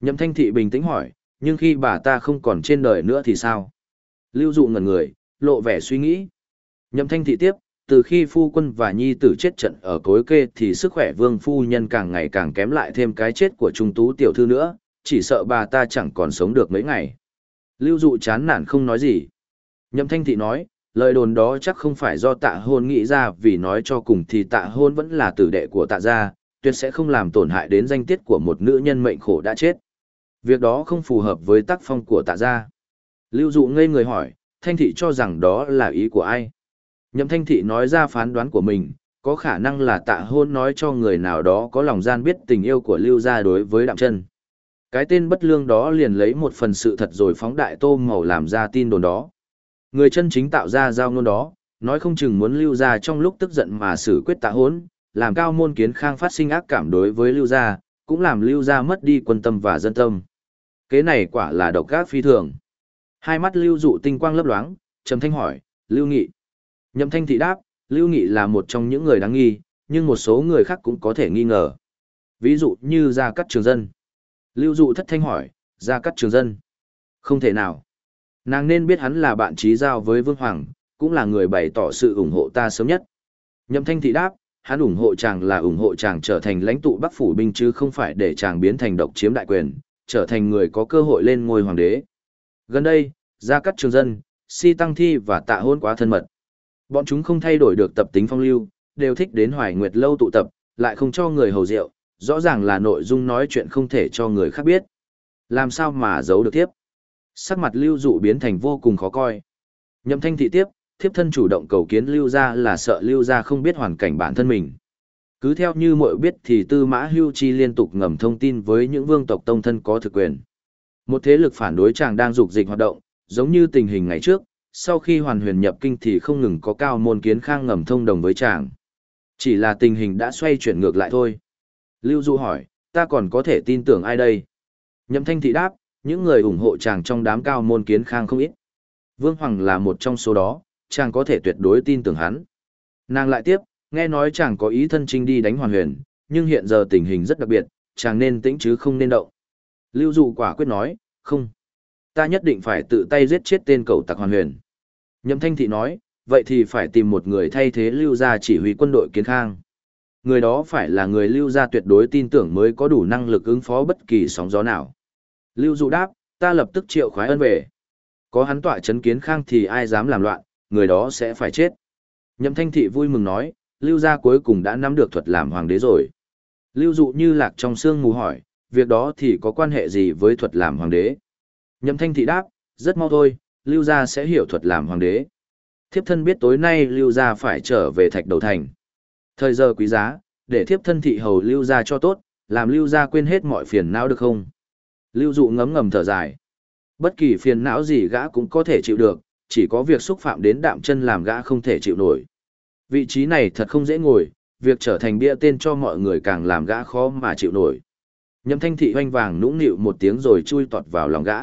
Nhậm thanh thị bình tĩnh hỏi, nhưng khi bà ta không còn trên đời nữa thì sao? Lưu dụ ngẩn người, lộ vẻ suy nghĩ. Nhậm thanh thị tiếp, từ khi phu quân và nhi tử chết trận ở cối kê thì sức khỏe vương phu nhân càng ngày càng kém lại thêm cái chết của trung tú tiểu thư nữa, chỉ sợ bà ta chẳng còn sống được mấy ngày. Lưu dụ chán nản không nói gì. Nhậm thanh thị nói, lời đồn đó chắc không phải do tạ hôn nghĩ ra vì nói cho cùng thì tạ hôn vẫn là tử đệ của tạ gia, tuyệt sẽ không làm tổn hại đến danh tiết của một nữ nhân mệnh khổ đã chết. Việc đó không phù hợp với tác phong của tạ gia. Lưu dụ ngây người hỏi, thanh thị cho rằng đó là ý của ai? Nhậm thanh thị nói ra phán đoán của mình, có khả năng là tạ hôn nói cho người nào đó có lòng gian biết tình yêu của lưu gia đối với đạm chân. Cái tên bất lương đó liền lấy một phần sự thật rồi phóng đại tô màu làm ra tin đồn đó. Người chân chính tạo ra giao ngôn đó, nói không chừng muốn lưu gia trong lúc tức giận mà xử quyết tạ hôn, làm cao môn kiến khang phát sinh ác cảm đối với lưu gia, cũng làm lưu gia mất đi quân tâm và dân tâm. Kế này quả là độc ác phi thường. Hai mắt lưu dụ tinh quang lấp loáng, trầm thanh hỏi, lưu nghị. Nhậm thanh thị đáp, lưu nghị là một trong những người đáng nghi, nhưng một số người khác cũng có thể nghi ngờ. Ví dụ như Gia Cát Trường Dân. Lưu dụ thất thanh hỏi, Gia Cát Trường Dân. Không thể nào. Nàng nên biết hắn là bạn trí giao với Vương Hoàng, cũng là người bày tỏ sự ủng hộ ta sớm nhất. Nhậm thanh thị đáp, hắn ủng hộ chàng là ủng hộ chàng trở thành lãnh tụ Bắc phủ binh chứ không phải để chàng biến thành độc chiếm đại quyền, trở thành người có cơ hội lên ngôi hoàng đế. Gần đây, Gia Cát Trường Dân, Si Tăng Thi và Tạ Hôn quá thân mật. Bọn chúng không thay đổi được tập tính phong lưu, đều thích đến Hoài Nguyệt lâu tụ tập, lại không cho người hầu rượu, rõ ràng là nội dung nói chuyện không thể cho người khác biết. Làm sao mà giấu được tiếp? Sắc mặt lưu dụ biến thành vô cùng khó coi. Nhậm thanh thị tiếp, thiếp thân chủ động cầu kiến lưu ra là sợ lưu ra không biết hoàn cảnh bản thân mình. Cứ theo như mọi biết thì tư mã hưu chi liên tục ngầm thông tin với những vương tộc tông thân có thực quyền. Một thế lực phản đối chàng đang dục dịch hoạt động, giống như tình hình ngày trước, sau khi hoàn huyền nhập kinh thì không ngừng có cao môn kiến khang ngầm thông đồng với chàng. Chỉ là tình hình đã xoay chuyển ngược lại thôi. Lưu Du hỏi, ta còn có thể tin tưởng ai đây? Nhậm thanh thị đáp, những người ủng hộ chàng trong đám cao môn kiến khang không ít. Vương Hoàng là một trong số đó, chàng có thể tuyệt đối tin tưởng hắn. Nàng lại tiếp, nghe nói chàng có ý thân trinh đi đánh hoàn huyền, nhưng hiện giờ tình hình rất đặc biệt, chàng nên tĩnh chứ không nên động. Lưu Dụ quả quyết nói, không. Ta nhất định phải tự tay giết chết tên cầu tặc hoàn huyền. Nhậm Thanh Thị nói, vậy thì phải tìm một người thay thế lưu gia chỉ huy quân đội kiến khang. Người đó phải là người lưu gia tuyệt đối tin tưởng mới có đủ năng lực ứng phó bất kỳ sóng gió nào. Lưu Dụ đáp, ta lập tức triệu khoái ân về. Có hắn tọa chấn kiến khang thì ai dám làm loạn, người đó sẽ phải chết. Nhậm Thanh Thị vui mừng nói, lưu gia cuối cùng đã nắm được thuật làm hoàng đế rồi. Lưu Dụ như lạc trong xương mù hỏi, việc đó thì có quan hệ gì với thuật làm hoàng đế? Nhậm Thanh Thị đáp, rất mau thôi, Lưu Gia sẽ hiểu thuật làm hoàng đế. Thiếp thân biết tối nay Lưu Gia phải trở về thạch đầu thành. Thời giờ quý giá, để thiếp thân thị hầu Lưu Gia cho tốt, làm Lưu Gia quên hết mọi phiền não được không? Lưu Dụ ngấm ngầm thở dài. Bất kỳ phiền não gì gã cũng có thể chịu được, chỉ có việc xúc phạm đến đạm chân làm gã không thể chịu nổi. Vị trí này thật không dễ ngồi, việc trở thành bia tên cho mọi người càng làm gã khó mà chịu nổi. Nhậm thanh thị hoanh vàng nũng nịu một tiếng rồi chui tọt vào lòng gã.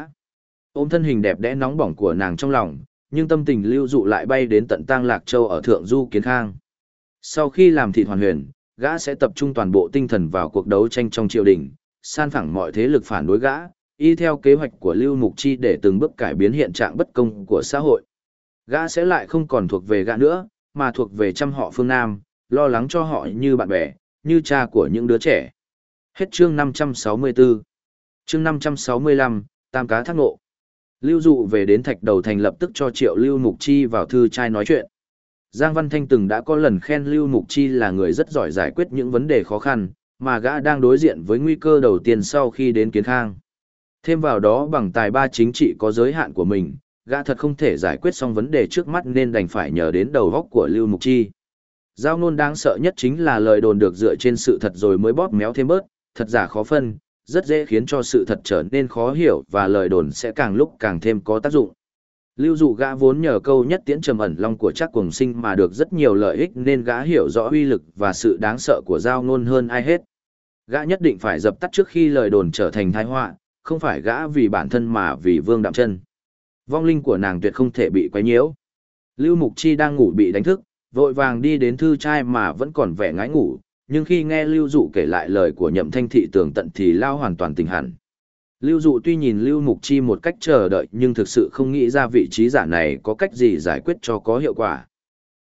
Ôm thân hình đẹp đẽ nóng bỏng của nàng trong lòng, nhưng tâm tình lưu dụ lại bay đến tận tang lạc châu ở thượng du kiến khang. Sau khi làm thị hoàn huyền, gã sẽ tập trung toàn bộ tinh thần vào cuộc đấu tranh trong triều đình, san phẳng mọi thế lực phản đối gã, y theo kế hoạch của Lưu Mục Chi để từng bước cải biến hiện trạng bất công của xã hội. Gã sẽ lại không còn thuộc về gã nữa, mà thuộc về trăm họ phương Nam, lo lắng cho họ như bạn bè, như cha của những đứa trẻ. Hết chương 564. Chương 565, Tam cá thác ngộ. Lưu dụ về đến thạch đầu thành lập tức cho triệu Lưu Mục Chi vào thư trai nói chuyện. Giang Văn Thanh từng đã có lần khen Lưu Mục Chi là người rất giỏi giải quyết những vấn đề khó khăn, mà gã đang đối diện với nguy cơ đầu tiên sau khi đến kiến khang. Thêm vào đó bằng tài ba chính trị có giới hạn của mình, gã thật không thể giải quyết xong vấn đề trước mắt nên đành phải nhờ đến đầu góc của Lưu Mục Chi. Giao ngôn đáng sợ nhất chính là lời đồn được dựa trên sự thật rồi mới bóp méo thêm bớt, thật giả khó phân, rất dễ khiến cho sự thật trở nên khó hiểu và lời đồn sẽ càng lúc càng thêm có tác dụng. Lưu dụ gã vốn nhờ câu nhất tiễn trầm ẩn long của chắc cùng sinh mà được rất nhiều lợi ích nên gã hiểu rõ uy lực và sự đáng sợ của giao ngôn hơn ai hết. Gã nhất định phải dập tắt trước khi lời đồn trở thành tai họa, không phải gã vì bản thân mà vì vương đạm chân. Vong linh của nàng tuyệt không thể bị quấy nhiễu. Lưu Mục Chi đang ngủ bị đánh thức, vội vàng đi đến thư trai mà vẫn còn vẻ ngái ngủ, nhưng khi nghe Lưu Dụ kể lại lời của nhậm thanh thị tường tận thì lao hoàn toàn tỉnh hẳn. Lưu Dụ tuy nhìn Lưu Mục Chi một cách chờ đợi nhưng thực sự không nghĩ ra vị trí giả này có cách gì giải quyết cho có hiệu quả.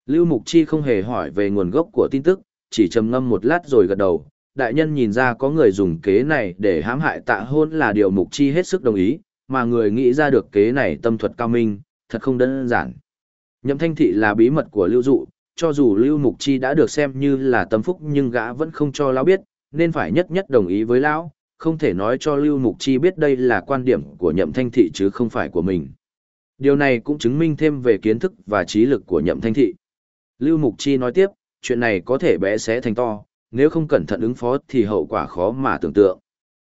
Lưu Mục Chi không hề hỏi về nguồn gốc của tin tức, chỉ trầm ngâm một lát rồi gật đầu. Đại nhân nhìn ra có người dùng kế này để hãm hại tạ hôn là điều Mục Chi hết sức đồng ý, mà người nghĩ ra được kế này tâm thuật cao minh, thật không đơn giản. Nhậm Thanh Thị là bí mật của Lưu Dụ, cho dù Lưu Mục Chi đã được xem như là tâm phúc nhưng gã vẫn không cho lão biết, nên phải nhất nhất đồng ý với lão, không thể nói cho Lưu Mục Chi biết đây là quan điểm của Nhậm Thanh Thị chứ không phải của mình. Điều này cũng chứng minh thêm về kiến thức và trí lực của Nhậm Thanh Thị. Lưu Mục Chi nói tiếp, chuyện này có thể bé xé thành to, nếu không cẩn thận ứng phó thì hậu quả khó mà tưởng tượng.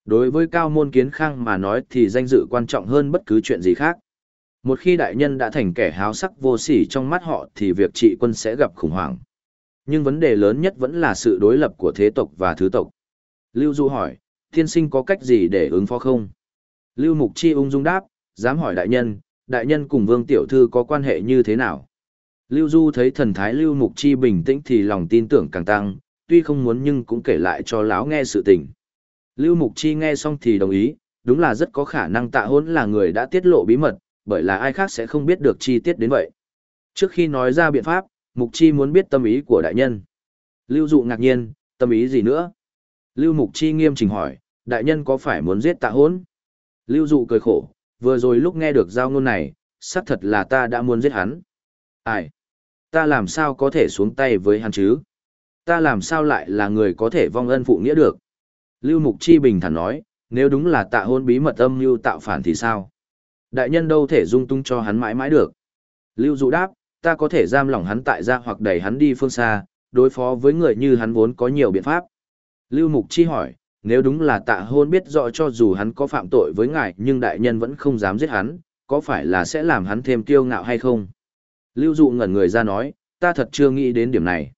Đối với cao môn kiến khang mà nói thì danh dự quan trọng hơn bất cứ chuyện gì khác. Một khi đại nhân đã thành kẻ háo sắc vô sỉ trong mắt họ thì việc trị quân sẽ gặp khủng hoảng. Nhưng vấn đề lớn nhất vẫn là sự đối lập của thế tộc và thứ tộc. Lưu Du hỏi, tiên sinh có cách gì để ứng phó không? Lưu Mục Chi ung dung đáp, dám hỏi đại nhân, đại nhân cùng vương tiểu thư có quan hệ như thế nào? Lưu Du thấy thần thái Lưu Mục Chi bình tĩnh thì lòng tin tưởng càng tăng, tuy không muốn nhưng cũng kể lại cho lão nghe sự tình. Lưu Mục Chi nghe xong thì đồng ý, đúng là rất có khả năng tạ hôn là người đã tiết lộ bí mật, bởi là ai khác sẽ không biết được chi tiết đến vậy. Trước khi nói ra biện pháp, Mục Chi muốn biết tâm ý của đại nhân. Lưu Dụ ngạc nhiên, tâm ý gì nữa? Lưu Mục Chi nghiêm chỉnh hỏi, đại nhân có phải muốn giết tạ hôn? Lưu Dụ cười khổ, vừa rồi lúc nghe được giao ngôn này, xác thật là ta đã muốn giết hắn. Ai? Ta làm sao có thể xuống tay với hắn chứ? Ta làm sao lại là người có thể vong ân phụ nghĩa được? Lưu Mục Chi bình thản nói, nếu đúng là tạ hôn bí mật âm mưu tạo phản thì sao? Đại nhân đâu thể dung tung cho hắn mãi mãi được. Lưu Dụ đáp, ta có thể giam lỏng hắn tại gia hoặc đẩy hắn đi phương xa, đối phó với người như hắn vốn có nhiều biện pháp. Lưu Mục Chi hỏi, nếu đúng là tạ hôn biết rõ cho dù hắn có phạm tội với ngài nhưng đại nhân vẫn không dám giết hắn, có phải là sẽ làm hắn thêm kiêu ngạo hay không? Lưu Dụ ngẩn người ra nói, ta thật chưa nghĩ đến điểm này.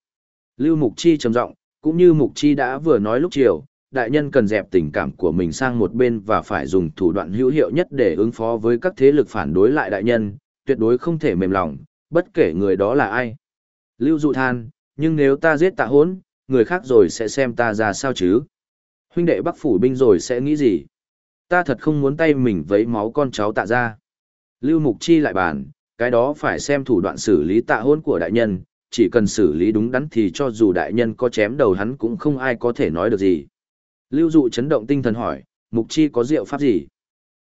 Lưu Mục Chi trầm giọng, cũng như Mục Chi đã vừa nói lúc chiều, đại nhân cần dẹp tình cảm của mình sang một bên và phải dùng thủ đoạn hữu hiệu nhất để ứng phó với các thế lực phản đối lại đại nhân, tuyệt đối không thể mềm lòng, bất kể người đó là ai. Lưu dụ than, nhưng nếu ta giết tạ hốn, người khác rồi sẽ xem ta ra sao chứ? Huynh đệ bắc phủ binh rồi sẽ nghĩ gì? Ta thật không muốn tay mình vấy máu con cháu tạ ra. Lưu Mục Chi lại bàn, cái đó phải xem thủ đoạn xử lý tạ hôn của đại nhân, chỉ cần xử lý đúng đắn thì cho dù đại nhân có chém đầu hắn cũng không ai có thể nói được gì. Lưu dụ chấn động tinh thần hỏi, Mục Chi có diệu pháp gì?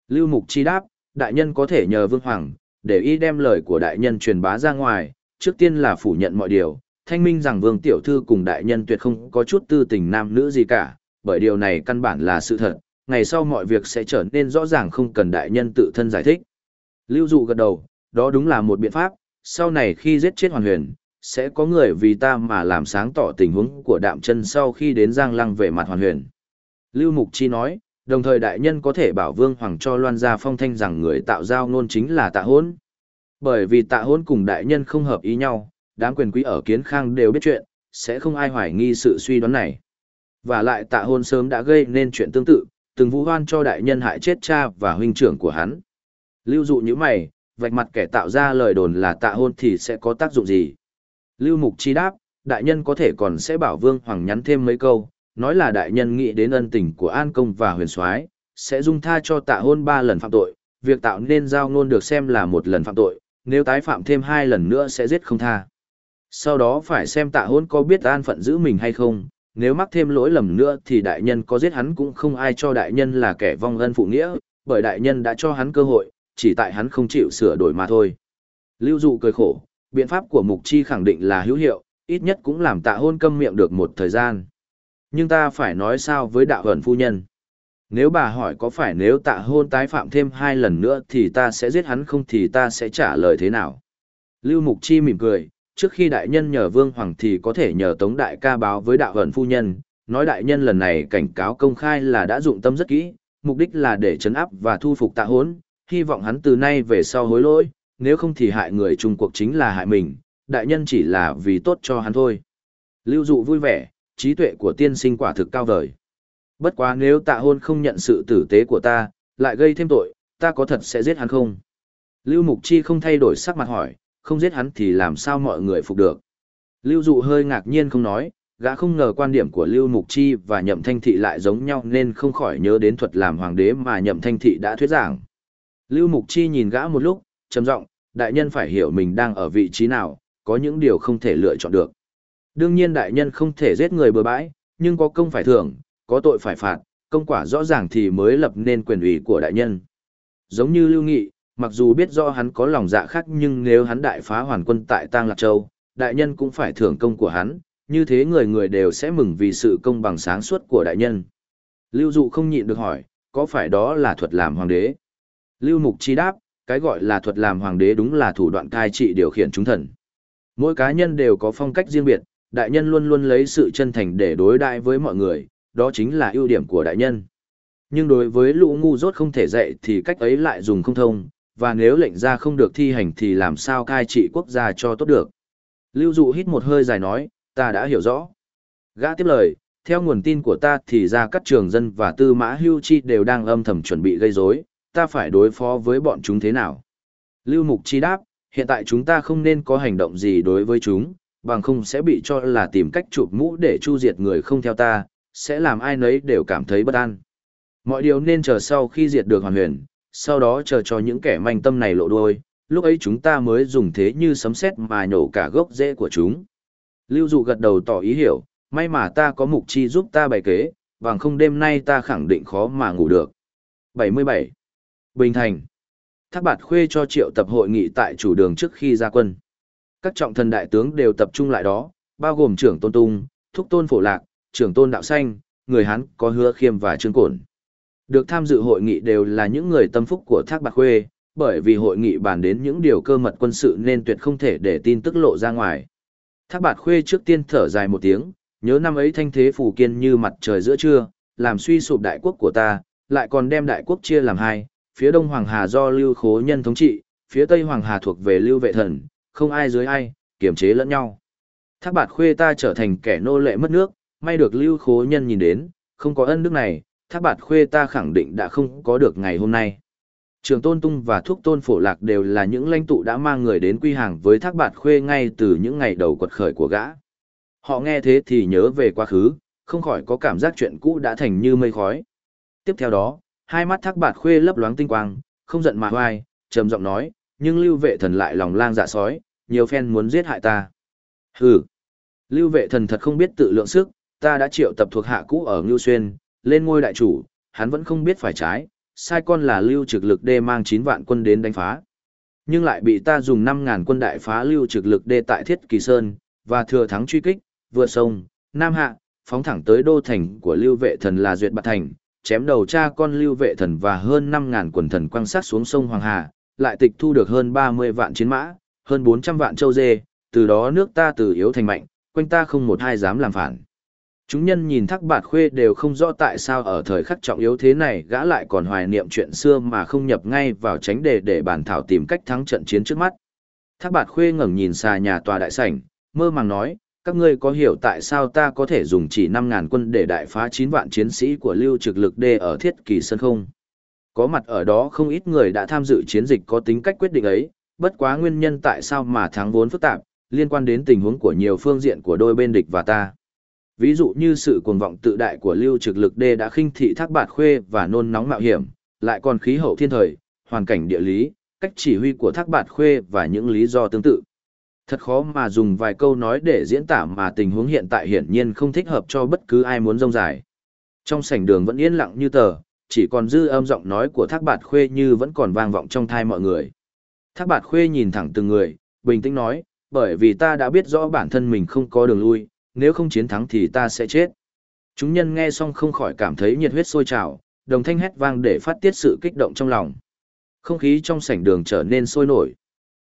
Lưu Mục Chi đáp, đại nhân có thể nhờ Vương Hoàng, để y đem lời của đại nhân truyền bá ra ngoài, trước tiên là phủ nhận mọi điều, thanh minh rằng Vương Tiểu Thư cùng đại nhân tuyệt không có chút tư tình nam nữ gì cả, bởi điều này căn bản là sự thật, ngày sau mọi việc sẽ trở nên rõ ràng không cần đại nhân tự thân giải thích. Lưu dụ gật đầu, đó đúng là một biện pháp, sau này khi giết chết hoàn huyền, sẽ có người vì ta mà làm sáng tỏ tình huống của đạm chân sau khi đến Giang Lăng về mặt hoàn huyền. Lưu Mục Chi nói, đồng thời đại nhân có thể bảo Vương Hoàng cho loan ra phong thanh rằng người tạo giao ngôn chính là tạ hôn. Bởi vì tạ hôn cùng đại nhân không hợp ý nhau, đám quyền quý ở kiến khang đều biết chuyện, sẽ không ai hoài nghi sự suy đoán này. Và lại tạ hôn sớm đã gây nên chuyện tương tự, từng vũ hoan cho đại nhân hại chết cha và huynh trưởng của hắn. Lưu dụ như mày, vạch mặt kẻ tạo ra lời đồn là tạ hôn thì sẽ có tác dụng gì? Lưu Mục Chi đáp, đại nhân có thể còn sẽ bảo Vương Hoàng nhắn thêm mấy câu, nói là đại nhân nghĩ đến ân tình của An Công và huyền soái sẽ dung tha cho tạ hôn ba lần phạm tội, việc tạo nên giao ngôn được xem là một lần phạm tội, nếu tái phạm thêm hai lần nữa sẽ giết không tha. Sau đó phải xem tạ hôn có biết an phận giữ mình hay không, nếu mắc thêm lỗi lầm nữa thì đại nhân có giết hắn cũng không ai cho đại nhân là kẻ vong ân phụ nghĩa, bởi đại nhân đã cho hắn cơ hội, chỉ tại hắn không chịu sửa đổi mà thôi. Lưu dụ cười khổ, biện pháp của Mục Chi khẳng định là hữu hiệu, ít nhất cũng làm tạ hôn câm miệng được một thời gian nhưng ta phải nói sao với đạo ẩn phu nhân. Nếu bà hỏi có phải nếu tạ hôn tái phạm thêm hai lần nữa thì ta sẽ giết hắn không thì ta sẽ trả lời thế nào. Lưu Mục Chi mỉm cười, trước khi đại nhân nhờ Vương Hoàng thì có thể nhờ Tống Đại ca báo với đạo ẩn phu nhân, nói đại nhân lần này cảnh cáo công khai là đã dụng tâm rất kỹ, mục đích là để chấn áp và thu phục tạ hôn, hy vọng hắn từ nay về sau hối lỗi, nếu không thì hại người Trung Quốc chính là hại mình, đại nhân chỉ là vì tốt cho hắn thôi. Lưu Dụ vui vẻ, trí tuệ của tiên sinh quả thực cao vời. Bất quá nếu tạ hôn không nhận sự tử tế của ta, lại gây thêm tội, ta có thật sẽ giết hắn không? Lưu Mục Chi không thay đổi sắc mặt hỏi, không giết hắn thì làm sao mọi người phục được? Lưu Dụ hơi ngạc nhiên không nói, gã không ngờ quan điểm của Lưu Mục Chi và Nhậm Thanh Thị lại giống nhau nên không khỏi nhớ đến thuật làm hoàng đế mà Nhậm Thanh Thị đã thuyết giảng. Lưu Mục Chi nhìn gã một lúc, trầm giọng, đại nhân phải hiểu mình đang ở vị trí nào, có những điều không thể lựa chọn được. Đương nhiên đại nhân không thể giết người bừa bãi, nhưng có công phải thưởng, có tội phải phạt, công quả rõ ràng thì mới lập nên quyền ủy của đại nhân. Giống như Lưu Nghị, mặc dù biết rõ hắn có lòng dạ khác nhưng nếu hắn đại phá hoàn quân tại Tang Lạc Châu, đại nhân cũng phải thưởng công của hắn, như thế người người đều sẽ mừng vì sự công bằng sáng suốt của đại nhân. Lưu Dụ không nhịn được hỏi, có phải đó là thuật làm hoàng đế? Lưu Mục Chi đáp, cái gọi là thuật làm hoàng đế đúng là thủ đoạn cai trị điều khiển chúng thần. Mỗi cá nhân đều có phong cách riêng biệt, đại nhân luôn luôn lấy sự chân thành để đối đại với mọi người, đó chính là ưu điểm của đại nhân. Nhưng đối với lũ ngu dốt không thể dạy thì cách ấy lại dùng không thông, và nếu lệnh ra không được thi hành thì làm sao cai trị quốc gia cho tốt được. Lưu Dụ hít một hơi dài nói, ta đã hiểu rõ. Gã tiếp lời, theo nguồn tin của ta thì ra các trường dân và tư mã hưu chi đều đang âm thầm chuẩn bị gây rối, ta phải đối phó với bọn chúng thế nào? Lưu Mục Chi đáp, hiện tại chúng ta không nên có hành động gì đối với chúng, bằng không sẽ bị cho là tìm cách chụp mũ để chu diệt người không theo ta, sẽ làm ai nấy đều cảm thấy bất an. Mọi điều nên chờ sau khi diệt được hoàn huyền, sau đó chờ cho những kẻ manh tâm này lộ đuôi, lúc ấy chúng ta mới dùng thế như sấm sét mà nhổ cả gốc rễ của chúng. Lưu Dụ gật đầu tỏ ý hiểu, may mà ta có mục chi giúp ta bày kế, bằng không đêm nay ta khẳng định khó mà ngủ được. 77. Bình Thành Thác bạt khuê cho triệu tập hội nghị tại chủ đường trước khi ra quân. Các trọng thần đại tướng đều tập trung lại đó, bao gồm trưởng tôn tung, thúc tôn phổ lạc, trưởng tôn đạo xanh, người Hán có hứa khiêm và trương cổn. Được tham dự hội nghị đều là những người tâm phúc của Thác bạc Khuê, bởi vì hội nghị bàn đến những điều cơ mật quân sự nên tuyệt không thể để tin tức lộ ra ngoài. Thác Bạt Khuê trước tiên thở dài một tiếng, nhớ năm ấy thanh thế phù kiên như mặt trời giữa trưa, làm suy sụp đại quốc của ta, lại còn đem đại quốc chia làm hai, phía đông Hoàng Hà do Lưu Khố Nhân thống trị, phía tây Hoàng Hà thuộc về Lưu Vệ Thần, không ai dưới ai, kiềm chế lẫn nhau. Thác Bạt Khuê ta trở thành kẻ nô lệ mất nước, may được Lưu Khố Nhân nhìn đến, không có ân đức này, Thác Bạt Khuê ta khẳng định đã không có được ngày hôm nay. Trường Tôn Tung và Thúc Tôn Phổ Lạc đều là những lãnh tụ đã mang người đến quy hàng với Thác Bạt Khuê ngay từ những ngày đầu quật khởi của gã. Họ nghe thế thì nhớ về quá khứ, không khỏi có cảm giác chuyện cũ đã thành như mây khói. Tiếp theo đó, hai mắt Thác Bạt Khuê lấp loáng tinh quang, không giận mà hoài, trầm giọng nói, nhưng Lưu Vệ Thần lại lòng lang dạ sói, nhiều phen muốn giết hại ta. Hừ. Lưu Vệ Thần thật không biết tự lượng sức, ta đã triệu tập thuộc hạ cũ ở Ngưu Xuyên, lên ngôi đại chủ, hắn vẫn không biết phải trái, sai con là lưu trực lực đê mang 9 vạn quân đến đánh phá. Nhưng lại bị ta dùng 5.000 quân đại phá lưu trực lực đê tại Thiết Kỳ Sơn, và thừa thắng truy kích, vừa sông, Nam Hạ, phóng thẳng tới đô thành của lưu vệ thần là Duyệt Bạc Thành, chém đầu cha con lưu vệ thần và hơn 5.000 quần thần quăng sát xuống sông Hoàng Hà, lại tịch thu được hơn 30 vạn chiến mã, hơn 400 vạn châu dê, từ đó nước ta từ yếu thành mạnh, quanh ta không một ai dám làm phản. Chúng nhân nhìn thác bạt khuê đều không rõ tại sao ở thời khắc trọng yếu thế này gã lại còn hoài niệm chuyện xưa mà không nhập ngay vào tránh đề để bản thảo tìm cách thắng trận chiến trước mắt. Thác bạt khuê ngẩng nhìn xa nhà tòa đại sảnh, mơ màng nói, các ngươi có hiểu tại sao ta có thể dùng chỉ 5.000 quân để đại phá 9 vạn chiến sĩ của lưu trực lực đê ở thiết kỳ sân không? Có mặt ở đó không ít người đã tham dự chiến dịch có tính cách quyết định ấy, bất quá nguyên nhân tại sao mà thắng vốn phức tạp, liên quan đến tình huống của nhiều phương diện của đôi bên địch và ta. Ví dụ như sự cuồng vọng tự đại của lưu trực lực đê đã khinh thị thác bạt khuê và nôn nóng mạo hiểm, lại còn khí hậu thiên thời, hoàn cảnh địa lý, cách chỉ huy của thác bạt khuê và những lý do tương tự. Thật khó mà dùng vài câu nói để diễn tả mà tình huống hiện tại hiển nhiên không thích hợp cho bất cứ ai muốn rông dài. Trong sảnh đường vẫn yên lặng như tờ, chỉ còn dư âm giọng nói của thác bạt khuê như vẫn còn vang vọng trong thai mọi người. Thác bạt khuê nhìn thẳng từng người, bình tĩnh nói, bởi vì ta đã biết rõ bản thân mình không có đường lui, nếu không chiến thắng thì ta sẽ chết. Chúng nhân nghe xong không khỏi cảm thấy nhiệt huyết sôi trào, đồng thanh hét vang để phát tiết sự kích động trong lòng. Không khí trong sảnh đường trở nên sôi nổi.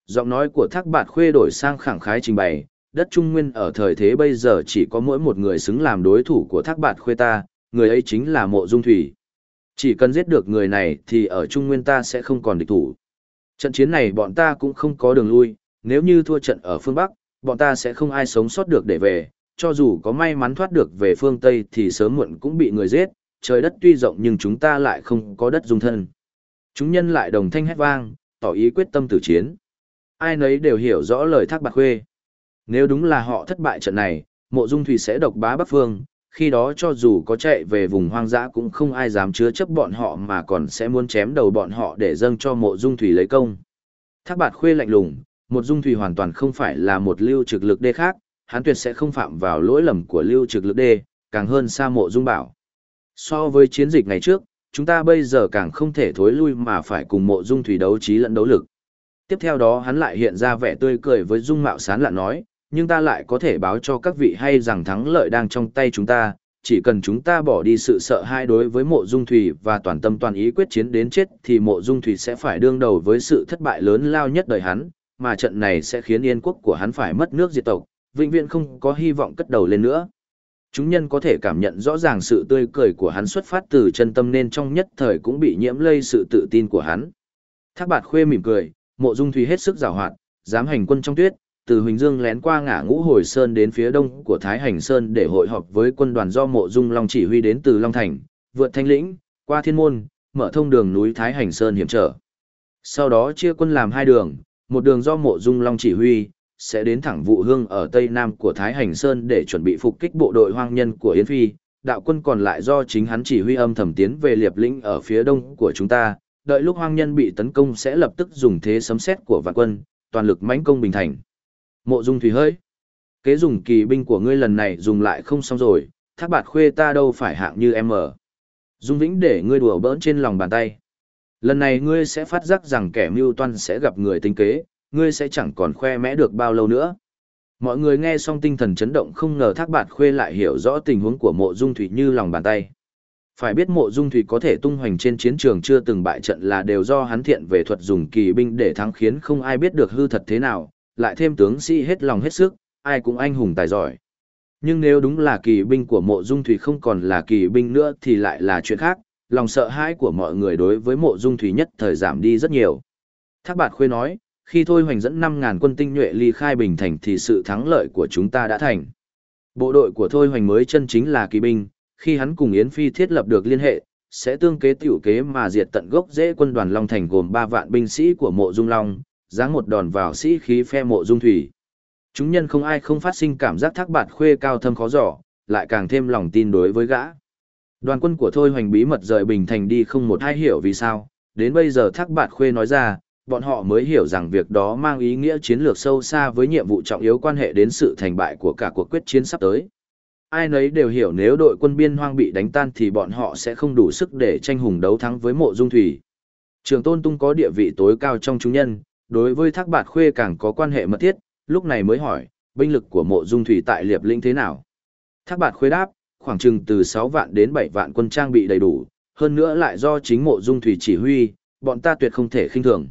Giọng nói của thác bạt khuê đổi sang khẳng khái trình bày, đất Trung Nguyên ở thời thế bây giờ chỉ có mỗi một người xứng làm đối thủ của thác bạt khuê ta, người ấy chính là mộ dung thủy. Chỉ cần giết được người này thì ở Trung Nguyên ta sẽ không còn địch thủ. Trận chiến này bọn ta cũng không có đường lui, nếu như thua trận ở phương Bắc, bọn ta sẽ không ai sống sót được để về, cho dù có may mắn thoát được về phương Tây thì sớm muộn cũng bị người giết, trời đất tuy rộng nhưng chúng ta lại không có đất dung thân. Chúng nhân lại đồng thanh hét vang, tỏ ý quyết tâm tử chiến. Ai nấy đều hiểu rõ lời thác bạc khuê. Nếu đúng là họ thất bại trận này, mộ dung thủy sẽ độc bá bắc phương, khi đó cho dù có chạy về vùng hoang dã cũng không ai dám chứa chấp bọn họ mà còn sẽ muốn chém đầu bọn họ để dâng cho mộ dung thủy lấy công. Thác bạt khuê lạnh lùng, một dung thủy hoàn toàn không phải là một lưu trực lực đê khác, hắn tuyệt sẽ không phạm vào lỗi lầm của lưu trực lực đê, càng hơn xa mộ dung bảo. So với chiến dịch ngày trước, chúng ta bây giờ càng không thể thối lui mà phải cùng mộ dung thủy đấu trí lẫn đấu lực. Tiếp theo đó hắn lại hiện ra vẻ tươi cười với dung mạo sán lạ nói, nhưng ta lại có thể báo cho các vị hay rằng thắng lợi đang trong tay chúng ta, chỉ cần chúng ta bỏ đi sự sợ hãi đối với mộ dung thủy và toàn tâm toàn ý quyết chiến đến chết thì mộ dung thủy sẽ phải đương đầu với sự thất bại lớn lao nhất đời hắn, mà trận này sẽ khiến yên quốc của hắn phải mất nước diệt tộc, vĩnh viễn không có hy vọng cất đầu lên nữa. Chúng nhân có thể cảm nhận rõ ràng sự tươi cười của hắn xuất phát từ chân tâm nên trong nhất thời cũng bị nhiễm lây sự tự tin của hắn. Thác bạt khuê mỉm cười, mộ dung thủy hết sức giàu hoạt, dám hành quân trong tuyết, từ Huỳnh Dương lén qua ngã ngũ hồi sơn đến phía đông của Thái Hành Sơn để hội họp với quân đoàn do mộ dung Long chỉ huy đến từ Long Thành, vượt Thanh Lĩnh, qua Thiên Môn, mở thông đường núi Thái Hành Sơn hiểm trở. Sau đó chia quân làm hai đường, một đường do mộ dung Long chỉ huy, sẽ đến thẳng vụ hương ở tây nam của Thái Hành Sơn để chuẩn bị phục kích bộ đội hoang nhân của Yến Phi, đạo quân còn lại do chính hắn chỉ huy âm thầm tiến về liệp lĩnh ở phía đông của chúng ta, đợi lúc hoang nhân bị tấn công sẽ lập tức dùng thế sấm xét của vạn quân, toàn lực mãnh công bình thành. Mộ Dung Thủy hơi, kế dùng kỳ binh của ngươi lần này dùng lại không xong rồi, thác bạt khuê ta đâu phải hạng như em ở. Dung Vĩnh để ngươi đùa bỡn trên lòng bàn tay. Lần này ngươi sẽ phát giác rằng kẻ mưu toan sẽ gặp người tính kế, ngươi sẽ chẳng còn khoe mẽ được bao lâu nữa. Mọi người nghe xong tinh thần chấn động không ngờ thác bạt khuê lại hiểu rõ tình huống của mộ dung thủy như lòng bàn tay. Phải biết mộ dung thủy có thể tung hoành trên chiến trường chưa từng bại trận là đều do hắn thiện về thuật dùng kỳ binh để thắng khiến không ai biết được hư thật thế nào, lại thêm tướng sĩ hết lòng hết sức, ai cũng anh hùng tài giỏi. Nhưng nếu đúng là kỳ binh của mộ dung thủy không còn là kỳ binh nữa thì lại là chuyện khác, lòng sợ hãi của mọi người đối với mộ dung thủy nhất thời giảm đi rất nhiều. Thác bạt khuê nói, khi thôi hoành dẫn 5.000 quân tinh nhuệ ly khai bình thành thì sự thắng lợi của chúng ta đã thành. Bộ đội của thôi hoành mới chân chính là kỳ binh, khi hắn cùng Yến Phi thiết lập được liên hệ, sẽ tương kế tiểu kế mà diệt tận gốc dễ quân đoàn Long Thành gồm 3 vạn binh sĩ của mộ dung Long, giáng một đòn vào sĩ khí phe mộ dung thủy. Chúng nhân không ai không phát sinh cảm giác thác bạt khuê cao thâm khó giỏ, lại càng thêm lòng tin đối với gã. Đoàn quân của Thôi Hoành bí mật rời Bình Thành đi không một ai hiểu vì sao, đến bây giờ thác bạt khuê nói ra, bọn họ mới hiểu rằng việc đó mang ý nghĩa chiến lược sâu xa với nhiệm vụ trọng yếu quan hệ đến sự thành bại của cả cuộc quyết chiến sắp tới. Ai nấy đều hiểu nếu đội quân biên hoang bị đánh tan thì bọn họ sẽ không đủ sức để tranh hùng đấu thắng với mộ dung thủy. Trường Tôn Tung có địa vị tối cao trong chúng nhân, đối với Thác Bạt Khuê càng có quan hệ mật thiết, lúc này mới hỏi, binh lực của mộ dung thủy tại Liệp Lĩnh thế nào? Thác Bạt Khuê đáp, khoảng chừng từ 6 vạn đến 7 vạn quân trang bị đầy đủ, hơn nữa lại do chính mộ dung thủy chỉ huy, bọn ta tuyệt không thể khinh thường.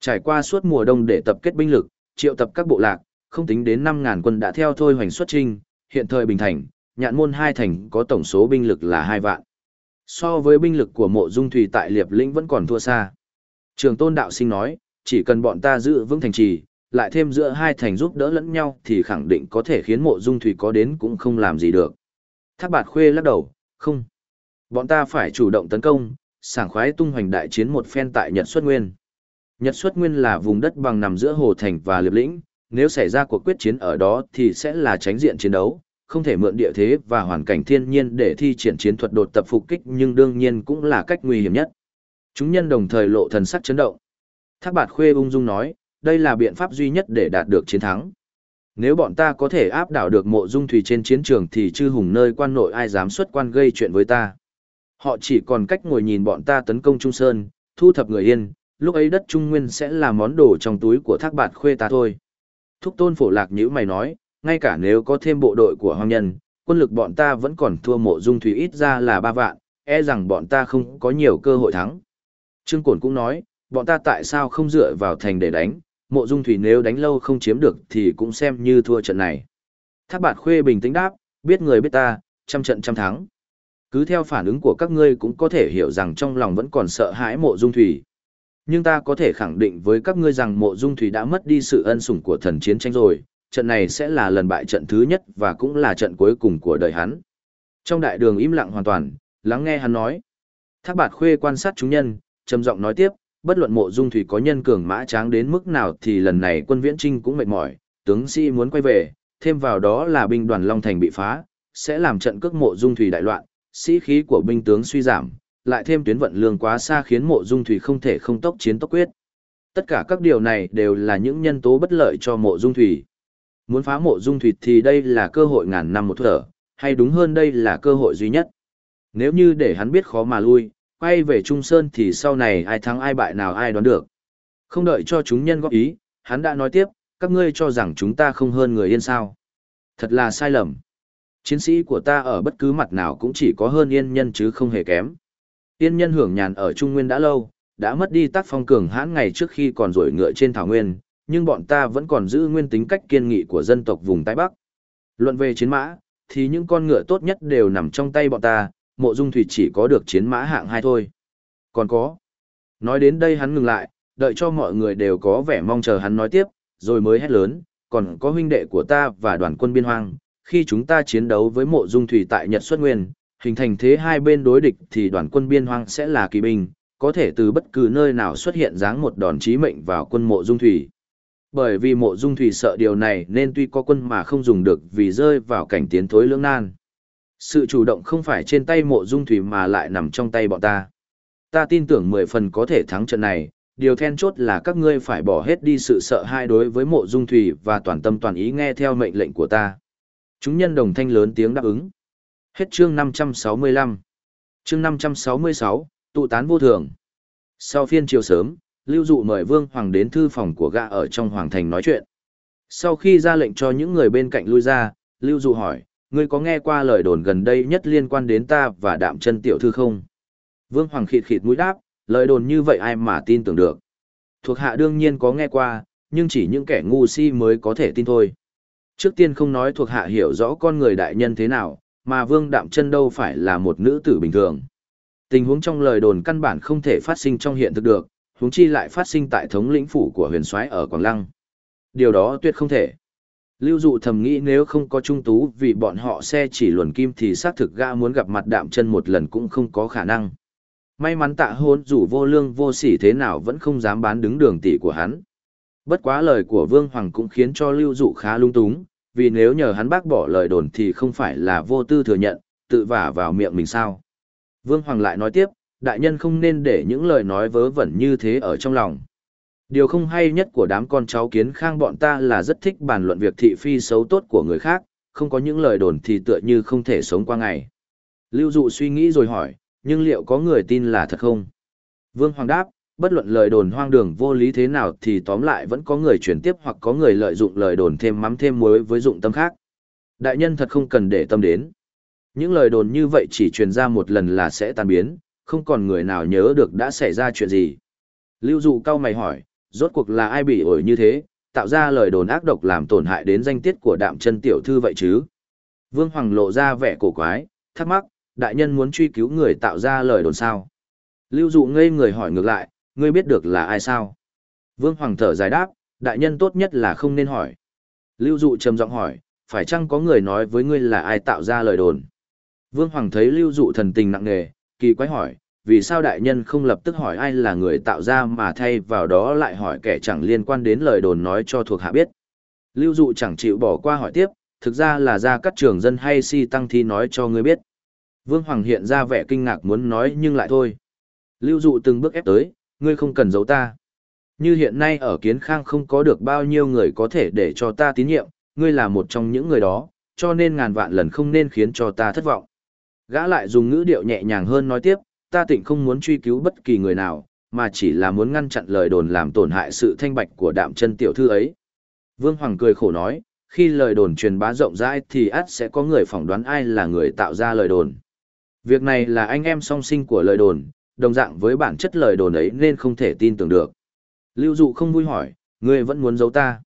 Trải qua suốt mùa đông để tập kết binh lực, triệu tập các bộ lạc, không tính đến 5.000 quân đã theo thôi hoành xuất trinh, hiện thời Bình Thành, nhạn môn hai thành có tổng số binh lực là 2 vạn. So với binh lực của mộ dung thủy tại Liệp Lĩnh vẫn còn thua xa. Trường tôn đạo sinh nói, chỉ cần bọn ta giữ vững thành trì, lại thêm giữa hai thành giúp đỡ lẫn nhau thì khẳng định có thể khiến mộ dung thủy có đến cũng không làm gì được. Thác bạt khuê lắc đầu, không. Bọn ta phải chủ động tấn công, sảng khoái tung hoành đại chiến một phen tại Nhật Xuất Nguyên. Nhật xuất nguyên là vùng đất bằng nằm giữa hồ thành và liệp lĩnh, nếu xảy ra cuộc quyết chiến ở đó thì sẽ là tránh diện chiến đấu, không thể mượn địa thế và hoàn cảnh thiên nhiên để thi triển chiến thuật đột tập phục kích nhưng đương nhiên cũng là cách nguy hiểm nhất. Chúng nhân đồng thời lộ thần sắc chấn động. Thác bạt khuê ung dung nói, đây là biện pháp duy nhất để đạt được chiến thắng. Nếu bọn ta có thể áp đảo được mộ dung thủy trên chiến trường thì chư hùng nơi quan nội ai dám xuất quan gây chuyện với ta. Họ chỉ còn cách ngồi nhìn bọn ta tấn công Trung Sơn, thu thập người yên, lúc ấy đất Trung Nguyên sẽ là món đồ trong túi của thác bạt khuê ta thôi. Thúc tôn phổ lạc như mày nói, ngay cả nếu có thêm bộ đội của hoàng nhân, quân lực bọn ta vẫn còn thua mộ dung thủy ít ra là ba vạn, e rằng bọn ta không có nhiều cơ hội thắng. Trương Cổn cũng nói, bọn ta tại sao không dựa vào thành để đánh, mộ dung thủy nếu đánh lâu không chiếm được thì cũng xem như thua trận này. Thác bạt khuê bình tĩnh đáp, biết người biết ta, trăm trận trăm thắng. Cứ theo phản ứng của các ngươi cũng có thể hiểu rằng trong lòng vẫn còn sợ hãi mộ dung thủy. Nhưng ta có thể khẳng định với các ngươi rằng mộ dung thủy đã mất đi sự ân sủng của thần chiến tranh rồi, trận này sẽ là lần bại trận thứ nhất và cũng là trận cuối cùng của đời hắn. Trong đại đường im lặng hoàn toàn, lắng nghe hắn nói. Thác bạt khuê quan sát chúng nhân, trầm giọng nói tiếp, bất luận mộ dung thủy có nhân cường mã tráng đến mức nào thì lần này quân viễn trinh cũng mệt mỏi, tướng sĩ muốn quay về, thêm vào đó là binh đoàn Long Thành bị phá, sẽ làm trận cước mộ dung thủy đại loạn, sĩ khí của binh tướng suy giảm, lại thêm tuyến vận lương quá xa khiến mộ dung thủy không thể không tốc chiến tốc quyết. Tất cả các điều này đều là những nhân tố bất lợi cho mộ dung thủy. Muốn phá mộ dung thủy thì đây là cơ hội ngàn năm một thở, hay đúng hơn đây là cơ hội duy nhất. Nếu như để hắn biết khó mà lui, quay về Trung Sơn thì sau này ai thắng ai bại nào ai đoán được. Không đợi cho chúng nhân góp ý, hắn đã nói tiếp, các ngươi cho rằng chúng ta không hơn người yên sao. Thật là sai lầm. Chiến sĩ của ta ở bất cứ mặt nào cũng chỉ có hơn yên nhân chứ không hề kém. Yên nhân hưởng nhàn ở Trung Nguyên đã lâu, đã mất đi tác phong cường hãn ngày trước khi còn rổi ngựa trên thảo nguyên, nhưng bọn ta vẫn còn giữ nguyên tính cách kiên nghị của dân tộc vùng Tây Bắc. Luận về chiến mã, thì những con ngựa tốt nhất đều nằm trong tay bọn ta, mộ dung thủy chỉ có được chiến mã hạng hai thôi. Còn có. Nói đến đây hắn ngừng lại, đợi cho mọi người đều có vẻ mong chờ hắn nói tiếp, rồi mới hét lớn, còn có huynh đệ của ta và đoàn quân biên hoang, khi chúng ta chiến đấu với mộ dung thủy tại Nhật xuất nguyên, hình thành thế hai bên đối địch thì đoàn quân biên hoang sẽ là kỳ binh, có thể từ bất cứ nơi nào xuất hiện dáng một đòn chí mệnh vào quân mộ dung thủy. Bởi vì mộ dung thủy sợ điều này nên tuy có quân mà không dùng được vì rơi vào cảnh tiến thối lưỡng nan. Sự chủ động không phải trên tay mộ dung thủy mà lại nằm trong tay bọn ta. Ta tin tưởng mười phần có thể thắng trận này, điều then chốt là các ngươi phải bỏ hết đi sự sợ hãi đối với mộ dung thủy và toàn tâm toàn ý nghe theo mệnh lệnh của ta. Chúng nhân đồng thanh lớn tiếng đáp ứng. Hết chương 565. Chương 566, tụ tán vô thường. Sau phiên chiều sớm, Lưu Dụ mời Vương Hoàng đến thư phòng của gã ở trong Hoàng Thành nói chuyện. Sau khi ra lệnh cho những người bên cạnh lui ra, Lưu Dụ hỏi, ngươi có nghe qua lời đồn gần đây nhất liên quan đến ta và đạm chân tiểu thư không? Vương Hoàng khịt khịt mũi đáp, lời đồn như vậy ai mà tin tưởng được. Thuộc hạ đương nhiên có nghe qua, nhưng chỉ những kẻ ngu si mới có thể tin thôi. Trước tiên không nói thuộc hạ hiểu rõ con người đại nhân thế nào, mà Vương Đạm Chân đâu phải là một nữ tử bình thường. Tình huống trong lời đồn căn bản không thể phát sinh trong hiện thực được, huống chi lại phát sinh tại thống lĩnh phủ của huyền soái ở Quảng Lăng. Điều đó tuyệt không thể. Lưu dụ thầm nghĩ nếu không có trung tú vì bọn họ xe chỉ luồn kim thì xác thực gã muốn gặp mặt đạm chân một lần cũng không có khả năng. May mắn tạ hôn dù vô lương vô sỉ thế nào vẫn không dám bán đứng đường tỷ của hắn. Bất quá lời của Vương Hoàng cũng khiến cho lưu dụ khá lung túng, vì nếu nhờ hắn bác bỏ lời đồn thì không phải là vô tư thừa nhận, tự vả vào miệng mình sao. Vương Hoàng lại nói tiếp, đại nhân không nên để những lời nói vớ vẩn như thế ở trong lòng. Điều không hay nhất của đám con cháu kiến khang bọn ta là rất thích bàn luận việc thị phi xấu tốt của người khác, không có những lời đồn thì tựa như không thể sống qua ngày. Lưu dụ suy nghĩ rồi hỏi, nhưng liệu có người tin là thật không? Vương Hoàng đáp, bất luận lời đồn hoang đường vô lý thế nào thì tóm lại vẫn có người chuyển tiếp hoặc có người lợi dụng lời đồn thêm mắm thêm muối với dụng tâm khác. Đại nhân thật không cần để tâm đến. Những lời đồn như vậy chỉ truyền ra một lần là sẽ tan biến, không còn người nào nhớ được đã xảy ra chuyện gì. Lưu dụ cau mày hỏi, rốt cuộc là ai bị ổi như thế, tạo ra lời đồn ác độc làm tổn hại đến danh tiết của đạm chân tiểu thư vậy chứ? Vương Hoàng lộ ra vẻ cổ quái, thắc mắc, đại nhân muốn truy cứu người tạo ra lời đồn sao? Lưu dụ ngây người hỏi ngược lại, ngươi biết được là ai sao? Vương Hoàng thở dài đáp, đại nhân tốt nhất là không nên hỏi. Lưu dụ trầm giọng hỏi, phải chăng có người nói với ngươi là ai tạo ra lời đồn? Vương Hoàng thấy lưu dụ thần tình nặng nề, kỳ quái hỏi, vì sao đại nhân không lập tức hỏi ai là người tạo ra mà thay vào đó lại hỏi kẻ chẳng liên quan đến lời đồn nói cho thuộc hạ biết. Lưu dụ chẳng chịu bỏ qua hỏi tiếp, thực ra là ra các trường dân hay si tăng thi nói cho ngươi biết. Vương Hoàng hiện ra vẻ kinh ngạc muốn nói nhưng lại thôi. Lưu dụ từng bước ép tới, ngươi không cần giấu ta. Như hiện nay ở kiến khang không có được bao nhiêu người có thể để cho ta tín nhiệm, ngươi là một trong những người đó, cho nên ngàn vạn lần không nên khiến cho ta thất vọng. Gã lại dùng ngữ điệu nhẹ nhàng hơn nói tiếp, ta tịnh không muốn truy cứu bất kỳ người nào, mà chỉ là muốn ngăn chặn lời đồn làm tổn hại sự thanh bạch của đạm chân tiểu thư ấy. Vương Hoàng cười khổ nói, khi lời đồn truyền bá rộng rãi thì ắt sẽ có người phỏng đoán ai là người tạo ra lời đồn. Việc này là anh em song sinh của lời đồn, đồng dạng với bản chất lời đồn ấy nên không thể tin tưởng được. Lưu Dụ không vui hỏi, ngươi vẫn muốn giấu ta.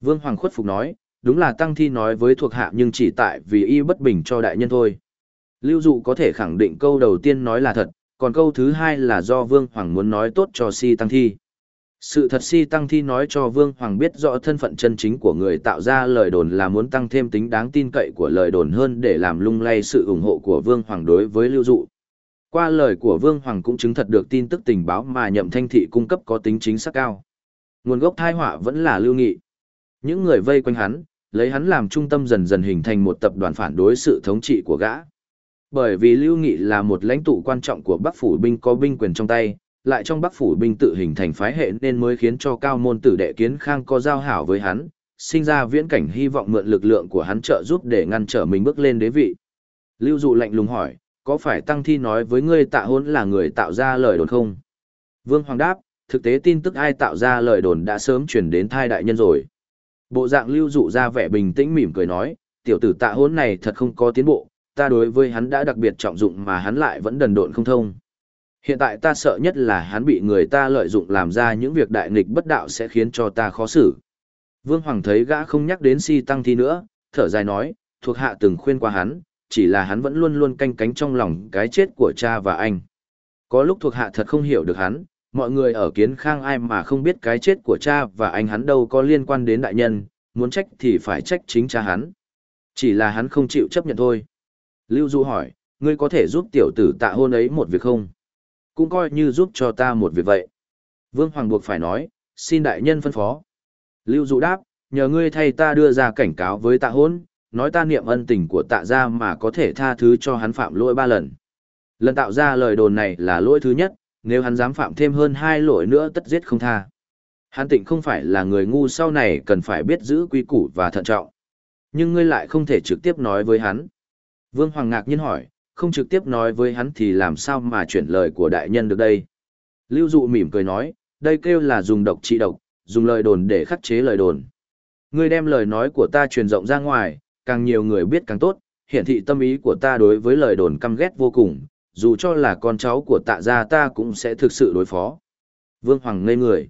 Vương Hoàng khuất phục nói, đúng là Tăng Thi nói với thuộc hạ nhưng chỉ tại vì y bất bình cho đại nhân thôi. Lưu Dụ có thể khẳng định câu đầu tiên nói là thật, còn câu thứ hai là do Vương Hoàng muốn nói tốt cho Si Tăng Thi. Sự thật Si Tăng Thi nói cho Vương Hoàng biết rõ thân phận chân chính của người tạo ra lời đồn là muốn tăng thêm tính đáng tin cậy của lời đồn hơn để làm lung lay sự ủng hộ của Vương Hoàng đối với Lưu Dụ. Qua lời của Vương Hoàng cũng chứng thật được tin tức tình báo mà Nhậm Thanh Thị cung cấp có tính chính xác cao. Nguồn gốc thai họa vẫn là Lưu Nghị. Những người vây quanh hắn, lấy hắn làm trung tâm dần dần hình thành một tập đoàn phản đối sự thống trị của gã. Bởi vì Lưu Nghị là một lãnh tụ quan trọng của Bắc phủ binh có binh quyền trong tay, lại trong Bắc phủ binh tự hình thành phái hệ nên mới khiến cho cao môn tử đệ kiến khang có giao hảo với hắn, sinh ra viễn cảnh hy vọng mượn lực lượng của hắn trợ giúp để ngăn trở mình bước lên đế vị. Lưu Dụ lạnh lùng hỏi, có phải Tăng Thi nói với ngươi tạ hôn là người tạo ra lời đồn không? Vương Hoàng đáp, thực tế tin tức ai tạo ra lời đồn đã sớm chuyển đến thai đại nhân rồi. Bộ dạng Lưu Dụ ra vẻ bình tĩnh mỉm cười nói, tiểu tử tạ hôn này thật không có tiến bộ, ta đối với hắn đã đặc biệt trọng dụng mà hắn lại vẫn đần độn không thông. Hiện tại ta sợ nhất là hắn bị người ta lợi dụng làm ra những việc đại nghịch bất đạo sẽ khiến cho ta khó xử. Vương Hoàng thấy gã không nhắc đến si tăng thi nữa, thở dài nói, thuộc hạ từng khuyên qua hắn, chỉ là hắn vẫn luôn luôn canh cánh trong lòng cái chết của cha và anh. Có lúc thuộc hạ thật không hiểu được hắn, mọi người ở kiến khang ai mà không biết cái chết của cha và anh hắn đâu có liên quan đến đại nhân, muốn trách thì phải trách chính cha hắn. Chỉ là hắn không chịu chấp nhận thôi. Lưu Du hỏi, ngươi có thể giúp tiểu tử tạ hôn ấy một việc không? Cũng coi như giúp cho ta một việc vậy. Vương Hoàng buộc phải nói, xin đại nhân phân phó. Lưu Du đáp, nhờ ngươi thay ta đưa ra cảnh cáo với tạ hôn, nói ta niệm ân tình của tạ gia mà có thể tha thứ cho hắn phạm lỗi ba lần. Lần tạo ra lời đồn này là lỗi thứ nhất, nếu hắn dám phạm thêm hơn hai lỗi nữa tất giết không tha. Hắn tịnh không phải là người ngu sau này cần phải biết giữ quy củ và thận trọng. Nhưng ngươi lại không thể trực tiếp nói với hắn. Vương Hoàng ngạc nhiên hỏi, không trực tiếp nói với hắn thì làm sao mà chuyển lời của đại nhân được đây? Lưu Dụ mỉm cười nói, đây kêu là dùng độc trị độc, dùng lời đồn để khắc chế lời đồn. Ngươi đem lời nói của ta truyền rộng ra ngoài, càng nhiều người biết càng tốt, hiển thị tâm ý của ta đối với lời đồn căm ghét vô cùng, dù cho là con cháu của tạ gia ta cũng sẽ thực sự đối phó. Vương Hoàng ngây người.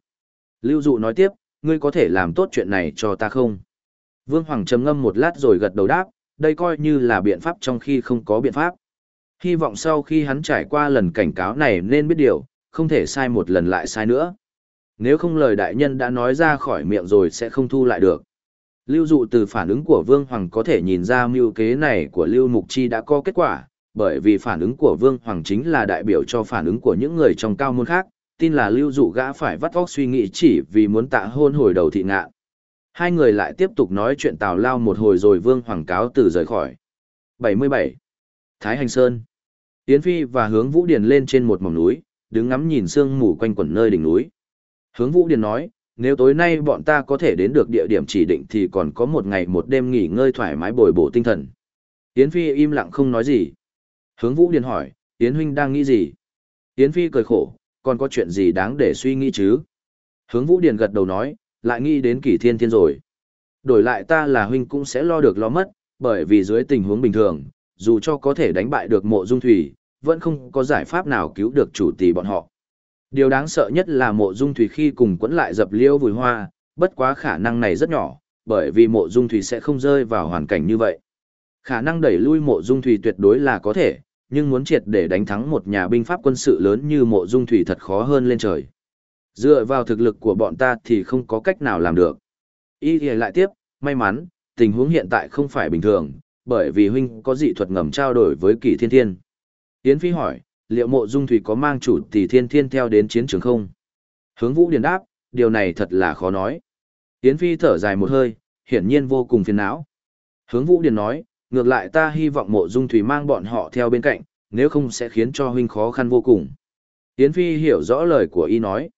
Lưu Dụ nói tiếp, ngươi có thể làm tốt chuyện này cho ta không? Vương Hoàng trầm ngâm một lát rồi gật đầu đáp, đây coi như là biện pháp trong khi không có biện pháp. Hy vọng sau khi hắn trải qua lần cảnh cáo này nên biết điều, không thể sai một lần lại sai nữa. Nếu không lời đại nhân đã nói ra khỏi miệng rồi sẽ không thu lại được. Lưu dụ từ phản ứng của Vương Hoàng có thể nhìn ra mưu kế này của Lưu Mục Chi đã có kết quả, bởi vì phản ứng của Vương Hoàng chính là đại biểu cho phản ứng của những người trong cao môn khác, tin là Lưu dụ gã phải vắt óc suy nghĩ chỉ vì muốn tạ hôn hồi đầu thị ngạ. Hai người lại tiếp tục nói chuyện tào lao một hồi rồi Vương Hoàng cáo từ rời khỏi. 77. Thái Hành Sơn Yến Phi và hướng Vũ Điền lên trên một mỏng núi, đứng ngắm nhìn sương mù quanh quẩn nơi đỉnh núi. Hướng Vũ Điền nói, nếu tối nay bọn ta có thể đến được địa điểm chỉ định thì còn có một ngày một đêm nghỉ ngơi thoải mái bồi bổ tinh thần. Yến Phi im lặng không nói gì. Hướng Vũ Điền hỏi, Yến Huynh đang nghĩ gì? Yến Phi cười khổ, còn có chuyện gì đáng để suy nghĩ chứ? Hướng Vũ Điền gật đầu nói, lại nghĩ đến kỷ thiên thiên rồi. Đổi lại ta là Huynh cũng sẽ lo được lo mất, bởi vì dưới tình huống bình thường, dù cho có thể đánh bại được mộ dung thủy, vẫn không có giải pháp nào cứu được chủ tỷ bọn họ. Điều đáng sợ nhất là mộ dung thủy khi cùng quấn lại dập liêu vùi hoa, bất quá khả năng này rất nhỏ, bởi vì mộ dung thủy sẽ không rơi vào hoàn cảnh như vậy. Khả năng đẩy lui mộ dung thủy tuyệt đối là có thể, nhưng muốn triệt để đánh thắng một nhà binh pháp quân sự lớn như mộ dung thủy thật khó hơn lên trời. Dựa vào thực lực của bọn ta thì không có cách nào làm được. Y thì lại tiếp, may mắn, tình huống hiện tại không phải bình thường, bởi vì huynh có dị thuật ngầm trao đổi với kỳ thiên thiên. Yến Phi hỏi, liệu mộ dung thủy có mang chủ tỷ thiên thiên theo đến chiến trường không? Hướng vũ điền đáp, điều này thật là khó nói. Yến Phi thở dài một hơi, hiển nhiên vô cùng phiền não. Hướng vũ điền nói, ngược lại ta hy vọng mộ dung thủy mang bọn họ theo bên cạnh, nếu không sẽ khiến cho huynh khó khăn vô cùng. Yến Phi hiểu rõ lời của y nói.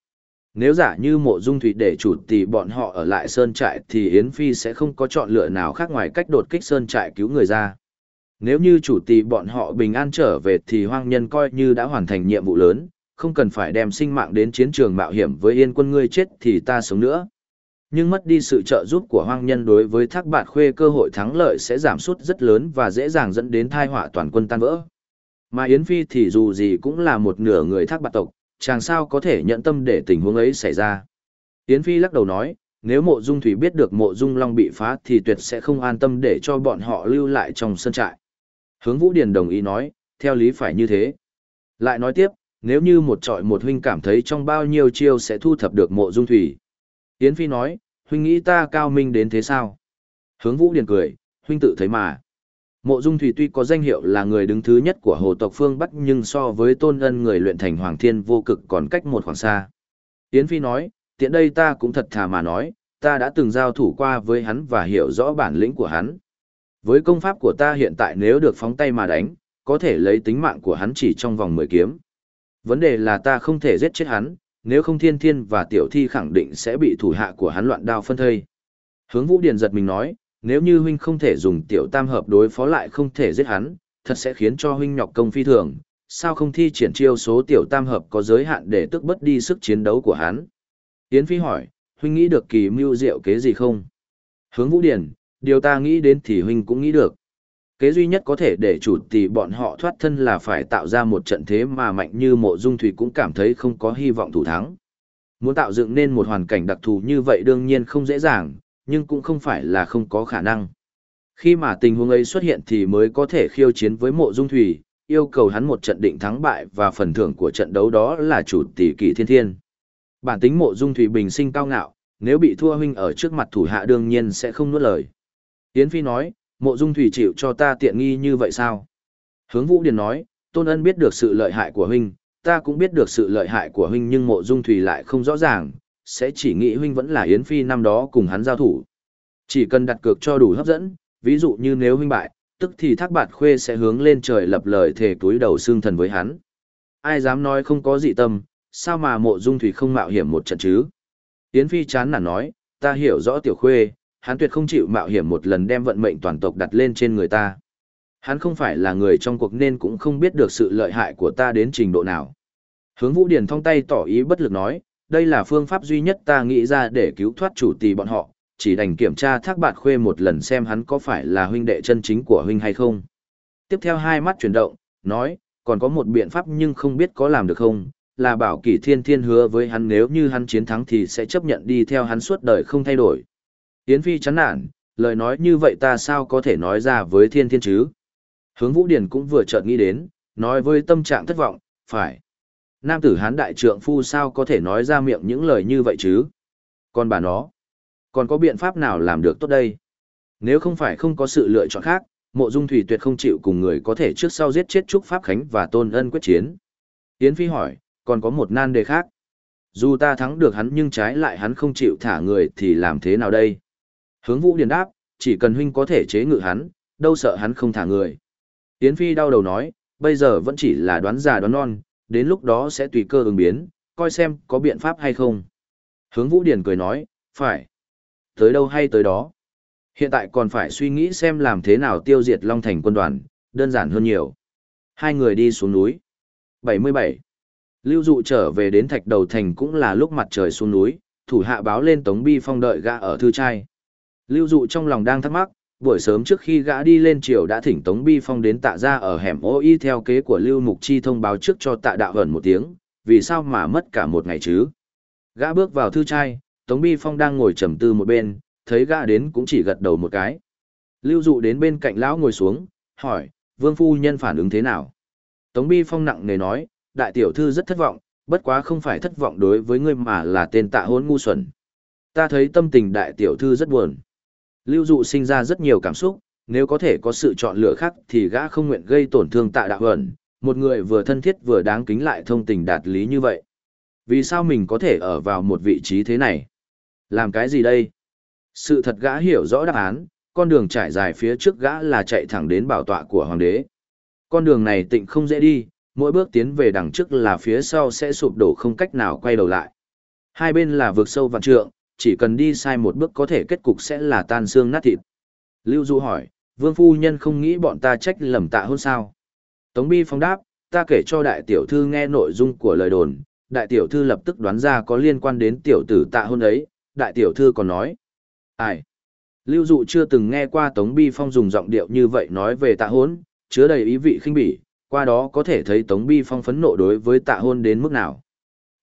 Nếu giả như mộ dung thủy để chủ tỷ bọn họ ở lại sơn trại thì Yến Phi sẽ không có chọn lựa nào khác ngoài cách đột kích sơn trại cứu người ra. Nếu như chủ tỷ bọn họ bình an trở về thì hoang nhân coi như đã hoàn thành nhiệm vụ lớn, không cần phải đem sinh mạng đến chiến trường mạo hiểm với yên quân ngươi chết thì ta sống nữa. Nhưng mất đi sự trợ giúp của hoang nhân đối với thác bạt khuê cơ hội thắng lợi sẽ giảm sút rất lớn và dễ dàng dẫn đến thai họa toàn quân tan vỡ. Mà Yến Phi thì dù gì cũng là một nửa người thác bạt tộc, chàng sao có thể nhận tâm để tình huống ấy xảy ra. Yến Phi lắc đầu nói, nếu mộ dung thủy biết được mộ dung long bị phá thì tuyệt sẽ không an tâm để cho bọn họ lưu lại trong sân trại. Hướng Vũ Điền đồng ý nói, theo lý phải như thế. Lại nói tiếp, nếu như một trọi một huynh cảm thấy trong bao nhiêu chiêu sẽ thu thập được mộ dung thủy. Yến Phi nói, huynh nghĩ ta cao minh đến thế sao? Hướng Vũ Điền cười, huynh tự thấy mà. Mộ Dung Thủy tuy có danh hiệu là người đứng thứ nhất của hồ tộc phương Bắc nhưng so với tôn ân người luyện thành Hoàng Thiên vô cực còn cách một khoảng xa. Yến Phi nói, tiện đây ta cũng thật thà mà nói, ta đã từng giao thủ qua với hắn và hiểu rõ bản lĩnh của hắn. Với công pháp của ta hiện tại nếu được phóng tay mà đánh, có thể lấy tính mạng của hắn chỉ trong vòng 10 kiếm. Vấn đề là ta không thể giết chết hắn, nếu không thiên thiên và tiểu thi khẳng định sẽ bị thủ hạ của hắn loạn đao phân thây. Hướng Vũ Điền giật mình nói, nếu như huynh không thể dùng tiểu tam hợp đối phó lại không thể giết hắn, thật sẽ khiến cho huynh nhọc công phi thường, sao không thi triển chiêu số tiểu tam hợp có giới hạn để tức bất đi sức chiến đấu của hắn. Yến Phi hỏi, huynh nghĩ được kỳ mưu diệu kế gì không? Hướng Vũ Điền, điều ta nghĩ đến thì huynh cũng nghĩ được. Kế duy nhất có thể để chủ tỷ bọn họ thoát thân là phải tạo ra một trận thế mà mạnh như mộ dung thủy cũng cảm thấy không có hy vọng thủ thắng. Muốn tạo dựng nên một hoàn cảnh đặc thù như vậy đương nhiên không dễ dàng, nhưng cũng không phải là không có khả năng. Khi mà tình huống ấy xuất hiện thì mới có thể khiêu chiến với mộ dung thủy, yêu cầu hắn một trận định thắng bại và phần thưởng của trận đấu đó là chủ tỷ kỳ thiên thiên. Bản tính mộ dung thủy bình sinh cao ngạo, nếu bị thua huynh ở trước mặt thủ hạ đương nhiên sẽ không nuốt lời. Yến Phi nói, mộ dung thủy chịu cho ta tiện nghi như vậy sao? Hướng Vũ Điền nói, Tôn Ân biết được sự lợi hại của huynh, ta cũng biết được sự lợi hại của huynh nhưng mộ dung thủy lại không rõ ràng, sẽ chỉ nghĩ huynh vẫn là Yến Phi năm đó cùng hắn giao thủ. Chỉ cần đặt cược cho đủ hấp dẫn, ví dụ như nếu huynh bại, tức thì thác bạt khuê sẽ hướng lên trời lập lời thề túi đầu xương thần với hắn. Ai dám nói không có dị tâm, sao mà mộ dung thủy không mạo hiểm một trận chứ? Yến Phi chán nản nói, ta hiểu rõ tiểu khuê, hắn tuyệt không chịu mạo hiểm một lần đem vận mệnh toàn tộc đặt lên trên người ta. Hắn không phải là người trong cuộc nên cũng không biết được sự lợi hại của ta đến trình độ nào. Hướng Vũ Điển thong tay tỏ ý bất lực nói, đây là phương pháp duy nhất ta nghĩ ra để cứu thoát chủ tỷ bọn họ, chỉ đành kiểm tra thác bạt khuê một lần xem hắn có phải là huynh đệ chân chính của huynh hay không. Tiếp theo hai mắt chuyển động, nói, còn có một biện pháp nhưng không biết có làm được không, là bảo kỷ thiên thiên hứa với hắn nếu như hắn chiến thắng thì sẽ chấp nhận đi theo hắn suốt đời không thay đổi. Yến Phi chán nản, lời nói như vậy ta sao có thể nói ra với thiên thiên chứ? Hướng Vũ Điển cũng vừa chợt nghĩ đến, nói với tâm trạng thất vọng, phải. Nam tử hán đại trượng phu sao có thể nói ra miệng những lời như vậy chứ? Còn bà nó, còn có biện pháp nào làm được tốt đây? Nếu không phải không có sự lựa chọn khác, mộ dung thủy tuyệt không chịu cùng người có thể trước sau giết chết Trúc Pháp Khánh và Tôn Ân quyết chiến. Yến Phi hỏi, còn có một nan đề khác. Dù ta thắng được hắn nhưng trái lại hắn không chịu thả người thì làm thế nào đây? Hướng Vũ Điền đáp, chỉ cần huynh có thể chế ngự hắn, đâu sợ hắn không thả người. Yến Phi đau đầu nói, bây giờ vẫn chỉ là đoán già đoán non, đến lúc đó sẽ tùy cơ ứng biến, coi xem có biện pháp hay không. Hướng Vũ Điền cười nói, phải. Tới đâu hay tới đó. Hiện tại còn phải suy nghĩ xem làm thế nào tiêu diệt Long Thành quân đoàn, đơn giản hơn nhiều. Hai người đi xuống núi. 77. Lưu dụ trở về đến thạch đầu thành cũng là lúc mặt trời xuống núi, thủ hạ báo lên Tống Bi Phong đợi gã ở thư trai. Lưu dụ trong lòng đang thắc mắc, buổi sớm trước khi gã đi lên triều đã thỉnh Tống Bi Phong đến tạ ra ở hẻm ô y theo kế của Lưu Mục Chi thông báo trước cho tạ đạo ẩn một tiếng, vì sao mà mất cả một ngày chứ. Gã bước vào thư trai, Tống Bi Phong đang ngồi trầm tư một bên, thấy gã đến cũng chỉ gật đầu một cái. Lưu dụ đến bên cạnh lão ngồi xuống, hỏi, vương phu nhân phản ứng thế nào? Tống Bi Phong nặng nề nói, đại tiểu thư rất thất vọng, bất quá không phải thất vọng đối với ngươi mà là tên tạ hôn ngu xuẩn. Ta thấy tâm tình đại tiểu thư rất buồn. Lưu dụ sinh ra rất nhiều cảm xúc, nếu có thể có sự chọn lựa khác thì gã không nguyện gây tổn thương tạ đạo ẩn, một người vừa thân thiết vừa đáng kính lại thông tình đạt lý như vậy. Vì sao mình có thể ở vào một vị trí thế này? Làm cái gì đây? Sự thật gã hiểu rõ đáp án, con đường trải dài phía trước gã là chạy thẳng đến bảo tọa của hoàng đế. Con đường này tịnh không dễ đi, mỗi bước tiến về đằng trước là phía sau sẽ sụp đổ không cách nào quay đầu lại. Hai bên là vực sâu vạn trượng, chỉ cần đi sai một bước có thể kết cục sẽ là tan xương nát thịt. Lưu Du hỏi, vương phu nhân không nghĩ bọn ta trách lầm tạ hôn sao? Tống Bi phong đáp, ta kể cho đại tiểu thư nghe nội dung của lời đồn, đại tiểu thư lập tức đoán ra có liên quan đến tiểu tử tạ hôn ấy, đại tiểu thư còn nói. Ai? Lưu Dụ chưa từng nghe qua Tống Bi Phong dùng giọng điệu như vậy nói về tạ hôn, chứa đầy ý vị khinh bỉ, qua đó có thể thấy Tống Bi Phong phấn nộ đối với tạ hôn đến mức nào.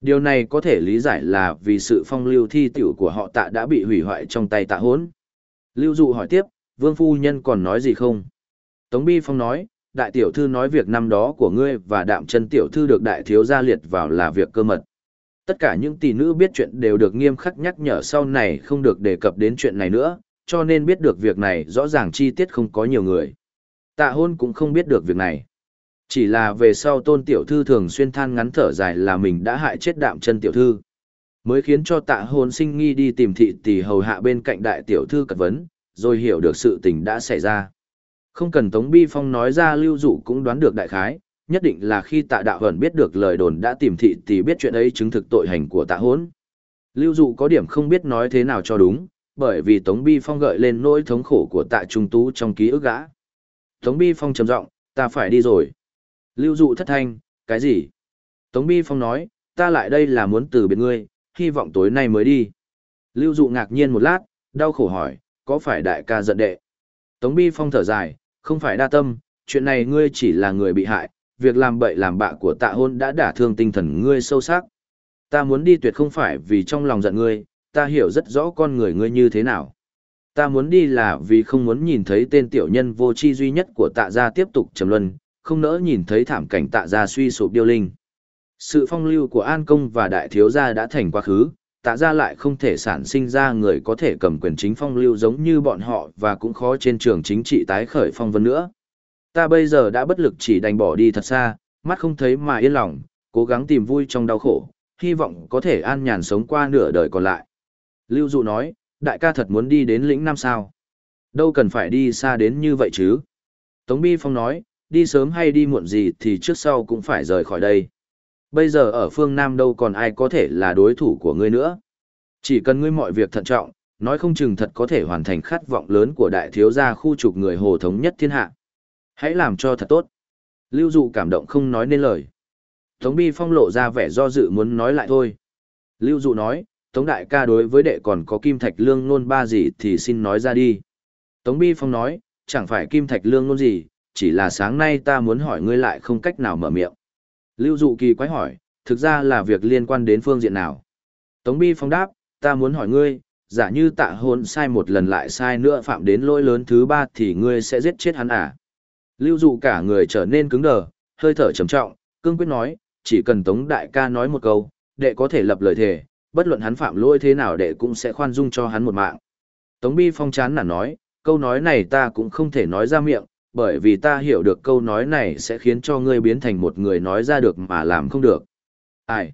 Điều này có thể lý giải là vì sự phong lưu thi tiểu của họ tạ đã bị hủy hoại trong tay tạ hôn. Lưu Dụ hỏi tiếp, Vương Phu Nhân còn nói gì không? Tống Bi Phong nói, đại tiểu thư nói việc năm đó của ngươi và đạm chân tiểu thư được đại thiếu gia liệt vào là việc cơ mật. Tất cả những tỷ nữ biết chuyện đều được nghiêm khắc nhắc nhở sau này không được đề cập đến chuyện này nữa, cho nên biết được việc này rõ ràng chi tiết không có nhiều người. Tạ hôn cũng không biết được việc này. Chỉ là về sau tôn tiểu thư thường xuyên than ngắn thở dài là mình đã hại chết đạm chân tiểu thư. Mới khiến cho tạ hôn sinh nghi đi tìm thị tỷ hầu hạ bên cạnh đại tiểu thư cật vấn, rồi hiểu được sự tình đã xảy ra. Không cần Tống Bi Phong nói ra lưu dụ cũng đoán được đại khái, nhất định là khi tạ đạo hẩn biết được lời đồn đã tìm thị tỷ biết chuyện ấy chứng thực tội hành của tạ hôn. Lưu dụ có điểm không biết nói thế nào cho đúng, bởi vì Tống Bi Phong gợi lên nỗi thống khổ của tạ trung tú trong ký ức gã. Tống Bi Phong trầm giọng, ta phải đi rồi. Lưu dụ thất thanh, cái gì? Tống Bi Phong nói, ta lại đây là muốn từ biệt ngươi, hy vọng tối nay mới đi. Lưu dụ ngạc nhiên một lát, đau khổ hỏi, có phải đại ca giận đệ? Tống Bi Phong thở dài, không phải đa tâm, chuyện này ngươi chỉ là người bị hại, việc làm bậy làm bạ của tạ hôn đã đả thương tinh thần ngươi sâu sắc. Ta muốn đi tuyệt không phải vì trong lòng giận ngươi, ta hiểu rất rõ con người ngươi như thế nào. Ta muốn đi là vì không muốn nhìn thấy tên tiểu nhân vô tri duy nhất của tạ gia tiếp tục trầm luân, không nỡ nhìn thấy thảm cảnh tạ gia suy sụp điêu linh. Sự phong lưu của An Công và Đại Thiếu Gia đã thành quá khứ, tạ gia lại không thể sản sinh ra người có thể cầm quyền chính phong lưu giống như bọn họ và cũng khó trên trường chính trị tái khởi phong vân nữa. Ta bây giờ đã bất lực chỉ đành bỏ đi thật xa, mắt không thấy mà yên lòng, cố gắng tìm vui trong đau khổ, hy vọng có thể an nhàn sống qua nửa đời còn lại. Lưu Dụ nói, đại ca thật muốn đi đến lĩnh năm sao. Đâu cần phải đi xa đến như vậy chứ. Tống Bi Phong nói, đi sớm hay đi muộn gì thì trước sau cũng phải rời khỏi đây. Bây giờ ở phương Nam đâu còn ai có thể là đối thủ của ngươi nữa. Chỉ cần ngươi mọi việc thận trọng, nói không chừng thật có thể hoàn thành khát vọng lớn của đại thiếu gia khu trục người hồ thống nhất thiên hạ. Hãy làm cho thật tốt. Lưu Dụ cảm động không nói nên lời. Tống Bi Phong lộ ra vẻ do dự muốn nói lại thôi. Lưu Dụ nói, Tống Đại ca đối với đệ còn có Kim Thạch Lương nôn ba gì thì xin nói ra đi. Tống Bi Phong nói, chẳng phải Kim Thạch Lương nôn gì, chỉ là sáng nay ta muốn hỏi ngươi lại không cách nào mở miệng. Lưu Dụ kỳ quái hỏi, thực ra là việc liên quan đến phương diện nào? Tống Bi Phong đáp, ta muốn hỏi ngươi, giả như tạ hôn sai một lần lại sai nữa phạm đến lỗi lớn thứ ba thì ngươi sẽ giết chết hắn à? Lưu Dụ cả người trở nên cứng đờ, hơi thở trầm trọng, cương quyết nói, chỉ cần Tống Đại ca nói một câu, đệ có thể lập lời thề, bất luận hắn phạm lỗi thế nào đệ cũng sẽ khoan dung cho hắn một mạng. Tống Bi Phong chán nản nói, câu nói này ta cũng không thể nói ra miệng, bởi vì ta hiểu được câu nói này sẽ khiến cho ngươi biến thành một người nói ra được mà làm không được. Ai?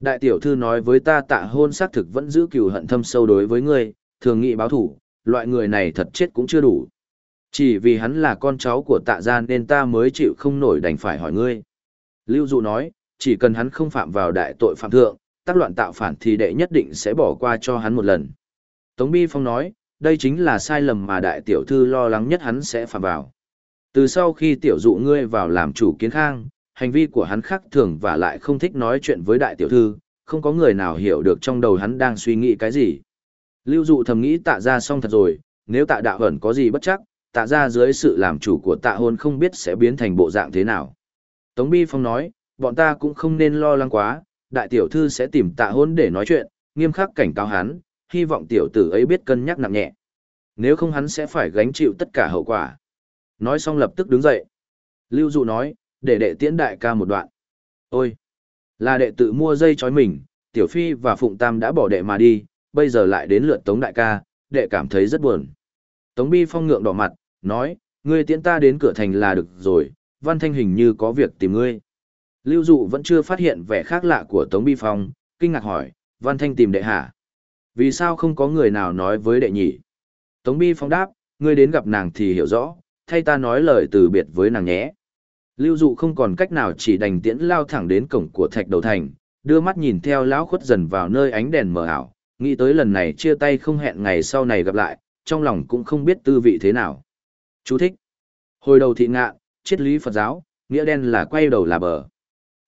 Đại tiểu thư nói với ta tạ hôn xác thực vẫn giữ cừu hận thâm sâu đối với ngươi, thường nghị báo thủ, loại người này thật chết cũng chưa đủ. Chỉ vì hắn là con cháu của tạ gia nên ta mới chịu không nổi đành phải hỏi ngươi. Lưu Dụ nói, chỉ cần hắn không phạm vào đại tội phạm thượng, tác loạn tạo phản thì đệ nhất định sẽ bỏ qua cho hắn một lần. Tống Bi Phong nói, đây chính là sai lầm mà đại tiểu thư lo lắng nhất hắn sẽ phạm vào. Từ sau khi tiểu dụ ngươi vào làm chủ kiến khang, hành vi của hắn khác thường và lại không thích nói chuyện với đại tiểu thư, không có người nào hiểu được trong đầu hắn đang suy nghĩ cái gì. Lưu dụ thầm nghĩ tạ ra xong thật rồi, nếu tạ đạo ẩn có gì bất chắc, tạ ra dưới sự làm chủ của tạ hôn không biết sẽ biến thành bộ dạng thế nào. Tống Bi Phong nói, bọn ta cũng không nên lo lắng quá, đại tiểu thư sẽ tìm tạ hôn để nói chuyện, nghiêm khắc cảnh cáo hắn, hy vọng tiểu tử ấy biết cân nhắc nặng nhẹ. Nếu không hắn sẽ phải gánh chịu tất cả hậu quả. Nói xong lập tức đứng dậy. Lưu Dụ nói, để đệ tiễn đại ca một đoạn. Ôi! Là đệ tự mua dây chói mình, Tiểu Phi và Phụng Tam đã bỏ đệ mà đi, bây giờ lại đến lượt Tống đại ca, đệ cảm thấy rất buồn. Tống Bi Phong ngượng đỏ mặt, nói, ngươi tiễn ta đến cửa thành là được rồi, Văn Thanh hình như có việc tìm ngươi. Lưu Dụ vẫn chưa phát hiện vẻ khác lạ của Tống Bi Phong, kinh ngạc hỏi, Văn Thanh tìm đệ hả? Vì sao không có người nào nói với đệ nhỉ? Tống Bi Phong đáp, ngươi đến gặp nàng thì hiểu rõ, thay ta nói lời từ biệt với nàng nhé. Lưu Dụ không còn cách nào chỉ đành tiễn lao thẳng đến cổng của thạch đầu thành, đưa mắt nhìn theo lão khuất dần vào nơi ánh đèn mờ ảo, nghĩ tới lần này chia tay không hẹn ngày sau này gặp lại, trong lòng cũng không biết tư vị thế nào. Chú thích. Hồi đầu thị ngạ, triết lý Phật giáo, nghĩa đen là quay đầu là bờ.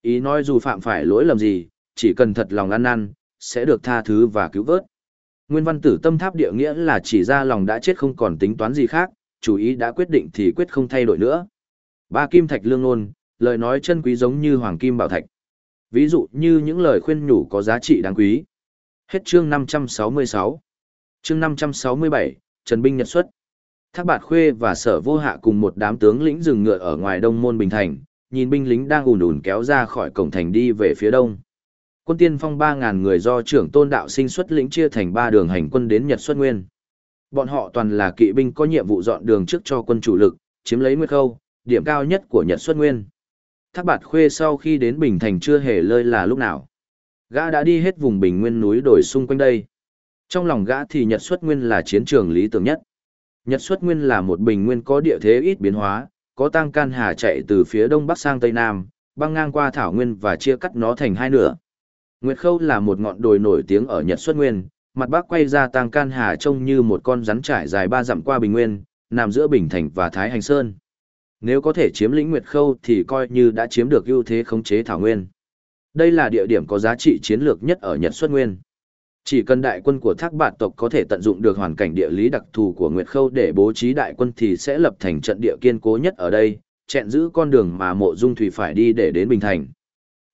Ý nói dù phạm phải lỗi lầm gì, chỉ cần thật lòng ăn năn, sẽ được tha thứ và cứu vớt. Nguyên văn tử tâm tháp địa nghĩa là chỉ ra lòng đã chết không còn tính toán gì khác, chủ ý đã quyết định thì quyết không thay đổi nữa. Ba kim thạch lương ngôn, lời nói chân quý giống như hoàng kim bảo thạch. Ví dụ như những lời khuyên nhủ có giá trị đáng quý. Hết chương 566. Chương 567, Trần Binh Nhật xuất. Thác Bạt Khuê và Sở Vô Hạ cùng một đám tướng lĩnh dừng ngựa ở ngoài đông môn Bình Thành, nhìn binh lính đang ùn ùn kéo ra khỏi cổng thành đi về phía đông. Quân tiên phong 3.000 người do trưởng tôn đạo sinh xuất lĩnh chia thành ba đường hành quân đến Nhật xuất nguyên. Bọn họ toàn là kỵ binh có nhiệm vụ dọn đường trước cho quân chủ lực, chiếm lấy Nguyệt Khâu, điểm cao nhất của Nhật xuất nguyên. Thác Bạt Khuê sau khi đến Bình Thành chưa hề lơi là lúc nào. Gã đã đi hết vùng bình nguyên núi đồi xung quanh đây. Trong lòng gã thì Nhật xuất nguyên là chiến trường lý tưởng nhất. Nhật xuất nguyên là một bình nguyên có địa thế ít biến hóa, có tăng can hà chạy từ phía đông bắc sang tây nam, băng ngang qua thảo nguyên và chia cắt nó thành hai nửa. Nguyệt Khâu là một ngọn đồi nổi tiếng ở Nhật xuất nguyên, mặt bắc quay ra tăng can hà trông như một con rắn trải dài ba dặm qua bình nguyên, nằm giữa Bình Thành và Thái Hành Sơn. Nếu có thể chiếm lĩnh Nguyệt Khâu thì coi như đã chiếm được ưu thế khống chế thảo nguyên. Đây là địa điểm có giá trị chiến lược nhất ở Nhật xuất nguyên. Chỉ cần đại quân của thác bạt tộc có thể tận dụng được hoàn cảnh địa lý đặc thù của Nguyệt Khâu để bố trí đại quân thì sẽ lập thành trận địa kiên cố nhất ở đây, chẹn giữ con đường mà mộ dung thủy phải đi để đến Bình Thành.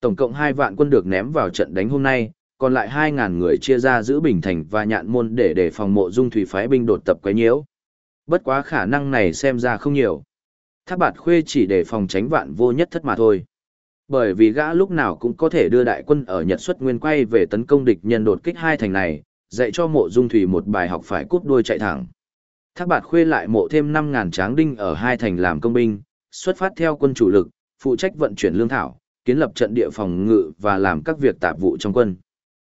Tổng cộng hai vạn quân được ném vào trận đánh hôm nay, còn lại 2.000 người chia ra giữ Bình Thành và nhạn môn để đề phòng mộ dung thủy phái binh đột tập quấy nhiễu. Bất quá khả năng này xem ra không nhiều. Tháp bạt khuê chỉ để phòng tránh vạn vô nhất thất mà thôi. Bởi vì gã lúc nào cũng có thể đưa đại quân ở Nhật xuất nguyên quay về tấn công địch nhân đột kích hai thành này, dạy cho mộ dung thủy một bài học phải cút đuôi chạy thẳng. Thác bạt khuê lại mộ thêm 5.000 tráng đinh ở hai thành làm công binh, xuất phát theo quân chủ lực, phụ trách vận chuyển lương thảo, kiến lập trận địa phòng ngự và làm các việc tạp vụ trong quân.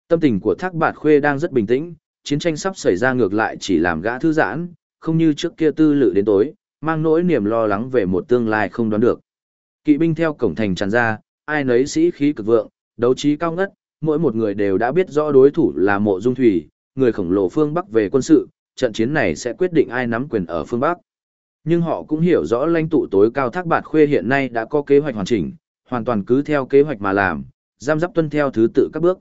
Tâm tình của Thác Bạt Khuê đang rất bình tĩnh, chiến tranh sắp xảy ra ngược lại chỉ làm gã thư giãn, không như trước kia tư lự đến tối, mang nỗi niềm lo lắng về một tương lai không đoán được. Kỵ binh theo cổng thành tràn ra, ai nấy sĩ khí cực vượng, đấu trí cao ngất, mỗi một người đều đã biết rõ đối thủ là Mộ Dung Thủy, người khổng lồ phương Bắc về quân sự, trận chiến này sẽ quyết định ai nắm quyền ở phương Bắc. Nhưng họ cũng hiểu rõ lãnh tụ tối cao Thác Bạt Khuê hiện nay đã có kế hoạch hoàn chỉnh, hoàn toàn cứ theo kế hoạch mà làm, giam giáp tuân theo thứ tự các bước.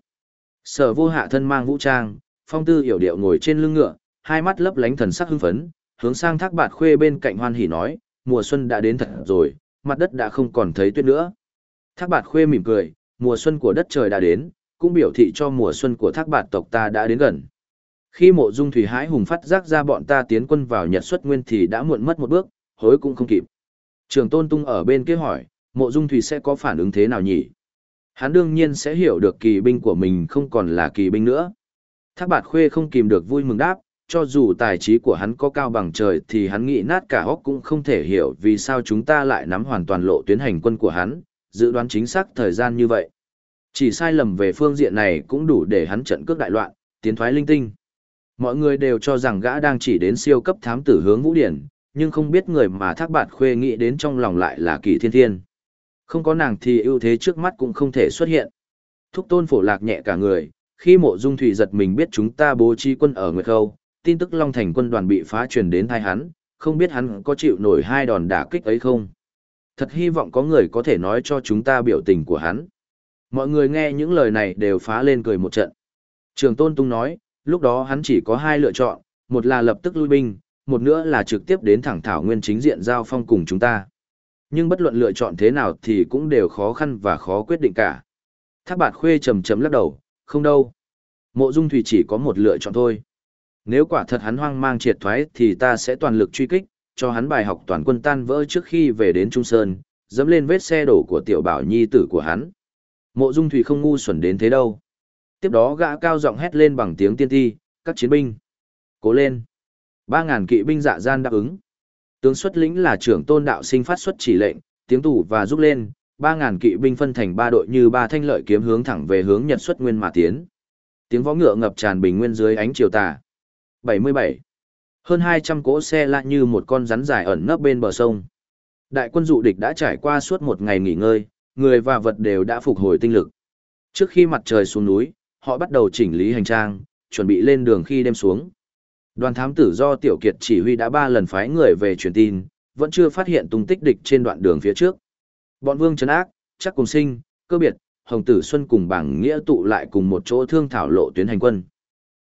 Sở vô hạ thân mang vũ trang, phong tư hiểu điệu ngồi trên lưng ngựa, hai mắt lấp lánh thần sắc hưng phấn, hướng sang thác bạt khuê bên cạnh hoan hỉ nói, mùa xuân đã đến thật rồi, mặt đất đã không còn thấy tuyết nữa. Thác bạt khuê mỉm cười, mùa xuân của đất trời đã đến, cũng biểu thị cho mùa xuân của thác bạt tộc ta đã đến gần. Khi mộ dung thủy hãi hùng phát giác ra bọn ta tiến quân vào nhật xuất nguyên thì đã muộn mất một bước, hối cũng không kịp. Trường tôn tung ở bên kia hỏi, mộ dung thủy sẽ có phản ứng thế nào nhỉ? Hắn đương nhiên sẽ hiểu được kỳ binh của mình không còn là kỳ binh nữa. Thác bạt khuê không kìm được vui mừng đáp, cho dù tài trí của hắn có cao bằng trời thì hắn nghĩ nát cả hốc cũng không thể hiểu vì sao chúng ta lại nắm hoàn toàn lộ tuyến hành quân của hắn, dự đoán chính xác thời gian như vậy. Chỉ sai lầm về phương diện này cũng đủ để hắn trận cước đại loạn, tiến thoái linh tinh. Mọi người đều cho rằng gã đang chỉ đến siêu cấp thám tử hướng vũ điển, nhưng không biết người mà thác bạt khuê nghĩ đến trong lòng lại là kỳ thiên thiên. Không có nàng thì ưu thế trước mắt cũng không thể xuất hiện. Thúc tôn phổ lạc nhẹ cả người, khi mộ dung thủy giật mình biết chúng ta bố trí quân ở Nguyệt Khâu, tin tức Long Thành quân đoàn bị phá truyền đến thai hắn, không biết hắn có chịu nổi hai đòn đả kích ấy không. Thật hy vọng có người có thể nói cho chúng ta biểu tình của hắn. Mọi người nghe những lời này đều phá lên cười một trận. Trường Tôn Tung nói, lúc đó hắn chỉ có hai lựa chọn, một là lập tức lui binh, một nữa là trực tiếp đến thẳng thảo nguyên chính diện giao phong cùng chúng ta. Nhưng bất luận lựa chọn thế nào thì cũng đều khó khăn và khó quyết định cả. Thác bạt khuê trầm trầm lắc đầu, không đâu. Mộ dung thủy chỉ có một lựa chọn thôi. Nếu quả thật hắn hoang mang triệt thoái thì ta sẽ toàn lực truy kích, cho hắn bài học toàn quân tan vỡ trước khi về đến Trung Sơn, dẫm lên vết xe đổ của tiểu bảo nhi tử của hắn. Mộ dung thủy không ngu xuẩn đến thế đâu. Tiếp đó gã cao giọng hét lên bằng tiếng tiên ti, các chiến binh. Cố lên. Ba ngàn kỵ binh dạ gian đáp ứng. Tướng xuất lĩnh là trưởng tôn đạo sinh phát xuất chỉ lệnh, tiếng tủ và rút lên, ba ngàn kỵ binh phân thành ba đội như ba thanh lợi kiếm hướng thẳng về hướng nhật xuất nguyên mà tiến. Tiếng võ ngựa ngập tràn bình nguyên dưới ánh chiều tà. 77. Hơn 200 cỗ xe lạ như một con rắn dài ẩn nấp bên bờ sông. Đại quân dụ địch đã trải qua suốt một ngày nghỉ ngơi, người và vật đều đã phục hồi tinh lực. Trước khi mặt trời xuống núi, họ bắt đầu chỉnh lý hành trang, chuẩn bị lên đường khi đêm xuống. Đoàn thám tử do Tiểu Kiệt chỉ huy đã ba lần phái người về truyền tin, vẫn chưa phát hiện tung tích địch trên đoạn đường phía trước. Bọn Vương Trấn Ác, chắc cùng sinh, cơ biệt, Hồng Tử Xuân cùng bảng nghĩa tụ lại cùng một chỗ thương thảo lộ tuyến hành quân.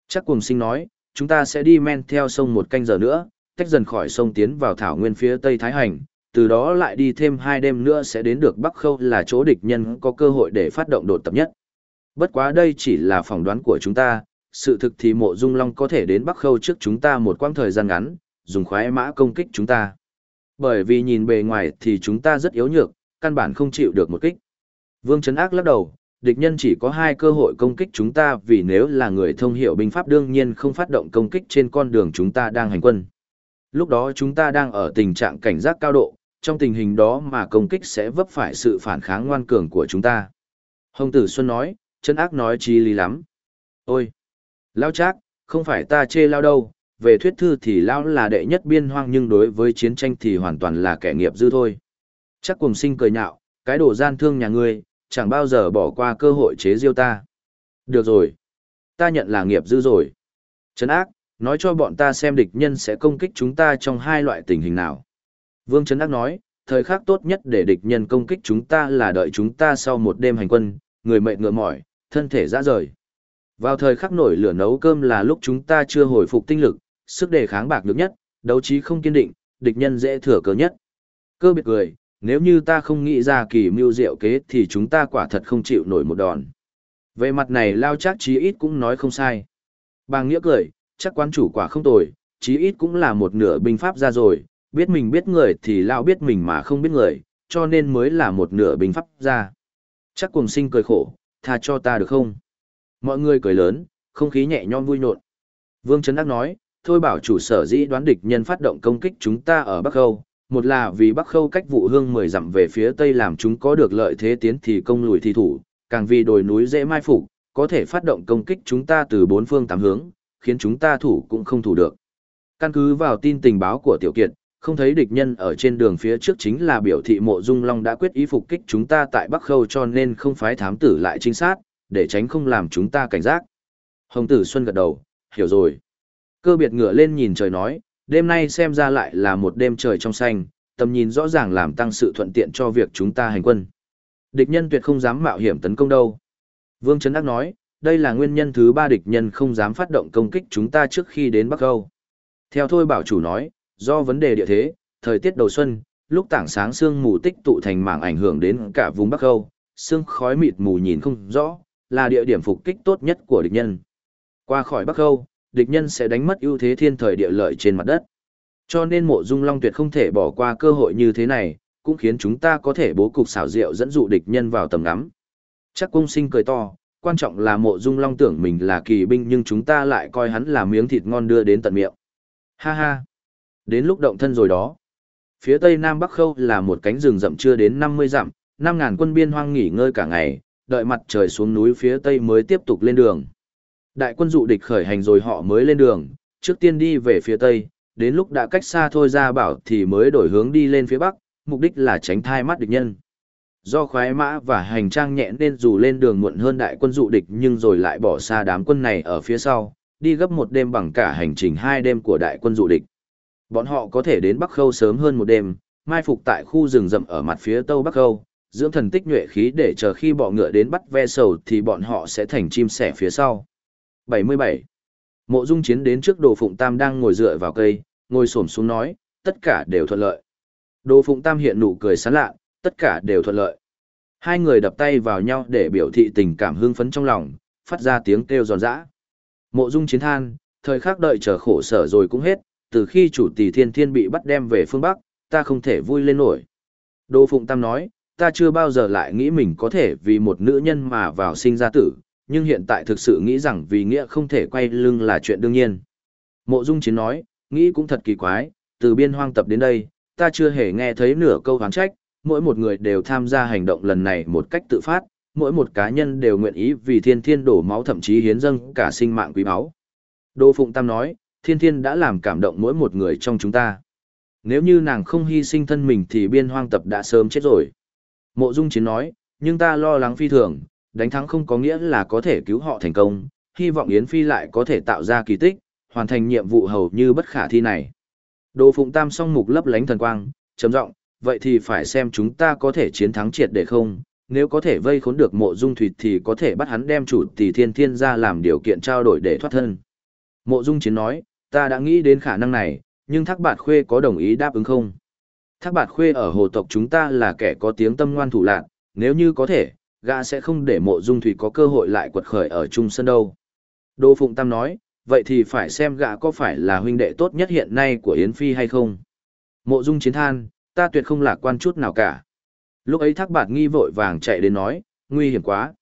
Chắc cùng sinh nói, chúng ta sẽ đi men theo sông một canh giờ nữa, tách dần khỏi sông tiến vào thảo nguyên phía tây Thái Hành, từ đó lại đi thêm hai đêm nữa sẽ đến được Bắc Khâu là chỗ địch nhân có cơ hội để phát động đột tập nhất. Bất quá đây chỉ là phỏng đoán của chúng ta, sự thực thì mộ dung long có thể đến Bắc Khâu trước chúng ta một quãng thời gian ngắn, dùng khoái mã công kích chúng ta. Bởi vì nhìn bề ngoài thì chúng ta rất yếu nhược, căn bản không chịu được một kích. Vương Trấn Ác lắc đầu, địch nhân chỉ có hai cơ hội công kích chúng ta vì nếu là người thông hiểu binh pháp đương nhiên không phát động công kích trên con đường chúng ta đang hành quân. Lúc đó chúng ta đang ở tình trạng cảnh giác cao độ, trong tình hình đó mà công kích sẽ vấp phải sự phản kháng ngoan cường của chúng ta. Hồng Tử Xuân nói, chân ác nói chi lý lắm. Ôi! Lao Trác, không phải ta chê lao đâu, về thuyết thư thì lao là đệ nhất biên hoang nhưng đối với chiến tranh thì hoàn toàn là kẻ nghiệp dư thôi. Chắc cùng sinh cười nhạo, cái đồ gian thương nhà ngươi, chẳng bao giờ bỏ qua cơ hội chế diêu ta. Được rồi. Ta nhận là nghiệp dư rồi. Trấn ác, nói cho bọn ta xem địch nhân sẽ công kích chúng ta trong hai loại tình hình nào. Vương Trấn ác nói, thời khắc tốt nhất để địch nhân công kích chúng ta là đợi chúng ta sau một đêm hành quân, người mệt ngựa mỏi, thân thể ra rời. Vào thời khắc nổi lửa nấu cơm là lúc chúng ta chưa hồi phục tinh lực, sức đề kháng bạc được nhất, đấu trí không kiên định, địch nhân dễ thừa cớ nhất. Cơ biệt cười, nếu như ta không nghĩ ra kỳ mưu diệu kế thì chúng ta quả thật không chịu nổi một đòn. Về mặt này lao chắc chí ít cũng nói không sai. Bàng nghĩa cười, chắc quan chủ quả không tồi, chí ít cũng là một nửa binh pháp ra rồi, biết mình biết người thì lao biết mình mà không biết người, cho nên mới là một nửa binh pháp ra. Chắc cùng sinh cười khổ, tha cho ta được không? Mọi người cười lớn, không khí nhẹ nhõm vui nhộn. Vương Trấn Đắc nói, thôi bảo chủ sở dĩ đoán địch nhân phát động công kích chúng ta ở Bắc Khâu, một là vì Bắc Khâu cách vụ hương mười dặm về phía tây làm chúng có được lợi thế tiến thì công lùi thì thủ, càng vì đồi núi dễ mai phục, có thể phát động công kích chúng ta từ bốn phương tám hướng, khiến chúng ta thủ cũng không thủ được. Căn cứ vào tin tình báo của Tiểu Kiệt, không thấy địch nhân ở trên đường phía trước chính là biểu thị mộ dung long đã quyết ý phục kích chúng ta tại Bắc Khâu cho nên không phái thám tử lại trinh sát, để tránh không làm chúng ta cảnh giác. Hồng tử Xuân gật đầu, hiểu rồi. Cơ biệt ngựa lên nhìn trời nói, đêm nay xem ra lại là một đêm trời trong xanh, tầm nhìn rõ ràng làm tăng sự thuận tiện cho việc chúng ta hành quân. Địch nhân tuyệt không dám mạo hiểm tấn công đâu. Vương Trấn Đắc nói, đây là nguyên nhân thứ ba địch nhân không dám phát động công kích chúng ta trước khi đến Bắc Âu. Theo Thôi Bảo Chủ nói, do vấn đề địa thế, thời tiết đầu xuân, lúc tảng sáng sương mù tích tụ thành mảng ảnh hưởng đến cả vùng Bắc Âu, sương khói mịt mù nhìn không rõ, là địa điểm phục kích tốt nhất của địch nhân. Qua khỏi Bắc Âu, địch nhân sẽ đánh mất ưu thế thiên thời địa lợi trên mặt đất. Cho nên mộ dung long tuyệt không thể bỏ qua cơ hội như thế này, cũng khiến chúng ta có thể bố cục xảo diệu dẫn dụ địch nhân vào tầm ngắm. Chắc cung sinh cười to, quan trọng là mộ dung long tưởng mình là kỳ binh nhưng chúng ta lại coi hắn là miếng thịt ngon đưa đến tận miệng. Ha ha! Đến lúc động thân rồi đó. Phía tây nam bắc khâu là một cánh rừng rậm chưa đến 50 dặm, 5.000 quân biên hoang nghỉ ngơi cả ngày, đợi mặt trời xuống núi phía tây mới tiếp tục lên đường. Đại quân dụ địch khởi hành rồi họ mới lên đường, trước tiên đi về phía tây, đến lúc đã cách xa thôi ra bảo thì mới đổi hướng đi lên phía bắc, mục đích là tránh thai mắt địch nhân. Do khoái mã và hành trang nhẹ nên dù lên đường muộn hơn đại quân dụ địch nhưng rồi lại bỏ xa đám quân này ở phía sau, đi gấp một đêm bằng cả hành trình hai đêm của đại quân dụ địch. Bọn họ có thể đến Bắc Khâu sớm hơn một đêm, mai phục tại khu rừng rậm ở mặt phía tâu Bắc Khâu, dưỡng thần tích nhuệ khí để chờ khi bọ ngựa đến bắt ve sầu thì bọn họ sẽ thành chim sẻ phía sau. 77. Mộ Dung Chiến đến trước Đồ Phụng Tam đang ngồi dựa vào cây, ngồi xổm xuống nói, tất cả đều thuận lợi. Đồ Phụng Tam hiện nụ cười sán lạ, tất cả đều thuận lợi. Hai người đập tay vào nhau để biểu thị tình cảm hưng phấn trong lòng, phát ra tiếng kêu giòn giã. Mộ Dung Chiến than, thời khắc đợi chờ khổ sở rồi cũng hết, từ khi chủ tỷ thiên thiên bị bắt đem về phương Bắc, ta không thể vui lên nổi. Đồ Phụng Tam nói, ta chưa bao giờ lại nghĩ mình có thể vì một nữ nhân mà vào sinh ra tử, nhưng hiện tại thực sự nghĩ rằng vì nghĩa không thể quay lưng là chuyện đương nhiên. Mộ Dung Chiến nói, nghĩ cũng thật kỳ quái, từ biên hoang tập đến đây, ta chưa hề nghe thấy nửa câu hoán trách, mỗi một người đều tham gia hành động lần này một cách tự phát, mỗi một cá nhân đều nguyện ý vì thiên thiên đổ máu thậm chí hiến dâng cả sinh mạng quý báu. Đô Phụng Tam nói, thiên thiên đã làm cảm động mỗi một người trong chúng ta. Nếu như nàng không hy sinh thân mình thì biên hoang tập đã sớm chết rồi. Mộ Dung Chiến nói, nhưng ta lo lắng phi thường, đánh thắng không có nghĩa là có thể cứu họ thành công, hy vọng Yến Phi lại có thể tạo ra kỳ tích, hoàn thành nhiệm vụ hầu như bất khả thi này. Đồ Phụng Tam song mục lấp lánh thần quang, trầm giọng, vậy thì phải xem chúng ta có thể chiến thắng triệt để không, nếu có thể vây khốn được mộ dung thủy thì có thể bắt hắn đem chủ tỷ thiên thiên ra làm điều kiện trao đổi để thoát thân. Mộ dung chiến nói, ta đã nghĩ đến khả năng này, nhưng Thác Bạt Khuê có đồng ý đáp ứng không? Thác Bạt Khuê ở hồ tộc chúng ta là kẻ có tiếng tâm ngoan thủ lạc, nếu như có thể, gã sẽ không để mộ dung thủy có cơ hội lại quật khởi ở Trung Sơn đâu. Đô Phụng Tam nói, vậy thì phải xem gã có phải là huynh đệ tốt nhất hiện nay của Yến Phi hay không. Mộ dung chiến than, ta tuyệt không lạc quan chút nào cả. Lúc ấy thác bạt nghi vội vàng chạy đến nói, nguy hiểm quá.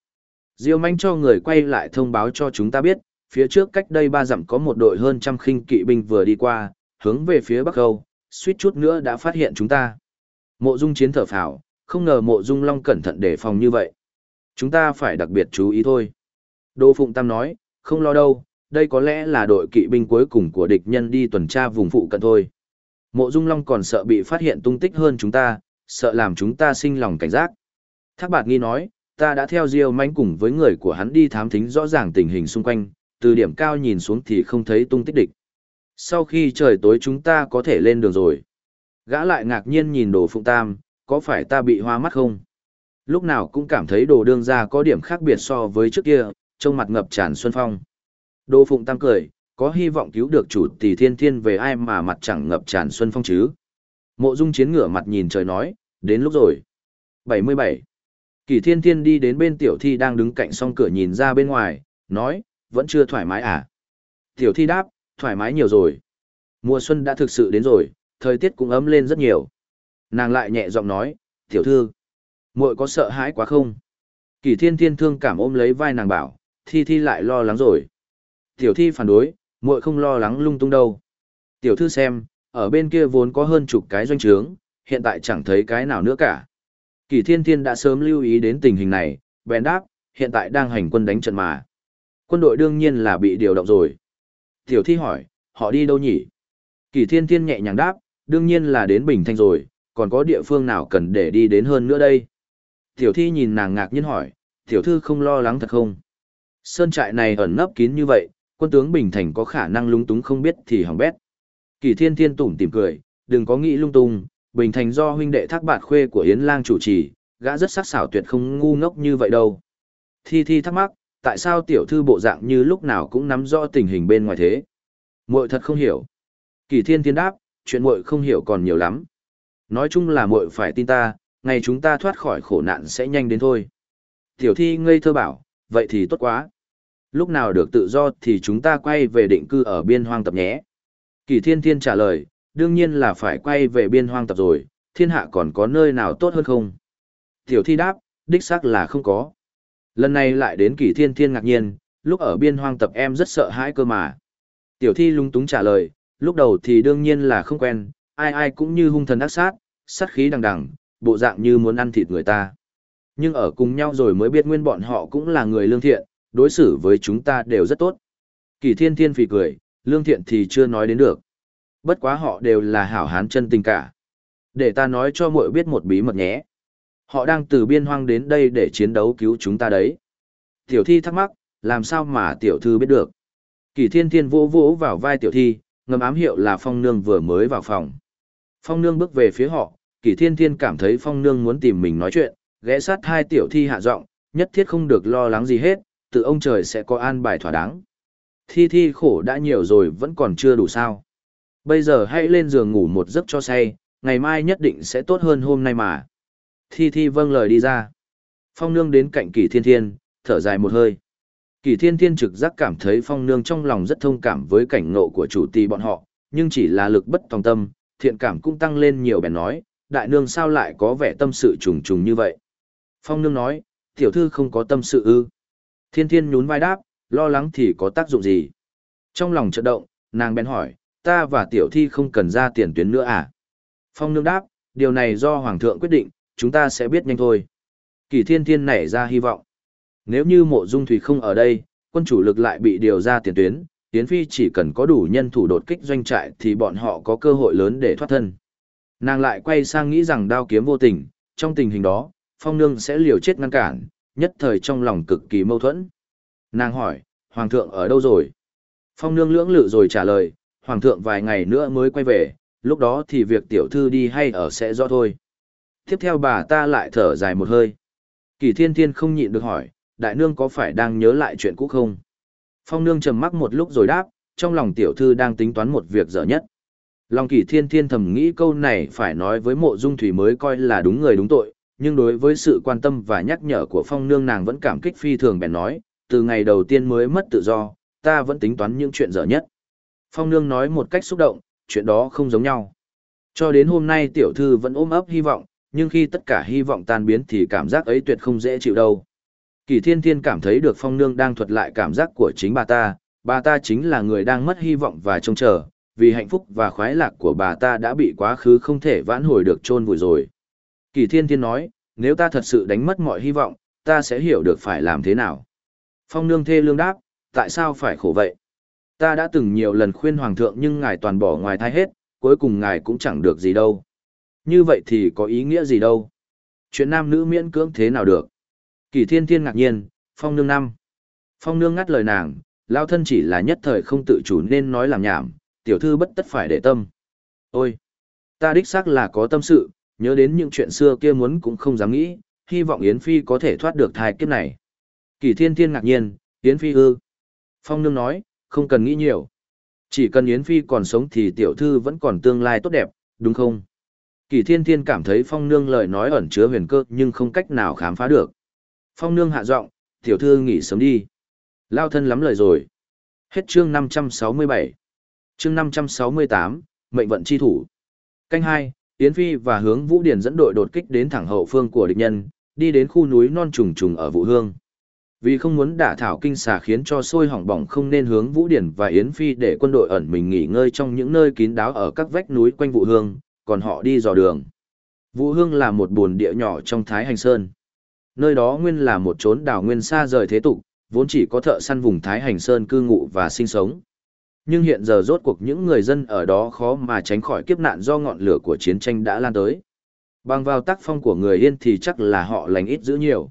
Diêu manh cho người quay lại thông báo cho chúng ta biết, phía trước cách đây ba dặm có một đội hơn trăm khinh kỵ binh vừa đi qua, hướng về phía Bắc Âu, suýt chút nữa đã phát hiện chúng ta. Mộ dung chiến thở phào, không ngờ mộ dung long cẩn thận đề phòng như vậy. Chúng ta phải đặc biệt chú ý thôi. Đỗ Phụng Tam nói, không lo đâu, đây có lẽ là đội kỵ binh cuối cùng của địch nhân đi tuần tra vùng phụ cận thôi. Mộ Dung Long còn sợ bị phát hiện tung tích hơn chúng ta, sợ làm chúng ta sinh lòng cảnh giác. Thác Bạt Nghi nói, ta đã theo Diêu Manh cùng với người của hắn đi thám thính rõ ràng tình hình xung quanh, từ điểm cao nhìn xuống thì không thấy tung tích địch. Sau khi trời tối chúng ta có thể lên đường rồi. Gã lại ngạc nhiên nhìn đồ phụng tam, có phải ta bị hoa mắt không? Lúc nào cũng cảm thấy đồ đương ra có điểm khác biệt so với trước kia, trông mặt ngập tràn xuân phong. Đồ phụng tam cười, có hy vọng cứu được chủ tỷ thiên thiên về ai mà mặt chẳng ngập tràn xuân phong chứ. Mộ dung chiến ngửa mặt nhìn trời nói, đến lúc rồi. 77. Kỳ thiên thiên đi đến bên tiểu thi đang đứng cạnh song cửa nhìn ra bên ngoài, nói, vẫn chưa thoải mái à? Tiểu thi đáp, thoải mái nhiều rồi. Mùa xuân đã thực sự đến rồi, thời tiết cũng ấm lên rất nhiều. Nàng lại nhẹ giọng nói, tiểu thư, muội có sợ hãi quá không? Kỳ thiên thiên thương cảm ôm lấy vai nàng bảo, thi thi lại lo lắng rồi. Tiểu thi phản đối, muội không lo lắng lung tung đâu. Tiểu thư xem, ở bên kia vốn có hơn chục cái doanh trướng, hiện tại chẳng thấy cái nào nữa cả. Kỳ thiên thiên đã sớm lưu ý đến tình hình này, bèn đáp, hiện tại đang hành quân đánh trận mà. Quân đội đương nhiên là bị điều động rồi. Tiểu thi hỏi, họ đi đâu nhỉ? Kỳ thiên thiên nhẹ nhàng đáp, đương nhiên là đến Bình Thanh rồi, còn có địa phương nào cần để đi đến hơn nữa đây? Tiểu thi nhìn nàng ngạc nhiên hỏi, tiểu thư không lo lắng thật không? Sơn trại này ẩn nấp kín như vậy, quân tướng Bình Thành có khả năng lung túng không biết thì hỏng bét. Kỳ thiên thiên tủm tìm cười, đừng có nghĩ lung tung, Bình Thành do huynh đệ thác bạt khuê của Yến Lang chủ trì, gã rất sắc sảo tuyệt không ngu ngốc như vậy đâu. Thi thi thắc mắc, tại sao tiểu thư bộ dạng như lúc nào cũng nắm rõ tình hình bên ngoài thế? Muội thật không hiểu. Kỳ thiên thiên đáp, chuyện muội không hiểu còn nhiều lắm. Nói chung là muội phải tin ta, ngày chúng ta thoát khỏi khổ nạn sẽ nhanh đến thôi. Tiểu thi ngây thơ bảo, vậy thì tốt quá. Lúc nào được tự do thì chúng ta quay về định cư ở biên hoang tập nhé. Kỳ thiên thiên trả lời, đương nhiên là phải quay về biên hoang tập rồi, thiên hạ còn có nơi nào tốt hơn không? Tiểu thi đáp, đích xác là không có. Lần này lại đến kỳ thiên thiên ngạc nhiên, lúc ở biên hoang tập em rất sợ hãi cơ mà. Tiểu thi lung túng trả lời, lúc đầu thì đương nhiên là không quen, ai ai cũng như hung thần ác sát, sát khí đằng đằng, bộ dạng như muốn ăn thịt người ta. Nhưng ở cùng nhau rồi mới biết nguyên bọn họ cũng là người lương thiện, đối xử với chúng ta đều rất tốt. Kỳ thiên thiên phì cười, lương thiện thì chưa nói đến được. Bất quá họ đều là hảo hán chân tình cả. Để ta nói cho muội biết một bí mật nhé. Họ đang từ biên hoang đến đây để chiến đấu cứu chúng ta đấy. Tiểu thi thắc mắc, làm sao mà tiểu thư biết được? Kỳ thiên thiên vỗ vỗ vào vai tiểu thi, ngầm ám hiệu là phong nương vừa mới vào phòng. Phong nương bước về phía họ, kỳ thiên thiên cảm thấy phong nương muốn tìm mình nói chuyện, ghé sát hai tiểu thi hạ giọng, nhất thiết không được lo lắng gì hết, tự ông trời sẽ có an bài thỏa đáng. Thi thi khổ đã nhiều rồi vẫn còn chưa đủ sao. Bây giờ hãy lên giường ngủ một giấc cho say, ngày mai nhất định sẽ tốt hơn hôm nay mà. Thi Thi vâng lời đi ra. Phong nương đến cạnh Kỳ Thiên Thiên, thở dài một hơi. Kỳ Thiên Thiên trực giác cảm thấy Phong nương trong lòng rất thông cảm với cảnh ngộ của chủ ti bọn họ, nhưng chỉ là lực bất tòng tâm, thiện cảm cũng tăng lên nhiều bèn nói, đại nương sao lại có vẻ tâm sự trùng trùng như vậy. Phong nương nói, tiểu thư không có tâm sự ư. Thiên Thiên nhún vai đáp, lo lắng thì có tác dụng gì. Trong lòng chợt động, nàng bèn hỏi, ta và tiểu thi không cần ra tiền tuyến nữa à? Phong nương đáp, điều này do Hoàng thượng quyết định, chúng ta sẽ biết nhanh thôi. Kỳ thiên thiên nảy ra hy vọng. Nếu như mộ dung thủy không ở đây, quân chủ lực lại bị điều ra tiền tuyến, Yến Phi chỉ cần có đủ nhân thủ đột kích doanh trại thì bọn họ có cơ hội lớn để thoát thân. Nàng lại quay sang nghĩ rằng đao kiếm vô tình, trong tình hình đó, phong nương sẽ liều chết ngăn cản, nhất thời trong lòng cực kỳ mâu thuẫn. Nàng hỏi, Hoàng thượng ở đâu rồi? Phong nương lưỡng lự rồi trả lời, Hoàng thượng vài ngày nữa mới quay về, lúc đó thì việc tiểu thư đi hay ở sẽ rõ thôi. Tiếp theo bà ta lại thở dài một hơi. Kỳ thiên thiên không nhịn được hỏi, đại nương có phải đang nhớ lại chuyện cũ không? Phong nương trầm mắc một lúc rồi đáp, trong lòng tiểu thư đang tính toán một việc dở nhất. Lòng kỳ thiên thiên thầm nghĩ câu này phải nói với mộ dung thủy mới coi là đúng người đúng tội, nhưng đối với sự quan tâm và nhắc nhở của phong nương nàng vẫn cảm kích phi thường bèn nói, từ ngày đầu tiên mới mất tự do, ta vẫn tính toán những chuyện dở nhất. Phong nương nói một cách xúc động, chuyện đó không giống nhau. Cho đến hôm nay tiểu thư vẫn ôm ấp hy vọng, nhưng khi tất cả hy vọng tan biến thì cảm giác ấy tuyệt không dễ chịu đâu. Kỳ thiên thiên cảm thấy được phong nương đang thuật lại cảm giác của chính bà ta, bà ta chính là người đang mất hy vọng và trông chờ, vì hạnh phúc và khoái lạc của bà ta đã bị quá khứ không thể vãn hồi được chôn vùi rồi. Kỳ thiên thiên nói, nếu ta thật sự đánh mất mọi hy vọng, ta sẽ hiểu được phải làm thế nào. Phong nương thê lương đáp, tại sao phải khổ vậy? Ta đã từng nhiều lần khuyên hoàng thượng nhưng ngài toàn bỏ ngoài thai hết, cuối cùng ngài cũng chẳng được gì đâu. Như vậy thì có ý nghĩa gì đâu? Chuyện nam nữ miễn cưỡng thế nào được? Kỳ thiên thiên ngạc nhiên, phong nương năm. Phong nương ngắt lời nàng, lao thân chỉ là nhất thời không tự chủ nên nói làm nhảm, tiểu thư bất tất phải để tâm. Ôi! Ta đích xác là có tâm sự, nhớ đến những chuyện xưa kia muốn cũng không dám nghĩ, hy vọng Yến Phi có thể thoát được thai kiếp này. Kỳ thiên thiên ngạc nhiên, Yến Phi ư. Phong nương nói, không cần nghĩ nhiều. Chỉ cần Yến Phi còn sống thì tiểu thư vẫn còn tương lai tốt đẹp, đúng không? Kỳ thiên thiên cảm thấy phong nương lời nói ẩn chứa huyền cơ nhưng không cách nào khám phá được. Phong nương hạ giọng, tiểu thư nghỉ sớm đi. Lao thân lắm lời rồi. Hết chương 567. Chương 568, mệnh vận chi thủ. Canh 2, Yến Phi và hướng Vũ Điển dẫn đội đột kích đến thẳng hậu phương của địch nhân, đi đến khu núi non trùng trùng ở Vũ Hương. Vì không muốn đả thảo kinh xà khiến cho sôi hỏng bỏng không nên hướng Vũ Điển và Yến Phi để quân đội ẩn mình nghỉ ngơi trong những nơi kín đáo ở các vách núi quanh Vũ Hương, còn họ đi dò đường. Vũ Hương là một buồn địa nhỏ trong Thái Hành Sơn. Nơi đó nguyên là một chốn đảo nguyên xa rời thế tục, vốn chỉ có thợ săn vùng Thái Hành Sơn cư ngụ và sinh sống. Nhưng hiện giờ rốt cuộc những người dân ở đó khó mà tránh khỏi kiếp nạn do ngọn lửa của chiến tranh đã lan tới. Bằng vào tác phong của người Yên thì chắc là họ lành ít dữ nhiều.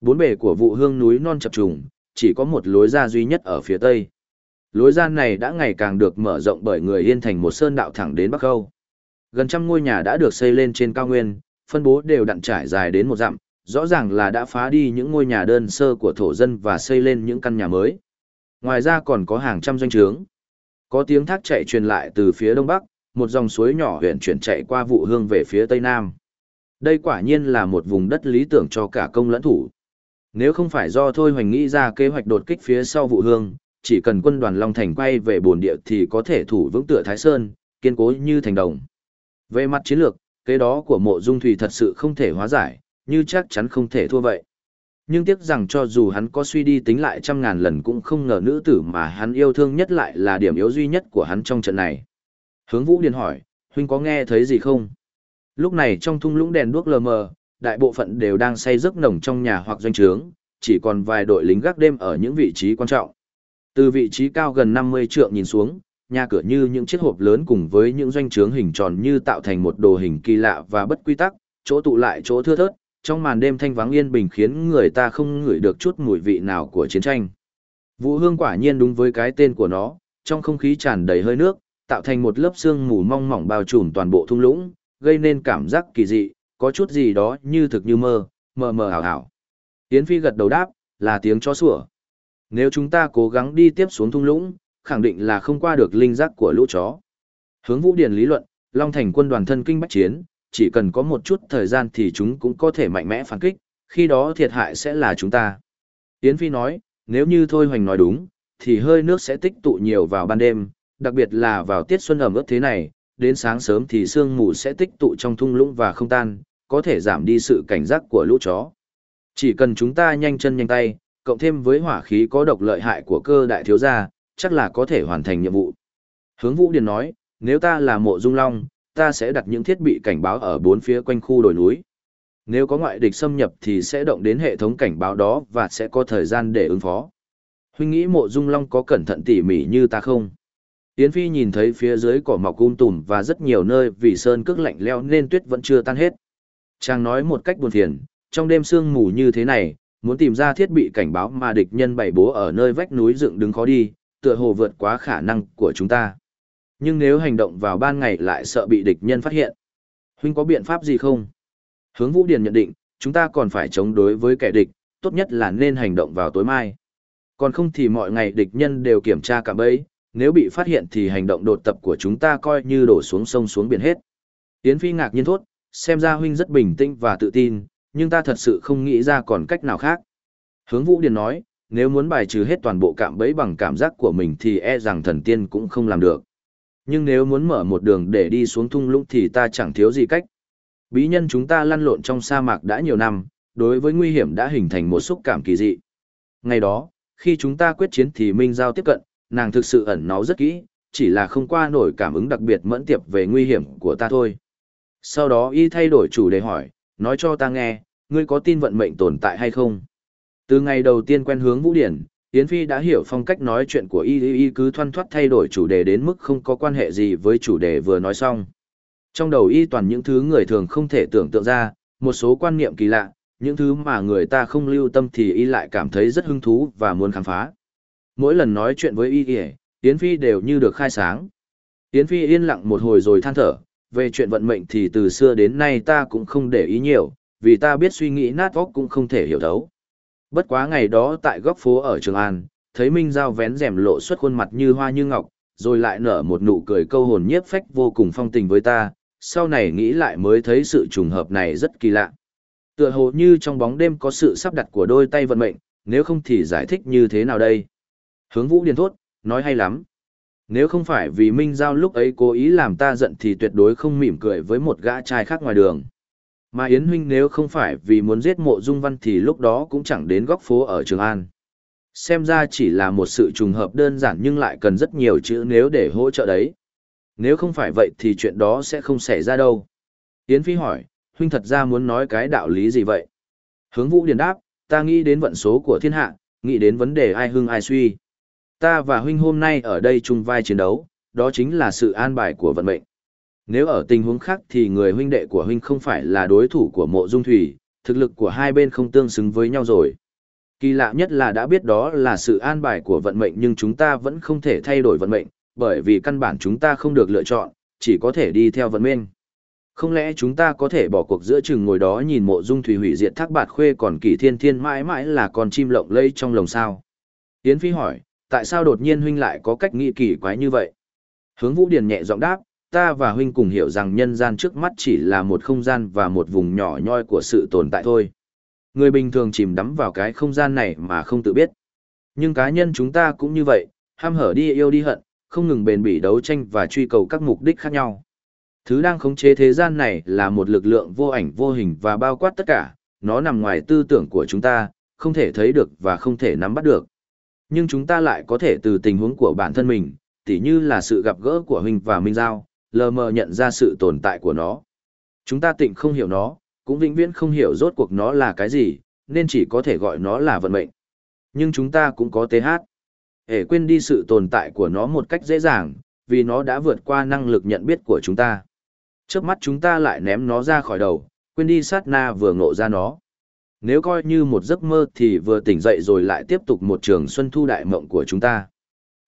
Bốn bề của vụ hương núi non chập trùng, chỉ có một lối ra duy nhất ở phía tây. Lối ra này đã ngày càng được mở rộng bởi người Yên thành một sơn đạo thẳng đến Bắc Âu. Gần trăm ngôi nhà đã được xây lên trên cao nguyên, phân bố đều đặn trải dài đến một dặm, rõ ràng là đã phá đi những ngôi nhà đơn sơ của thổ dân và xây lên những căn nhà mới. Ngoài ra còn có hàng trăm doanh trướng. Có tiếng thác chạy truyền lại từ phía đông bắc, một dòng suối nhỏ huyện chuyển chạy qua vụ hương về phía tây nam. Đây quả nhiên là một vùng đất lý tưởng cho cả công lẫn thủ. Nếu không phải do Thôi Hoành nghĩ ra kế hoạch đột kích phía sau vụ hương, chỉ cần quân đoàn Long Thành quay về bồn địa thì có thể thủ vững tựa Thái Sơn, kiên cố như thành đồng. Về mặt chiến lược, kế đó của mộ dung thủy thật sự không thể hóa giải, như chắc chắn không thể thua vậy. Nhưng tiếc rằng cho dù hắn có suy đi tính lại trăm ngàn lần cũng không ngờ nữ tử mà hắn yêu thương nhất lại là điểm yếu duy nhất của hắn trong trận này. Hướng Vũ Điền hỏi, huynh có nghe thấy gì không? Lúc này trong thung lũng đèn đuốc lờ mờ, đại bộ phận đều đang say giấc nồng trong nhà hoặc doanh trướng, chỉ còn vài đội lính gác đêm ở những vị trí quan trọng. Từ vị trí cao gần 50 trượng nhìn xuống, nhà cửa như những chiếc hộp lớn cùng với những doanh trướng hình tròn như tạo thành một đồ hình kỳ lạ và bất quy tắc, chỗ tụ lại chỗ thưa thớt, trong màn đêm thanh vắng yên bình khiến người ta không ngửi được chút mùi vị nào của chiến tranh. Vũ hương quả nhiên đúng với cái tên của nó, trong không khí tràn đầy hơi nước, tạo thành một lớp sương mù mong mỏng bao trùm toàn bộ thung lũng, gây nên cảm giác kỳ dị, có chút gì đó như thực như mơ, mờ mờ ảo ảo. Yến Phi gật đầu đáp, là tiếng chó sủa. Nếu chúng ta cố gắng đi tiếp xuống thung lũng, khẳng định là không qua được linh giác của lũ chó. Hướng Vũ Điền lý luận, Long Thành quân đoàn thân kinh bách chiến, chỉ cần có một chút thời gian thì chúng cũng có thể mạnh mẽ phản kích, khi đó thiệt hại sẽ là chúng ta. Yến Phi nói, nếu như Thôi Hoành nói đúng, thì hơi nước sẽ tích tụ nhiều vào ban đêm, đặc biệt là vào tiết xuân ẩm ướt thế này, đến sáng sớm thì sương mù sẽ tích tụ trong thung lũng và không tan, có thể giảm đi sự cảnh giác của lũ chó. Chỉ cần chúng ta nhanh chân nhanh tay, cộng thêm với hỏa khí có độc lợi hại của cơ đại thiếu gia, chắc là có thể hoàn thành nhiệm vụ. Hướng Vũ Điền nói, nếu ta là mộ dung long, ta sẽ đặt những thiết bị cảnh báo ở bốn phía quanh khu đồi núi. Nếu có ngoại địch xâm nhập thì sẽ động đến hệ thống cảnh báo đó và sẽ có thời gian để ứng phó. Huynh nghĩ mộ dung long có cẩn thận tỉ mỉ như ta không? Yến Phi nhìn thấy phía dưới cỏ mọc um tùm và rất nhiều nơi vì sơn cước lạnh leo nên tuyết vẫn chưa tan hết. Chàng nói một cách buồn phiền, trong đêm sương mù như thế này, muốn tìm ra thiết bị cảnh báo mà địch nhân bày bố ở nơi vách núi dựng đứng khó đi, tựa hồ vượt quá khả năng của chúng ta. Nhưng nếu hành động vào ban ngày lại sợ bị địch nhân phát hiện. Huynh có biện pháp gì không? Hướng Vũ Điền nhận định, chúng ta còn phải chống đối với kẻ địch, tốt nhất là nên hành động vào tối mai. Còn không thì mọi ngày địch nhân đều kiểm tra cả bấy, nếu bị phát hiện thì hành động đột tập của chúng ta coi như đổ xuống sông xuống biển hết. Yến Phi ngạc nhiên thốt, xem ra huynh rất bình tĩnh và tự tin, nhưng ta thật sự không nghĩ ra còn cách nào khác. Hướng Vũ Điền nói, nếu muốn bài trừ hết toàn bộ cạm bẫy bằng cảm giác của mình thì e rằng thần tiên cũng không làm được. Nhưng nếu muốn mở một đường để đi xuống thung lũng thì ta chẳng thiếu gì cách. Bí nhân chúng ta lăn lộn trong sa mạc đã nhiều năm, đối với nguy hiểm đã hình thành một xúc cảm kỳ dị. Ngày đó, khi chúng ta quyết chiến thì Minh Giao tiếp cận, nàng thực sự ẩn náu rất kỹ, chỉ là không qua nổi cảm ứng đặc biệt mẫn tiệp về nguy hiểm của ta thôi. Sau đó y thay đổi chủ đề hỏi, nói cho ta nghe, ngươi có tin vận mệnh tồn tại hay không? Từ ngày đầu tiên quen hướng Vũ Điển, Yến Phi đã hiểu phong cách nói chuyện của y y cứ thoăn thoắt thay đổi chủ đề đến mức không có quan hệ gì với chủ đề vừa nói xong. Trong đầu y toàn những thứ người thường không thể tưởng tượng ra, một số quan niệm kỳ lạ, những thứ mà người ta không lưu tâm thì y lại cảm thấy rất hứng thú và muốn khám phá. Mỗi lần nói chuyện với y y, Yến Phi đều như được khai sáng. Yến Phi yên lặng một hồi rồi than thở, về chuyện vận mệnh thì từ xưa đến nay ta cũng không để ý nhiều, vì ta biết suy nghĩ nát óc cũng không thể hiểu thấu. Bất quá ngày đó tại góc phố ở Trường An, thấy Minh Giao vén rèm lộ xuất khuôn mặt như hoa như ngọc, rồi lại nở một nụ cười câu hồn nhiếp phách vô cùng phong tình với ta, sau này nghĩ lại mới thấy sự trùng hợp này rất kỳ lạ. Tựa hồ như trong bóng đêm có sự sắp đặt của đôi tay vận mệnh, nếu không thì giải thích như thế nào đây? Hướng Vũ Điền thốt, nói hay lắm. Nếu không phải vì Minh Giao lúc ấy cố ý làm ta giận thì tuyệt đối không mỉm cười với một gã trai khác ngoài đường. Mà Yến Huynh nếu không phải vì muốn giết mộ dung văn thì lúc đó cũng chẳng đến góc phố ở Trường An. Xem ra chỉ là một sự trùng hợp đơn giản nhưng lại cần rất nhiều chữ nếu để hỗ trợ đấy. Nếu không phải vậy thì chuyện đó sẽ không xảy ra đâu. Yến Phi hỏi, Huynh thật ra muốn nói cái đạo lý gì vậy? Hướng Vũ Điền đáp, ta nghĩ đến vận số của thiên hạ, nghĩ đến vấn đề ai hưng ai suy. Ta và Huynh hôm nay ở đây chung vai chiến đấu, đó chính là sự an bài của vận mệnh. Nếu ở tình huống khác thì người huynh đệ của huynh không phải là đối thủ của mộ dung thủy, thực lực của hai bên không tương xứng với nhau rồi. Kỳ lạ nhất là đã biết đó là sự an bài của vận mệnh nhưng chúng ta vẫn không thể thay đổi vận mệnh, bởi vì căn bản chúng ta không được lựa chọn, chỉ có thể đi theo vận mệnh. Không lẽ chúng ta có thể bỏ cuộc giữa chừng ngồi đó nhìn mộ dung thủy hủy diệt thác bạt khuê còn kỳ thiên thiên mãi mãi là con chim lộng lây trong lồng sao? Yến Phi hỏi, tại sao đột nhiên huynh lại có cách nghĩ kỳ quái như vậy? Hướng Vũ Điền nhẹ giọng đáp, ta và huynh cùng hiểu rằng nhân gian trước mắt chỉ là một không gian và một vùng nhỏ nhoi của sự tồn tại thôi. Người bình thường chìm đắm vào cái không gian này mà không tự biết. Nhưng cá nhân chúng ta cũng như vậy, ham hở đi yêu đi hận, không ngừng bền bỉ đấu tranh và truy cầu các mục đích khác nhau. Thứ đang khống chế thế gian này là một lực lượng vô ảnh vô hình và bao quát tất cả, nó nằm ngoài tư tưởng của chúng ta, không thể thấy được và không thể nắm bắt được. Nhưng chúng ta lại có thể từ tình huống của bản thân mình, tỉ như là sự gặp gỡ của Huynh và Minh Giao, lờ mờ nhận ra sự tồn tại của nó. Chúng ta tịnh không hiểu nó, cũng vĩnh viễn không hiểu rốt cuộc nó là cái gì, nên chỉ có thể gọi nó là vận mệnh. Nhưng chúng ta cũng có TH. Để quên đi sự tồn tại của nó một cách dễ dàng, vì nó đã vượt qua năng lực nhận biết của chúng ta. Trước mắt chúng ta lại ném nó ra khỏi đầu, quên đi sát na vừa ngộ ra nó. Nếu coi như một giấc mơ thì vừa tỉnh dậy rồi lại tiếp tục một trường xuân thu đại mộng của chúng ta.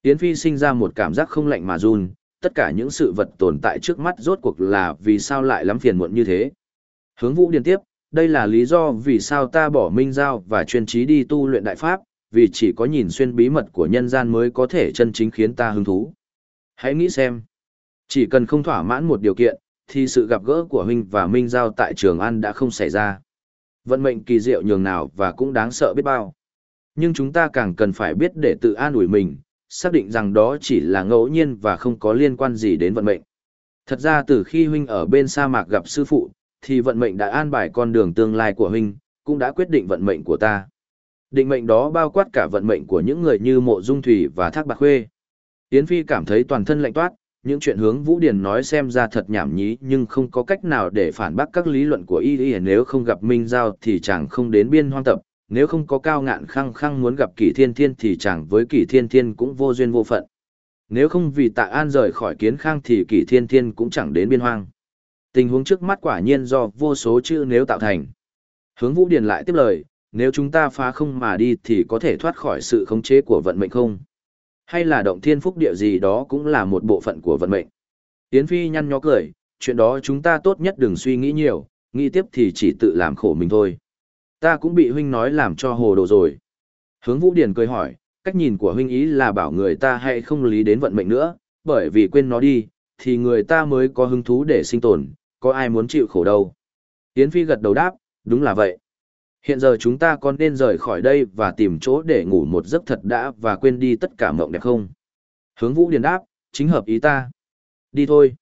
Yến Phi sinh ra một cảm giác không lạnh mà run, tất cả những sự vật tồn tại trước mắt rốt cuộc là vì sao lại lắm phiền muộn như thế. Hướng vũ điền tiếp, đây là lý do vì sao ta bỏ minh giao và chuyên trí đi tu luyện đại pháp, vì chỉ có nhìn xuyên bí mật của nhân gian mới có thể chân chính khiến ta hứng thú. Hãy nghĩ xem, chỉ cần không thỏa mãn một điều kiện, thì sự gặp gỡ của huynh và minh giao tại trường An đã không xảy ra. Vận mệnh kỳ diệu nhường nào và cũng đáng sợ biết bao. Nhưng chúng ta càng cần phải biết để tự an ủi mình, xác định rằng đó chỉ là ngẫu nhiên và không có liên quan gì đến vận mệnh. Thật ra từ khi huynh ở bên sa mạc gặp sư phụ, thì vận mệnh đã an bài con đường tương lai của huynh, cũng đã quyết định vận mệnh của ta. Định mệnh đó bao quát cả vận mệnh của những người như Mộ Dung Thủy và Thác Bạc Khuê. Yến Phi cảm thấy toàn thân lạnh toát, những chuyện hướng Vũ Điền nói xem ra thật nhảm nhí nhưng không có cách nào để phản bác các lý luận của y y nếu không gặp Minh Giao thì chẳng không đến biên hoang tập, nếu không có cao ngạn khăng khăng muốn gặp kỷ thiên thiên thì chẳng với kỷ thiên thiên cũng vô duyên vô phận. Nếu không vì tạ an rời khỏi kiến khang thì kỷ thiên thiên cũng chẳng đến biên hoang. Tình huống trước mắt quả nhiên do vô số chữ nếu tạo thành. Hướng vũ điền lại tiếp lời, nếu chúng ta phá không mà đi thì có thể thoát khỏi sự khống chế của vận mệnh không? Hay là động thiên phúc địa gì đó cũng là một bộ phận của vận mệnh? Yến Phi nhăn nhó cười, chuyện đó chúng ta tốt nhất đừng suy nghĩ nhiều, nghĩ tiếp thì chỉ tự làm khổ mình thôi. Ta cũng bị huynh nói làm cho hồ đồ rồi. Hướng Vũ Điển cười hỏi, cách nhìn của huynh ý là bảo người ta hay không lý đến vận mệnh nữa, bởi vì quên nó đi, thì người ta mới có hứng thú để sinh tồn, có ai muốn chịu khổ đâu. Yến Phi gật đầu đáp, đúng là vậy. Hiện giờ chúng ta còn nên rời khỏi đây và tìm chỗ để ngủ một giấc thật đã và quên đi tất cả mộng đẹp không? Hướng Vũ Điền đáp, chính hợp ý ta. Đi thôi.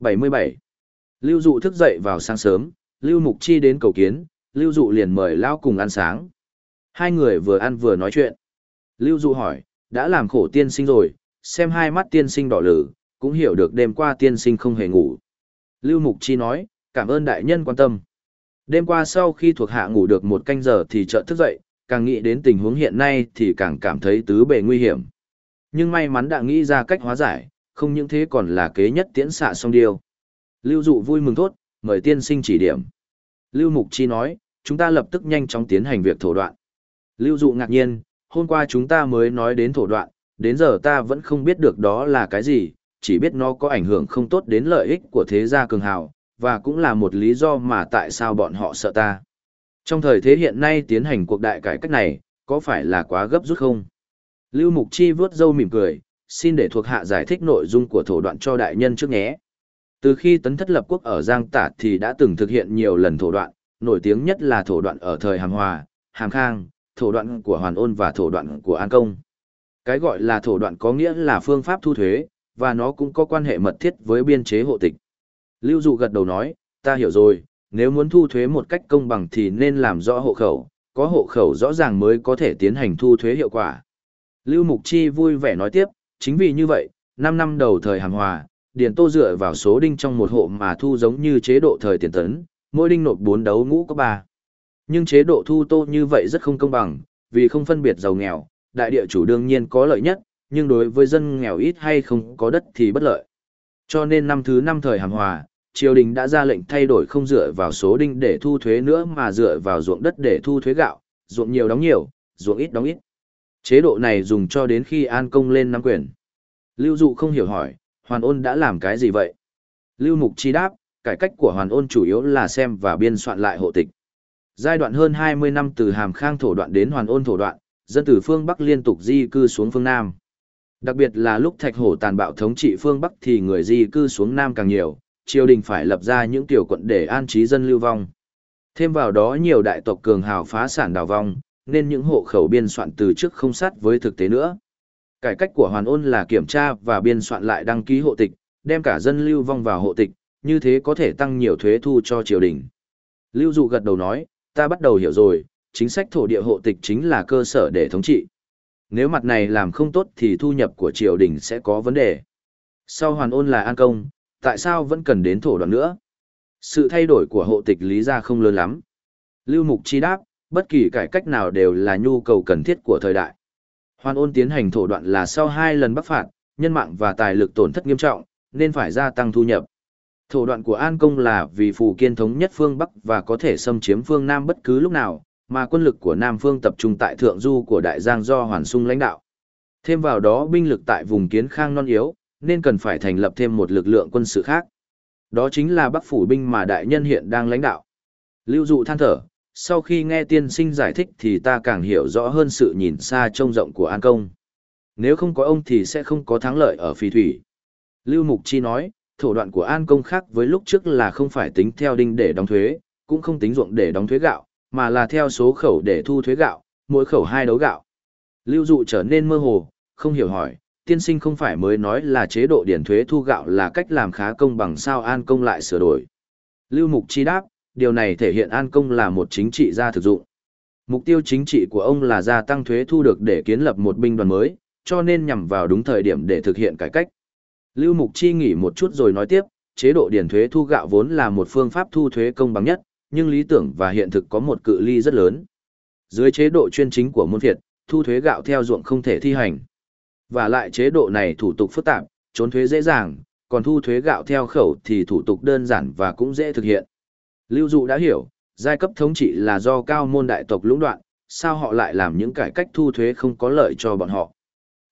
77. Lưu Dụ thức dậy vào sáng sớm, Lưu Mục Chi đến cầu kiến, Lưu Dụ liền mời Lão cùng ăn sáng. Hai người vừa ăn vừa nói chuyện. Lưu Dụ hỏi, đã làm khổ tiên sinh rồi, xem hai mắt tiên sinh đỏ lử, cũng hiểu được đêm qua tiên sinh không hề ngủ. Lưu Mục Chi nói, cảm ơn đại nhân quan tâm. Đêm qua sau khi thuộc hạ ngủ được một canh giờ thì chợt thức dậy, càng nghĩ đến tình huống hiện nay thì càng cảm thấy tứ bề nguy hiểm. Nhưng may mắn đã nghĩ ra cách hóa giải, không những thế còn là kế nhất tiễn xạ song điêu. Lưu dụ vui mừng thốt, mời tiên sinh chỉ điểm. Lưu Mục Chi nói, chúng ta lập tức nhanh chóng tiến hành việc thổ đoạn. Lưu dụ ngạc nhiên, hôm qua chúng ta mới nói đến thổ đoạn, đến giờ ta vẫn không biết được đó là cái gì, chỉ biết nó có ảnh hưởng không tốt đến lợi ích của thế gia cường hào, và cũng là một lý do mà tại sao bọn họ sợ ta. Trong thời thế hiện nay tiến hành cuộc đại cải cách này, có phải là quá gấp rút không? Lưu Mục Chi vướt dâu mỉm cười, xin để thuộc hạ giải thích nội dung của thổ đoạn cho đại nhân trước nhé. Từ khi tấn thất lập quốc ở Giang Tả thì đã từng thực hiện nhiều lần thổ đoạn, nổi tiếng nhất là thổ đoạn ở thời Hàm Hòa, Hàm Khang, thổ đoạn của Hoàn Ôn và thổ đoạn của An Công. Cái gọi là thổ đoạn có nghĩa là phương pháp thu thuế, và nó cũng có quan hệ mật thiết với biên chế hộ tịch. Lưu Dụ gật đầu nói, ta hiểu rồi, nếu muốn thu thuế một cách công bằng thì nên làm rõ hộ khẩu, có hộ khẩu rõ ràng mới có thể tiến hành thu thuế hiệu quả. Lưu Mục Chi vui vẻ nói tiếp, chính vì như vậy, 5 năm đầu thời hàng hòa, Điền Tô dựa vào số đinh trong một hộ mà thu giống như chế độ thời tiền tấn, mỗi đinh nộp 4 đấu ngũ có 3. Nhưng chế độ thu tô như vậy rất không công bằng, vì không phân biệt giàu nghèo, đại địa chủ đương nhiên có lợi nhất, nhưng đối với dân nghèo ít hay không có đất thì bất lợi. Cho nên năm thứ năm thời hàm hòa, triều đình đã ra lệnh thay đổi không dựa vào số đinh để thu thuế nữa mà dựa vào ruộng đất để thu thuế gạo, ruộng nhiều đóng nhiều, ruộng ít đóng ít. Chế độ này dùng cho đến khi An Công lên nắm quyền. Lưu Dụ không hiểu hỏi, Hoàn Ôn đã làm cái gì vậy? Lưu Mục Chi đáp, cải cách của Hoàn Ôn chủ yếu là xem và biên soạn lại hộ tịch. Giai đoạn hơn 20 năm từ Hàm Khang thổ đoạn đến Hoàn Ôn thổ đoạn, dân từ phương Bắc liên tục di cư xuống phương Nam. Đặc biệt là lúc Thạch Hổ tàn bạo thống trị phương Bắc thì người di cư xuống Nam càng nhiều, triều đình phải lập ra những tiểu quận để an trí dân lưu vong. Thêm vào đó nhiều đại tộc cường hào phá sản đào vong, nên những hộ khẩu biên soạn từ trước không sát với thực tế nữa. Cải cách của Hoàn Ôn là kiểm tra và biên soạn lại đăng ký hộ tịch, đem cả dân lưu vong vào hộ tịch, như thế có thể tăng nhiều thuế thu cho triều đình. Lưu Dụ gật đầu nói, ta bắt đầu hiểu rồi, chính sách thổ địa hộ tịch chính là cơ sở để thống trị. Nếu mặt này làm không tốt thì thu nhập của triều đình sẽ có vấn đề. Sau hoàn ôn là an công, tại sao vẫn cần đến thổ đoạn nữa? Sự thay đổi của hộ tịch lý ra không lớn lắm. Lưu Mục Chi đáp, bất kỳ cải cách nào đều là nhu cầu cần thiết của thời đại. Hoàn ôn tiến hành thổ đoạn là sau hai lần bắc phạt, nhân mạng và tài lực tổn thất nghiêm trọng, nên phải gia tăng thu nhập. Thủ đoạn của An Công là vì phù kiên thống nhất phương Bắc và có thể xâm chiếm phương Nam bất cứ lúc nào, mà quân lực của Nam phương tập trung tại thượng du của Đại Giang do Hoàn Sung lãnh đạo. Thêm vào đó binh lực tại vùng kiến khang non yếu, nên cần phải thành lập thêm một lực lượng quân sự khác. Đó chính là Bắc phủ binh mà đại nhân hiện đang lãnh đạo. Lưu dụ than thở, sau khi nghe tiên sinh giải thích thì ta càng hiểu rõ hơn sự nhìn xa trông rộng của An Công. Nếu không có ông thì sẽ không có thắng lợi ở phi thủy. Lưu Mục Chi nói, thủ đoạn của An Công khác với lúc trước là không phải tính theo đinh để đóng thuế, cũng không tính ruộng để đóng thuế gạo, mà là theo số khẩu để thu thuế gạo, mỗi khẩu hai đấu gạo. Lưu dụ trở nên mơ hồ, không hiểu hỏi, tiên sinh không phải mới nói là chế độ điển thuế thu gạo là cách làm khá công bằng sao An Công lại sửa đổi. Lưu Mục Chi đáp, điều này thể hiện An Công là một chính trị gia thực dụng. Mục tiêu chính trị của ông là gia tăng thuế thu được để kiến lập một binh đoàn mới, cho nên nhằm vào đúng thời điểm để thực hiện cải cách. Lưu Mục Chi nghỉ một chút rồi nói tiếp, chế độ điển thuế thu gạo vốn là một phương pháp thu thuế công bằng nhất, nhưng lý tưởng và hiện thực có một cự ly rất lớn. Dưới chế độ chuyên chính của môn Việt, thu thuế gạo theo ruộng không thể thi hành. Và lại chế độ này thủ tục phức tạp, trốn thuế dễ dàng, còn thu thuế gạo theo khẩu thì thủ tục đơn giản và cũng dễ thực hiện. Lưu Dụ đã hiểu, giai cấp thống trị là do cao môn đại tộc lũng đoạn, sao họ lại làm những cải cách thu thuế không có lợi cho bọn họ.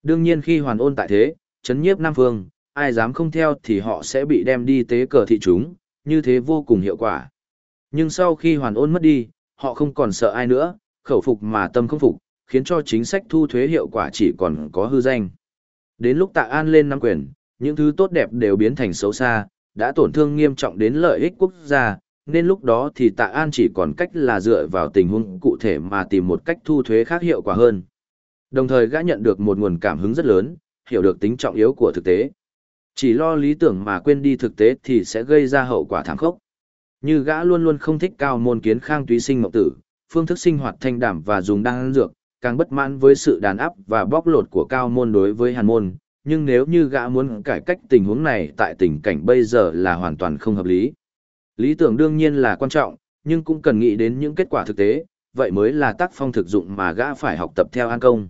Đương nhiên khi hoàn ôn tại thế, chấn nhiếp Nam Phương, ai dám không theo thì họ sẽ bị đem đi tế cờ thị chúng, như thế vô cùng hiệu quả. Nhưng sau khi hoàn ôn mất đi, họ không còn sợ ai nữa, khẩu phục mà tâm không phục, khiến cho chính sách thu thuế hiệu quả chỉ còn có hư danh. Đến lúc tạ an lên nắm quyền, những thứ tốt đẹp đều biến thành xấu xa, đã tổn thương nghiêm trọng đến lợi ích quốc gia, nên lúc đó thì tạ an chỉ còn cách là dựa vào tình huống cụ thể mà tìm một cách thu thuế khác hiệu quả hơn. Đồng thời gã nhận được một nguồn cảm hứng rất lớn, hiểu được tính trọng yếu của thực tế. Chỉ lo lý tưởng mà quên đi thực tế thì sẽ gây ra hậu quả thảm khốc. Như gã luôn luôn không thích cao môn kiến khang túy sinh mộng tử, phương thức sinh hoạt thanh đảm và dùng đan dược, càng bất mãn với sự đàn áp và bóc lột của cao môn đối với hàn môn. Nhưng nếu như gã muốn cải cách tình huống này tại tình cảnh bây giờ là hoàn toàn không hợp lý. Lý tưởng đương nhiên là quan trọng, nhưng cũng cần nghĩ đến những kết quả thực tế, vậy mới là tác phong thực dụng mà gã phải học tập theo An Công.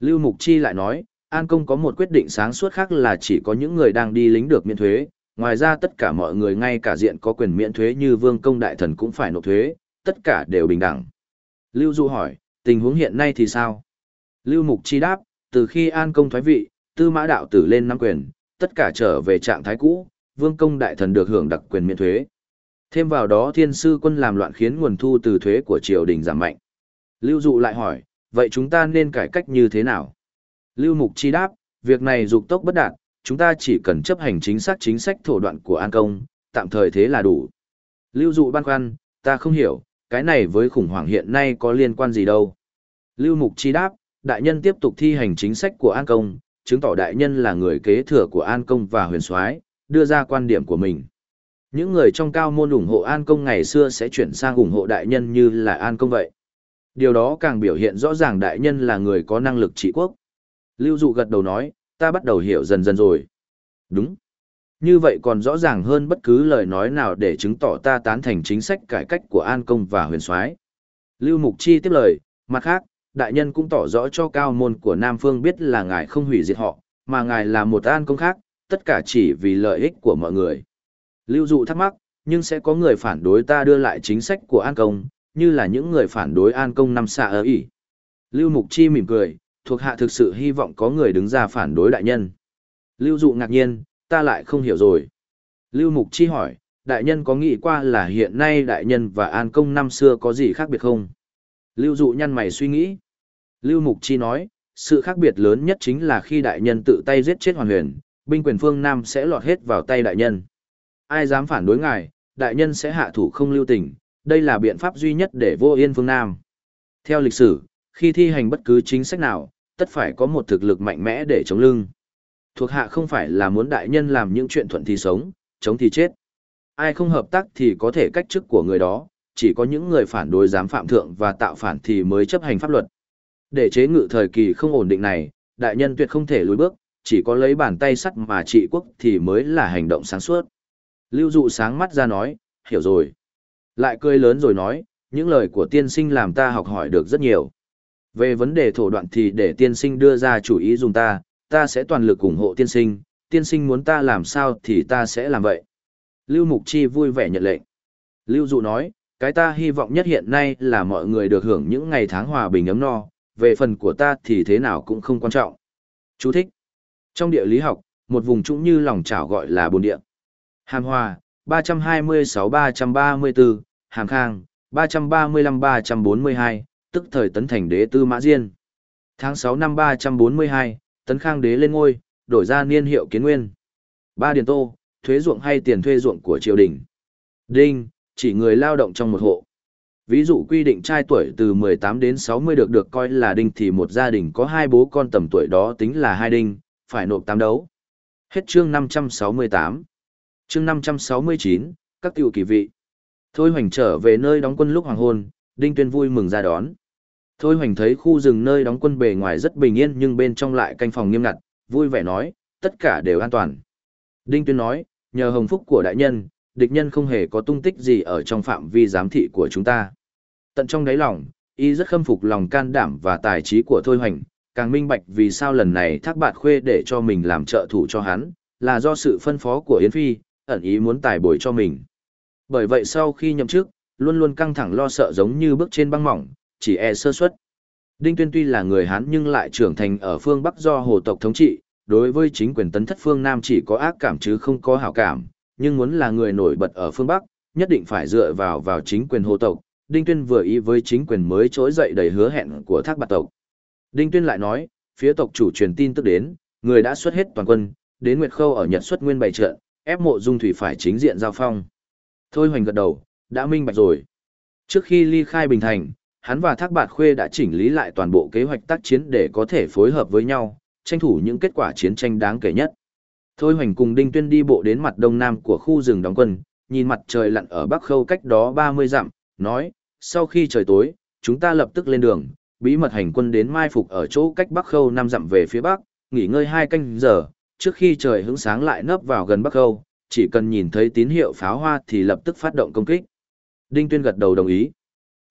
Lưu Mục Chi lại nói, An Công có một quyết định sáng suốt khác là chỉ có những người đang đi lính được miễn thuế, ngoài ra tất cả mọi người ngay cả diện có quyền miễn thuế như vương công đại thần cũng phải nộp thuế, tất cả đều bình đẳng. Lưu Du hỏi, tình huống hiện nay thì sao? Lưu Mục Chi đáp, từ khi An Công thoái vị, tư mã đạo tử lên nắm quyền, tất cả trở về trạng thái cũ, vương công đại thần được hưởng đặc quyền miễn thuế. Thêm vào đó thiên sư quân làm loạn khiến nguồn thu từ thuế của triều đình giảm mạnh. Lưu Dụ lại hỏi, vậy chúng ta nên cải cách như thế nào? Lưu Mục Chi đáp, việc này dục tốc bất đạt, chúng ta chỉ cần chấp hành chính xác chính sách thổ đoạn của An Công, tạm thời thế là đủ. Lưu Dụ băn khoăn, ta không hiểu, cái này với khủng hoảng hiện nay có liên quan gì đâu. Lưu Mục Chi đáp, đại nhân tiếp tục thi hành chính sách của An Công, chứng tỏ đại nhân là người kế thừa của An Công và huyền soái đưa ra quan điểm của mình. Những người trong cao môn ủng hộ An Công ngày xưa sẽ chuyển sang ủng hộ đại nhân như là An Công vậy. Điều đó càng biểu hiện rõ ràng đại nhân là người có năng lực trị quốc. Lưu Dụ gật đầu nói, ta bắt đầu hiểu dần dần rồi. Đúng. Như vậy còn rõ ràng hơn bất cứ lời nói nào để chứng tỏ ta tán thành chính sách cải cách của An Công và huyền soái. Lưu Mục Chi tiếp lời, mặt khác, đại nhân cũng tỏ rõ cho cao môn của Nam Phương biết là ngài không hủy diệt họ, mà ngài là một An Công khác, tất cả chỉ vì lợi ích của mọi người. Lưu dụ thắc mắc, nhưng sẽ có người phản đối ta đưa lại chính sách của An Công, như là những người phản đối An Công năm xa ở ỉ. Lưu Mục Chi mỉm cười, thuộc hạ thực sự hy vọng có người đứng ra phản đối đại nhân. Lưu dụ ngạc nhiên, ta lại không hiểu rồi. Lưu Mục Chi hỏi, đại nhân có nghĩ qua là hiện nay đại nhân và An Công năm xưa có gì khác biệt không? Lưu dụ nhăn mày suy nghĩ. Lưu Mục Chi nói, sự khác biệt lớn nhất chính là khi đại nhân tự tay giết chết hoàn huyền, binh quyền phương Nam sẽ lọt hết vào tay đại nhân ai dám phản đối ngài, đại nhân sẽ hạ thủ không lưu tình, đây là biện pháp duy nhất để vô yên phương Nam. Theo lịch sử, khi thi hành bất cứ chính sách nào, tất phải có một thực lực mạnh mẽ để chống lưng. Thuộc hạ không phải là muốn đại nhân làm những chuyện thuận thì sống, chống thì chết. Ai không hợp tác thì có thể cách chức của người đó, chỉ có những người phản đối dám phạm thượng và tạo phản thì mới chấp hành pháp luật. Để chế ngự thời kỳ không ổn định này, đại nhân tuyệt không thể lùi bước, chỉ có lấy bàn tay sắt mà trị quốc thì mới là hành động sáng suốt. Lưu dụ sáng mắt ra nói, hiểu rồi. Lại cười lớn rồi nói, những lời của tiên sinh làm ta học hỏi được rất nhiều. Về vấn đề thổ đoạn thì để tiên sinh đưa ra chủ ý dùng ta, ta sẽ toàn lực ủng hộ tiên sinh, tiên sinh muốn ta làm sao thì ta sẽ làm vậy. Lưu Mục Chi vui vẻ nhận lệnh. Lưu Dụ nói, cái ta hy vọng nhất hiện nay là mọi người được hưởng những ngày tháng hòa bình ấm no, về phần của ta thì thế nào cũng không quan trọng. Chú thích. Trong địa lý học, một vùng trũng như lòng chảo gọi là bồn địa. Hàm Hòa, 326-334, Hàm Khang, 335-342, tức thời tấn thành đế tư mã diên. Tháng 6 năm 342, tấn khang đế lên ngôi, đổi ra niên hiệu kiến nguyên. Ba điền tô, thuế ruộng hay tiền thuê ruộng của triều đình. Đinh, chỉ người lao động trong một hộ. Ví dụ quy định trai tuổi từ 18 đến 60 được được coi là đinh thì một gia đình có hai bố con tầm tuổi đó tính là hai đinh, phải nộp tám đấu. Hết chương 568 chương năm trăm sáu mươi chín các tiểu kỳ vị thôi hoành trở về nơi đóng quân lúc hoàng hôn đinh tuyên vui mừng ra đón. Thôi hoành thấy khu rừng nơi đóng quân bề ngoài rất bình yên nhưng bên trong lại canh phòng nghiêm ngặt vui vẻ nói tất cả đều an toàn. Đinh tuyên nói nhờ hồng phúc của đại nhân địch nhân không hề có tung tích gì ở trong phạm vi giám thị của chúng ta. Tận trong đáy lòng y rất khâm phục lòng can đảm và tài trí của thôi hoành càng minh bạch vì sao lần này thác bạt khuê để cho mình làm trợ thủ cho hắn là do sự phân phó của yến phi ẩn ý muốn tài bồi cho mình. Bởi vậy sau khi nhậm chức, luôn luôn căng thẳng lo sợ giống như bước trên băng mỏng, chỉ e sơ suất. Đinh Tuyên tuy là người Hán nhưng lại trưởng thành ở phương Bắc do hồ tộc thống trị, đối với chính quyền tấn thất phương Nam chỉ có ác cảm chứ không có hảo cảm, nhưng muốn là người nổi bật ở phương Bắc, nhất định phải dựa vào vào chính quyền hồ tộc. Đinh Tuyên vừa ý với chính quyền mới trỗi dậy đầy hứa hẹn của thác bạt tộc. Đinh Tuyên lại nói, phía tộc chủ truyền tin tức đến, người đã xuất hết toàn quân, đến Nguyệt Khâu ở Nhật xuất nguyên bày trận, ép mộ dung thủy phải chính diện giao phong. Thôi hoành gật đầu, đã minh bạch rồi. Trước khi ly khai Bình Thành, hắn và Thác Bạt Khuê đã chỉnh lý lại toàn bộ kế hoạch tác chiến để có thể phối hợp với nhau, tranh thủ những kết quả chiến tranh đáng kể nhất. Thôi hoành cùng Đinh Tuyên đi bộ đến mặt đông nam của khu rừng đóng quân, nhìn mặt trời lặn ở Bắc Khâu cách đó 30 dặm, nói, sau khi trời tối, chúng ta lập tức lên đường, bí mật hành quân đến mai phục ở chỗ cách Bắc Khâu 5 dặm về phía Bắc, nghỉ ngơi hai canh giờ, trước khi trời hứng sáng lại nấp vào gần Bắc Khâu, chỉ cần nhìn thấy tín hiệu pháo hoa thì lập tức phát động công kích. Đinh Tuyên gật đầu đồng ý.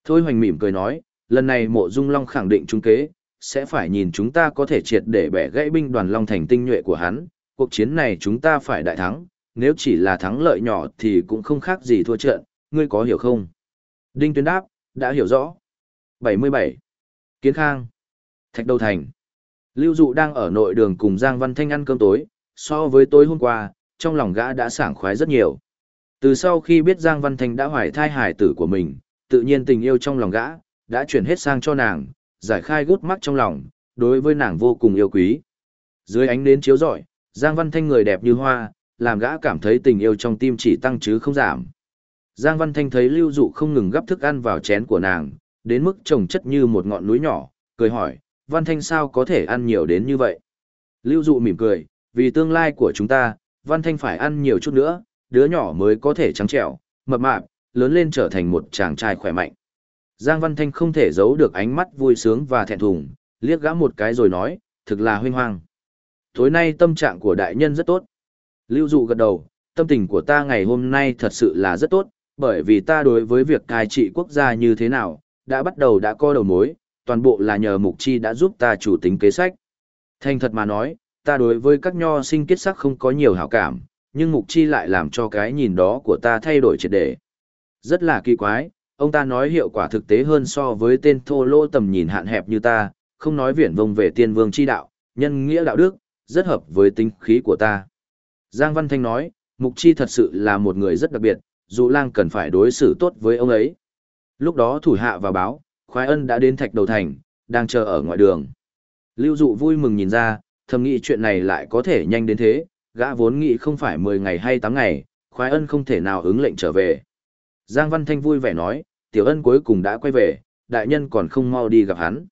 Thôi hoành mỉm cười nói, lần này mộ dung long khẳng định trung kế, sẽ phải nhìn chúng ta có thể triệt để bẻ gãy binh đoàn long thành tinh nhuệ của hắn, cuộc chiến này chúng ta phải đại thắng, nếu chỉ là thắng lợi nhỏ thì cũng không khác gì thua trận, ngươi có hiểu không? Đinh Tuyên đáp, đã hiểu rõ. 77. Kiến Khang. Thạch Đầu Thành. Lưu Dụ đang ở nội đường cùng Giang Văn Thanh ăn cơm tối, so với tối hôm qua, trong lòng gã đã sảng khoái rất nhiều. Từ sau khi biết Giang Văn Thanh đã hoài thai hải tử của mình, tự nhiên tình yêu trong lòng gã, đã chuyển hết sang cho nàng, giải khai gút mắt trong lòng, đối với nàng vô cùng yêu quý. Dưới ánh nến chiếu rọi, Giang Văn Thanh người đẹp như hoa, làm gã cảm thấy tình yêu trong tim chỉ tăng chứ không giảm. Giang Văn Thanh thấy Lưu Dụ không ngừng gắp thức ăn vào chén của nàng, đến mức trồng chất như một ngọn núi nhỏ, cười hỏi, Văn Thanh sao có thể ăn nhiều đến như vậy? Lưu Dụ mỉm cười, vì tương lai của chúng ta, Văn Thanh phải ăn nhiều chút nữa, đứa nhỏ mới có thể trắng trẻo, mập mạp, lớn lên trở thành một chàng trai khỏe mạnh. Giang Văn Thanh không thể giấu được ánh mắt vui sướng và thẹn thùng, liếc gã một cái rồi nói, thực là huynh hoang. Tối nay tâm trạng của đại nhân rất tốt. Lưu Dụ gật đầu, tâm tình của ta ngày hôm nay thật sự là rất tốt, bởi vì ta đối với việc cai trị quốc gia như thế nào, đã bắt đầu đã có đầu mối, toàn bộ là nhờ Mục Chi đã giúp ta chủ tính kế sách. Thành thật mà nói, ta đối với các nho sinh kết sắc không có nhiều hảo cảm, nhưng Mục Chi lại làm cho cái nhìn đó của ta thay đổi triệt để. Rất là kỳ quái, ông ta nói hiệu quả thực tế hơn so với tên thô lô tầm nhìn hạn hẹp như ta, không nói viển vông về tiên vương chi đạo, nhân nghĩa đạo đức, rất hợp với tính khí của ta. Giang Văn Thanh nói, Mục Chi thật sự là một người rất đặc biệt, dù lang cần phải đối xử tốt với ông ấy. Lúc đó thủ hạ và báo, khoái ân đã đến thạch đầu thành, đang chờ ở ngoài đường. Lưu dụ vui mừng nhìn ra, thầm nghĩ chuyện này lại có thể nhanh đến thế, gã vốn nghĩ không phải 10 ngày hay 8 ngày, khoái ân không thể nào ứng lệnh trở về. Giang Văn Thanh vui vẻ nói, tiểu ân cuối cùng đã quay về, đại nhân còn không mau đi gặp hắn.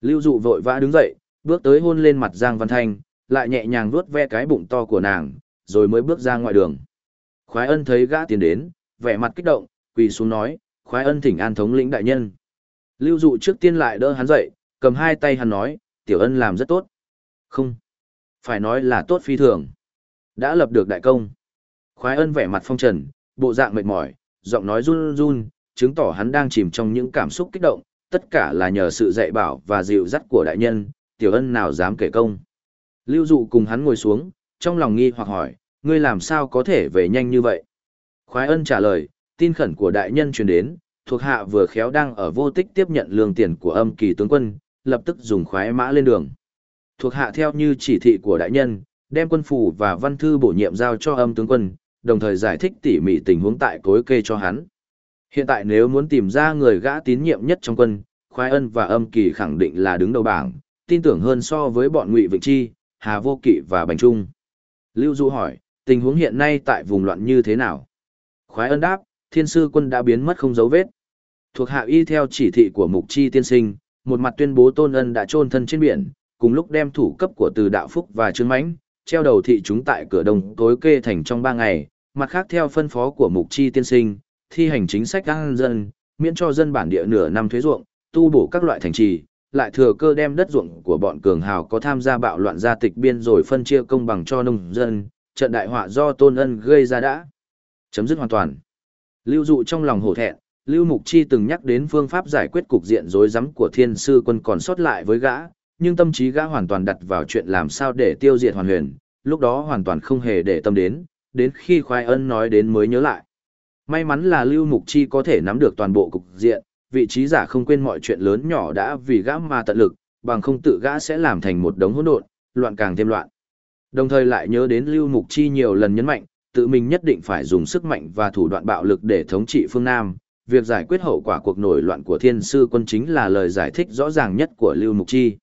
Lưu dụ vội vã đứng dậy, bước tới hôn lên mặt Giang Văn Thanh, lại nhẹ nhàng vuốt ve cái bụng to của nàng, rồi mới bước ra ngoài đường. Khoái ân thấy gã tiến đến, vẻ mặt kích động, quỳ xuống nói, khoái ân thỉnh an thống lĩnh đại nhân. Lưu dụ trước tiên lại đỡ hắn dậy, cầm hai tay hắn nói, tiểu ân làm rất tốt. Không, phải nói là tốt phi thường. Đã lập được đại công. Khoái ân vẻ mặt phong trần, bộ dạng mệt mỏi, giọng nói run run, chứng tỏ hắn đang chìm trong những cảm xúc kích động, tất cả là nhờ sự dạy bảo và dịu dắt của đại nhân, tiểu ân nào dám kể công. Lưu dụ cùng hắn ngồi xuống, trong lòng nghi hoặc hỏi, ngươi làm sao có thể về nhanh như vậy? Khoái ân trả lời, tin khẩn của đại nhân truyền đến, thuộc hạ vừa khéo đang ở vô tích tiếp nhận lương tiền của âm kỳ tướng quân, lập tức dùng khoái mã lên đường. Thuộc hạ theo như chỉ thị của đại nhân, đem quân phủ và văn thư bổ nhiệm giao cho âm tướng quân, đồng thời giải thích tỉ mỉ tình huống tại cối kê cho hắn. Hiện tại nếu muốn tìm ra người gã tín nhiệm nhất trong quân, khoái ân và âm kỳ khẳng định là đứng đầu bảng, tin tưởng hơn so với bọn ngụy vịnh chi, hà vô kỵ và bành trung. Lưu Du hỏi, tình huống hiện nay tại vùng loạn như thế nào? Khoái ân đáp, thiên sư quân đã biến mất không dấu vết. Thuộc hạ y theo chỉ thị của mục chi tiên sinh, một mặt tuyên bố tôn ân đã trôn thân trên biển, cùng lúc đem thủ cấp của từ đạo phúc và trương mãnh treo đầu thị chúng tại cửa đông tối kê thành trong ba ngày, mặt khác theo phân phó của mục chi tiên sinh, thi hành chính sách an dân, miễn cho dân bản địa nửa năm thuế ruộng, tu bổ các loại thành trì, lại thừa cơ đem đất ruộng của bọn cường hào có tham gia bạo loạn gia tịch biên rồi phân chia công bằng cho nông dân, trận đại họa do tôn ân gây ra đã chấm dứt hoàn toàn. Lưu dụ trong lòng hổ thẹn, Lưu Mục Chi từng nhắc đến phương pháp giải quyết cục diện rối rắm của thiên sư quân còn sót lại với gã, nhưng tâm trí gã hoàn toàn đặt vào chuyện làm sao để tiêu diệt hoàn huyền, lúc đó hoàn toàn không hề để tâm đến, đến khi khoai ân nói đến mới nhớ lại. May mắn là Lưu Mục Chi có thể nắm được toàn bộ cục diện, vị trí giả không quên mọi chuyện lớn nhỏ đã vì gã mà tận lực, bằng không tự gã sẽ làm thành một đống hỗn độn, loạn càng thêm loạn. Đồng thời lại nhớ đến Lưu Mục Chi nhiều lần nhấn mạnh, tự mình nhất định phải dùng sức mạnh và thủ đoạn bạo lực để thống trị phương Nam. Việc giải quyết hậu quả cuộc nổi loạn của thiên sư quân chính là lời giải thích rõ ràng nhất của Lưu Mục Chi.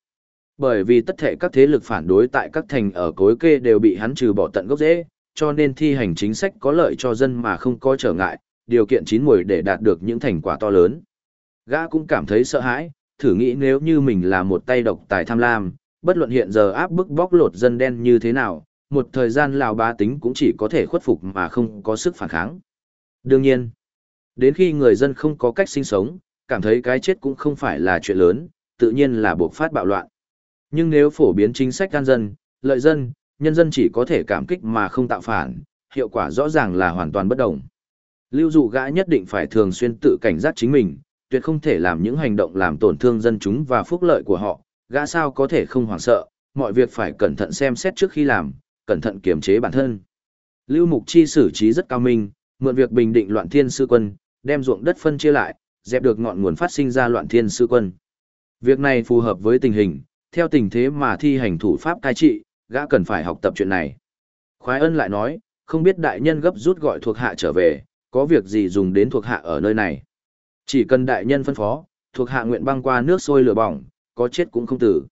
Bởi vì tất thể các thế lực phản đối tại các thành ở cối kê đều bị hắn trừ bỏ tận gốc rễ, cho nên thi hành chính sách có lợi cho dân mà không có trở ngại, điều kiện chín mùi để đạt được những thành quả to lớn. Gã cũng cảm thấy sợ hãi, thử nghĩ nếu như mình là một tay độc tài tham lam, bất luận hiện giờ áp bức bóc lột dân đen như thế nào, một thời gian lào bá tính cũng chỉ có thể khuất phục mà không có sức phản kháng. Đương nhiên, đến khi người dân không có cách sinh sống, cảm thấy cái chết cũng không phải là chuyện lớn, tự nhiên là buộc phát bạo loạn. Nhưng nếu phổ biến chính sách can dân, lợi dân, nhân dân chỉ có thể cảm kích mà không tạo phản, hiệu quả rõ ràng là hoàn toàn bất đồng. Lưu dụ gã nhất định phải thường xuyên tự cảnh giác chính mình, tuyệt không thể làm những hành động làm tổn thương dân chúng và phúc lợi của họ, gã sao có thể không hoảng sợ, mọi việc phải cẩn thận xem xét trước khi làm, cẩn thận kiềm chế bản thân. Lưu Mục Chi xử trí rất cao minh, mượn việc bình định loạn thiên sư quân, đem ruộng đất phân chia lại, dẹp được ngọn nguồn phát sinh ra loạn thiên sư quân. Việc này phù hợp với tình hình, theo tình thế mà thi hành thủ pháp cai trị, gã cần phải học tập chuyện này. Khoái ân lại nói, không biết đại nhân gấp rút gọi thuộc hạ trở về, có việc gì dùng đến thuộc hạ ở nơi này. Chỉ cần đại nhân phân phó, thuộc hạ nguyện băng qua nước sôi lửa bỏng, có chết cũng không tử.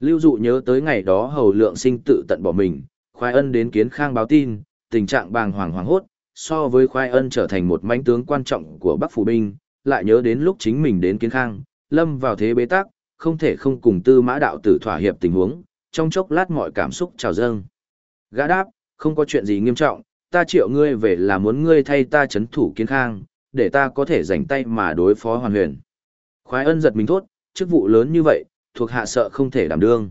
Lưu dụ nhớ tới ngày đó hầu lượng sinh tự tận bỏ mình, khoái ân đến kiến khang báo tin, tình trạng bàng hoàng hoàng hốt, so với khoái ân trở thành một mãnh tướng quan trọng của Bắc Phủ Binh, lại nhớ đến lúc chính mình đến kiến khang, lâm vào thế bế tắc, không thể không cùng tư mã đạo tử thỏa hiệp tình huống, trong chốc lát mọi cảm xúc trào dâng. Gã đáp, không có chuyện gì nghiêm trọng, ta triệu ngươi về là muốn ngươi thay ta chấn thủ kiến khang, để ta có thể rảnh tay mà đối phó hoàn huyền. Khoái ân giật mình thốt, chức vụ lớn như vậy, thuộc hạ sợ không thể đảm đương.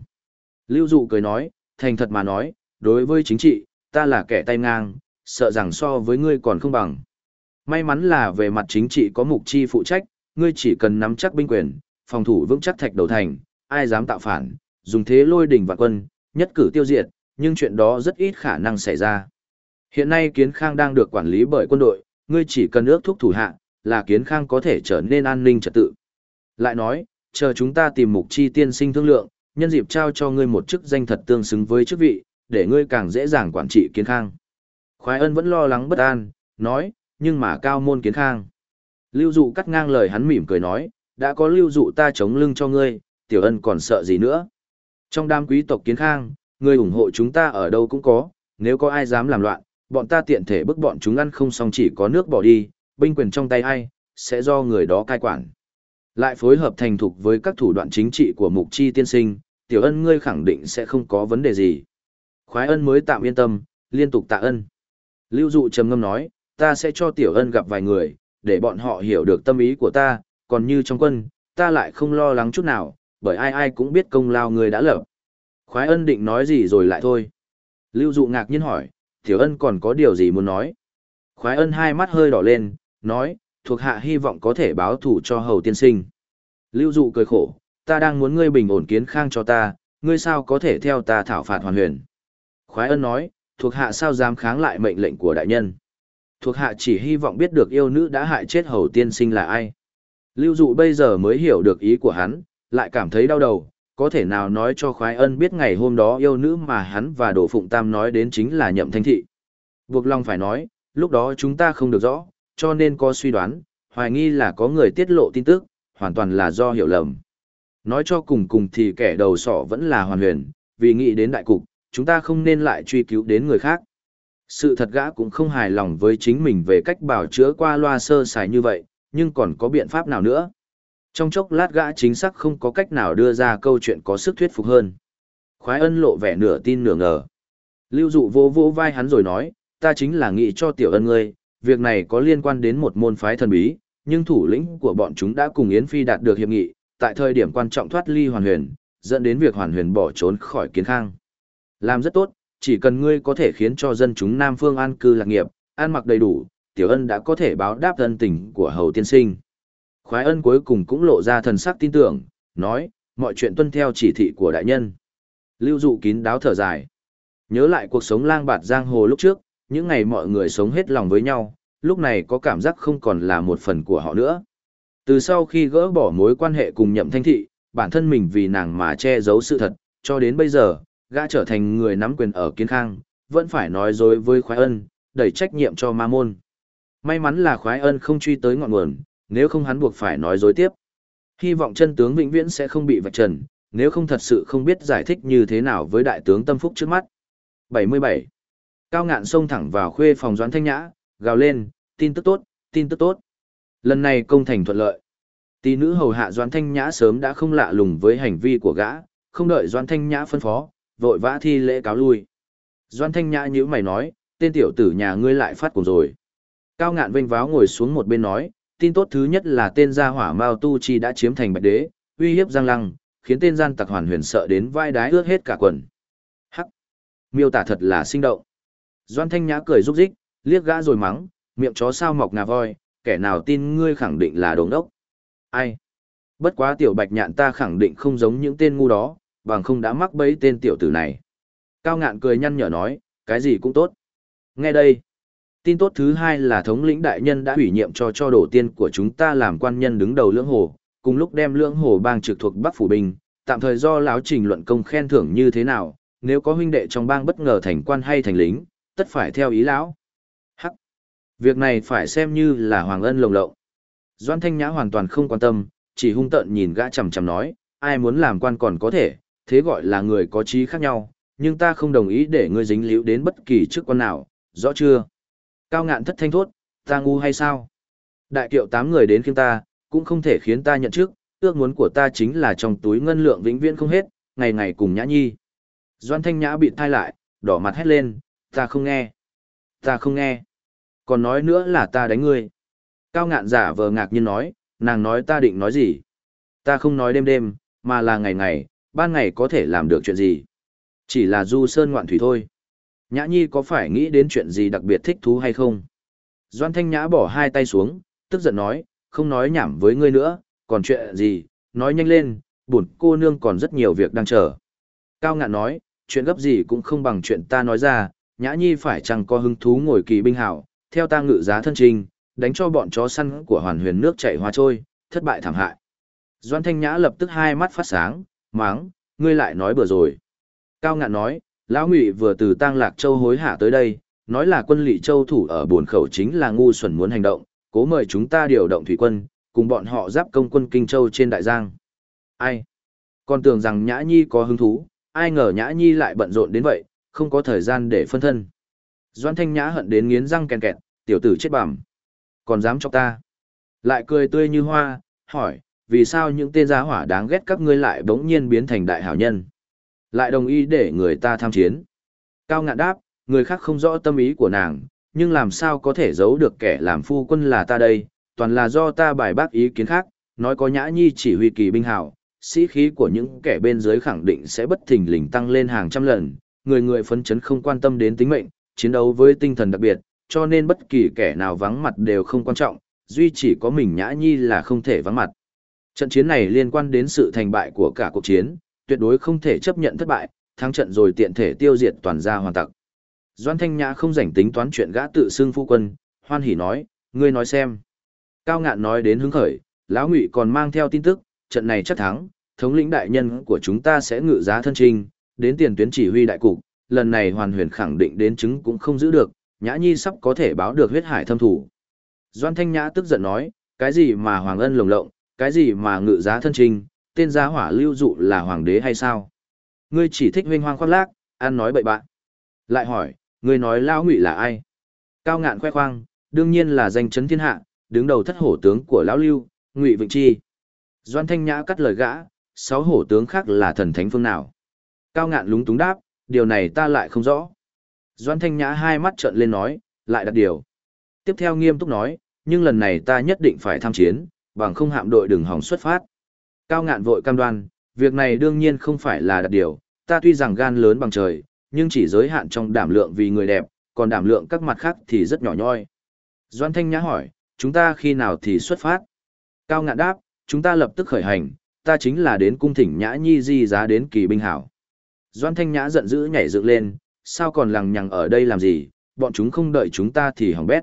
Lưu dụ cười nói, thành thật mà nói, đối với chính trị, ta là kẻ tay ngang, sợ rằng so với ngươi còn không bằng. May mắn là về mặt chính trị có mục chi phụ trách, ngươi chỉ cần nắm chắc binh quyền, phòng thủ vững chắc thạch đầu thành, ai dám tạo phản, dùng thế lôi đỉnh vạn quân, nhất cử tiêu diệt, nhưng chuyện đó rất ít khả năng xảy ra. Hiện nay Kiến Khang đang được quản lý bởi quân đội, ngươi chỉ cần ước thúc thủ hạ, là Kiến Khang có thể trở nên an ninh trật tự. Lại nói, chờ chúng ta tìm mục chi tiên sinh thương lượng, nhân dịp trao cho ngươi một chức danh thật tương xứng với chức vị, để ngươi càng dễ dàng quản trị Kiến Khang. Khoái ân vẫn lo lắng bất an, nói, nhưng mà cao môn Kiến Khang. Lưu dụ cắt ngang lời hắn mỉm cười nói, đã có lưu dụ ta chống lưng cho ngươi, tiểu ân còn sợ gì nữa. Trong đám quý tộc Kiến Khang, người ủng hộ chúng ta ở đâu cũng có, nếu có ai dám làm loạn, bọn ta tiện thể bức bọn chúng ăn không xong chỉ có nước bỏ đi, binh quyền trong tay ai, sẽ do người đó cai quản. Lại phối hợp thành thục với các thủ đoạn chính trị của mục chi tiên sinh, tiểu ân ngươi khẳng định sẽ không có vấn đề gì. Khoái ân mới tạm yên tâm, liên tục tạ ân. Lưu dụ trầm ngâm nói, ta sẽ cho tiểu ân gặp vài người, để bọn họ hiểu được tâm ý của ta, còn như trong quân, ta lại không lo lắng chút nào, bởi ai ai cũng biết công lao người đã lập. Khoái ân định nói gì rồi lại thôi. Lưu dụ ngạc nhiên hỏi, tiểu ân còn có điều gì muốn nói? Khoái ân hai mắt hơi đỏ lên, nói, thuộc hạ hy vọng có thể báo thủ cho hầu tiên sinh. Lưu dụ cười khổ, ta đang muốn ngươi bình ổn kiến khang cho ta, ngươi sao có thể theo ta thảo phạt hoàn huyền. Khoái ân nói, thuộc hạ sao dám kháng lại mệnh lệnh của đại nhân. Thuộc hạ chỉ hy vọng biết được yêu nữ đã hại chết hầu tiên sinh là ai. Lưu dụ bây giờ mới hiểu được ý của hắn, lại cảm thấy đau đầu, có thể nào nói cho khoái ân biết ngày hôm đó yêu nữ mà hắn và Đỗ Phụng Tam nói đến chính là nhậm thanh thị. Buộc lòng phải nói, lúc đó chúng ta không được rõ, cho nên có suy đoán, hoài nghi là có người tiết lộ tin tức, hoàn toàn là do hiểu lầm. Nói cho cùng cùng thì kẻ đầu sỏ vẫn là hoàn huyền, vì nghĩ đến đại cục, chúng ta không nên lại truy cứu đến người khác. Sự thật gã cũng không hài lòng với chính mình về cách bảo chữa qua loa sơ sài như vậy, nhưng còn có biện pháp nào nữa? Trong chốc lát gã chính xác không có cách nào đưa ra câu chuyện có sức thuyết phục hơn. Khoái ân lộ vẻ nửa tin nửa ngờ. Lưu dụ vô vô vai hắn rồi nói, ta chính là nghĩ cho tiểu ân ngươi, việc này có liên quan đến một môn phái thần bí, nhưng thủ lĩnh của bọn chúng đã cùng Yến Phi đạt được hiệp nghị, tại thời điểm quan trọng thoát ly hoàn huyền, dẫn đến việc hoàn huyền bỏ trốn khỏi kiến khang. Làm rất tốt, chỉ cần ngươi có thể khiến cho dân chúng Nam Phương an cư lạc nghiệp, an mặc đầy đủ, tiểu ân đã có thể báo đáp thân tình của hầu tiên sinh. Khoái ân cuối cùng cũng lộ ra thần sắc tin tưởng, nói, mọi chuyện tuân theo chỉ thị của đại nhân. Lưu dụ kín đáo thở dài. Nhớ lại cuộc sống lang bạt giang hồ lúc trước, những ngày mọi người sống hết lòng với nhau, lúc này có cảm giác không còn là một phần của họ nữa. Từ sau khi gỡ bỏ mối quan hệ cùng nhậm thanh thị, bản thân mình vì nàng mà che giấu sự thật, cho đến bây giờ, gã trở thành người nắm quyền ở kiến khang, vẫn phải nói dối với khoái ân, đẩy trách nhiệm cho ma môn. May mắn là khoái ân không truy tới ngọn nguồn, nếu không hắn buộc phải nói dối tiếp. Hy vọng chân tướng vĩnh viễn sẽ không bị vạch trần, nếu không thật sự không biết giải thích như thế nào với đại tướng tâm phúc trước mắt. 77. Cao ngạn xông thẳng vào khuê phòng doãn thanh nhã, gào lên, tin tức tốt, tin tức tốt. Lần này công thành thuận lợi. Tỷ nữ hầu hạ doãn thanh nhã sớm đã không lạ lùng với hành vi của gã, không đợi doãn thanh nhã phân phó, vội vã thi lễ cáo lui. Doãn thanh nhã như mày nói, tên tiểu tử nhà ngươi lại phát cùng rồi. Cao ngạn vênh váo ngồi xuống một bên nói, tin tốt thứ nhất là tên gia hỏa Mao Tu Chi đã chiếm thành bạch đế, uy hiếp Giang Lăng, khiến tên gian tặc hoàn huyền sợ đến vai đái ướt hết cả quần. Hắc! Miêu tả thật là sinh động. Doan Thanh Nhã cười rúc rích, liếc gã rồi mắng, Miệng chó sao mọc ngà voi, kẻ nào tin ngươi khẳng định là đồ đốc. Ai? Bất quá tiểu bạch nhạn ta khẳng định không giống những tên ngu đó, bằng không đã mắc bẫy tên tiểu tử này. Cao ngạn cười nhăn nhở nói, cái gì cũng tốt. Nghe đây. Tin tốt thứ hai là thống lĩnh đại nhân đã ủy nhiệm cho cho đổ tiên của chúng ta làm quan nhân đứng đầu lưỡng hồ, cùng lúc đem lưỡng hồ bang trực thuộc Bắc Phủ Bình, tạm thời do lão trình luận công khen thưởng như thế nào, nếu có huynh đệ trong bang bất ngờ thành quan hay thành lính, tất phải theo ý lão. Hắc. Việc này phải xem như là hoàng ân lồng lộng. Doan Thanh Nhã hoàn toàn không quan tâm, chỉ hung tợn nhìn gã chằm chằm nói, ai muốn làm quan còn có thể, thế gọi là người có trí khác nhau, nhưng ta không đồng ý để ngươi dính líu đến bất kỳ chức quan nào, rõ chưa? Cao ngạn thất thanh thốt, ta ngu hay sao? Đại kiệu tám người đến khiêng ta, cũng không thể khiến ta nhận trước. ước muốn của ta chính là trong túi ngân lượng vĩnh viễn không hết, ngày ngày cùng nhã nhi. Doan thanh nhã bị thai lại, đỏ mặt hét lên, ta không nghe. Ta không nghe. Còn nói nữa là ta đánh ngươi. Cao ngạn giả vờ ngạc nhiên nói, nàng nói ta định nói gì. Ta không nói đêm đêm, mà là ngày ngày, ban ngày có thể làm được chuyện gì. Chỉ là du sơn ngoạn thủy thôi. Nhã Nhi có phải nghĩ đến chuyện gì đặc biệt thích thú hay không? Doan Thanh Nhã bỏ hai tay xuống, tức giận nói, không nói nhảm với ngươi nữa, còn chuyện gì, nói nhanh lên, bổn cô nương còn rất nhiều việc đang chờ. Cao ngạn nói, chuyện gấp gì cũng không bằng chuyện ta nói ra, Nhã Nhi phải chẳng có hứng thú ngồi kỳ binh hảo, theo ta ngự giá thân trình, đánh cho bọn chó săn của hoàn huyền nước chảy hoa trôi, thất bại thảm hại. Doan Thanh Nhã lập tức hai mắt phát sáng, máng, ngươi lại nói bừa rồi. Cao ngạn nói, lão ngụy vừa từ tang lạc châu hối hạ tới đây, nói là quân lỵ châu thủ ở bồn khẩu chính là ngu xuẩn muốn hành động, cố mời chúng ta điều động thủy quân, cùng bọn họ giáp công quân kinh châu trên đại giang. Ai? Còn tưởng rằng nhã nhi có hứng thú, ai ngờ nhã nhi lại bận rộn đến vậy, không có thời gian để phân thân. Doan thanh nhã hận đến nghiến răng kèn kẹt, tiểu tử chết bẩm, còn dám cho ta? Lại cười tươi như hoa, hỏi, vì sao những tên giá hỏa đáng ghét các ngươi lại bỗng nhiên biến thành đại hảo nhân? Lại đồng ý để người ta tham chiến. Cao ngạn đáp, người khác không rõ tâm ý của nàng, nhưng làm sao có thể giấu được kẻ làm phu quân là ta đây, toàn là do ta bài bác ý kiến khác, nói có nhã nhi chỉ huy kỳ binh hảo, sĩ khí của những kẻ bên dưới khẳng định sẽ bất thình lình tăng lên hàng trăm lần, người người phấn chấn không quan tâm đến tính mệnh, chiến đấu với tinh thần đặc biệt, cho nên bất kỳ kẻ nào vắng mặt đều không quan trọng, duy chỉ có mình nhã nhi là không thể vắng mặt. Trận chiến này liên quan đến sự thành bại của cả cuộc chiến, tuyệt đối không thể chấp nhận thất bại, thắng trận rồi tiện thể tiêu diệt toàn gia hoàn tặc. Doan Thanh Nhã không rảnh tính toán chuyện gã tự xưng phu quân, hoan hỉ nói, ngươi nói xem. Cao ngạn nói đến hứng khởi, lão ngụy còn mang theo tin tức, trận này chắc thắng, thống lĩnh đại nhân của chúng ta sẽ ngự giá thân trình, đến tiền tuyến chỉ huy đại cục, lần này hoàn huyền khẳng định đến chứng cũng không giữ được, Nhã Nhi sắp có thể báo được huyết hải thâm thủ. Doan Thanh Nhã tức giận nói, cái gì mà hoàng ân lồng lộng, cái gì mà ngự giá thân trình, tên gia hỏa lưu dụ là hoàng đế hay sao? Ngươi chỉ thích huynh hoang khoác lác, ăn nói bậy bạn. Lại hỏi, ngươi nói lão ngụy là ai? Cao ngạn khoe khoang, đương nhiên là danh chấn thiên hạ, đứng đầu thất hổ tướng của lão lưu, ngụy vịnh chi. Doan thanh nhã cắt lời gã, sáu hổ tướng khác là thần thánh phương nào? Cao ngạn lúng túng đáp, điều này ta lại không rõ. Doan thanh nhã hai mắt trợn lên nói, lại đặt điều. Tiếp theo nghiêm túc nói, nhưng lần này ta nhất định phải tham chiến, bằng không hạm đội đừng hỏng xuất phát. Cao ngạn vội cam đoan, việc này đương nhiên không phải là đặt điều, ta tuy rằng gan lớn bằng trời, nhưng chỉ giới hạn trong đảm lượng vì người đẹp, còn đảm lượng các mặt khác thì rất nhỏ nhoi. Doan Thanh Nhã hỏi, chúng ta khi nào thì xuất phát? Cao ngạn đáp, chúng ta lập tức khởi hành, ta chính là đến cung thỉnh Nhã Nhi di giá đến kỳ binh hảo. Doan Thanh Nhã giận dữ nhảy dựng lên, sao còn lằng nhằng ở đây làm gì, bọn chúng không đợi chúng ta thì hỏng bét.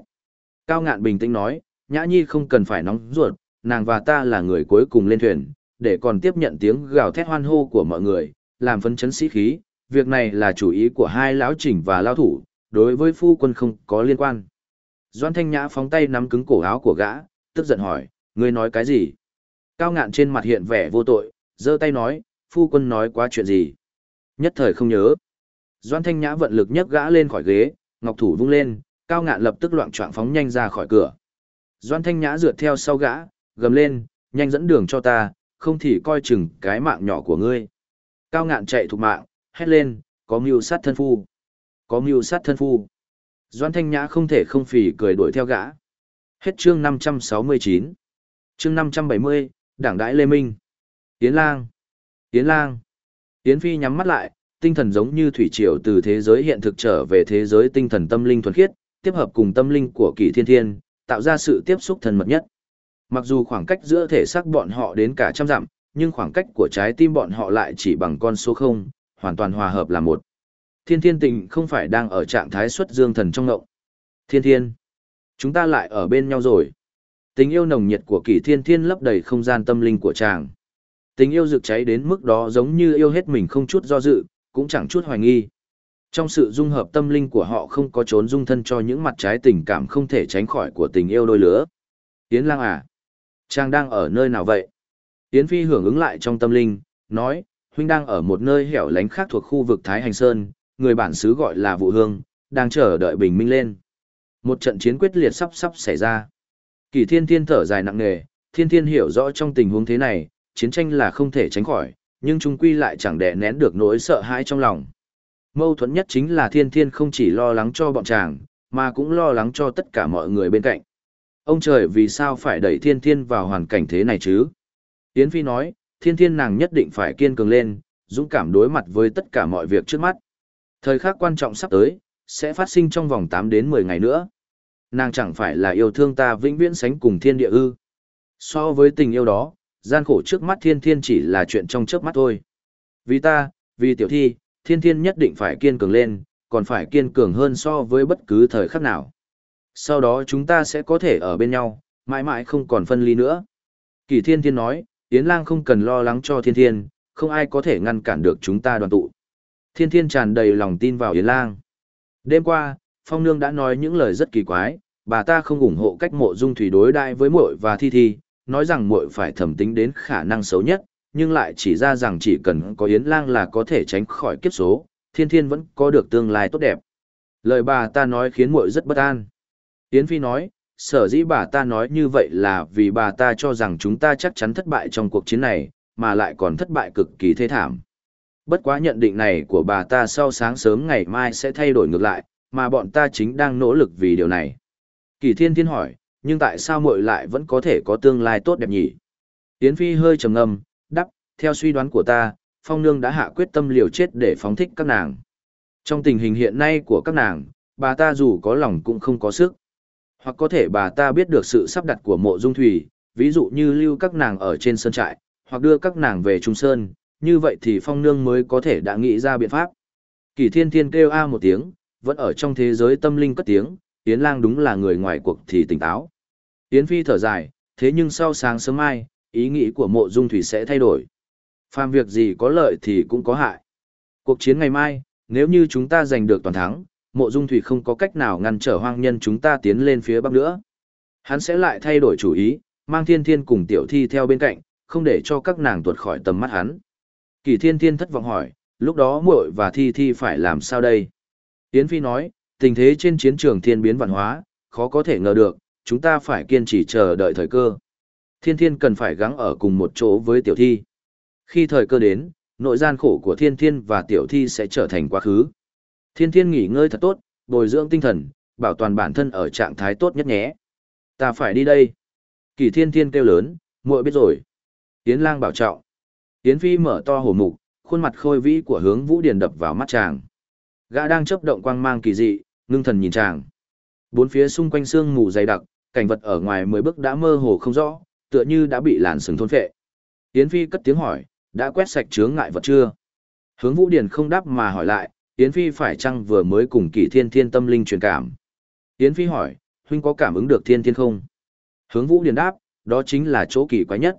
Cao ngạn bình tĩnh nói, Nhã Nhi không cần phải nóng ruột, nàng và ta là người cuối cùng lên thuyền, để còn tiếp nhận tiếng gào thét hoan hô của mọi người, làm phấn chấn sĩ khí, việc này là chủ ý của hai lão chỉnh và lão thủ, đối với phu quân không có liên quan. Doan Thanh Nhã phóng tay nắm cứng cổ áo của gã, tức giận hỏi, ngươi nói cái gì? Cao ngạn trên mặt hiện vẻ vô tội, giơ tay nói, phu quân nói quá chuyện gì? Nhất thời không nhớ. Doan Thanh Nhã vận lực nhấc gã lên khỏi ghế, ngọc thủ vung lên, cao ngạn lập tức loạn choạng phóng nhanh ra khỏi cửa. Doan Thanh Nhã rượt theo sau gã, gầm lên, nhanh dẫn đường cho ta, không thì coi chừng cái mạng nhỏ của ngươi. Cao ngạn chạy thục mạng, hét lên, có mưu sát thân phu. Có mưu sát thân phu. Doan Thanh Nhã không thể không phì cười đuổi theo gã. Hết chương 569. Chương 570, Đảng Đãi Lê Minh. Yến Lang. Yến Lang. Yến Phi nhắm mắt lại, tinh thần giống như thủy triều từ thế giới hiện thực trở về thế giới tinh thần tâm linh thuần khiết, tiếp hợp cùng tâm linh của kỳ thiên thiên, tạo ra sự tiếp xúc thân mật nhất. Mặc dù khoảng cách giữa thể xác bọn họ đến cả trăm dặm, nhưng khoảng cách của trái tim bọn họ lại chỉ bằng con số 0, hoàn toàn hòa hợp là một. Thiên thiên tình không phải đang ở trạng thái xuất dương thần trong ngộng. Thiên thiên, chúng ta lại ở bên nhau rồi. Tình yêu nồng nhiệt của kỳ thiên thiên lấp đầy không gian tâm linh của chàng. Tình yêu rực cháy đến mức đó giống như yêu hết mình không chút do dự, cũng chẳng chút hoài nghi. Trong sự dung hợp tâm linh của họ không có trốn dung thân cho những mặt trái tình cảm không thể tránh khỏi của tình yêu đôi lứa. Yến Lang à, chàng đang ở nơi nào vậy? Yến Phi hưởng ứng lại trong tâm linh, nói, huynh đang ở một nơi hẻo lánh khác thuộc khu vực Thái Hành Sơn, người bản xứ gọi là Vụ Hương, đang chờ đợi bình minh lên. Một trận chiến quyết liệt sắp sắp xảy ra. Kỳ thiên thiên thở dài nặng nề, thiên thiên hiểu rõ trong tình huống thế này, chiến tranh là không thể tránh khỏi, nhưng trung quy lại chẳng đè nén được nỗi sợ hãi trong lòng. Mâu thuẫn nhất chính là thiên thiên không chỉ lo lắng cho bọn chàng, mà cũng lo lắng cho tất cả mọi người bên cạnh. Ông trời vì sao phải đẩy thiên thiên vào hoàn cảnh thế này chứ? Yến Phi nói, thiên thiên nàng nhất định phải kiên cường lên, dũng cảm đối mặt với tất cả mọi việc trước mắt. Thời khắc quan trọng sắp tới, sẽ phát sinh trong vòng 8 đến 10 ngày nữa. Nàng chẳng phải là yêu thương ta vĩnh viễn sánh cùng thiên địa ư. So với tình yêu đó, gian khổ trước mắt thiên thiên chỉ là chuyện trong chớp mắt thôi. Vì ta, vì tiểu thi, thiên thiên nhất định phải kiên cường lên, còn phải kiên cường hơn so với bất cứ thời khắc nào. Sau đó chúng ta sẽ có thể ở bên nhau, mãi mãi không còn phân ly nữa. Kỳ thiên thiên nói, Yến lang không cần lo lắng cho thiên thiên, không ai có thể ngăn cản được chúng ta đoàn tụ. Thiên thiên tràn đầy lòng tin vào Yến lang. Đêm qua, Phong Nương đã nói những lời rất kỳ quái, bà ta không ủng hộ cách mộ dung thủy đối đãi với muội và thi thi, nói rằng muội phải thẩm tính đến khả năng xấu nhất, nhưng lại chỉ ra rằng chỉ cần có Yến Lang là có thể tránh khỏi kiếp số, thiên thiên vẫn có được tương lai tốt đẹp. Lời bà ta nói khiến muội rất bất an. Yến Phi nói, sở dĩ bà ta nói như vậy là vì bà ta cho rằng chúng ta chắc chắn thất bại trong cuộc chiến này, mà lại còn thất bại cực kỳ thê thảm. Bất quá nhận định này của bà ta sau sáng sớm ngày mai sẽ thay đổi ngược lại, mà bọn ta chính đang nỗ lực vì điều này. Kỳ thiên thiên hỏi, nhưng tại sao muội lại vẫn có thể có tương lai tốt đẹp nhỉ? Yến Phi hơi trầm ngâm, đắp, theo suy đoán của ta, Phong Nương đã hạ quyết tâm liều chết để phóng thích các nàng. Trong tình hình hiện nay của các nàng, bà ta dù có lòng cũng không có sức. Hoặc có thể bà ta biết được sự sắp đặt của mộ dung thủy, ví dụ như lưu các nàng ở trên sơn trại, hoặc đưa các nàng về Trung Sơn, như vậy thì Phong Nương mới có thể đã nghĩ ra biện pháp. Kỳ thiên thiên kêu a một tiếng, vẫn ở trong thế giới tâm linh cất tiếng, Yến Lang đúng là người ngoài cuộc thì tỉnh táo. Yến Phi thở dài, thế nhưng sau sáng sớm mai, ý nghĩ của mộ dung thủy sẽ thay đổi. Phàm việc gì có lợi thì cũng có hại. Cuộc chiến ngày mai, nếu như chúng ta giành được toàn thắng, mộ dung thủy không có cách nào ngăn trở hoang nhân chúng ta tiến lên phía bắc nữa. Hắn sẽ lại thay đổi chủ ý, mang thiên thiên cùng tiểu thi theo bên cạnh, không để cho các nàng tuột khỏi tầm mắt hắn. Kỳ thiên thiên thất vọng hỏi, lúc đó muội và thi thi phải làm sao đây? Yến Phi nói, tình thế trên chiến trường thiên biến vạn hóa, khó có thể ngờ được, chúng ta phải kiên trì chờ đợi thời cơ. Thiên thiên cần phải gắng ở cùng một chỗ với tiểu thi. Khi thời cơ đến, nội gian khổ của thiên thiên và tiểu thi sẽ trở thành quá khứ. Thiên thiên nghỉ ngơi thật tốt, bồi dưỡng tinh thần, bảo toàn bản thân ở trạng thái tốt nhất nhé. Ta phải đi đây. Kỳ thiên thiên kêu lớn, muội biết rồi. Yến lang bảo trọng. Yến phi mở to hổ mục, khuôn mặt khôi vĩ của hướng vũ điền đập vào mắt chàng. Gã đang chấp động quang mang kỳ dị, ngưng thần nhìn chàng. Bốn phía xung quanh sương mù dày đặc, cảnh vật ở ngoài mười bước đã mơ hồ không rõ, tựa như đã bị làn sừng thôn phệ. Yến Phi cất tiếng hỏi, đã quét sạch chướng ngại vật chưa? Hướng Vũ Điền không đáp mà hỏi lại, Yến Phi phải chăng vừa mới cùng kỷ thiên thiên tâm linh truyền cảm? Yến Phi hỏi, huynh có cảm ứng được thiên thiên không? Hướng Vũ Điền đáp, đó chính là chỗ kỳ quái nhất.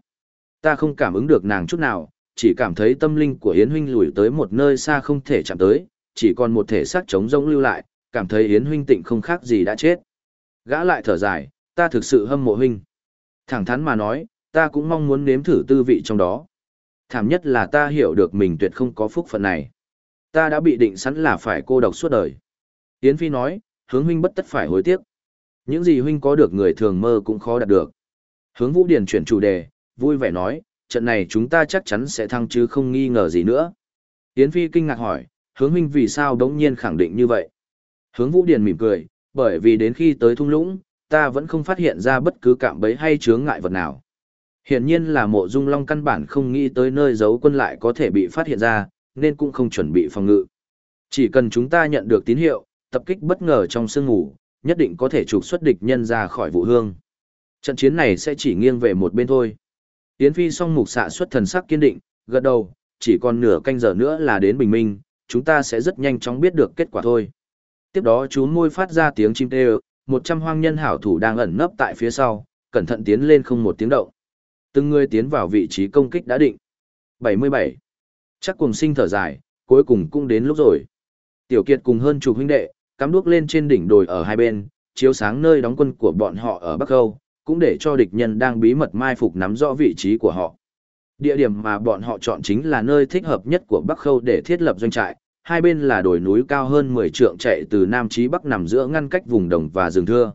Ta không cảm ứng được nàng chút nào, chỉ cảm thấy tâm linh của Yến huynh lùi tới một nơi xa không thể chạm tới, chỉ còn một thể xác trống rỗng lưu lại, cảm thấy Yến huynh tịnh không khác gì đã chết. Gã lại thở dài, ta thực sự hâm mộ huynh. Thẳng thắn mà nói, ta cũng mong muốn nếm thử tư vị trong đó. Thảm nhất là ta hiểu được mình tuyệt không có phúc phận này. Ta đã bị định sẵn là phải cô độc suốt đời. Yến Phi nói, hướng huynh bất tất phải hối tiếc. Những gì huynh có được người thường mơ cũng khó đạt được. Hướng Vũ Điền chuyển chủ đề, vui vẻ nói, trận này chúng ta chắc chắn sẽ thăng chứ không nghi ngờ gì nữa. Yến Phi kinh ngạc hỏi, hướng huynh vì sao đống nhiên khẳng định như vậy? Hướng Vũ Điền mỉm cười, bởi vì đến khi tới thung lũng, ta vẫn không phát hiện ra bất cứ cạm bẫy hay chướng ngại vật nào. Hiển nhiên là mộ dung long căn bản không nghĩ tới nơi giấu quân lại có thể bị phát hiện ra, nên cũng không chuẩn bị phòng ngự. Chỉ cần chúng ta nhận được tín hiệu, tập kích bất ngờ trong sương ngủ, nhất định có thể trục xuất địch nhân ra khỏi vụ hương. Trận chiến này sẽ chỉ nghiêng về một bên thôi. Yến Phi song mục xạ xuất thần sắc kiên định, gật đầu, chỉ còn nửa canh giờ nữa là đến bình minh, chúng ta sẽ rất nhanh chóng biết được kết quả thôi. Tiếp đó chú môi phát ra tiếng chim kêu, một trăm hoang nhân hảo thủ đang ẩn nấp tại phía sau, cẩn thận tiến lên không một tiếng động. Từng người tiến vào vị trí công kích đã định. 77. Chắc cùng sinh thở dài, cuối cùng cũng đến lúc rồi. Tiểu Kiệt cùng hơn chục huynh đệ, cắm đuốc lên trên đỉnh đồi ở hai bên, chiếu sáng nơi đóng quân của bọn họ ở Bắc Âu, cũng để cho địch nhân đang bí mật mai phục nắm rõ vị trí của họ. Địa điểm mà bọn họ chọn chính là nơi thích hợp nhất của Bắc Khâu để thiết lập doanh trại, hai bên là đồi núi cao hơn 10 trượng chạy từ Nam chí Bắc nằm giữa ngăn cách vùng đồng và rừng thưa.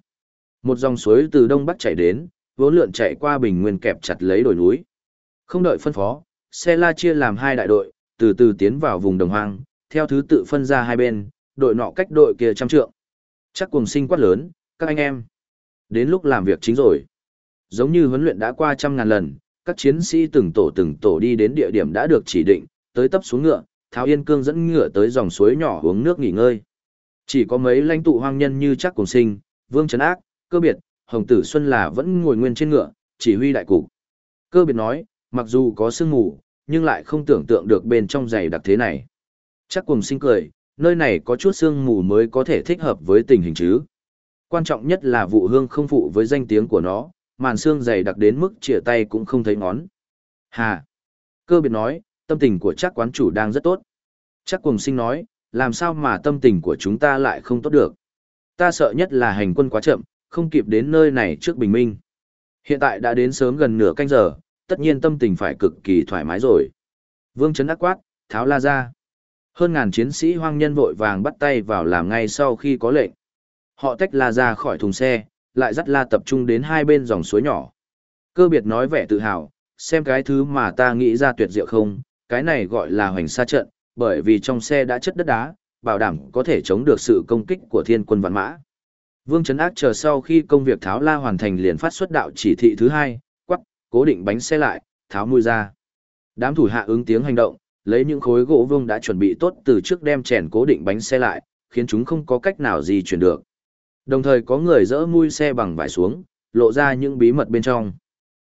Một dòng suối từ Đông Bắc chảy đến, vốn lượn chạy qua bình nguyên kẹp chặt lấy đồi núi. Không đợi phân phó, xe la chia làm hai đại đội, từ từ tiến vào vùng đồng hoang, theo thứ tự phân ra hai bên, đội nọ cách đội kia trăm trượng. Chắc cùng sinh quát lớn, các anh em. Đến lúc làm việc chính rồi. Giống như huấn luyện đã qua trăm ngàn lần, các chiến sĩ từng tổ từng tổ đi đến địa điểm đã được chỉ định, tới tấp xuống ngựa, Tháo Yên Cương dẫn ngựa tới dòng suối nhỏ uống nước nghỉ ngơi. Chỉ có mấy lãnh tụ hoang nhân như chắc cùng sinh, Vương Trấn Ác, Cơ Biệt, Hồng Tử Xuân là vẫn ngồi nguyên trên ngựa, chỉ huy đại cục. Cơ Biệt nói, mặc dù có sương mù, nhưng lại không tưởng tượng được bên trong giày đặc thế này. Chắc cùng sinh cười, nơi này có chút sương mù mới có thể thích hợp với tình hình chứ. Quan trọng nhất là vụ hương không phụ với danh tiếng của nó, màn xương dày đặc đến mức chìa tay cũng không thấy ngón. Hà! Cơ biệt nói, tâm tình của chắc quán chủ đang rất tốt. Chắc cùng sinh nói, làm sao mà tâm tình của chúng ta lại không tốt được. Ta sợ nhất là hành quân quá chậm, không kịp đến nơi này trước bình minh. Hiện tại đã đến sớm gần nửa canh giờ, tất nhiên tâm tình phải cực kỳ thoải mái rồi. Vương Trấn ác quát, tháo la ra. Hơn ngàn chiến sĩ hoang nhân vội vàng bắt tay vào làm ngay sau khi có lệnh. Họ tách la ra khỏi thùng xe, lại dắt la tập trung đến hai bên dòng suối nhỏ. Cơ biệt nói vẻ tự hào, xem cái thứ mà ta nghĩ ra tuyệt diệu không, cái này gọi là hoành sa trận, bởi vì trong xe đã chất đất đá, bảo đảm có thể chống được sự công kích của thiên quân vạn mã. Vương Trấn Ác chờ sau khi công việc tháo la hoàn thành liền phát xuất đạo chỉ thị thứ hai, cố định bánh xe lại, tháo mùi ra. Đám thủ hạ ứng tiếng hành động, lấy những khối gỗ vương đã chuẩn bị tốt từ trước đem chèn cố định bánh xe lại, khiến chúng không có cách nào gì chuyển được. Đồng thời có người dỡ mui xe bằng vải xuống, lộ ra những bí mật bên trong.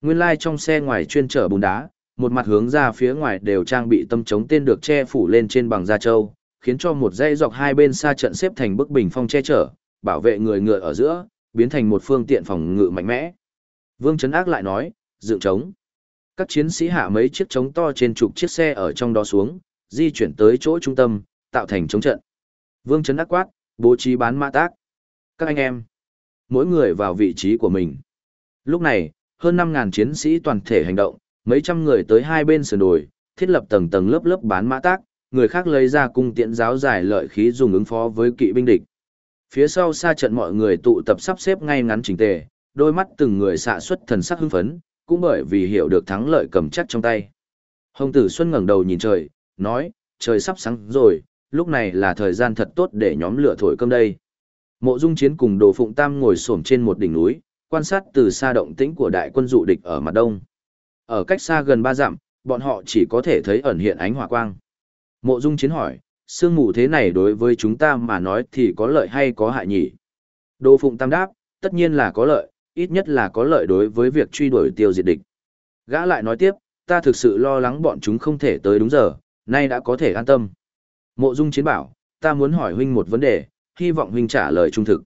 Nguyên lai like trong xe ngoài chuyên chở bùn đá, một mặt hướng ra phía ngoài đều trang bị tâm chống tên được che phủ lên trên bằng da trâu, khiến cho một dãy dọc hai bên xa trận xếp thành bức bình phong che chở, bảo vệ người ngựa ở giữa, biến thành một phương tiện phòng ngự mạnh mẽ. Vương Trấn Ác lại nói, dựng trống. Các chiến sĩ hạ mấy chiếc trống to trên chục chiếc xe ở trong đó xuống, di chuyển tới chỗ trung tâm, tạo thành trống trận. Vương Trấn Ác quát, bố trí bán mã tác các anh em, mỗi người vào vị trí của mình. Lúc này, hơn 5.000 chiến sĩ toàn thể hành động, mấy trăm người tới hai bên sườn đồi, thiết lập tầng tầng lớp lớp bán mã tác, người khác lấy ra cung tiễn giáo giải lợi khí dùng ứng phó với kỵ binh địch. Phía sau xa trận mọi người tụ tập sắp xếp ngay ngắn chỉnh tề, đôi mắt từng người xạ xuất thần sắc hưng phấn, cũng bởi vì hiểu được thắng lợi cầm chắc trong tay. Hồng Tử Xuân ngẩng đầu nhìn trời, nói, trời sắp sáng rồi, lúc này là thời gian thật tốt để nhóm lửa thổi cơm đây. Mộ Dung Chiến cùng Đồ Phụng Tam ngồi xổm trên một đỉnh núi, quan sát từ xa động tĩnh của đại quân dụ địch ở mặt đông. Ở cách xa gần ba dặm, bọn họ chỉ có thể thấy ẩn hiện ánh hỏa quang. Mộ Dung Chiến hỏi, sương mù thế này đối với chúng ta mà nói thì có lợi hay có hại nhỉ? Đồ Phụng Tam đáp, tất nhiên là có lợi, ít nhất là có lợi đối với việc truy đuổi tiêu diệt địch. Gã lại nói tiếp, ta thực sự lo lắng bọn chúng không thể tới đúng giờ, nay đã có thể an tâm. Mộ Dung Chiến bảo, ta muốn hỏi huynh một vấn đề, hy vọng huynh trả lời trung thực.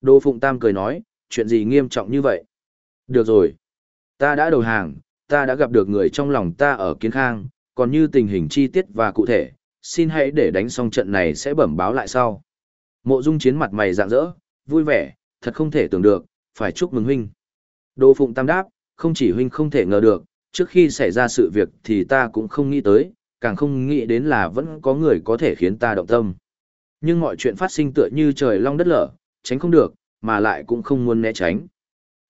Đỗ Phụng Tam cười nói, chuyện gì nghiêm trọng như vậy? Được rồi. Ta đã đầu hàng, ta đã gặp được người trong lòng ta ở Kiến Khang, còn như tình hình chi tiết và cụ thể, xin hãy để đánh xong trận này sẽ bẩm báo lại sau. Mộ Dung chiến mặt mày rạng rỡ, vui vẻ, thật không thể tưởng được, phải chúc mừng huynh. Đỗ Phụng Tam đáp, không chỉ huynh không thể ngờ được, trước khi xảy ra sự việc thì ta cũng không nghĩ tới, càng không nghĩ đến là vẫn có người có thể khiến ta động tâm nhưng mọi chuyện phát sinh tựa như trời long đất lở, tránh không được, mà lại cũng không muốn né tránh.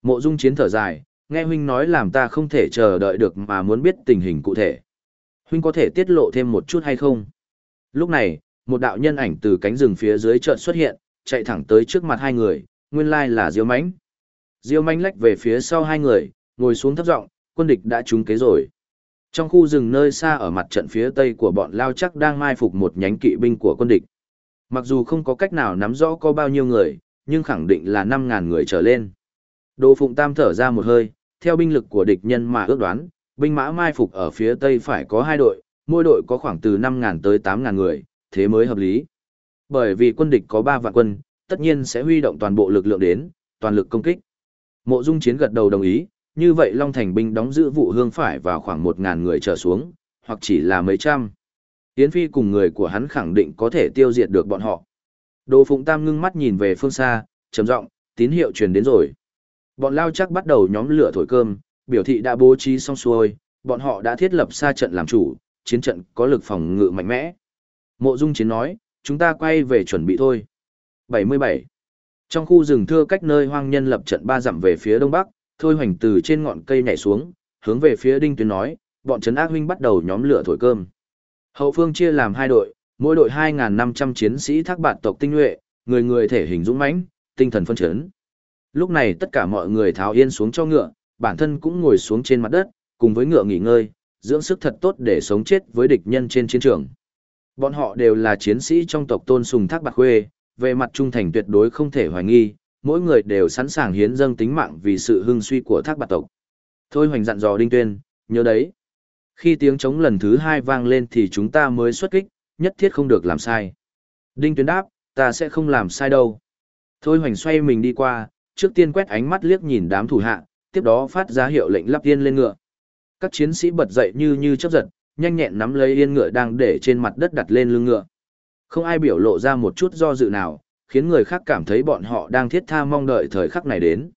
Mộ Dung Chiến thở dài, nghe huynh nói làm ta không thể chờ đợi được mà muốn biết tình hình cụ thể. Huynh có thể tiết lộ thêm một chút hay không? Lúc này, một đạo nhân ảnh từ cánh rừng phía dưới chợt xuất hiện, chạy thẳng tới trước mặt hai người, nguyên lai là Diêu Mãnh. Diêu Manh lách về phía sau hai người, ngồi xuống thấp giọng, quân địch đã trúng kế rồi. Trong khu rừng nơi xa ở mặt trận phía tây của bọn Lao chắc đang mai phục một nhánh kỵ binh của quân địch. Mặc dù không có cách nào nắm rõ có bao nhiêu người, nhưng khẳng định là 5.000 người trở lên. Đồ Phụng Tam thở ra một hơi, theo binh lực của địch nhân mà ước đoán, binh mã mai phục ở phía tây phải có hai đội, mỗi đội có khoảng từ 5.000 tới 8.000 người, thế mới hợp lý. Bởi vì quân địch có 3 vạn quân, tất nhiên sẽ huy động toàn bộ lực lượng đến, toàn lực công kích. Mộ Dung Chiến gật đầu đồng ý, như vậy Long Thành binh đóng giữ vụ hương phải vào khoảng 1.000 người trở xuống, hoặc chỉ là mấy trăm. Yến Phi cùng người của hắn khẳng định có thể tiêu diệt được bọn họ. Đồ Phụng Tam ngưng mắt nhìn về phương xa, trầm giọng, tín hiệu truyền đến rồi. Bọn lao chắc bắt đầu nhóm lửa thổi cơm, biểu thị đã bố trí xong xuôi, bọn họ đã thiết lập xa trận làm chủ, chiến trận có lực phòng ngự mạnh mẽ. Mộ Dung Chiến nói, chúng ta quay về chuẩn bị thôi. 77. Trong khu rừng thưa cách nơi hoang nhân lập trận ba dặm về phía đông bắc, Thôi Hoành từ trên ngọn cây nhảy xuống, hướng về phía Đinh Tuyến nói, bọn trấn ác huynh bắt đầu nhóm lửa thổi cơm. Hậu phương chia làm hai đội, mỗi đội 2.500 chiến sĩ thác bạn tộc tinh nhuệ, người người thể hình dũng mãnh, tinh thần phân chấn. Lúc này tất cả mọi người tháo yên xuống cho ngựa, bản thân cũng ngồi xuống trên mặt đất, cùng với ngựa nghỉ ngơi, dưỡng sức thật tốt để sống chết với địch nhân trên chiến trường. Bọn họ đều là chiến sĩ trong tộc tôn sùng thác bạc khuê, về mặt trung thành tuyệt đối không thể hoài nghi, mỗi người đều sẵn sàng hiến dâng tính mạng vì sự hưng suy của thác bạc tộc. Thôi hoành dặn dò Đinh Tuyên, nhớ đấy. Khi tiếng trống lần thứ hai vang lên thì chúng ta mới xuất kích, nhất thiết không được làm sai. Đinh Tuyên đáp, ta sẽ không làm sai đâu. Thôi hoành xoay mình đi qua, trước tiên quét ánh mắt liếc nhìn đám thủ hạ, tiếp đó phát ra hiệu lệnh lắp yên lên ngựa. Các chiến sĩ bật dậy như như chớp giật, nhanh nhẹn nắm lấy yên ngựa đang để trên mặt đất đặt lên lưng ngựa. Không ai biểu lộ ra một chút do dự nào, khiến người khác cảm thấy bọn họ đang thiết tha mong đợi thời khắc này đến.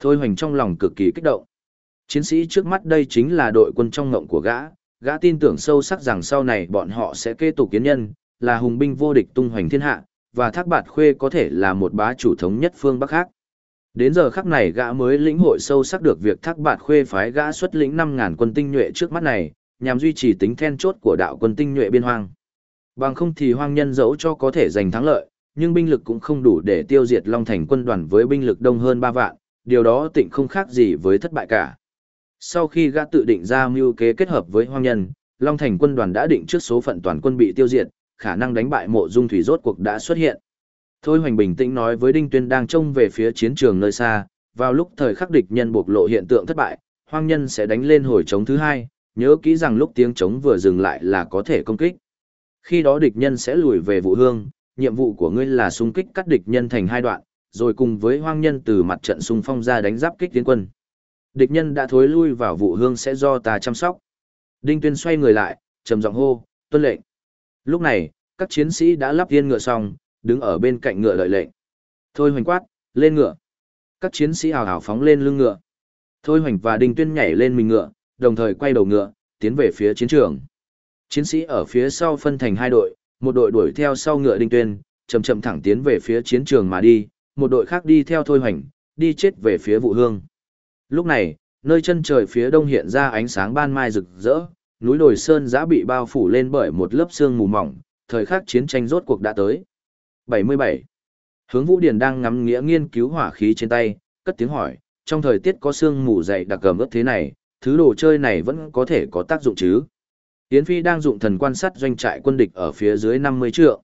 Thôi hoành trong lòng cực kỳ kích động. Chiến sĩ trước mắt đây chính là đội quân trong ngộng của gã, gã tin tưởng sâu sắc rằng sau này bọn họ sẽ kế tục kiến nhân, là hùng binh vô địch tung hoành thiên hạ, và thác bạt khuê có thể là một bá chủ thống nhất phương Bắc khác. Đến giờ khắc này gã mới lĩnh hội sâu sắc được việc thác bạt khuê phái gã xuất lĩnh 5.000 quân tinh nhuệ trước mắt này, nhằm duy trì tính then chốt của đạo quân tinh nhuệ biên hoang. Bằng không thì hoang nhân dẫu cho có thể giành thắng lợi, nhưng binh lực cũng không đủ để tiêu diệt Long Thành quân đoàn với binh lực đông hơn 3 vạn, điều đó tịnh không khác gì với thất bại cả. Sau khi gã tự định ra mưu kế kết hợp với hoang nhân, Long Thành quân đoàn đã định trước số phận toàn quân bị tiêu diệt, khả năng đánh bại mộ dung thủy rốt cuộc đã xuất hiện. Thôi Hoành bình tĩnh nói với Đinh Tuyên đang trông về phía chiến trường nơi xa, vào lúc thời khắc địch nhân bộc lộ hiện tượng thất bại, hoang nhân sẽ đánh lên hồi chống thứ hai, nhớ kỹ rằng lúc tiếng chống vừa dừng lại là có thể công kích. Khi đó địch nhân sẽ lùi về vụ hương, nhiệm vụ của ngươi là xung kích cắt địch nhân thành hai đoạn, rồi cùng với hoang nhân từ mặt trận xung phong ra đánh giáp kích tiến quân. Địch nhân đã thối lui vào vụ hương sẽ do ta chăm sóc. Đinh Tuyên xoay người lại, trầm giọng hô, tuân lệnh. Lúc này, các chiến sĩ đã lắp yên ngựa xong, đứng ở bên cạnh ngựa lợi lệnh. Thôi hoành quát, lên ngựa. Các chiến sĩ hào hào phóng lên lưng ngựa. Thôi hoành và Đinh Tuyên nhảy lên mình ngựa, đồng thời quay đầu ngựa, tiến về phía chiến trường. Chiến sĩ ở phía sau phân thành hai đội, một đội đuổi theo sau ngựa Đinh Tuyên, chậm chậm thẳng tiến về phía chiến trường mà đi, một đội khác đi theo Thôi hoành, đi chết về phía vụ hương. Lúc này, nơi chân trời phía đông hiện ra ánh sáng ban mai rực rỡ, núi đồi sơn giã bị bao phủ lên bởi một lớp sương mù mỏng, thời khắc chiến tranh rốt cuộc đã tới. 77. Hướng Vũ Điền đang ngắm nghĩa nghiên cứu hỏa khí trên tay, cất tiếng hỏi, trong thời tiết có sương mù dày đặc cầm ướt thế này, thứ đồ chơi này vẫn có thể có tác dụng chứ? Yến Phi đang dụng thần quan sát doanh trại quân địch ở phía dưới 50 trượng.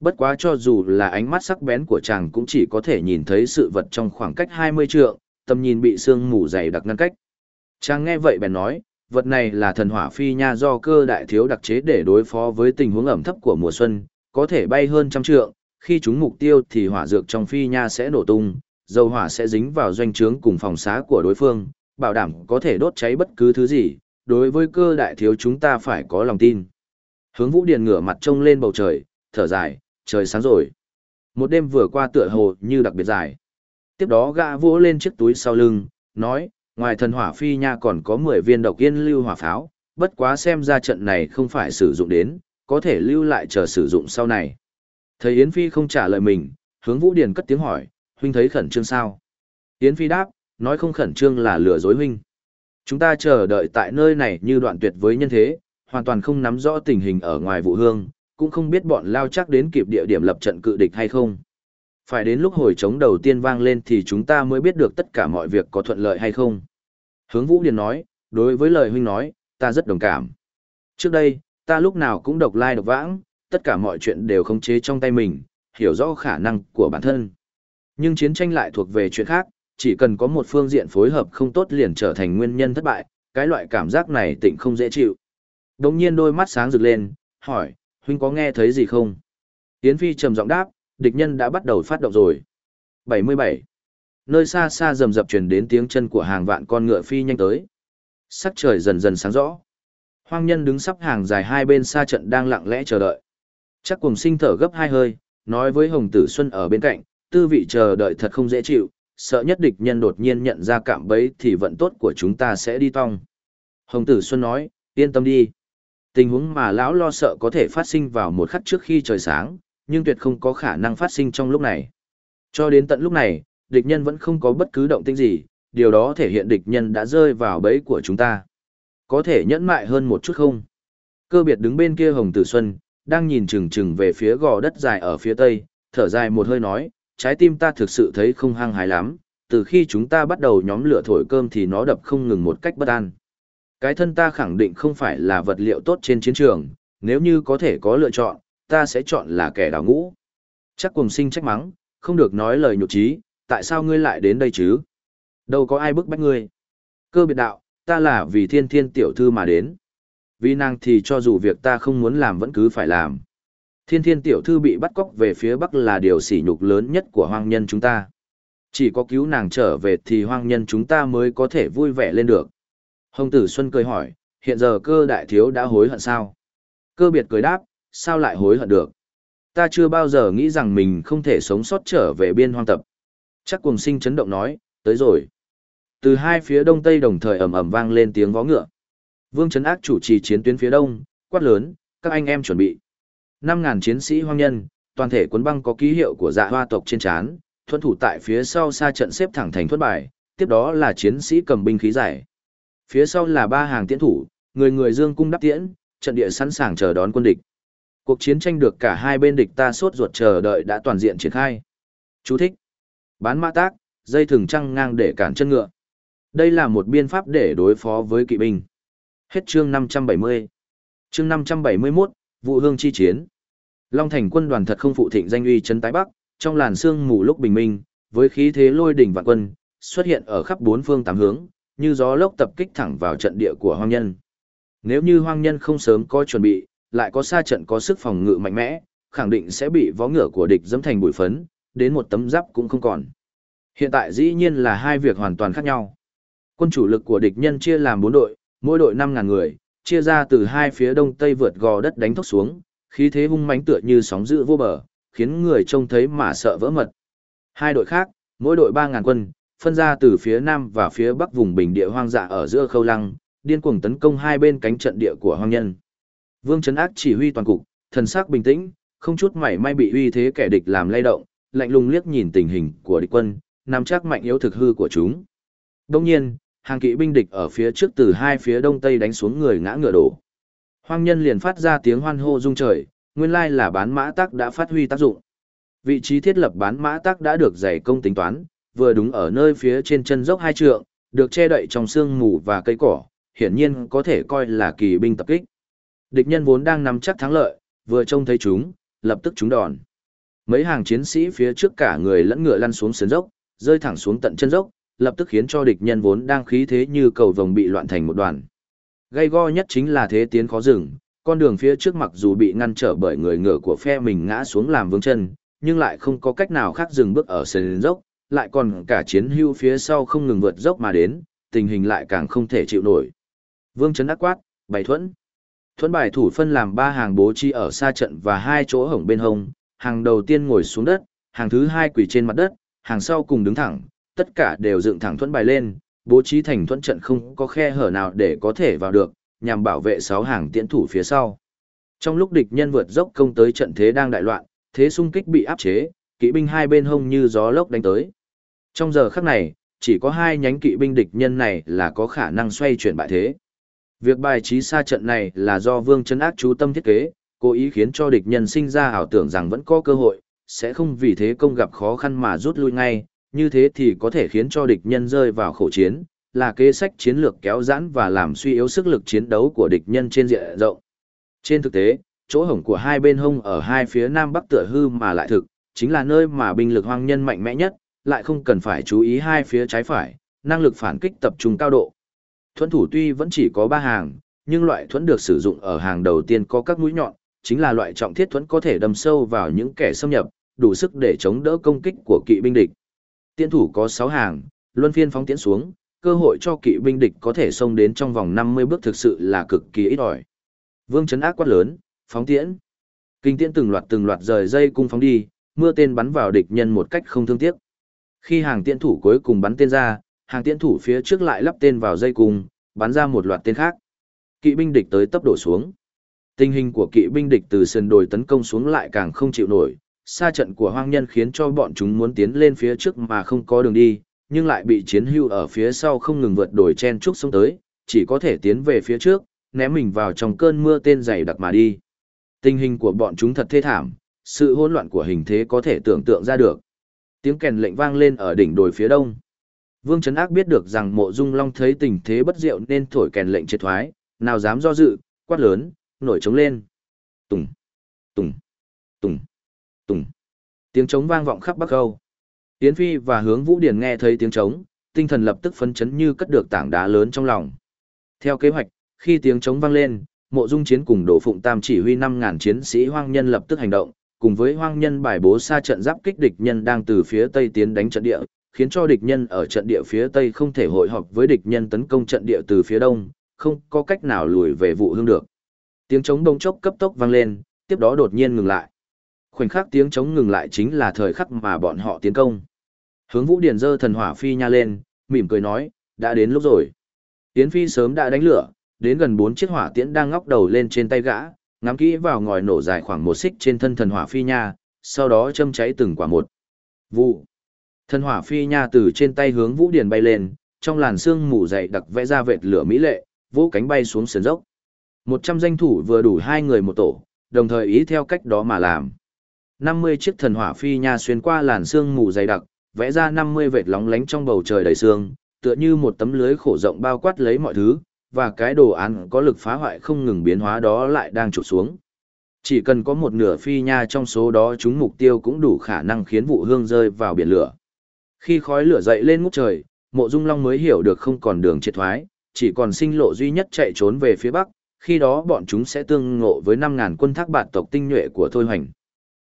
Bất quá cho dù là ánh mắt sắc bén của chàng cũng chỉ có thể nhìn thấy sự vật trong khoảng cách 20 trượng, tầm nhìn bị sương mù dày đặc ngăn cách. Chàng nghe vậy bèn nói, vật này là thần hỏa phi nha do cơ đại thiếu đặc chế để đối phó với tình huống ẩm thấp của mùa xuân, có thể bay hơn trăm trượng, khi chúng mục tiêu thì hỏa dược trong phi nha sẽ nổ tung, dầu hỏa sẽ dính vào doanh trướng cùng phòng xá của đối phương, bảo đảm có thể đốt cháy bất cứ thứ gì, đối với cơ đại thiếu chúng ta phải có lòng tin. Hướng Vũ Điền ngửa mặt trông lên bầu trời, thở dài, trời sáng rồi. Một đêm vừa qua tựa hồ như đặc biệt dài. Tiếp đó gã vỗ lên chiếc túi sau lưng, nói, ngoài thần hỏa phi nha còn có 10 viên độc yên lưu hỏa pháo, bất quá xem ra trận này không phải sử dụng đến, có thể lưu lại chờ sử dụng sau này. Thấy Yến Phi không trả lời mình, hướng Vũ Điền cất tiếng hỏi, huynh thấy khẩn trương sao? Yến Phi đáp, nói không khẩn trương là lừa dối huynh. Chúng ta chờ đợi tại nơi này như đoạn tuyệt với nhân thế, hoàn toàn không nắm rõ tình hình ở ngoài vụ hương, cũng không biết bọn lao chắc đến kịp địa điểm lập trận cự địch hay không. Phải đến lúc hồi trống đầu tiên vang lên thì chúng ta mới biết được tất cả mọi việc có thuận lợi hay không. Hướng Vũ Điền nói, đối với lời huynh nói, ta rất đồng cảm. Trước đây, ta lúc nào cũng độc lai độc vãng, tất cả mọi chuyện đều khống chế trong tay mình, hiểu rõ khả năng của bản thân. Nhưng chiến tranh lại thuộc về chuyện khác, chỉ cần có một phương diện phối hợp không tốt liền trở thành nguyên nhân thất bại, cái loại cảm giác này tịnh không dễ chịu. Đồng nhiên đôi mắt sáng rực lên, hỏi, huynh có nghe thấy gì không? Yến Phi trầm giọng đáp, địch nhân đã bắt đầu phát động rồi. 77. Nơi xa xa rầm rập truyền đến tiếng chân của hàng vạn con ngựa phi nhanh tới. Sắc trời dần dần sáng rõ. Hoang nhân đứng sắp hàng dài hai bên xa trận đang lặng lẽ chờ đợi. Chắc cùng sinh thở gấp hai hơi, nói với Hồng Tử Xuân ở bên cạnh, tư vị chờ đợi thật không dễ chịu, sợ nhất địch nhân đột nhiên nhận ra cạm bẫy thì vận tốt của chúng ta sẽ đi tong. Hồng Tử Xuân nói, yên tâm đi. Tình huống mà lão lo sợ có thể phát sinh vào một khắc trước khi trời sáng, nhưng tuyệt không có khả năng phát sinh trong lúc này. Cho đến tận lúc này, địch nhân vẫn không có bất cứ động tĩnh gì, điều đó thể hiện địch nhân đã rơi vào bẫy của chúng ta. Có thể nhẫn mại hơn một chút không? Cơ biệt đứng bên kia Hồng Tử Xuân, đang nhìn chừng chừng về phía gò đất dài ở phía tây, thở dài một hơi nói, trái tim ta thực sự thấy không hăng hái lắm, từ khi chúng ta bắt đầu nhóm lửa thổi cơm thì nó đập không ngừng một cách bất an. Cái thân ta khẳng định không phải là vật liệu tốt trên chiến trường, nếu như có thể có lựa chọn, ta sẽ chọn là kẻ đào ngũ. Chắc cùng sinh trách mắng, không được nói lời nhục trí, tại sao ngươi lại đến đây chứ? Đâu có ai bức bách ngươi. Cơ biệt đạo, ta là vì thiên thiên tiểu thư mà đến. Vì nàng thì cho dù việc ta không muốn làm vẫn cứ phải làm. Thiên thiên tiểu thư bị bắt cóc về phía bắc là điều sỉ nhục lớn nhất của hoang nhân chúng ta. Chỉ có cứu nàng trở về thì hoang nhân chúng ta mới có thể vui vẻ lên được. Hồng tử Xuân cười hỏi, hiện giờ cơ đại thiếu đã hối hận sao? Cơ biệt cười đáp, sao lại hối hận được? Ta chưa bao giờ nghĩ rằng mình không thể sống sót trở về biên hoang tập. Chắc cùng sinh chấn động nói, tới rồi. Từ hai phía đông tây đồng thời ầm ầm vang lên tiếng vó ngựa. Vương Trấn Ác chủ trì chiến tuyến phía đông, quát lớn, các anh em chuẩn bị. Năm ngàn chiến sĩ hoang nhân, toàn thể quân băng có ký hiệu của dạ hoa tộc trên trán, thuận thủ tại phía sau xa trận xếp thẳng thành thuất bài, tiếp đó là chiến sĩ cầm binh khí giải. Phía sau là ba hàng tiễn thủ, người người dương cung đắp tiễn, trận địa sẵn sàng chờ đón quân địch. Cuộc chiến tranh được cả hai bên địch ta sốt ruột chờ đợi đã toàn diện triển khai. Chú thích. Bán mã tác, dây thừng trăng ngang để cản chân ngựa. Đây là một biên pháp để đối phó với kỵ binh. Hết chương 570. Chương 571, vụ hương chi chiến. Long thành quân đoàn thật không phụ thịnh danh uy trấn tái bắc, trong làn sương mù lúc bình minh, với khí thế lôi đỉnh vạn quân, xuất hiện ở khắp bốn phương tám hướng, như gió lốc tập kích thẳng vào trận địa của hoang nhân. Nếu như hoang nhân không sớm có chuẩn bị, lại có xa trận có sức phòng ngự mạnh mẽ, khẳng định sẽ bị vó ngựa của địch dẫm thành bụi phấn, đến một tấm giáp cũng không còn. Hiện tại dĩ nhiên là hai việc hoàn toàn khác nhau. Quân chủ lực của địch nhân chia làm bốn đội, mỗi đội 5.000 người, chia ra từ hai phía đông tây vượt gò đất đánh thốc xuống, khí thế hung mãnh tựa như sóng dữ vô bờ, khiến người trông thấy mà sợ vỡ mật. Hai đội khác, mỗi đội 3000 quân, phân ra từ phía nam và phía bắc vùng bình địa hoang dã ở giữa khâu lăng, điên cuồng tấn công hai bên cánh trận địa của hoang nhân. Vương Trấn Ác chỉ huy toàn cục, thần sắc bình tĩnh, không chút mảy may bị uy thế kẻ địch làm lay động, lạnh lùng liếc nhìn tình hình của địch quân, nắm chắc mạnh yếu thực hư của chúng. Đương nhiên, hàng kỵ binh địch ở phía trước từ hai phía đông tây đánh xuống người ngã ngựa đổ. Hoang nhân liền phát ra tiếng hoan hô rung trời, nguyên lai là bán mã tắc đã phát huy tác dụng. Vị trí thiết lập bán mã tắc đã được dày công tính toán, vừa đúng ở nơi phía trên chân dốc hai trượng, được che đậy trong sương mù và cây cỏ, hiển nhiên có thể coi là kỳ binh tập kích. Địch nhân vốn đang nắm chắc thắng lợi, vừa trông thấy chúng, lập tức chúng đòn. Mấy hàng chiến sĩ phía trước cả người lẫn ngựa lăn xuống sườn dốc, rơi thẳng xuống tận chân dốc, lập tức khiến cho địch nhân vốn đang khí thế như cầu vồng bị loạn thành một đoàn. Gây go nhất chính là thế tiến khó dừng, con đường phía trước mặc dù bị ngăn trở bởi người ngựa của phe mình ngã xuống làm vướng chân, nhưng lại không có cách nào khác dừng bước ở sườn dốc, lại còn cả chiến hưu phía sau không ngừng vượt dốc mà đến, tình hình lại càng không thể chịu nổi. Vương chấn ác quát, bày thuẫn. Thuẫn bài thủ phân làm ba hàng bố trí ở xa trận và hai chỗ hổng bên hông, hàng đầu tiên ngồi xuống đất, hàng thứ hai quỳ trên mặt đất, hàng sau cùng đứng thẳng, tất cả đều dựng thẳng thuẫn bài lên, bố trí thành thuẫn trận không có khe hở nào để có thể vào được, nhằm bảo vệ sáu hàng tiễn thủ phía sau. Trong lúc địch nhân vượt dốc công tới trận thế đang đại loạn, thế xung kích bị áp chế, kỵ binh hai bên hông như gió lốc đánh tới. Trong giờ khắc này, chỉ có hai nhánh kỵ binh địch nhân này là có khả năng xoay chuyển bại thế. Việc bài trí xa trận này là do Vương Trấn Ác chú tâm thiết kế, cố ý khiến cho địch nhân sinh ra ảo tưởng rằng vẫn có cơ hội, sẽ không vì thế công gặp khó khăn mà rút lui ngay, như thế thì có thể khiến cho địch nhân rơi vào khổ chiến, là kế sách chiến lược kéo giãn và làm suy yếu sức lực chiến đấu của địch nhân trên diện rộng. Trên thực tế, chỗ hổng của hai bên hông ở hai phía nam bắc tựa hư mà lại thực, chính là nơi mà binh lực hoang nhân mạnh mẽ nhất, lại không cần phải chú ý hai phía trái phải, năng lực phản kích tập trung cao độ. Thuẫn thủ tuy vẫn chỉ có 3 hàng, nhưng loại thuẫn được sử dụng ở hàng đầu tiên có các mũi nhọn, chính là loại trọng thiết thuẫn có thể đâm sâu vào những kẻ xâm nhập, đủ sức để chống đỡ công kích của kỵ binh địch. Tiễn thủ có 6 hàng, luân phiên phóng tiễn xuống, cơ hội cho kỵ binh địch có thể xông đến trong vòng 50 bước thực sự là cực kỳ ít ỏi. Vương chấn ác quát lớn, phóng tiễn. Kinh tiễn từng loạt từng loạt rời dây cung phóng đi, mưa tên bắn vào địch nhân một cách không thương tiếc. Khi hàng tiễn thủ cuối cùng bắn tên ra, hàng tiễn thủ phía trước lại lắp tên vào dây cung, bắn ra một loạt tên khác. Kỵ binh địch tới tấp đổ xuống. Tình hình của kỵ binh địch từ sườn đồi tấn công xuống lại càng không chịu nổi, xa trận của hoang nhân khiến cho bọn chúng muốn tiến lên phía trước mà không có đường đi, nhưng lại bị chiến hưu ở phía sau không ngừng vượt đồi chen trúc xuống tới, chỉ có thể tiến về phía trước, ném mình vào trong cơn mưa tên dày đặc mà đi. Tình hình của bọn chúng thật thê thảm, sự hỗn loạn của hình thế có thể tưởng tượng ra được. Tiếng kèn lệnh vang lên ở đỉnh đồi phía đông. Vương Trấn Ác biết được rằng mộ dung long thấy tình thế bất diệu nên thổi kèn lệnh triệt thoái, nào dám do dự, quát lớn, nổi trống lên. Tùng, tùng, tùng, tùng. Tiếng trống vang vọng khắp Bắc Âu. Yến Phi và hướng Vũ Điển nghe thấy tiếng trống, tinh thần lập tức phấn chấn như cất được tảng đá lớn trong lòng. Theo kế hoạch, khi tiếng trống vang lên, mộ dung chiến cùng đổ phụng tam chỉ huy năm ngàn chiến sĩ hoang nhân lập tức hành động, cùng với hoang nhân bài bố xa trận giáp kích địch nhân đang từ phía tây tiến đánh trận địa, khiến cho địch nhân ở trận địa phía tây không thể hội họp với địch nhân tấn công trận địa từ phía đông, không có cách nào lùi về vụ hương được. Tiếng trống đông chốc cấp tốc vang lên, tiếp đó đột nhiên ngừng lại. Khoảnh khắc tiếng trống ngừng lại chính là thời khắc mà bọn họ tiến công. Hướng Vũ Điền dơ thần hỏa phi nha lên, mỉm cười nói, đã đến lúc rồi. Tiến phi sớm đã đánh lửa, đến gần bốn chiếc hỏa tiễn đang ngóc đầu lên trên tay gã, ngắm kỹ vào ngòi nổ dài khoảng một xích trên thân thần hỏa phi nha, sau đó châm cháy từng quả một. Vụ. Thần hỏa phi nha từ trên tay hướng Vũ Điền bay lên, trong làn sương mù dày đặc vẽ ra vệt lửa mỹ lệ, vỗ cánh bay xuống sườn dốc. Một trăm danh thủ vừa đủ hai người một tổ, đồng thời ý theo cách đó mà làm. Năm mươi chiếc thần hỏa phi nha xuyên qua làn sương mù dày đặc, vẽ ra năm mươi vệt lóng lánh trong bầu trời đầy sương, tựa như một tấm lưới khổ rộng bao quát lấy mọi thứ, và cái đồ án có lực phá hoại không ngừng biến hóa đó lại đang trụt xuống. Chỉ cần có một nửa phi nha trong số đó chúng mục tiêu cũng đủ khả năng khiến vụ hương rơi vào biển lửa. Khi khói lửa dậy lên ngút trời, mộ dung long mới hiểu được không còn đường triệt thoái, chỉ còn sinh lộ duy nhất chạy trốn về phía bắc, khi đó bọn chúng sẽ tương ngộ với 5.000 quân thác bạn tộc tinh nhuệ của Thôi Hoành.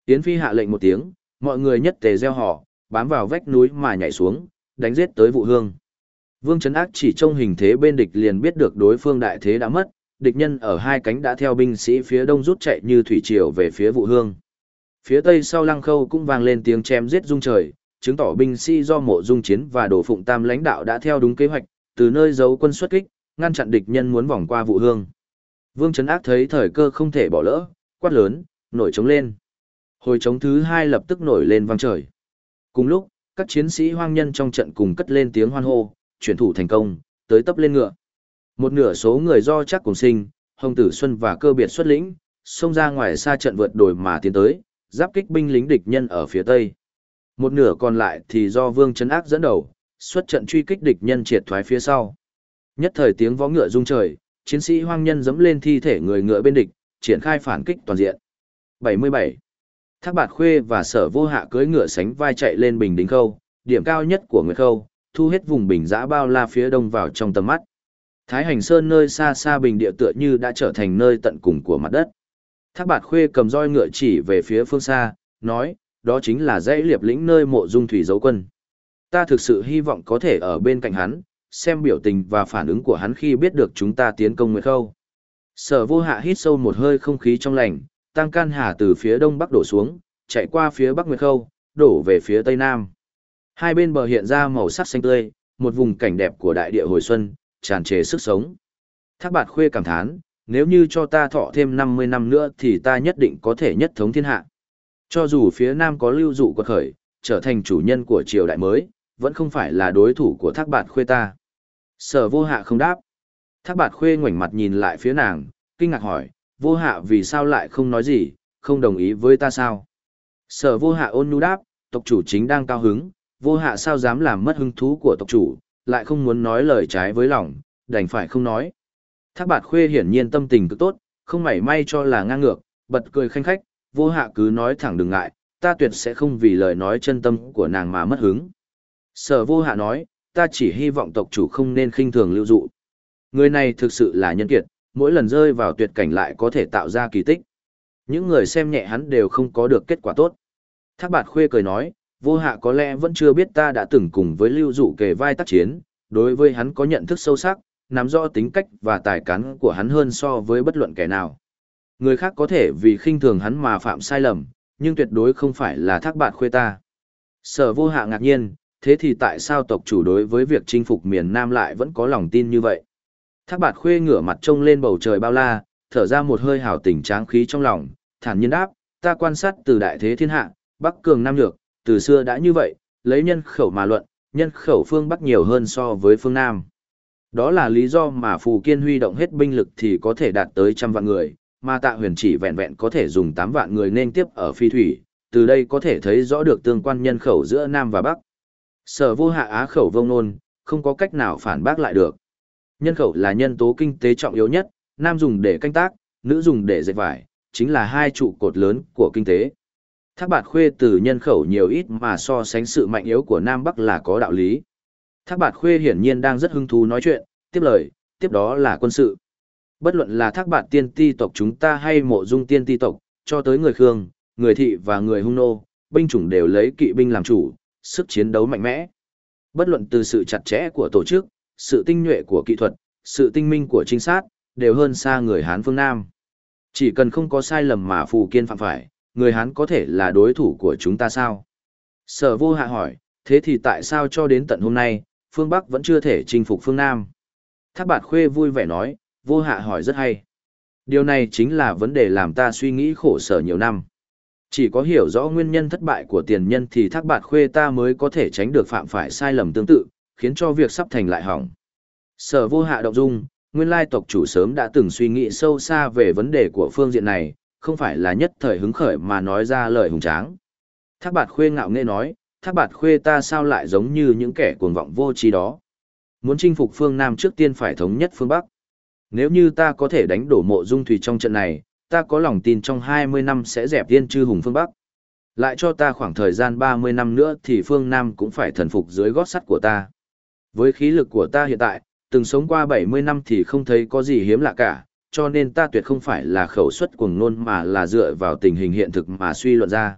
Yến Phi hạ lệnh một tiếng, mọi người nhất tề gieo họ, bám vào vách núi mà nhảy xuống, đánh giết tới vụ hương. Vương Trấn Ác chỉ trông hình thế bên địch liền biết được đối phương đại thế đã mất, địch nhân ở hai cánh đã theo binh sĩ phía đông rút chạy như thủy triều về phía vụ hương. Phía tây sau lăng khâu cũng vang lên tiếng chém giết rung trời, chứng tỏ binh sĩ do mộ dung chiến và đồ phụng tam lãnh đạo đã theo đúng kế hoạch, từ nơi giấu quân xuất kích, ngăn chặn địch nhân muốn vòng qua vụ hương. Vương Trấn Ác thấy thời cơ không thể bỏ lỡ, quát lớn, nổi trống lên. Hồi trống thứ hai lập tức nổi lên vang trời. Cùng lúc, các chiến sĩ hoang nhân trong trận cùng cất lên tiếng hoan hô, chuyển thủ thành công, tới tấp lên ngựa. Một nửa số người do chắc cùng sinh, Hồng Tử Xuân và cơ biệt xuất lĩnh, xông ra ngoài xa trận vượt đồi mà tiến tới, giáp kích binh lính địch nhân ở phía tây. Một nửa còn lại thì do Vương Trấn Ác dẫn đầu, xuất trận truy kích địch nhân triệt thoái phía sau. Nhất thời tiếng vó ngựa rung trời, chiến sĩ hoang nhân dẫm lên thi thể người ngựa bên địch, triển khai phản kích toàn diện. 77. Thác Bạt Khuê và Sở Vô Hạ cưỡi ngựa sánh vai chạy lên bình đính khâu, điểm cao nhất của Nguyệt Khâu, thu hết vùng bình giã bao la phía đông vào trong tầm mắt. Thái Hành Sơn nơi xa xa bình địa tựa như đã trở thành nơi tận cùng của mặt đất. Thác Bạt Khuê cầm roi ngựa chỉ về phía phương xa, nói, đó chính là dãy liệp lĩnh nơi mộ dung thủy giấu quân. Ta thực sự hy vọng có thể ở bên cạnh hắn, xem biểu tình và phản ứng của hắn khi biết được chúng ta tiến công Nguyệt Khâu. Sở vô hạ hít sâu một hơi không khí trong lành, tăng can hà từ phía đông bắc đổ xuống, chạy qua phía bắc Nguyệt Khâu, đổ về phía tây nam. Hai bên bờ hiện ra màu sắc xanh tươi, một vùng cảnh đẹp của đại địa hồi xuân, tràn trề sức sống. Thác bạt khuê cảm thán, nếu như cho ta thọ thêm 50 năm nữa thì ta nhất định có thể nhất thống thiên hạ. Cho dù phía nam có lưu dụ quật khởi, trở thành chủ nhân của triều đại mới, vẫn không phải là đối thủ của thác bạt khuê ta. Sở vô hạ không đáp. Thác bạt khuê ngoảnh mặt nhìn lại phía nàng, kinh ngạc hỏi, vô hạ vì sao lại không nói gì, không đồng ý với ta sao? Sở vô hạ ôn nhu đáp, tộc chủ chính đang cao hứng, vô hạ sao dám làm mất hứng thú của tộc chủ, lại không muốn nói lời trái với lòng, đành phải không nói. Thác bạt khuê hiển nhiên tâm tình cực tốt, không mảy may cho là ngang ngược, bật cười khanh khách, vô hạ cứ nói thẳng đừng ngại, ta tuyệt sẽ không vì lời nói chân tâm của nàng mà mất hứng, Sở vô hạ nói, ta chỉ hy vọng tộc chủ không nên khinh thường lưu dụ. Người này thực sự là nhân kiệt, mỗi lần rơi vào tuyệt cảnh lại có thể tạo ra kỳ tích. Những người xem nhẹ hắn đều không có được kết quả tốt. Thác bạt khuê cười nói, vô hạ có lẽ vẫn chưa biết ta đã từng cùng với lưu dụ kề vai tác chiến, đối với hắn có nhận thức sâu sắc, nắm rõ tính cách và tài cán của hắn hơn so với bất luận kẻ nào. Người khác có thể vì khinh thường hắn mà phạm sai lầm, nhưng tuyệt đối không phải là thác bạt khuê ta. Sở vô hạ ngạc nhiên, thế thì tại sao tộc chủ đối với việc chinh phục miền Nam lại vẫn có lòng tin như vậy? Thác bạt khuê ngửa mặt trông lên bầu trời bao la, thở ra một hơi hào tình tráng khí trong lòng, thản nhiên đáp, ta quan sát từ đại thế thiên hạ, Bắc cường Nam nhược, từ xưa đã như vậy, lấy nhân khẩu mà luận, nhân khẩu phương Bắc nhiều hơn so với phương Nam. Đó là lý do mà Phù Kiên huy động hết binh lực thì có thể đạt tới trăm vạn người, mà tạ huyền chỉ vẹn vẹn có thể dùng 8 vạn người nên tiếp ở phi thủy, từ đây có thể thấy rõ được tương quan nhân khẩu giữa Nam và Bắc. Sở vô hạ á khẩu vông nôn, không có cách nào phản bác lại được. Nhân khẩu là nhân tố kinh tế trọng yếu nhất, nam dùng để canh tác, nữ dùng để dệt vải, chính là hai trụ cột lớn của kinh tế. Thác bạt khuê từ nhân khẩu nhiều ít mà so sánh sự mạnh yếu của Nam Bắc là có đạo lý. Thác bạt khuê hiển nhiên đang rất hứng thú nói chuyện, tiếp lời, tiếp đó là quân sự. Bất luận là thác bạt tiên ti tộc chúng ta hay mộ dung tiên ti tộc, cho tới người Khương, người Thị và người Hung Nô, binh chủng đều lấy kỵ binh làm chủ, sức chiến đấu mạnh mẽ. Bất luận từ sự chặt chẽ của tổ chức, sự tinh nhuệ của kỹ thuật, sự tinh minh của trinh sát, đều hơn xa người Hán phương Nam. Chỉ cần không có sai lầm mà Phù Kiên phạm phải, người Hán có thể là đối thủ của chúng ta sao? Sở vô hạ hỏi, thế thì tại sao cho đến tận hôm nay, phương Bắc vẫn chưa thể chinh phục phương Nam? Thác bạt khuê vui vẻ nói, vô hạ hỏi rất hay. Điều này chính là vấn đề làm ta suy nghĩ khổ sở nhiều năm. Chỉ có hiểu rõ nguyên nhân thất bại của tiền nhân thì thác bạt khuê ta mới có thể tránh được phạm phải sai lầm tương tự, khiến cho việc sắp thành lại hỏng. Sở vô hạ động dung, nguyên lai tộc chủ sớm đã từng suy nghĩ sâu xa về vấn đề của phương diện này, không phải là nhất thời hứng khởi mà nói ra lời hùng tráng. Thác bạt khuê ngạo nghễ nói, thác bạt khuê ta sao lại giống như những kẻ cuồng vọng vô trí đó. Muốn chinh phục phương Nam trước tiên phải thống nhất phương Bắc. Nếu như ta có thể đánh đổ mộ dung thủy trong trận này, ta có lòng tin trong 20 năm sẽ dẹp tiên chư hùng phương Bắc. Lại cho ta khoảng thời gian 30 năm nữa thì phương Nam cũng phải thần phục dưới gót sắt của ta. Với khí lực của ta hiện tại, từng sống qua 70 năm thì không thấy có gì hiếm lạ cả, cho nên ta tuyệt không phải là khẩu suất cuồng nôn mà là dựa vào tình hình hiện thực mà suy luận ra.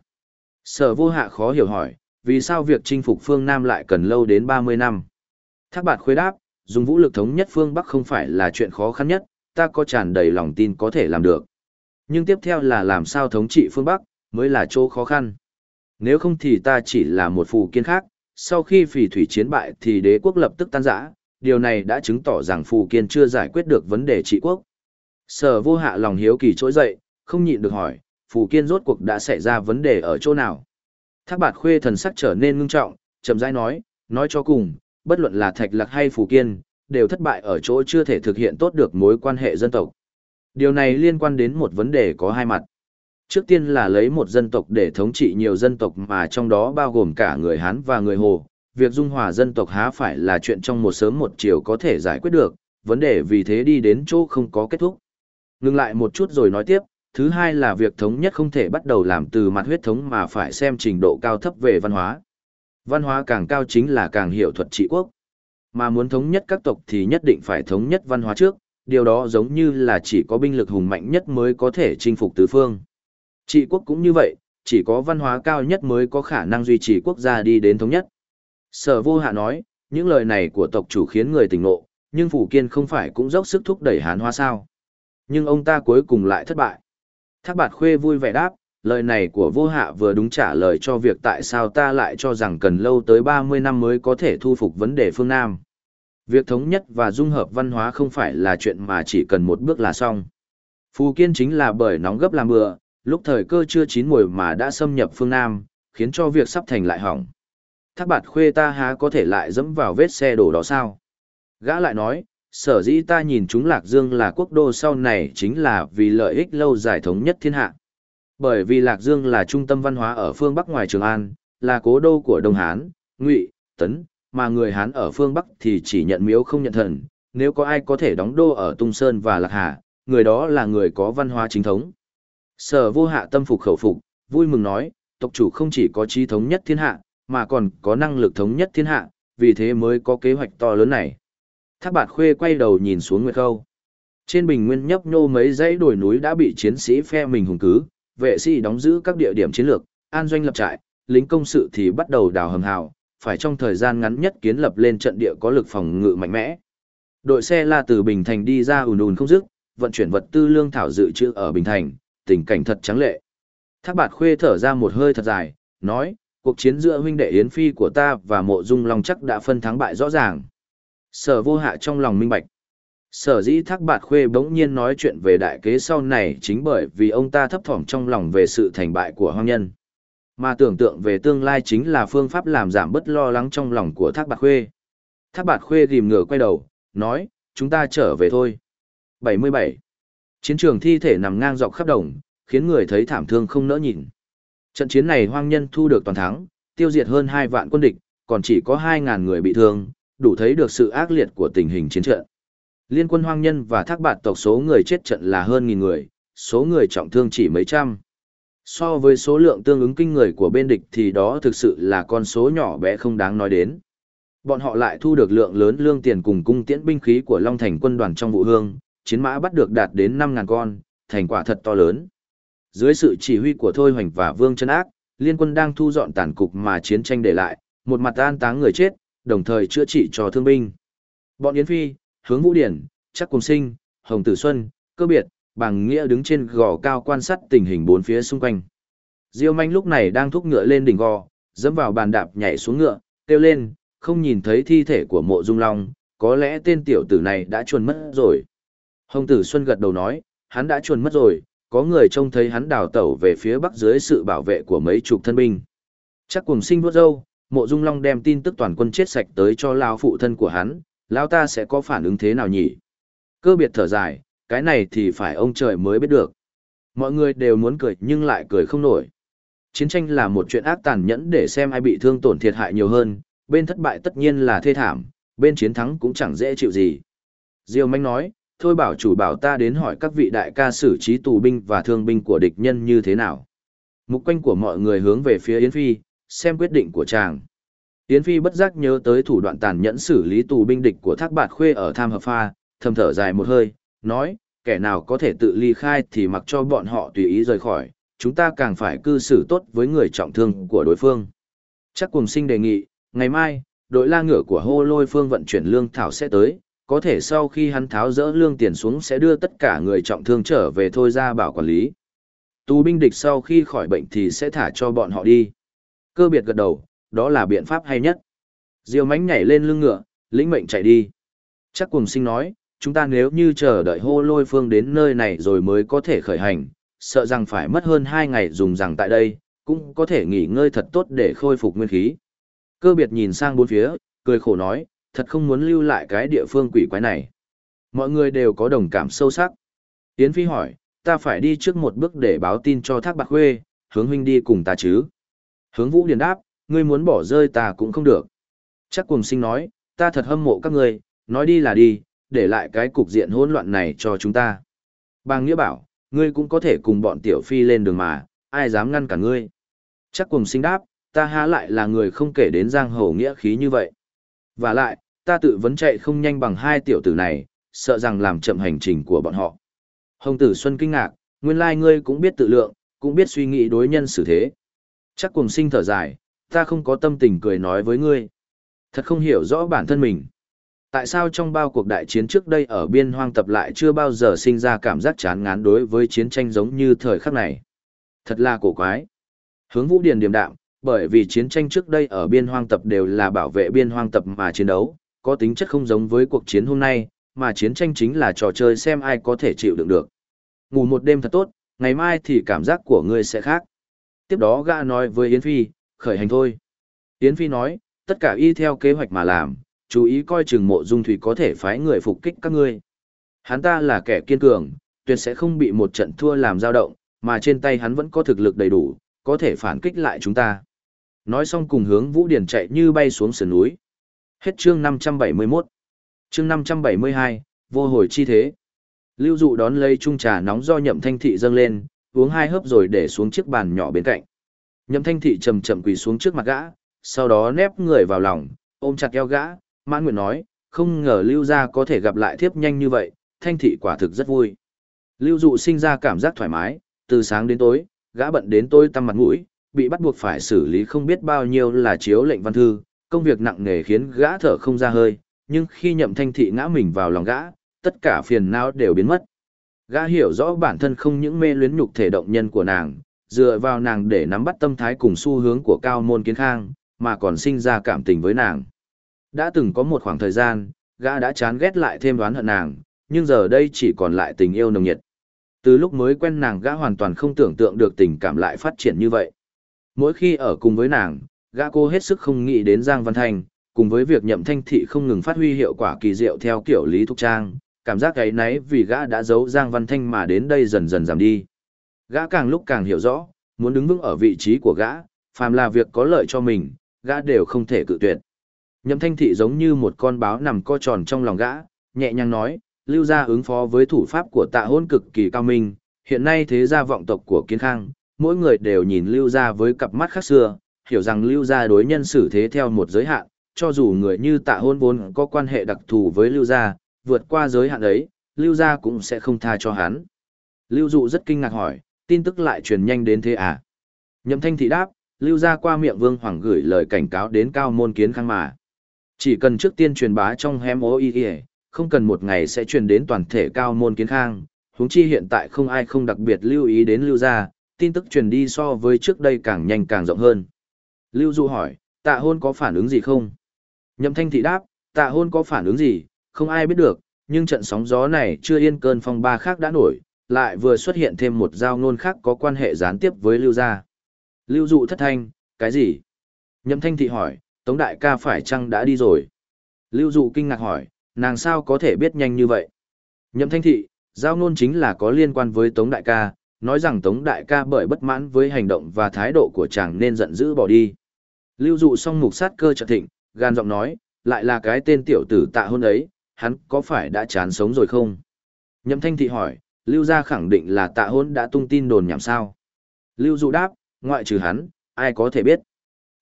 Sở vô hạ khó hiểu hỏi, vì sao việc chinh phục phương Nam lại cần lâu đến 30 năm? Thác bạt khuế đáp, dùng vũ lực thống nhất phương Bắc không phải là chuyện khó khăn nhất, ta có tràn đầy lòng tin có thể làm được. Nhưng tiếp theo là làm sao thống trị phương Bắc, mới là chỗ khó khăn. Nếu không thì ta chỉ là một phù kiên khác, sau khi phỉ thủy chiến bại thì đế quốc lập tức tan rã, điều này đã chứng tỏ rằng phù kiên chưa giải quyết được vấn đề trị quốc. Sở vô hạ lòng hiếu kỳ trỗi dậy, không nhịn được hỏi, phù kiên rốt cuộc đã xảy ra vấn đề ở chỗ nào. Thác bạt khuê thần sắc trở nên ngưng trọng, chậm rãi nói, nói cho cùng, bất luận là thạch lạc hay phù kiên, đều thất bại ở chỗ chưa thể thực hiện tốt được mối quan hệ dân tộc. Điều này liên quan đến một vấn đề có hai mặt. Trước tiên là lấy một dân tộc để thống trị nhiều dân tộc mà trong đó bao gồm cả người Hán và người Hồ. Việc dung hòa dân tộc há phải là chuyện trong một sớm một chiều có thể giải quyết được, vấn đề vì thế đi đến chỗ không có kết thúc. Ngừng lại một chút rồi nói tiếp, thứ hai là việc thống nhất không thể bắt đầu làm từ mặt huyết thống mà phải xem trình độ cao thấp về văn hóa. Văn hóa càng cao chính là càng hiểu thuật trị quốc. Mà muốn thống nhất các tộc thì nhất định phải thống nhất văn hóa trước, điều đó giống như là chỉ có binh lực hùng mạnh nhất mới có thể chinh phục tứ phương. Trị quốc cũng như vậy, chỉ có văn hóa cao nhất mới có khả năng duy trì quốc gia đi đến thống nhất. Sở vô hạ nói, những lời này của tộc chủ khiến người tỉnh ngộ, nhưng Phủ Kiên không phải cũng dốc sức thúc đẩy hán hoa sao. Nhưng ông ta cuối cùng lại thất bại. Thác bạt khuê vui vẻ đáp, lời này của vô hạ vừa đúng trả lời cho việc tại sao ta lại cho rằng cần lâu tới 30 năm mới có thể thu phục vấn đề phương Nam. Việc thống nhất và dung hợp văn hóa không phải là chuyện mà chỉ cần một bước là xong. Phù Kiên chính là bởi nóng gấp làm bừa, lúc thời cơ chưa chín mùi mà đã xâm nhập phương Nam, khiến cho việc sắp thành lại hỏng. Thác bạt khuê ta há có thể lại dẫm vào vết xe đổ đó sao? Gã lại nói, sở dĩ ta nhìn chúng Lạc Dương là quốc đô sau này chính là vì lợi ích lâu dài thống nhất thiên hạ. Bởi vì Lạc Dương là trung tâm văn hóa ở phương Bắc ngoài Trường An, là cố đô của Đông Hán, Ngụy, Tấn, mà người Hán ở phương Bắc thì chỉ nhận miếu không nhận thần, nếu có ai có thể đóng đô ở Tung Sơn và Lạc Hà, người đó là người có văn hóa chính thống. Sở vô hạ tâm phục khẩu phục, vui mừng nói, tộc chủ không chỉ có trí thống nhất thiên hạ, mà còn có năng lực thống nhất thiên hạ, vì thế mới có kế hoạch to lớn này. Thác bạt khuê quay đầu nhìn xuống Nguyệt Khâu. Trên bình nguyên nhấp nhô mấy dãy đồi núi đã bị chiến sĩ phe mình hùng cứ, vệ sĩ đóng giữ các địa điểm chiến lược, an doanh lập trại, lính công sự thì bắt đầu đào hầm hào, phải trong thời gian ngắn nhất kiến lập lên trận địa có lực phòng ngự mạnh mẽ. Đội xe la từ Bình Thành đi ra ùn ùn không dứt, vận chuyển vật tư lương thảo dự trữ ở Bình Thành, tình cảnh thật trắng lệ. Thác bạt khuê thở ra một hơi thật dài, nói, cuộc chiến giữa huynh đệ Yến Phi của ta và mộ dung long chắc đã phân thắng bại rõ ràng. Sở vô hạ trong lòng minh bạch. Sở dĩ thác bạt khuê bỗng nhiên nói chuyện về đại kế sau này chính bởi vì ông ta thấp thỏm trong lòng về sự thành bại của hoang nhân. Mà tưởng tượng về tương lai chính là phương pháp làm giảm bớt lo lắng trong lòng của thác bạt khuê. Thác bạt khuê rìm ngửa quay đầu, nói, chúng ta trở về thôi. 77. Chiến trường thi thể nằm ngang dọc khắp đồng, khiến người thấy thảm thương không nỡ nhìn. Trận chiến này hoang nhân thu được toàn thắng, tiêu diệt hơn 2 vạn quân địch, còn chỉ có 2.000 người bị thương, đủ thấy được sự ác liệt của tình hình chiến trận. Liên quân hoang nhân và thác bạt tộc số người chết trận là hơn nghìn người, số người trọng thương chỉ mấy trăm. So với số lượng tương ứng kinh người của bên địch thì đó thực sự là con số nhỏ bé không đáng nói đến. Bọn họ lại thu được lượng lớn lương tiền cùng cung tiễn binh khí của Long Thành quân đoàn trong vụ hương, chiến mã bắt được đạt đến 5.000 con, thành quả thật to lớn. Dưới sự chỉ huy của Thôi Hoành và Vương Trân Ác, liên quân đang thu dọn tàn cục mà chiến tranh để lại, một mặt an táng người chết, đồng thời chữa trị cho thương binh. Bọn Yến Phi, Hướng Vũ Điển, Chắc Cùng Sinh, Hồng Tử Xuân, cơ biệt, bằng nghĩa đứng trên gò cao quan sát tình hình bốn phía xung quanh. Diêu manh lúc này đang thúc ngựa lên đỉnh gò, dẫm vào bàn đạp nhảy xuống ngựa, kêu lên, không nhìn thấy thi thể của mộ dung long, có lẽ tên tiểu tử này đã chuồn mất rồi. Hồng Tử Xuân gật đầu nói, hắn đã chuồn mất rồi, có người trông thấy hắn đào tẩu về phía bắc dưới sự bảo vệ của mấy chục thân binh. Chắc cùng sinh vuốt dâu, mộ dung long đem tin tức toàn quân chết sạch tới cho lao phụ thân của hắn, lao ta sẽ có phản ứng thế nào nhỉ? Cơ biệt thở dài, cái này thì phải ông trời mới biết được. Mọi người đều muốn cười nhưng lại cười không nổi. Chiến tranh là một chuyện ác tàn nhẫn để xem ai bị thương tổn thiệt hại nhiều hơn, bên thất bại tất nhiên là thê thảm, bên chiến thắng cũng chẳng dễ chịu gì. Diêu Manh nói, thôi bảo chủ bảo ta đến hỏi các vị đại ca xử trí tù binh và thương binh của địch nhân như thế nào. Mục quanh của mọi người hướng về phía Yến Phi, xem quyết định của chàng. Yến Phi bất giác nhớ tới thủ đoạn tàn nhẫn xử lý tù binh địch của Thác Bạt Khuê ở Tham Hợp Pha, thầm thở dài một hơi, nói, kẻ nào có thể tự ly khai thì mặc cho bọn họ tùy ý rời khỏi, chúng ta càng phải cư xử tốt với người trọng thương của đối phương. Chắc cùng sinh đề nghị, ngày mai, đội la ngựa của hô lôi phương vận chuyển lương thảo sẽ tới, có thể sau khi hắn tháo rỡ lương tiền xuống sẽ đưa tất cả người trọng thương trở về thôi ra bảo quản lý. Tù binh địch sau khi khỏi bệnh thì sẽ thả cho bọn họ đi. Cơ biệt gật đầu, đó là biện pháp hay nhất. Diêu mánh nhảy lên lưng ngựa, lĩnh mệnh chạy đi. Chắc cùng sinh nói, chúng ta nếu như chờ đợi hô lôi phương đến nơi này rồi mới có thể khởi hành, sợ rằng phải mất hơn hai ngày dùng rằng tại đây, cũng có thể nghỉ ngơi thật tốt để khôi phục nguyên khí. Cơ biệt nhìn sang bốn phía, cười khổ nói, thật không muốn lưu lại cái địa phương quỷ quái này. Mọi người đều có đồng cảm sâu sắc. Yến Phi hỏi, ta phải đi trước một bước để báo tin cho Thác Bạc Khuê, hướng huynh đi cùng ta chứ. Hướng Vũ Điền đáp, ngươi muốn bỏ rơi ta cũng không được. Chắc cùng sinh nói, ta thật hâm mộ các ngươi, nói đi là đi, để lại cái cục diện hỗn loạn này cho chúng ta. Bàng Nghĩa bảo, ngươi cũng có thể cùng bọn tiểu phi lên đường mà, ai dám ngăn cả ngươi. Chắc cùng sinh đáp, ta há lại là người không kể đến giang hồ nghĩa khí như vậy. Và lại, ta tự vấn chạy không nhanh bằng hai tiểu tử này, sợ rằng làm chậm hành trình của bọn họ. Hồng tử Xuân kinh ngạc, nguyên lai ngươi cũng biết tự lượng, cũng biết suy nghĩ đối nhân xử thế. Chắc cùng sinh thở dài, ta không có tâm tình cười nói với ngươi. Thật không hiểu rõ bản thân mình. Tại sao trong bao cuộc đại chiến trước đây ở biên hoang tập lại chưa bao giờ sinh ra cảm giác chán ngán đối với chiến tranh giống như thời khắc này? Thật là cổ quái. Hướng vũ điền điềm đạm, bởi vì chiến tranh trước đây ở biên hoang tập đều là bảo vệ biên hoang tập mà chiến đấu, có tính chất không giống với cuộc chiến hôm nay, mà chiến tranh chính là trò chơi xem ai có thể chịu đựng được. Ngủ một đêm thật tốt, ngày mai thì cảm giác của ngươi sẽ khác. Tiếp đó gã nói với Yến Phi, khởi hành thôi. Yến Phi nói, tất cả y theo kế hoạch mà làm, chú ý coi chừng mộ dung thủy có thể phái người phục kích các ngươi. Hắn ta là kẻ kiên cường, tuyệt sẽ không bị một trận thua làm dao động, mà trên tay hắn vẫn có thực lực đầy đủ, có thể phản kích lại chúng ta. Nói xong cùng hướng Vũ Điển chạy như bay xuống sườn núi. Hết chương 571. Chương 572, vô hồi chi thế. Lưu dụ đón lấy chung trà nóng do nhậm thanh thị dâng lên, uống hai hớp rồi để xuống chiếc bàn nhỏ bên cạnh. Nhậm thanh thị chầm chậm quỳ xuống trước mặt gã, sau đó nép người vào lòng, ôm chặt eo gã, mãn nguyện nói, không ngờ lưu gia có thể gặp lại thiếp nhanh như vậy, thanh thị quả thực rất vui. Lưu dụ sinh ra cảm giác thoải mái, từ sáng đến tối, gã bận đến tôi tăm mặt mũi, bị bắt buộc phải xử lý không biết bao nhiêu là chiếu lệnh văn thư, công việc nặng nề khiến gã thở không ra hơi, nhưng khi nhậm thanh thị ngã mình vào lòng gã, tất cả phiền não đều biến mất. Gã hiểu rõ bản thân không những mê luyến nhục thể động nhân của nàng, dựa vào nàng để nắm bắt tâm thái cùng xu hướng của cao môn kiến khang, mà còn sinh ra cảm tình với nàng. Đã từng có một khoảng thời gian, gã đã chán ghét lại thêm đoán hận nàng, nhưng giờ đây chỉ còn lại tình yêu nồng nhiệt. Từ lúc mới quen nàng gã hoàn toàn không tưởng tượng được tình cảm lại phát triển như vậy. Mỗi khi ở cùng với nàng, gã cô hết sức không nghĩ đến Giang Văn Thanh, cùng với việc nhậm thanh thị không ngừng phát huy hiệu quả kỳ diệu theo kiểu Lý Thục Trang, cảm giác ấy nấy vì gã đã giấu Giang Văn Thanh mà đến đây dần dần giảm đi. Gã càng lúc càng hiểu rõ, muốn đứng vững ở vị trí của gã, phàm là việc có lợi cho mình, gã đều không thể cự tuyệt. Nhậm thanh thị giống như một con báo nằm co tròn trong lòng gã, nhẹ nhàng nói, lưu gia ứng phó với thủ pháp của tạ hôn cực kỳ cao minh, hiện nay thế gia vọng tộc của kiến khang, mỗi người đều nhìn lưu gia với cặp mắt khác xưa, hiểu rằng lưu gia đối nhân xử thế theo một giới hạn, cho dù người như tạ hôn vốn có quan hệ đặc thù với lưu gia, vượt qua giới hạn ấy, lưu gia cũng sẽ không tha cho hắn. Lưu dụ rất kinh ngạc hỏi, tin tức lại truyền nhanh đến thế à? Nhậm thanh thị đáp, lưu gia qua miệng vương hoàng gửi lời cảnh cáo đến cao môn kiến khang mà. Chỉ cần trước tiên truyền bá trong hem OIE, không cần một ngày sẽ truyền đến toàn thể cao môn kiến khang, huống chi hiện tại không ai không đặc biệt lưu ý đến lưu gia, tin tức truyền đi so với trước đây càng nhanh càng rộng hơn. Lưu Du hỏi, tạ hôn có phản ứng gì không? Nhậm thanh thị đáp, tạ hôn có phản ứng gì, không ai biết được, nhưng trận sóng gió này chưa yên cơn phong ba khác đã nổi, lại vừa xuất hiện thêm một giao ngôn khác có quan hệ gián tiếp với Lưu gia. Lưu dụ thất thanh, cái gì? Nhậm thanh thị hỏi, Tống đại ca phải chăng đã đi rồi? Lưu dụ kinh ngạc hỏi, nàng sao có thể biết nhanh như vậy? Nhậm thanh thị, giao ngôn chính là có liên quan với Tống đại ca, nói rằng Tống đại ca bởi bất mãn với hành động và thái độ của chàng nên giận dữ bỏ đi. Lưu dụ song mục sát cơ trợ thịnh, gan giọng nói, lại là cái tên tiểu tử tạ hôn ấy, hắn có phải đã chán sống rồi không? Nhậm thanh thị hỏi, Lưu gia khẳng định là tạ hôn đã tung tin đồn nhảm sao? Lưu dụ đáp, ngoại trừ hắn, ai có thể biết?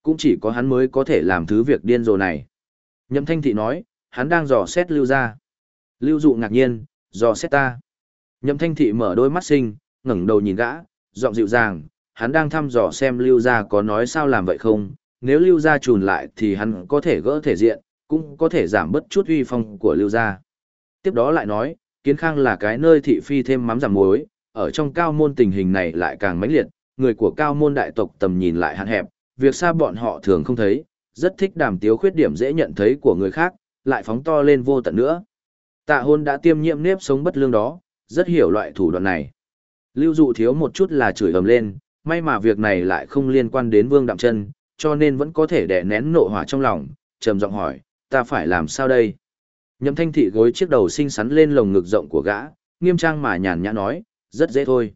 Cũng chỉ có hắn mới có thể làm thứ việc điên rồ này. Nhậm thanh thị nói, hắn đang dò xét lưu gia. Lưu dụ ngạc nhiên, dò xét ta. Nhậm thanh thị mở đôi mắt xinh, ngẩng đầu nhìn gã, giọng dịu dàng, hắn đang thăm dò xem lưu gia có nói sao làm vậy không, nếu lưu gia trùn lại thì hắn có thể gỡ thể diện, cũng có thể giảm bớt chút uy phong của lưu gia. Tiếp đó lại nói, kiến khang là cái nơi thị phi thêm mắm giảm muối, ở trong cao môn tình hình này lại càng mãnh liệt, người của cao môn đại tộc tầm nhìn lại hạn hẹp, việc xa bọn họ thường không thấy, rất thích đàm tiếu khuyết điểm dễ nhận thấy của người khác, lại phóng to lên vô tận nữa. Tạ hôn đã tiêm nhiễm nếp sống bất lương đó, rất hiểu loại thủ đoạn này. Lưu dụ thiếu một chút là chửi ầm lên, may mà việc này lại không liên quan đến vương đạm chân, cho nên vẫn có thể đè nén nộ hỏa trong lòng, trầm giọng hỏi, ta phải làm sao đây? Nhậm thanh thị gối chiếc đầu xinh xắn lên lồng ngực rộng của gã, nghiêm trang mà nhàn nhã nói, rất dễ thôi.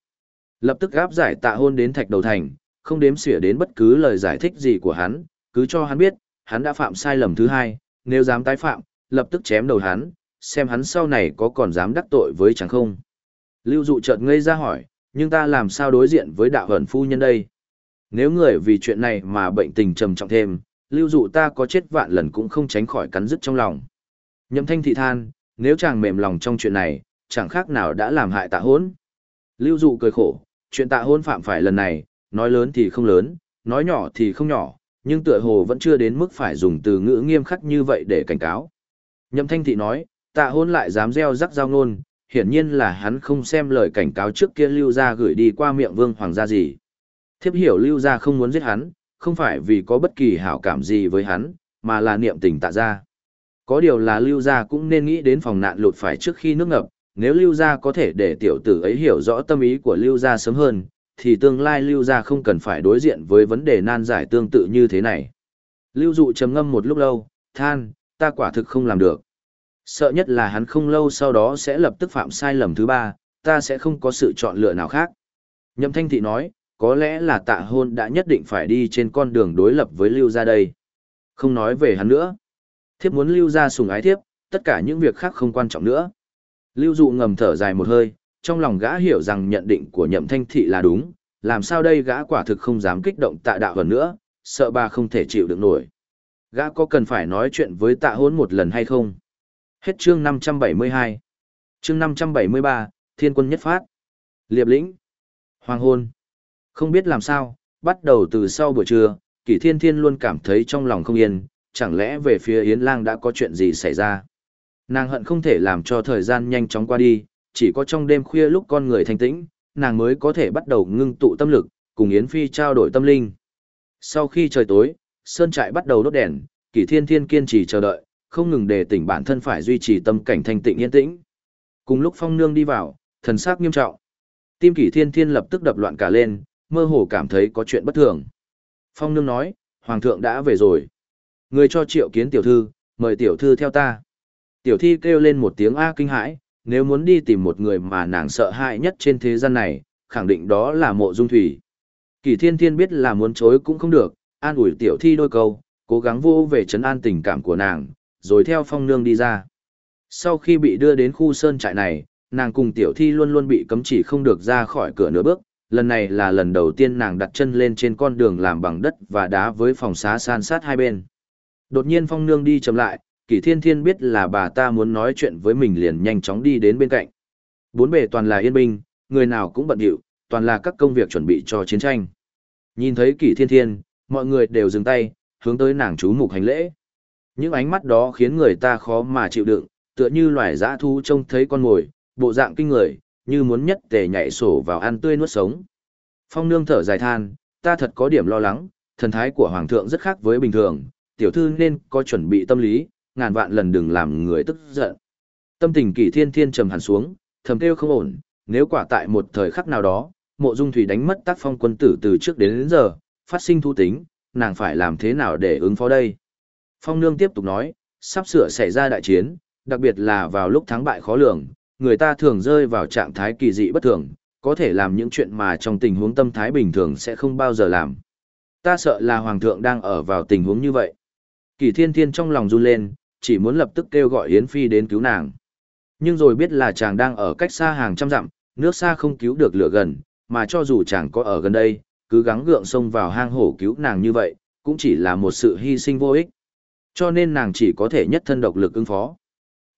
Lập tức gáp giải tạ hôn đến thạch đầu thành, không đếm xỉa đến bất cứ lời giải thích gì của hắn, cứ cho hắn biết, hắn đã phạm sai lầm thứ hai, nếu dám tái phạm, lập tức chém đầu hắn, xem hắn sau này có còn dám đắc tội với chẳng không. Lưu dụ chợt ngây ra hỏi, nhưng ta làm sao đối diện với đạo hẩn phu nhân đây? Nếu người vì chuyện này mà bệnh tình trầm trọng thêm, lưu dụ ta có chết vạn lần cũng không tránh khỏi cắn rứt trong lòng. Nhậm thanh thị than, nếu chàng mềm lòng trong chuyện này, chẳng khác nào đã làm hại tạ hôn. Lưu dụ cười khổ, chuyện tạ hôn phạm phải lần này, nói lớn thì không lớn, nói nhỏ thì không nhỏ, nhưng tựa hồ vẫn chưa đến mức phải dùng từ ngữ nghiêm khắc như vậy để cảnh cáo. Nhậm thanh thị nói, tạ hôn lại dám gieo rắc giao ngôn, hiển nhiên là hắn không xem lời cảnh cáo trước kia lưu ra gửi đi qua miệng vương hoàng gia gì. Thiếp hiểu lưu ra không muốn giết hắn, không phải vì có bất kỳ hảo cảm gì với hắn, mà là niệm tình tạ ra. Có điều là lưu gia cũng nên nghĩ đến phòng nạn lụt phải trước khi nước ngập, nếu lưu gia có thể để tiểu tử ấy hiểu rõ tâm ý của lưu gia sớm hơn, thì tương lai lưu gia không cần phải đối diện với vấn đề nan giải tương tự như thế này. Lưu dụ trầm ngâm một lúc lâu, than, ta quả thực không làm được. Sợ nhất là hắn không lâu sau đó sẽ lập tức phạm sai lầm thứ ba, ta sẽ không có sự chọn lựa nào khác. Nhậm thanh thị nói, có lẽ là tạ hôn đã nhất định phải đi trên con đường đối lập với lưu gia đây. Không nói về hắn nữa. Thiếp muốn lưu gia sùng ái thiếp, tất cả những việc khác không quan trọng nữa. Lưu dụ ngầm thở dài một hơi, trong lòng gã hiểu rằng nhận định của nhậm thanh thị là đúng, làm sao đây gã quả thực không dám kích động tạ đạo hơn nữa, sợ bà không thể chịu được nổi. Gã có cần phải nói chuyện với tạ hôn một lần hay không? Hết chương 572. Chương 573, Thiên quân nhất phát. Liệp lĩnh. Hoàng hôn. Không biết làm sao, bắt đầu từ sau buổi trưa, Kỷ Thiên Thiên luôn cảm thấy trong lòng không yên, chẳng lẽ về phía Yến Lang đã có chuyện gì xảy ra. Nàng hận không thể làm cho thời gian nhanh chóng qua đi, chỉ có trong đêm khuya lúc con người thanh tĩnh, nàng mới có thể bắt đầu ngưng tụ tâm lực, cùng Yến Phi trao đổi tâm linh. Sau khi trời tối, sơn trại bắt đầu đốt đèn, Kỷ Thiên Thiên kiên trì chờ đợi, không ngừng để tỉnh bản thân phải duy trì tâm cảnh thanh tịnh yên tĩnh. Cùng lúc Phong Nương đi vào, thần sắc nghiêm trọng. Tim Kỷ Thiên Thiên lập tức đập loạn cả lên, mơ hồ cảm thấy có chuyện bất thường. Phong Nương nói, Hoàng thượng đã về rồi. Người cho triệu kiến tiểu thư, mời tiểu thư theo ta. Tiểu thi kêu lên một tiếng A kinh hãi, nếu muốn đi tìm một người mà nàng sợ hãi nhất trên thế gian này, khẳng định đó là mộ dung thủy. Kỳ thiên thiên biết là muốn chối cũng không được, an ủi tiểu thi đôi câu, cố gắng vô về chấn an tình cảm của nàng, rồi theo phong nương đi ra. Sau khi bị đưa đến khu sơn trại này, nàng cùng tiểu thi luôn luôn bị cấm chỉ không được ra khỏi cửa nửa bước, lần này là lần đầu tiên nàng đặt chân lên trên con đường làm bằng đất và đá với phòng xá san sát hai bên. Đột nhiên phong nương đi chậm lại, kỷ thiên thiên biết là bà ta muốn nói chuyện với mình liền nhanh chóng đi đến bên cạnh. Bốn bề toàn là yên binh, người nào cũng bận điệu, toàn là các công việc chuẩn bị cho chiến tranh. Nhìn thấy kỷ thiên thiên, mọi người đều dừng tay, hướng tới nàng chú mục hành lễ. Những ánh mắt đó khiến người ta khó mà chịu đựng, tựa như loài dã thu trông thấy con mồi, bộ dạng kinh người, như muốn nhất tề nhảy sổ vào ăn tươi nuốt sống. Phong nương thở dài than, ta thật có điểm lo lắng, thần thái của hoàng thượng rất khác với bình thường, tiểu thư nên có chuẩn bị tâm lý, ngàn vạn lần đừng làm người tức giận. Tâm tình kỷ thiên thiên trầm hẳn xuống, thầm kêu không ổn, nếu quả tại một thời khắc nào đó, mộ dung thủy đánh mất tác phong quân tử từ trước đến, đến giờ, phát sinh thu tính, nàng phải làm thế nào để ứng phó đây. Phong nương tiếp tục nói, sắp sửa xảy ra đại chiến, đặc biệt là vào lúc thắng bại khó lường, người ta thường rơi vào trạng thái kỳ dị bất thường, có thể làm những chuyện mà trong tình huống tâm thái bình thường sẽ không bao giờ làm. Ta sợ là hoàng thượng đang ở vào tình huống như vậy. Kỳ thiên thiên trong lòng run lên, chỉ muốn lập tức kêu gọi Yến Phi đến cứu nàng. Nhưng rồi biết là chàng đang ở cách xa hàng trăm dặm, nước xa không cứu được lửa gần, mà cho dù chàng có ở gần đây, cứ gắng gượng xông vào hang hổ cứu nàng như vậy, cũng chỉ là một sự hy sinh vô ích. Cho nên nàng chỉ có thể nhất thân độc lực ứng phó.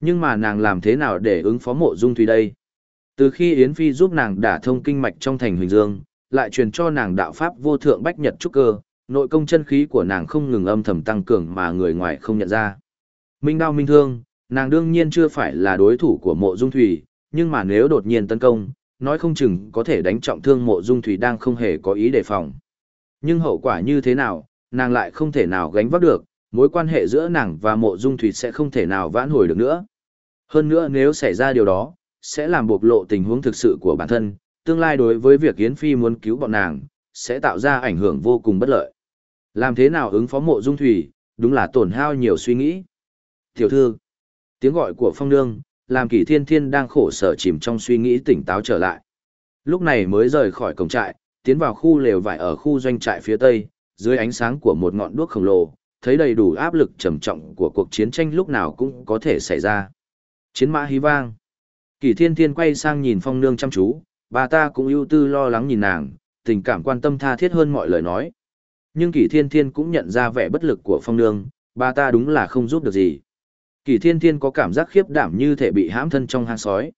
Nhưng mà nàng làm thế nào để ứng phó mộ dung thủy đây? Từ khi Yến Phi giúp nàng đả thông kinh mạch trong thành Huỳnh Dương, lại truyền cho nàng đạo pháp vô thượng bách nhật trúc cơ, nội công chân khí của nàng không ngừng âm thầm tăng cường mà người ngoài không nhận ra. Minh đao minh thương, nàng đương nhiên chưa phải là đối thủ của mộ dung thủy, nhưng mà nếu đột nhiên tấn công, nói không chừng có thể đánh trọng thương mộ dung thủy đang không hề có ý đề phòng. Nhưng hậu quả như thế nào, nàng lại không thể nào gánh vác được, mối quan hệ giữa nàng và mộ dung thủy sẽ không thể nào vãn hồi được nữa. Hơn nữa nếu xảy ra điều đó, sẽ làm bộc lộ tình huống thực sự của bản thân, tương lai đối với việc Yến Phi muốn cứu bọn nàng, sẽ tạo ra ảnh hưởng vô cùng bất lợi. Làm thế nào ứng phó mộ dung thủy, đúng là tổn hao nhiều suy nghĩ. Tiểu thư, tiếng gọi của phong nương, làm kỷ thiên thiên đang khổ sở chìm trong suy nghĩ tỉnh táo trở lại. Lúc này mới rời khỏi cổng trại, tiến vào khu lều vải ở khu doanh trại phía tây, dưới ánh sáng của một ngọn đuốc khổng lồ, thấy đầy đủ áp lực trầm trọng của cuộc chiến tranh lúc nào cũng có thể xảy ra. Chiến mã hí vang. Kỷ thiên thiên quay sang nhìn phong nương chăm chú, bà ta cũng ưu tư lo lắng nhìn nàng, tình cảm quan tâm tha thiết hơn mọi lời nói. Nhưng kỷ thiên thiên cũng nhận ra vẻ bất lực của phong nương, bà ta đúng là không giúp được gì. Kỷ thiên thiên có cảm giác khiếp đảm như thể bị hãm thân trong hang sói.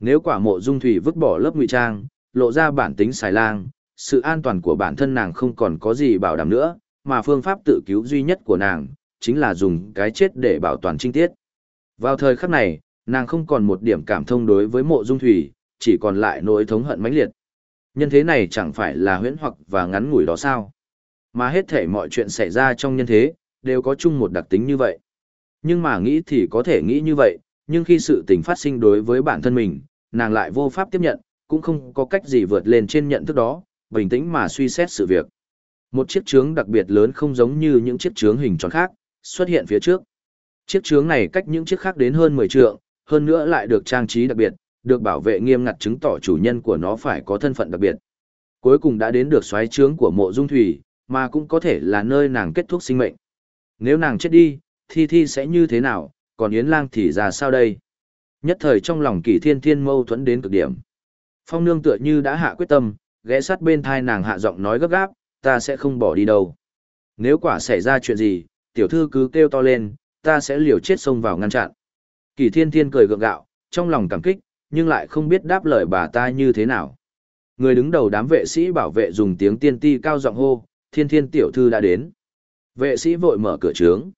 Nếu quả mộ dung thủy vứt bỏ lớp ngụy trang, lộ ra bản tính xài lang, sự an toàn của bản thân nàng không còn có gì bảo đảm nữa, mà phương pháp tự cứu duy nhất của nàng, chính là dùng cái chết để bảo toàn trinh tiết. Vào thời khắc này, nàng không còn một điểm cảm thông đối với mộ dung thủy, chỉ còn lại nỗi thống hận mãnh liệt. Nhân thế này chẳng phải là huyễn hoặc và ngắn ngủi đó sao? Mà hết thể mọi chuyện xảy ra trong nhân thế, đều có chung một đặc tính như vậy. Nhưng mà nghĩ thì có thể nghĩ như vậy, nhưng khi sự tình phát sinh đối với bản thân mình, nàng lại vô pháp tiếp nhận, cũng không có cách gì vượt lên trên nhận thức đó, bình tĩnh mà suy xét sự việc. Một chiếc trướng đặc biệt lớn không giống như những chiếc trướng hình tròn khác, xuất hiện phía trước. Chiếc trướng này cách những chiếc khác đến hơn 10 trượng, hơn nữa lại được trang trí đặc biệt, được bảo vệ nghiêm ngặt chứng tỏ chủ nhân của nó phải có thân phận đặc biệt. Cuối cùng đã đến được xoáy trướng của mộ dung thủy, mà cũng có thể là nơi nàng kết thúc sinh mệnh. Nếu nàng chết đi, thi thi sẽ như thế nào, còn Yến Lang thì ra sao đây? Nhất thời trong lòng kỳ thiên thiên mâu thuẫn đến cực điểm. Phong nương tựa như đã hạ quyết tâm, ghé sát bên thai nàng hạ giọng nói gấp gáp, ta sẽ không bỏ đi đâu. Nếu quả xảy ra chuyện gì, tiểu thư cứ kêu to lên, ta sẽ liều chết xông vào ngăn chặn. Kỳ thiên thiên cười gượng gạo, trong lòng cảm kích, nhưng lại không biết đáp lời bà ta như thế nào. Người đứng đầu đám vệ sĩ bảo vệ dùng tiếng tiên ti cao giọng hô, thiên thiên tiểu thư đã đến. Vệ sĩ vội mở cửa trướng.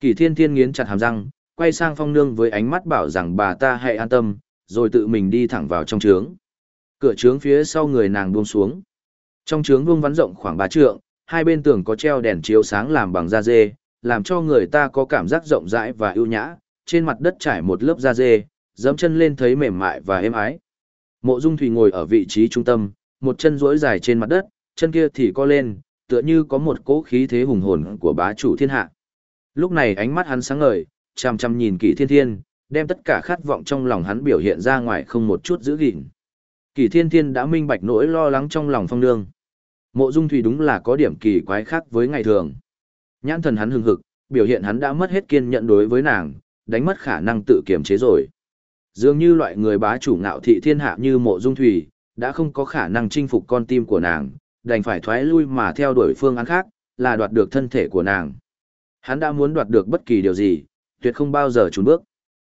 Kỳ thiên thiên nghiến chặt hàm răng, quay sang phong nương với ánh mắt bảo rằng bà ta hãy an tâm, rồi tự mình đi thẳng vào trong trướng. Cửa trướng phía sau người nàng buông xuống. Trong trướng vuông vắn rộng khoảng ba trượng, hai bên tường có treo đèn chiếu sáng làm bằng da dê, làm cho người ta có cảm giác rộng rãi và ưu nhã, trên mặt đất trải một lớp da dê, dẫm chân lên thấy mềm mại và êm ái. Mộ Dung Thủy ngồi ở vị trí trung tâm, một chân duỗi dài trên mặt đất, chân kia thì co lên, tựa như có một cỗ khí thế hùng hồn của bá chủ thiên hạ. Lúc này ánh mắt hắn sáng ngời, chăm chăm nhìn Kỷ Thiên Thiên, đem tất cả khát vọng trong lòng hắn biểu hiện ra ngoài không một chút giữ gìn. Kỷ Thiên Thiên đã minh bạch nỗi lo lắng trong lòng Phong Nương. Mộ Dung Thủy đúng là có điểm kỳ quái khác với ngày thường. Nhãn thần hắn hừng hực, biểu hiện hắn đã mất hết kiên nhẫn đối với nàng, đánh mất khả năng tự kiềm chế rồi. Dường như loại người bá chủ ngạo thị thiên hạ như Mộ Dung Thủy, đã không có khả năng chinh phục con tim của nàng, đành phải thoái lui mà theo đuổi phương án khác, là đoạt được thân thể của nàng. Hắn đã muốn đoạt được bất kỳ điều gì, tuyệt không bao giờ trốn bước.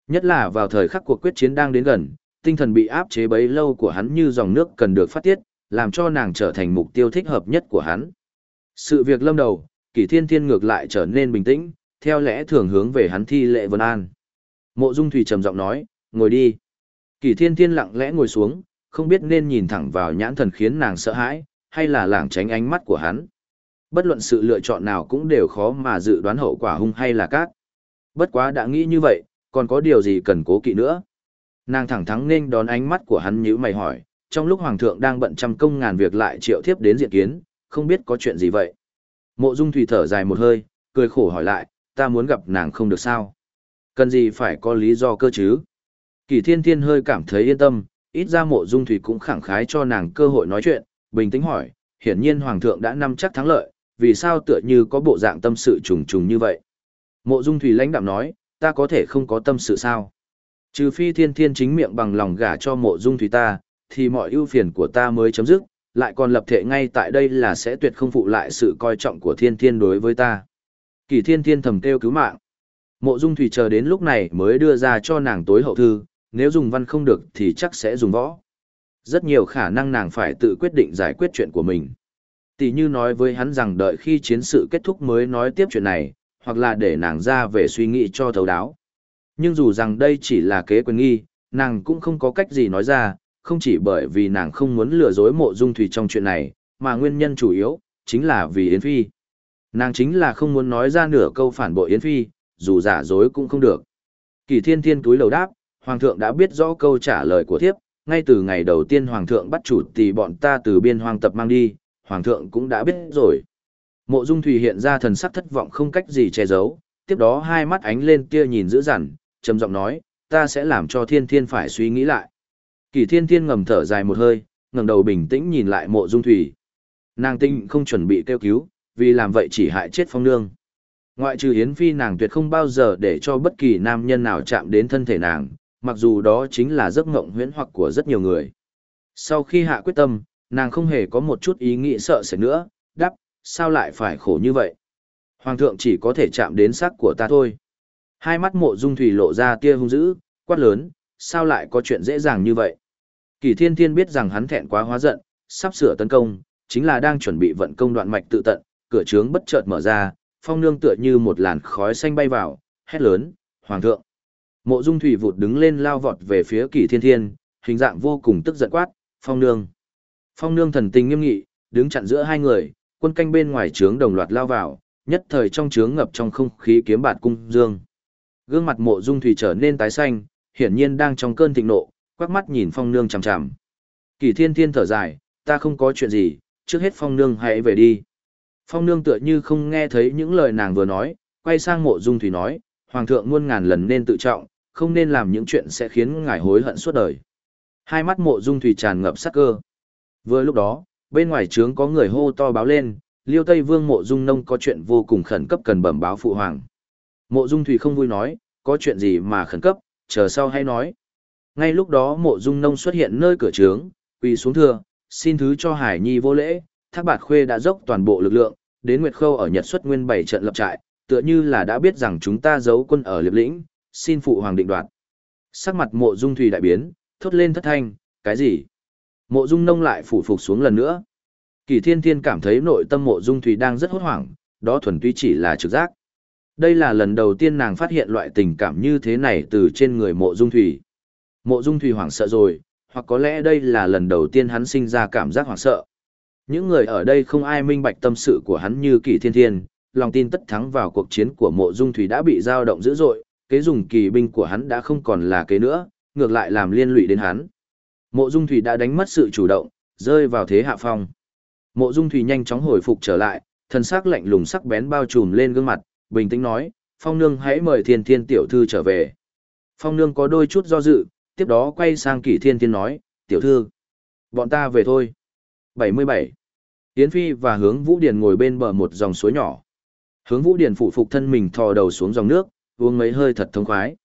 Nhất là vào thời khắc cuộc quyết chiến đang đến gần, tinh thần bị áp chế bấy lâu của hắn như dòng nước cần được phát tiết, làm cho nàng trở thành mục tiêu thích hợp nhất của hắn. Sự việc lâm đầu, kỷ thiên thiên ngược lại trở nên bình tĩnh, theo lẽ thường hướng về hắn thi lệ vân an. Mộ Dung Thủy trầm giọng nói, ngồi đi. Kỷ thiên thiên lặng lẽ ngồi xuống, không biết nên nhìn thẳng vào nhãn thần khiến nàng sợ hãi, hay là lảng tránh ánh mắt của hắn. Bất luận sự lựa chọn nào cũng đều khó mà dự đoán hậu quả hung hay là cát. Bất quá đã nghĩ như vậy, còn có điều gì cần cố kỵ nữa. Nàng thẳng thắn nên đón ánh mắt của hắn như mày hỏi, trong lúc hoàng thượng đang bận trăm công ngàn việc lại triệu thiếp đến diện kiến, không biết có chuyện gì vậy. Mộ Dung Thủy thở dài một hơi, cười khổ hỏi lại, ta muốn gặp nàng không được sao. Cần gì phải có lý do cơ chứ? Kỳ thiên thiên hơi cảm thấy yên tâm, ít ra mộ Dung Thủy cũng khẳng khái cho nàng cơ hội nói chuyện, bình tĩnh hỏi, hiển nhiên hoàng thượng đã nắm chắc thắng lợi, vì sao tựa như có bộ dạng tâm sự trùng trùng như vậy. Mộ Dung Thủy lãnh đạm nói, ta có thể không có tâm sự sao? Trừ phi thiên thiên chính miệng bằng lòng gả cho mộ Dung Thủy ta, thì mọi ưu phiền của ta mới chấm dứt, lại còn lập thể ngay tại đây là sẽ tuyệt không phụ lại sự coi trọng của thiên thiên đối với ta. Kỳ thiên thiên thầm kêu cứu mạng. Mộ Dung Thủy chờ đến lúc này mới đưa ra cho nàng tối hậu thư, nếu dùng văn không được thì chắc sẽ dùng võ. Rất nhiều khả năng nàng phải tự quyết định giải quyết chuyện của mình. Tỷ như nói với hắn rằng đợi khi chiến sự kết thúc mới nói tiếp chuyện này, hoặc là để nàng ra về suy nghĩ cho thấu đáo. Nhưng dù rằng đây chỉ là kế quyền nghi, nàng cũng không có cách gì nói ra, không chỉ bởi vì nàng không muốn lừa dối mộ dung thủy trong chuyện này, mà nguyên nhân chủ yếu, chính là vì Yến Phi. Nàng chính là không muốn nói ra nửa câu phản bội Yến Phi, dù giả dối cũng không được. Kỳ thiên thiên túi lầu đáp, Hoàng thượng đã biết rõ câu trả lời của thiếp, ngay từ ngày đầu tiên Hoàng thượng bắt chủ thì bọn ta từ biên hoang tập mang đi, Hoàng thượng cũng đã biết rồi. Mộ Dung Thủy hiện ra thần sắc thất vọng không cách gì che giấu, tiếp đó hai mắt ánh lên kia nhìn dữ dằn, trầm giọng nói, ta sẽ làm cho thiên thiên phải suy nghĩ lại. Kỳ thiên thiên ngầm thở dài một hơi, ngẩng đầu bình tĩnh nhìn lại mộ dung thủy. Nàng tinh không chuẩn bị kêu cứu, vì làm vậy chỉ hại chết phong nương. Ngoại trừ Hiến Phi nàng tuyệt không bao giờ để cho bất kỳ nam nhân nào chạm đến thân thể nàng, mặc dù đó chính là giấc ngộng huyễn hoặc của rất nhiều người. Sau khi hạ quyết tâm, nàng không hề có một chút ý nghĩ sợ sệt nữa, đắp, sao lại phải khổ như vậy? Hoàng thượng chỉ có thể chạm đến xác của ta thôi. Hai mắt mộ dung thủy lộ ra tia hung dữ, quát lớn, sao lại có chuyện dễ dàng như vậy? Kỳ thiên thiên biết rằng hắn thẹn quá hóa giận, sắp sửa tấn công, chính là đang chuẩn bị vận công đoạn mạch tự tận, cửa trướng bất chợt mở ra, phong nương tựa như một làn khói xanh bay vào, hét lớn, hoàng thượng. Mộ dung thủy vụt đứng lên lao vọt về phía kỳ thiên thiên, hình dạng vô cùng tức giận quát, phong nương. Phong nương thần tình nghiêm nghị, đứng chặn giữa hai người, quân canh bên ngoài trướng đồng loạt lao vào, nhất thời trong trướng ngập trong không khí kiếm bạt cung dương. Gương mặt mộ dung thủy trở nên tái xanh, hiển nhiên đang trong cơn thịnh nộ, quắc mắt nhìn phong nương chằm chằm. Kỳ thiên thiên thở dài, ta không có chuyện gì, trước hết phong nương hãy về đi. Phong nương tựa như không nghe thấy những lời nàng vừa nói, quay sang mộ dung thủy nói, hoàng thượng muôn ngàn lần nên tự trọng, không nên làm những chuyện sẽ khiến ngài hối hận suốt đời. Hai mắt mộ dung thủy tràn ngập sắc cơ. Vừa lúc đó, bên ngoài trướng có người hô to báo lên, liêu tây vương mộ dung nông có chuyện vô cùng khẩn cấp cần bẩm báo phụ hoàng. Mộ dung thủy không vui nói, có chuyện gì mà khẩn cấp, chờ sau hay nói. Ngay lúc đó mộ dung nông xuất hiện nơi cửa trướng, quỳ xuống thưa, xin thứ cho Hải Nhi vô lễ, thác bạt khuê đã dốc toàn bộ lực lượng, đến Nguyệt Khâu ở Nhật xuất nguyên bảy trận lập trại, tựa như là đã biết rằng chúng ta giấu quân ở Liệp Lĩnh, xin phụ hoàng định đoạt. Sắc mặt mộ dung thủy đại biến, thốt lên thất thanh, cái gì? Mộ dung nông lại phủ phục xuống lần nữa. Kỳ thiên thiên cảm thấy nội tâm mộ dung thủy đang rất hốt hoảng, đó thuần túy chỉ là trực giác. Đây là lần đầu tiên nàng phát hiện loại tình cảm như thế này từ trên người mộ dung thủy. Mộ dung thủy hoảng sợ rồi, hoặc có lẽ đây là lần đầu tiên hắn sinh ra cảm giác hoảng sợ. Những người ở đây không ai minh bạch tâm sự của hắn như Kỷ thiên thiên, lòng tin tất thắng vào cuộc chiến của mộ dung thủy đã bị dao động dữ dội, kế dùng kỳ binh của hắn đã không còn là kế nữa, ngược lại làm liên lụy đến hắn. Mộ dung thủy đã đánh mất sự chủ động, rơi vào thế hạ phong. Mộ dung thủy nhanh chóng hồi phục trở lại, thân sắc lạnh lùng sắc bén bao trùm lên gương mặt, bình tĩnh nói, phong nương hãy mời thiên thiên tiểu thư trở về. Phong nương có đôi chút do dự, tiếp đó quay sang kỷ thiên thiên nói, tiểu thư, bọn ta về thôi. 77. Yến Phi và hướng Vũ Điền ngồi bên bờ một dòng suối nhỏ. Hướng Vũ Điền phụ phục thân mình thò đầu xuống dòng nước, uống mấy hơi thật thông khoái.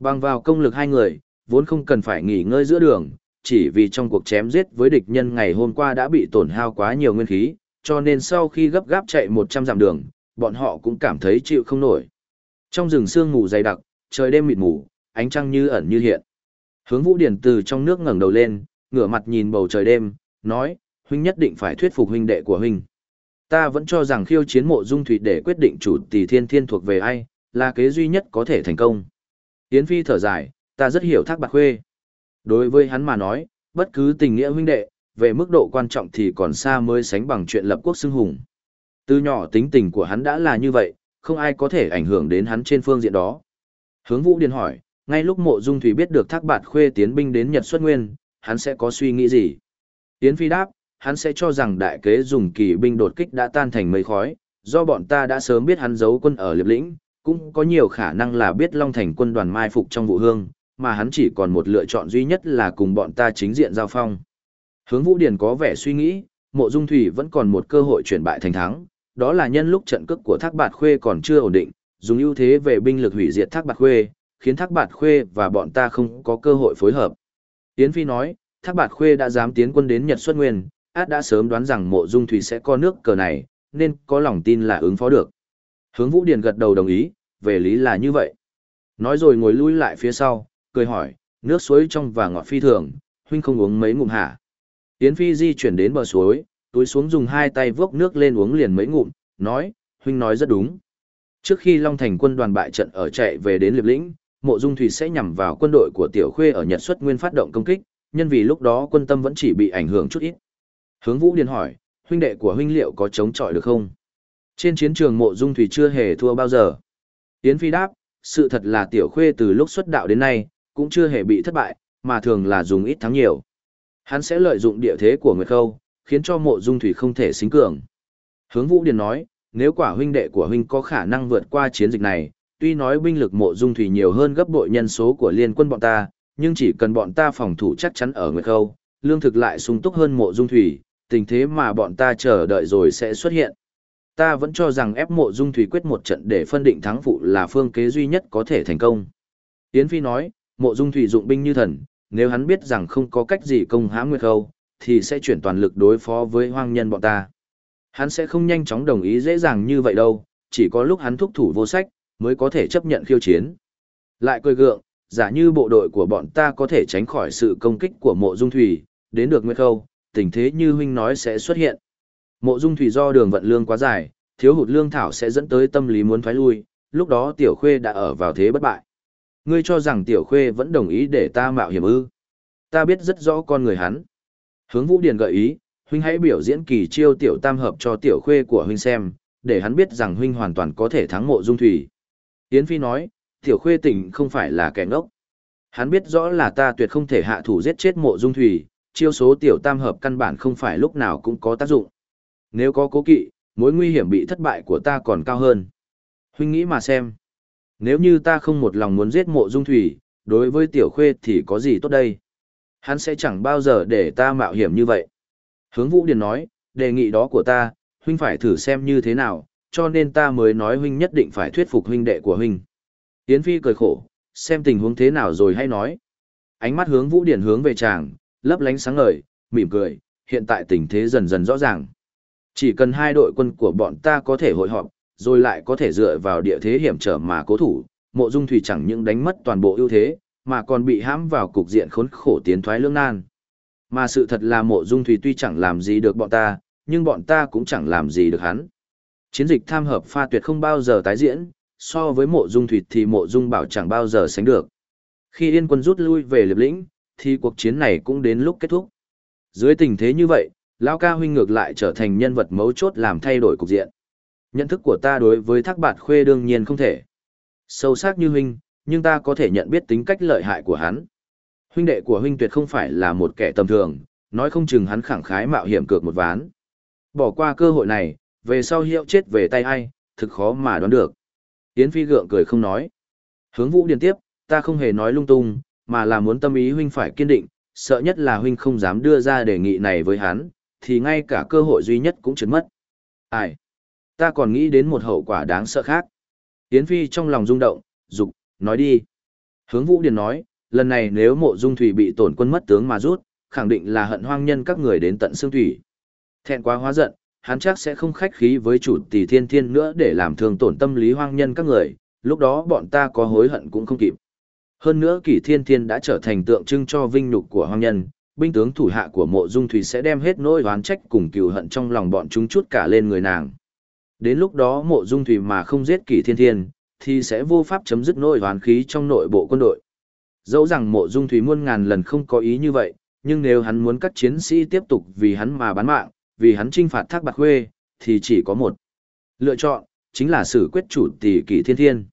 Bằng vào công lực hai người, vốn không cần phải nghỉ ngơi giữa đường, chỉ vì trong cuộc chém giết với địch nhân ngày hôm qua đã bị tổn hao quá nhiều nguyên khí, cho nên sau khi gấp gáp chạy 100 dặm đường, bọn họ cũng cảm thấy chịu không nổi. Trong rừng sương mù dày đặc, trời đêm mịt mù, ánh trăng như ẩn như hiện. Hướng Vũ Điển từ trong nước ngẩng đầu lên, ngửa mặt nhìn bầu trời đêm, nói, huynh nhất định phải thuyết phục huynh đệ của huynh. Ta vẫn cho rằng khiêu chiến mộ dung thủy để quyết định chủ tỷ thiên thiên thuộc về ai, là kế duy nhất có thể thành công. Yến Phi thở dài, ta rất hiểu thác bạc khuê. Đối với hắn mà nói, bất cứ tình nghĩa huynh đệ, về mức độ quan trọng thì còn xa mới sánh bằng chuyện lập quốc xưng hùng. Từ nhỏ tính tình của hắn đã là như vậy, không ai có thể ảnh hưởng đến hắn trên phương diện đó. Hướng Vũ Điền hỏi, ngay lúc mộ dung thủy biết được thác bạt khuê tiến binh đến Nhật xuất nguyên, hắn sẽ có suy nghĩ gì? Yến Phi đáp, hắn sẽ cho rằng đại kế dùng kỳ binh đột kích đã tan thành mây khói, do bọn ta đã sớm biết hắn giấu quân ở Liệp Lĩnh, cũng có nhiều khả năng là biết Long Thành quân đoàn mai phục trong vụ hương, mà hắn chỉ còn một lựa chọn duy nhất là cùng bọn ta chính diện giao phong. Hướng Vũ Điền có vẻ suy nghĩ, mộ dung thủy vẫn còn một cơ hội chuyển bại thành thắng, đó là nhân lúc trận cước của Thác Bạt Khuê còn chưa ổn định, dùng ưu thế về binh lực hủy diệt Thác Bạt Khuê, khiến Thác Bạt Khuê và bọn ta không có cơ hội phối hợp. Yến Phi nói, Thác Bạt Khuê đã dám tiến quân đến Nhật Xuất Nguyên, át đã sớm đoán rằng mộ dung thủy sẽ có nước cờ này, nên có lòng tin là ứng phó được. Hướng Vũ Điền gật đầu đồng ý, về lý là như vậy. Nói rồi ngồi lui lại phía sau, cười hỏi, nước suối trong và ngọt phi thường, huynh không uống mấy ngụm hả? Yến Phi di chuyển đến bờ suối, túi xuống dùng hai tay vốc nước lên uống liền mấy ngụm, nói, huynh nói rất đúng. Trước khi Long Thành quân đoàn bại trận ở chạy về đến Liệp Lĩnh, Mộ Dung Thủy sẽ nhằm vào quân đội của Tiểu Khuê ở Nhật xuất nguyên phát động công kích, nhân vì lúc đó quân tâm vẫn chỉ bị ảnh hưởng chút ít. Hướng Vũ Điền hỏi, huynh đệ của huynh liệu có chống chọi được không? Trên chiến trường Mộ Dung Thủy chưa hề thua bao giờ. Yến Phi đáp, sự thật là Tiểu Khuê từ lúc xuất đạo đến nay, cũng chưa hề bị thất bại, mà thường là dùng ít thắng nhiều. Hắn sẽ lợi dụng địa thế của Nguyệt Khâu, khiến cho mộ dung thủy không thể xính cường. Hướng Vũ Điền nói, nếu quả huynh đệ của huynh có khả năng vượt qua chiến dịch này, tuy nói binh lực mộ dung thủy nhiều hơn gấp bội nhân số của liên quân bọn ta, nhưng chỉ cần bọn ta phòng thủ chắc chắn ở Nguyệt Khâu, lương thực lại sung túc hơn mộ dung thủy, tình thế mà bọn ta chờ đợi rồi sẽ xuất hiện. Ta vẫn cho rằng ép mộ dung thủy quyết một trận để phân định thắng phụ là phương kế duy nhất có thể thành công. Yến Phi nói, mộ dung thủy dụng binh như thần, nếu hắn biết rằng không có cách gì công hãm Nguyệt Khâu, thì sẽ chuyển toàn lực đối phó với hoang nhân bọn ta. Hắn sẽ không nhanh chóng đồng ý dễ dàng như vậy đâu, chỉ có lúc hắn thúc thủ vô sách, mới có thể chấp nhận khiêu chiến. Lại cười gượng, giả như bộ đội của bọn ta có thể tránh khỏi sự công kích của mộ dung thủy, đến được Nguyệt Khâu, tình thế như huynh nói sẽ xuất hiện. Mộ dung thủy do đường vận lương quá dài, thiếu hụt lương thảo sẽ dẫn tới tâm lý muốn thoái lui, lúc đó tiểu khuê đã ở vào thế bất bại. Ngươi cho rằng tiểu khuê vẫn đồng ý để ta mạo hiểm ư. Ta biết rất rõ con người hắn. Hướng Vũ Điền gợi ý, huynh hãy biểu diễn kỳ chiêu tiểu tam hợp cho tiểu khuê của huynh xem, để hắn biết rằng huynh hoàn toàn có thể thắng mộ dung thủy. Yến Phi nói, tiểu khuê tỉnh không phải là kẻ ngốc. Hắn biết rõ là ta tuyệt không thể hạ thủ giết chết mộ dung thủy, chiêu số tiểu tam hợp căn bản không phải lúc nào cũng có tác dụng. Nếu có cố kỵ, mối nguy hiểm bị thất bại của ta còn cao hơn. Huynh nghĩ mà xem. Nếu như ta không một lòng muốn giết mộ dung thủy, đối với tiểu khuê thì có gì tốt đây? Hắn sẽ chẳng bao giờ để ta mạo hiểm như vậy. Hướng Vũ Điền nói, đề nghị đó của ta, huynh phải thử xem như thế nào, cho nên ta mới nói huynh nhất định phải thuyết phục huynh đệ của huynh. Yến Phi cười khổ, xem tình huống thế nào rồi hay nói. Ánh mắt hướng Vũ điển hướng về chàng, lấp lánh sáng ngời, mỉm cười, hiện tại tình thế dần dần rõ ràng. Chỉ cần hai đội quân của bọn ta có thể hội họp, rồi lại có thể dựa vào địa thế hiểm trở mà cố thủ, mộ dung thủy chẳng những đánh mất toàn bộ ưu thế, mà còn bị hãm vào cục diện khốn khổ tiến thoái lưỡng nan. Mà sự thật là mộ dung thủy tuy chẳng làm gì được bọn ta, nhưng bọn ta cũng chẳng làm gì được hắn. Chiến dịch tham hợp pha tuyệt không bao giờ tái diễn, so với mộ dung thủy thì mộ dung bảo chẳng bao giờ sánh được. Khi yên quân rút lui về liệp lĩnh, thì cuộc chiến này cũng đến lúc kết thúc. Dưới tình thế như vậy, Lao ca huynh ngược lại trở thành nhân vật mấu chốt làm thay đổi cục diện. Nhận thức của ta đối với thác bạt khuê đương nhiên không thể. Sâu sắc như huynh, nhưng ta có thể nhận biết tính cách lợi hại của hắn. Huynh đệ của huynh tuyệt không phải là một kẻ tầm thường, nói không chừng hắn khẳng khái mạo hiểm cược một ván. Bỏ qua cơ hội này, về sau hiệu chết về tay ai, thực khó mà đoán được. Yến Phi gượng cười không nói. Hướng vũ điền tiếp, ta không hề nói lung tung, mà là muốn tâm ý huynh phải kiên định, sợ nhất là huynh không dám đưa ra đề nghị này với hắn, thì ngay cả cơ hội duy nhất cũng trượt mất. Ai? Ta còn nghĩ đến một hậu quả đáng sợ khác. Yến Phi trong lòng rung động, dục, nói đi. Hướng Vũ Điền nói, lần này nếu mộ dung thủy bị tổn quân mất tướng mà rút, khẳng định là hận hoang nhân các người đến tận xương thủy. Thẹn quá hóa giận, hắn chắc sẽ không khách khí với chủ tỷ thiên thiên nữa để làm thương tổn tâm lý hoang nhân các người, lúc đó bọn ta có hối hận cũng không kịp. Hơn nữa kỷ thiên thiên đã trở thành tượng trưng cho vinh nhục của hoang nhân, binh tướng thủ hạ của mộ dung thủy sẽ đem hết nỗi oán trách cùng cừu hận trong lòng bọn chúng chút cả lên người nàng. Đến lúc đó mộ dung thủy mà không giết kỷ thiên thiên, thì sẽ vô pháp chấm dứt nỗi oán khí trong nội bộ quân đội. Dẫu rằng mộ dung thủy muôn ngàn lần không có ý như vậy, nhưng nếu hắn muốn các chiến sĩ tiếp tục vì hắn mà bán mạng, vì hắn trinh phạt thác bạc khuê, thì chỉ có một lựa chọn, chính là xử quyết chủ tỷ kỷ thiên thiên.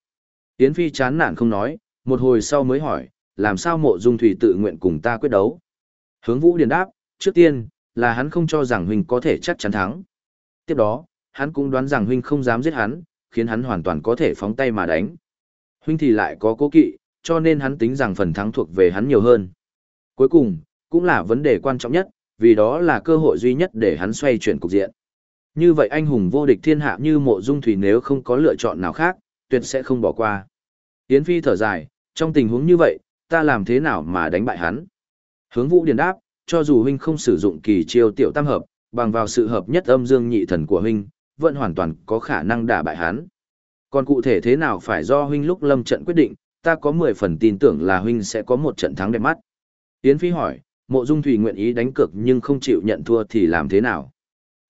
Yến Phi chán nản không nói, một hồi sau mới hỏi, làm sao mộ dung thủy tự nguyện cùng ta quyết đấu. Hướng vũ điền đáp, trước tiên, là hắn không cho rằng huynh có thể chắc chắn thắng. Tiếp đó, hắn cũng đoán rằng huynh không dám giết hắn, khiến hắn hoàn toàn có thể phóng tay mà đánh. Huynh thì lại có cố kỵ, cho nên hắn tính rằng phần thắng thuộc về hắn nhiều hơn. Cuối cùng, cũng là vấn đề quan trọng nhất, vì đó là cơ hội duy nhất để hắn xoay chuyển cục diện. Như vậy anh hùng vô địch thiên hạ như mộ dung thủy nếu không có lựa chọn nào khác, tuyệt sẽ không bỏ qua. Yến Phi thở dài, trong tình huống như vậy, ta làm thế nào mà đánh bại hắn? Hướng vũ điền đáp, cho dù huynh không sử dụng kỳ chiêu tiểu tam hợp, bằng vào sự hợp nhất âm dương nhị thần của huynh, vẫn hoàn toàn có khả năng đả bại hắn. Còn cụ thể thế nào phải do huynh lúc lâm trận quyết định, ta có 10 phần tin tưởng là huynh sẽ có một trận thắng đẹp mắt. Yến Phi hỏi, mộ dung thủy nguyện ý đánh cược nhưng không chịu nhận thua thì làm thế nào?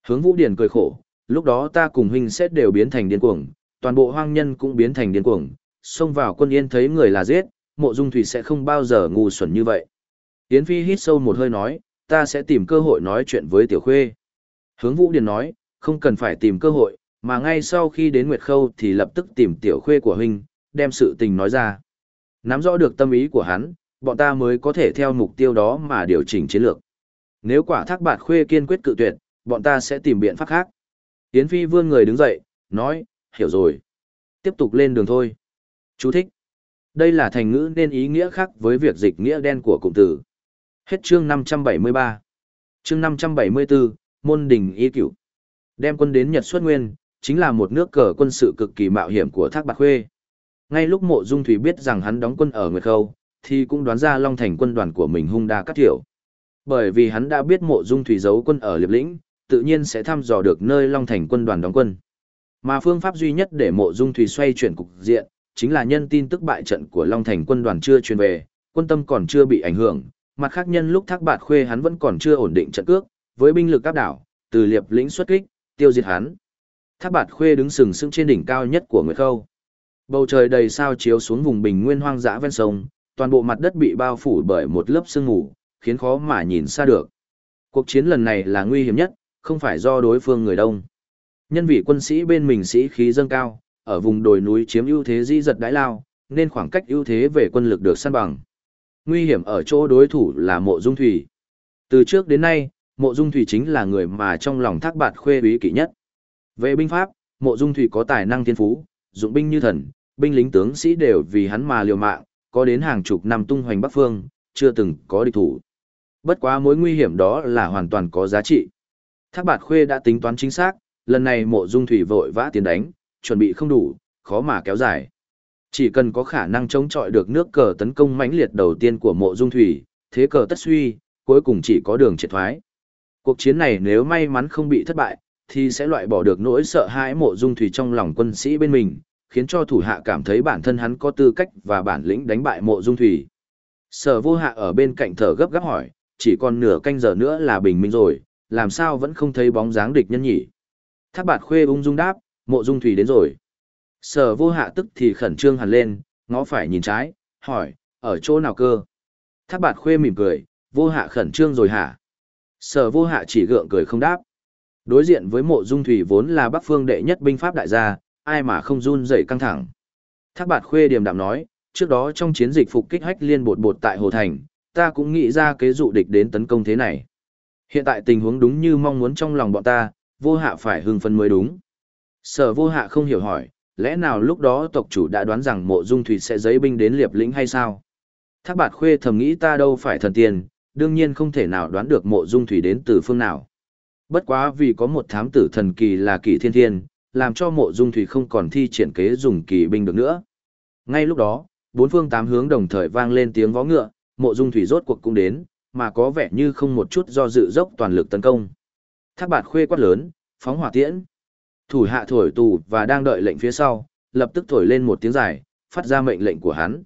Hướng vũ điền cười khổ, lúc đó ta cùng huynh xét đều biến thành điên cuồng, toàn bộ hoang nhân cũng biến thành điên cuồng, xông vào quân yên thấy người là giết, mộ dung thủy sẽ không bao giờ ngu xuẩn như vậy. Yến Phi hít sâu một hơi nói, ta sẽ tìm cơ hội nói chuyện với Tiểu Khuê. Hướng Vũ Điền nói, không cần phải tìm cơ hội, mà ngay sau khi đến Nguyệt Khâu thì lập tức tìm Tiểu Khuê của huynh, đem sự tình nói ra. Nắm rõ được tâm ý của hắn, bọn ta mới có thể theo mục tiêu đó mà điều chỉnh chiến lược. Nếu quả thác bạt Khuê kiên quyết cự tuyệt, bọn ta sẽ tìm biện pháp khác. Yến Phi vươn người đứng dậy, nói, hiểu rồi. Tiếp tục lên đường thôi. Chú thích. Đây là thành ngữ nên ý nghĩa khác với việc dịch nghĩa đen của cụm từ. Hết chương 573. Chương 574, môn đình y cửu. Đem quân đến Nhật xuất nguyên, chính là một nước cờ quân sự cực kỳ mạo hiểm của Thác Bạc Khuê. Ngay lúc Mộ Dung Thủy biết rằng hắn đóng quân ở Nguyệt Khâu, thì cũng đoán ra Long Thành quân đoàn của mình hung đa cắt thiểu. Bởi vì hắn đã biết Mộ Dung Thủy giấu quân ở Liệp Lĩnh, tự nhiên sẽ thăm dò được nơi Long Thành quân đoàn đóng quân. Mà phương pháp duy nhất để Mộ Dung Thủy xoay chuyển cục diện, chính là nhân tin tức bại trận của Long Thành quân đoàn chưa truyền về, quân tâm còn chưa bị ảnh hưởng, mặt khác nhân lúc thác bạt khuê hắn vẫn còn chưa ổn định trận cước, với binh lực áp đảo, từ liệp lĩnh xuất kích, tiêu diệt hắn. Thác bạt khuê đứng sừng sững trên đỉnh cao nhất của Nguyệt Khâu. Bầu trời đầy sao chiếu xuống vùng bình nguyên hoang dã ven sông, toàn bộ mặt đất bị bao phủ bởi một lớp sương mù, khiến khó mà nhìn xa được. Cuộc chiến lần này là nguy hiểm nhất, không phải do đối phương người đông. Nhân vị quân sĩ bên mình sĩ khí dâng cao, ở vùng đồi núi chiếm ưu thế di giật đái lao, nên khoảng cách ưu thế về quân lực được săn bằng. Nguy hiểm ở chỗ đối thủ là mộ dung thủy. Từ trước đến nay, mộ dung thủy chính là người mà trong lòng thác bạt khuê bí kỵ nhất. Về binh pháp, mộ dung thủy có tài năng thiên phú, dụng binh như thần, binh lính tướng sĩ đều vì hắn mà liều mạng, có đến hàng chục năm tung hoành bắc phương, chưa từng có địch thủ. Bất quá mối nguy hiểm đó là hoàn toàn có giá trị. Thác bạt khuê đã tính toán chính xác, lần này mộ dung thủy vội vã tiến đánh, chuẩn bị không đủ, khó mà kéo dài. Chỉ cần có khả năng chống chọi được nước cờ tấn công mãnh liệt đầu tiên của mộ dung thủy, thế cờ tất suy, cuối cùng chỉ có đường triệt thoái. Cuộc chiến này nếu may mắn không bị thất bại, thì sẽ loại bỏ được nỗi sợ hãi mộ dung thủy trong lòng quân sĩ bên mình, khiến cho thủ hạ cảm thấy bản thân hắn có tư cách và bản lĩnh đánh bại mộ dung thủy. Sở vô hạ ở bên cạnh thở gấp gáp hỏi, chỉ còn nửa canh giờ nữa là bình minh rồi, làm sao vẫn không thấy bóng dáng địch nhân nhỉ? Thác bạt khuê ung dung đáp, mộ dung thủy đến rồi. Sở vô hạ tức thì khẩn trương hẳn lên, ngó phải nhìn trái, hỏi, ở chỗ nào cơ? Thác bạt khuê mỉm cười, vô hạ khẩn trương rồi hả? Sở vô hạ chỉ gượng cười không đáp. Đối diện với mộ dung thủy vốn là bắc phương đệ nhất binh pháp đại gia, ai mà không run dậy căng thẳng. Thác bạt khuê điềm đạm nói, trước đó trong chiến dịch phục kích hách liên bột bột tại Hồ Thành, ta cũng nghĩ ra kế dụ địch đến tấn công thế này. Hiện tại tình huống đúng như mong muốn trong lòng bọn ta, vô hạ phải hưng phân mới đúng. Sở vô hạ không hiểu hỏi, lẽ nào lúc đó tộc chủ đã đoán rằng mộ dung thủy sẽ giấy binh đến liệp lĩnh hay sao? Thác bạt khuê thầm nghĩ ta đâu phải thần tiên, đương nhiên không thể nào đoán được mộ dung thủy đến từ phương nào. Bất quá vì có một thám tử thần kỳ là kỳ thiên thiên, làm cho mộ dung thủy không còn thi triển kế dùng kỳ binh được nữa. Ngay lúc đó, bốn phương tám hướng đồng thời vang lên tiếng vó ngựa, mộ dung thủy rốt cuộc cũng đến, mà có vẻ như không một chút do dự dốc toàn lực tấn công. Thác bạt khuê quát lớn, phóng hỏa tiễn. Thủ hạ thổi tù và đang đợi lệnh phía sau, lập tức thổi lên một tiếng dài, phát ra mệnh lệnh của hắn.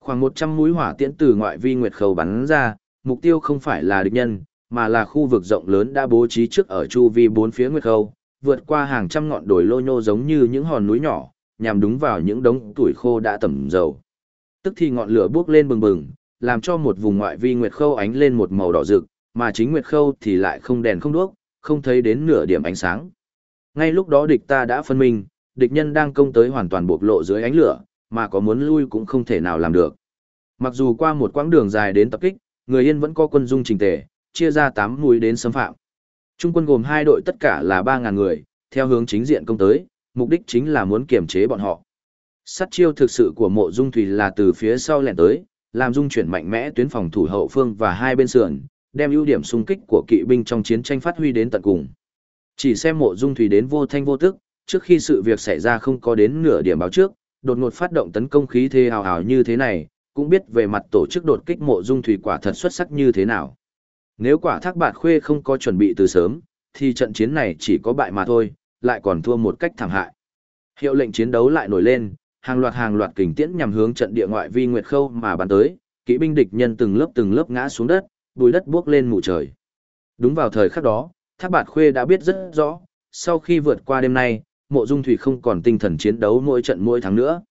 Khoảng 100 mũi hỏa tiễn từ ngoại vi nguyệt khẩu bắn ra, mục tiêu không phải là địch nhân, mà là khu vực rộng lớn đã bố trí trước ở chu vi bốn phía nguyệt khâu, vượt qua hàng trăm ngọn đồi lô nhô giống như những hòn núi nhỏ, nhằm đúng vào những đống tuổi khô đã tẩm dầu. Tức thì ngọn lửa bốc lên bừng bừng, làm cho một vùng ngoại vi nguyệt khâu ánh lên một màu đỏ rực, mà chính nguyệt khâu thì lại không đèn không đuốc, không thấy đến nửa điểm ánh sáng. Ngay lúc đó địch ta đã phân minh, địch nhân đang công tới hoàn toàn bộc lộ dưới ánh lửa, mà có muốn lui cũng không thể nào làm được. Mặc dù qua một quãng đường dài đến tập kích, người Yên vẫn có quân dung trình tề, chia ra 8 mũi đến xâm phạm. Trung quân gồm hai đội tất cả là 3.000 người, theo hướng chính diện công tới, mục đích chính là muốn kiềm chế bọn họ. Sát chiêu thực sự của mộ dung thủy là từ phía sau lẹn tới, làm dung chuyển mạnh mẽ tuyến phòng thủ hậu phương và hai bên sườn, đem ưu điểm xung kích của kỵ binh trong chiến tranh phát huy đến tận cùng. Chỉ xem mộ dung thủy đến vô thanh vô tức, trước khi sự việc xảy ra không có đến nửa điểm báo trước, đột ngột phát động tấn công khí thế hào hào như thế này, cũng biết về mặt tổ chức đột kích mộ dung thủy quả thật xuất sắc như thế nào. Nếu quả thác bạt khuê không có chuẩn bị từ sớm, thì trận chiến này chỉ có bại mà thôi, lại còn thua một cách thảm hại. Hiệu lệnh chiến đấu lại nổi lên, hàng loạt hàng loạt kình tiễn nhằm hướng trận địa ngoại vi Nguyệt Khâu mà bắn tới, kỵ binh địch nhân từng lớp từng lớp ngã xuống đất, bùi đất buốc lên mù trời. Đúng vào thời khắc đó, Thác Bạt Khuê đã biết rất rõ, sau khi vượt qua đêm nay, Mộ Dung Thủy không còn tinh thần chiến đấu mỗi trận mỗi tháng nữa.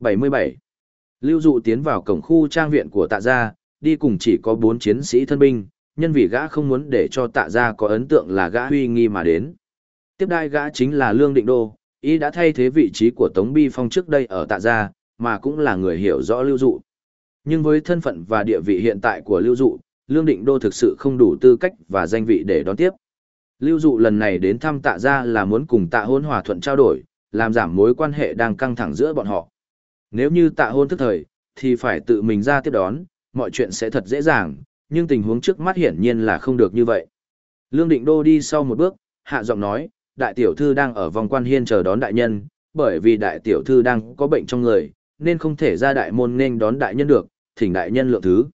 77. Lưu Dụ tiến vào cổng khu trang viện của Tạ gia, đi cùng chỉ có 4 chiến sĩ thân binh, nhân vì gã không muốn để cho Tạ gia có ấn tượng là gã huy nghi mà đến. Tiếp đai gã chính là Lương Định Đô, ý đã thay thế vị trí của Tống Bi Phong trước đây ở Tạ gia, mà cũng là người hiểu rõ Lưu Dụ. Nhưng với thân phận và địa vị hiện tại của Lưu Dụ, Lương Định Đô thực sự không đủ tư cách và danh vị để đón tiếp. Lưu Dụ lần này đến thăm tạ gia là muốn cùng tạ hôn hòa thuận trao đổi, làm giảm mối quan hệ đang căng thẳng giữa bọn họ. Nếu như tạ hôn thức thời, thì phải tự mình ra tiếp đón, mọi chuyện sẽ thật dễ dàng, nhưng tình huống trước mắt hiển nhiên là không được như vậy. Lương Định Đô đi sau một bước, hạ giọng nói, đại tiểu thư đang ở vòng quan hiên chờ đón đại nhân, bởi vì đại tiểu thư đang có bệnh trong người, nên không thể ra đại môn nên đón đại nhân được, thỉnh đại nhân lượng thứ.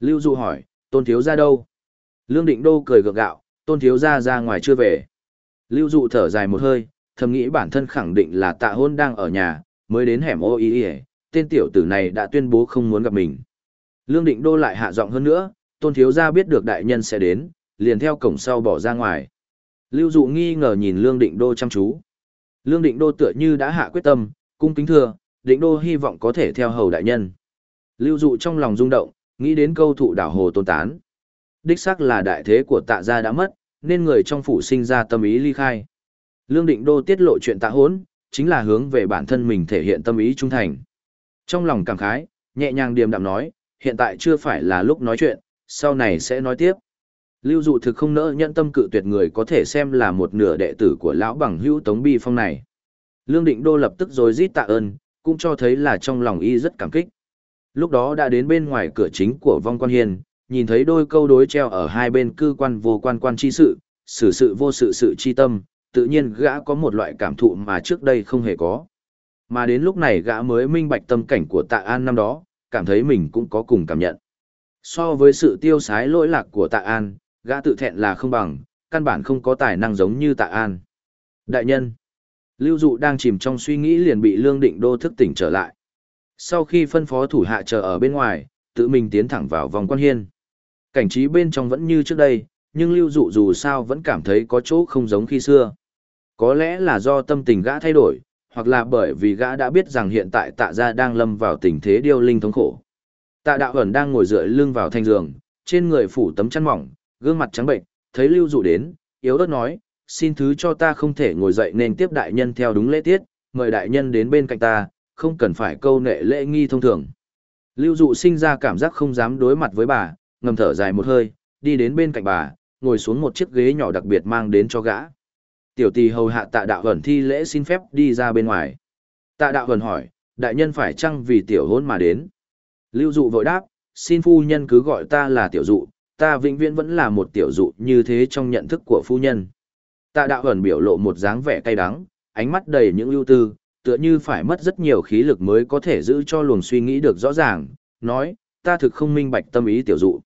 Lưu Du hỏi, tôn thiếu ra đâu? Lương Định Đô cười gượng gạo, tôn thiếu ra ra ngoài chưa về. Lưu Dụ thở dài một hơi, thầm nghĩ bản thân khẳng định là tạ hôn đang ở nhà, mới đến hẻm ô ý, y tên tiểu tử này đã tuyên bố không muốn gặp mình. Lương Định Đô lại hạ giọng hơn nữa, tôn thiếu gia biết được đại nhân sẽ đến, liền theo cổng sau bỏ ra ngoài. Lưu Dụ nghi ngờ nhìn Lương Định Đô chăm chú. Lương Định Đô tựa như đã hạ quyết tâm, cung kính thưa, Định Đô hy vọng có thể theo hầu đại nhân. Lưu Dụ trong lòng rung động, nghĩ đến câu thụ đảo hồ tôn tán. Đích xác là đại thế của tạ gia đã mất, nên người trong phủ sinh ra tâm ý ly khai. Lương Định Đô tiết lộ chuyện tạ hốn, chính là hướng về bản thân mình thể hiện tâm ý trung thành. Trong lòng cảm khái, nhẹ nhàng điềm đạm nói, hiện tại chưa phải là lúc nói chuyện, sau này sẽ nói tiếp. Lưu dụ thực không nỡ nhận tâm cự tuyệt người có thể xem là một nửa đệ tử của lão bằng hữu Tống Bi Phong này. Lương Định Đô lập tức rồi rít tạ ơn, cũng cho thấy là trong lòng y rất cảm kích. Lúc đó đã đến bên ngoài cửa chính của vong quan hiền, nhìn thấy đôi câu đối treo ở hai bên cư quan vô quan quan chi sự, xử sự vô sự sự chi tâm, tự nhiên gã có một loại cảm thụ mà trước đây không hề có. Mà đến lúc này gã mới minh bạch tâm cảnh của tạ an năm đó, cảm thấy mình cũng có cùng cảm nhận. So với sự tiêu sái lỗi lạc của tạ an, gã tự thẹn là không bằng, căn bản không có tài năng giống như tạ an. Đại nhân, Lưu Dụ đang chìm trong suy nghĩ liền bị Lương Định Đô thức tỉnh trở lại. Sau khi phân phó thủ hạ chờ ở bên ngoài, tự mình tiến thẳng vào vòng quan hiên. Cảnh trí bên trong vẫn như trước đây, nhưng Lưu Dụ dù sao vẫn cảm thấy có chỗ không giống khi xưa. Có lẽ là do tâm tình gã thay đổi, hoặc là bởi vì gã đã biết rằng hiện tại tạ gia đang lâm vào tình thế điêu linh thống khổ. Tạ đạo ẩn đang ngồi dựa lưng vào thanh giường, trên người phủ tấm chăn mỏng, gương mặt trắng bệnh, thấy Lưu Dụ đến, yếu ớt nói, xin thứ cho ta không thể ngồi dậy nên tiếp đại nhân theo đúng lễ tiết, mời đại nhân đến bên cạnh ta, không cần phải câu nệ lễ nghi thông thường. Lưu Dụ sinh ra cảm giác không dám đối mặt với bà, ngầm thở dài một hơi, đi đến bên cạnh bà, ngồi xuống một chiếc ghế nhỏ đặc biệt mang đến cho gã. Tiểu tỳ hầu hạ tạ đạo ẩn thi lễ xin phép đi ra bên ngoài. Tạ đạo ẩn hỏi, đại nhân phải chăng vì tiểu hôn mà đến? Lưu dụ vội đáp, xin phu nhân cứ gọi ta là tiểu dụ, ta vĩnh viễn vẫn là một tiểu dụ như thế trong nhận thức của phu nhân. Tạ đạo ẩn biểu lộ một dáng vẻ cay đắng, ánh mắt đầy những ưu tư, tựa như phải mất rất nhiều khí lực mới có thể giữ cho luồng suy nghĩ được rõ ràng, nói, ta thực không minh bạch tâm ý tiểu dụ.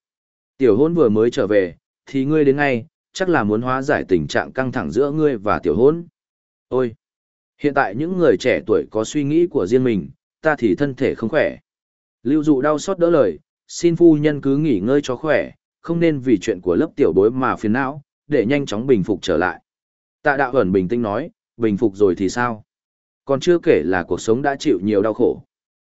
Tiểu hôn vừa mới trở về, thì ngươi đến ngay, chắc là muốn hóa giải tình trạng căng thẳng giữa ngươi và tiểu hôn. Ôi! Hiện tại những người trẻ tuổi có suy nghĩ của riêng mình, ta thì thân thể không khỏe. Lưu dụ đau xót đỡ lời, xin phu nhân cứ nghỉ ngơi cho khỏe, không nên vì chuyện của lớp tiểu bối mà phiền não, để nhanh chóng bình phục trở lại. Tạ đạo ẩn bình tĩnh nói, bình phục rồi thì sao? Còn chưa kể là cuộc sống đã chịu nhiều đau khổ.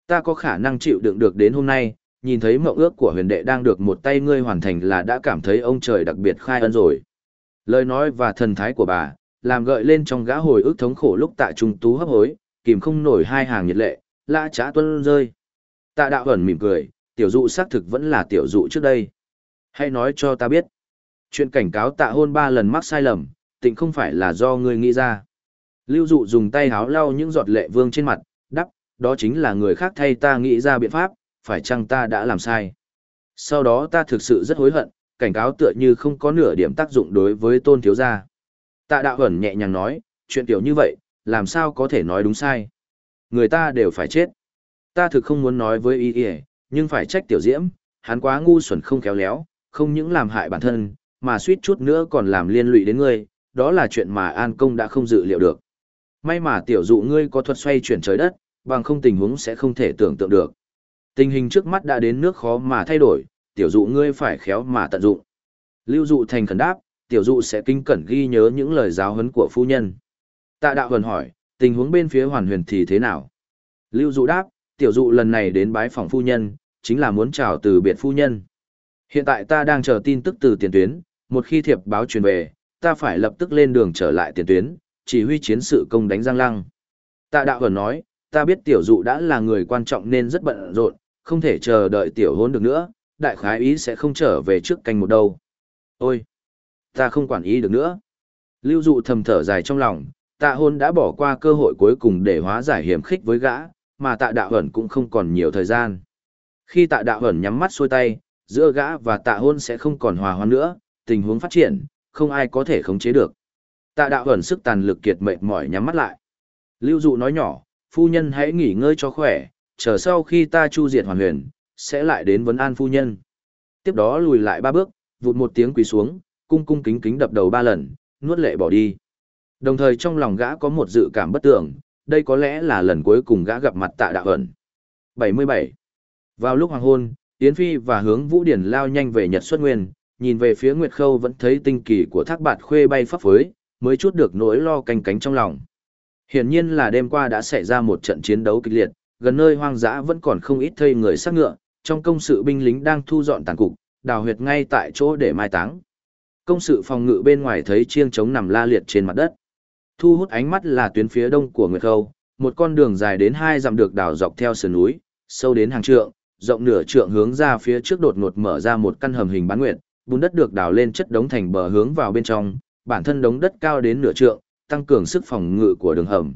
Ta có khả năng chịu đựng được đến hôm nay, nhìn thấy mộng ước của huyền đệ đang được một tay ngươi hoàn thành là đã cảm thấy ông trời đặc biệt khai ân rồi. Lời nói và thần thái của bà, làm gợi lên trong gã hồi ức thống khổ lúc tạ trung tú hấp hối, kìm không nổi hai hàng nhiệt lệ, lã trá tuân rơi. Tạ đạo ẩn mỉm cười, tiểu dụ xác thực vẫn là tiểu dụ trước đây. Hãy nói cho ta biết. Chuyện cảnh cáo tạ hôn ba lần mắc sai lầm, tịnh không phải là do ngươi nghĩ ra. Lưu dụ dùng tay háo lau những giọt lệ vương trên mặt, đắp, đó chính là người khác thay ta nghĩ ra biện pháp, phải chăng ta đã làm sai. Sau đó ta thực sự rất hối hận, cảnh cáo tựa như không có nửa điểm tác dụng đối với tôn thiếu gia. Tạ đạo ẩn nhẹ nhàng nói, chuyện tiểu như vậy, làm sao có thể nói đúng sai. Người ta đều phải chết. Ta thực không muốn nói với y ỉa nhưng phải trách tiểu diễm, hắn quá ngu xuẩn không khéo léo, không những làm hại bản thân, mà suýt chút nữa còn làm liên lụy đến ngươi, đó là chuyện mà An Công đã không dự liệu được. May mà tiểu dụ ngươi có thuật xoay chuyển trời đất, bằng không tình huống sẽ không thể tưởng tượng được. Tình hình trước mắt đã đến nước khó mà thay đổi, tiểu dụ ngươi phải khéo mà tận dụng. Lưu dụ thành khẩn đáp, tiểu dụ sẽ kinh cẩn ghi nhớ những lời giáo huấn của phu nhân. Tạ đạo hần hỏi, tình huống bên phía hoàn huyền thì thế nào? Lưu dụ đáp, tiểu dụ lần này đến bái phòng phu nhân, chính là muốn chào từ biệt phu nhân. Hiện tại ta đang chờ tin tức từ tiền tuyến, một khi thiệp báo truyền về, ta phải lập tức lên đường trở lại tiền tuyến, chỉ huy chiến sự công đánh Giang Lăng. Tạ đạo vừa nói, ta biết tiểu dụ đã là người quan trọng nên rất bận rộn, không thể chờ đợi tiểu hôn được nữa, đại khái ý sẽ không trở về trước canh một đâu. Ôi! Ta không quản ý được nữa. Lưu dụ thầm thở dài trong lòng, tạ hôn đã bỏ qua cơ hội cuối cùng để hóa giải hiểm khích với gã, mà tạ đạo hẩn cũng không còn nhiều thời gian. Khi tạ đạo hẩn nhắm mắt xuôi tay, giữa gã và tạ hôn sẽ không còn hòa hoãn nữa, tình huống phát triển, không ai có thể khống chế được. Tạ đạo hẩn sức tàn lực kiệt mệt mỏi nhắm mắt lại. Lưu dụ nói nhỏ, phu nhân hãy nghỉ ngơi cho khỏe, chờ sau khi ta chu diệt hoàn huyền, sẽ lại đến vấn an phu nhân. Tiếp đó lùi lại ba bước, vụt một tiếng quỳ xuống, cung cung kính kính đập đầu ba lần, nuốt lệ bỏ đi. Đồng thời trong lòng gã có một dự cảm bất tưởng, đây có lẽ là lần cuối cùng gã gặp mặt tạ đạo ẩn. 77. Vào lúc hoàng hôn, Yến Phi và hướng Vũ Điển lao nhanh về Nhật Xuất Nguyên, nhìn về phía Nguyệt Khâu vẫn thấy tinh kỳ của thác bạt khuê bay phấp phới, mới chút được nỗi lo canh cánh trong lòng. Hiển nhiên là đêm qua đã xảy ra một trận chiến đấu kịch liệt, gần nơi hoang dã vẫn còn không ít thây người xác ngựa, trong công sự binh lính đang thu dọn tàn cục, đào huyệt ngay tại chỗ để mai táng. Công sự phòng ngự bên ngoài thấy chiêng trống nằm la liệt trên mặt đất. Thu hút ánh mắt là tuyến phía đông của Nguyệt Khâu, một con đường dài đến hai dặm được đào dọc theo sườn núi, sâu đến hàng trượng, rộng nửa trượng hướng ra phía trước đột ngột mở ra một căn hầm hình bán nguyệt, bùn đất được đào lên chất đống thành bờ hướng vào bên trong, bản thân đống đất cao đến nửa trượng, tăng cường sức phòng ngự của đường hầm.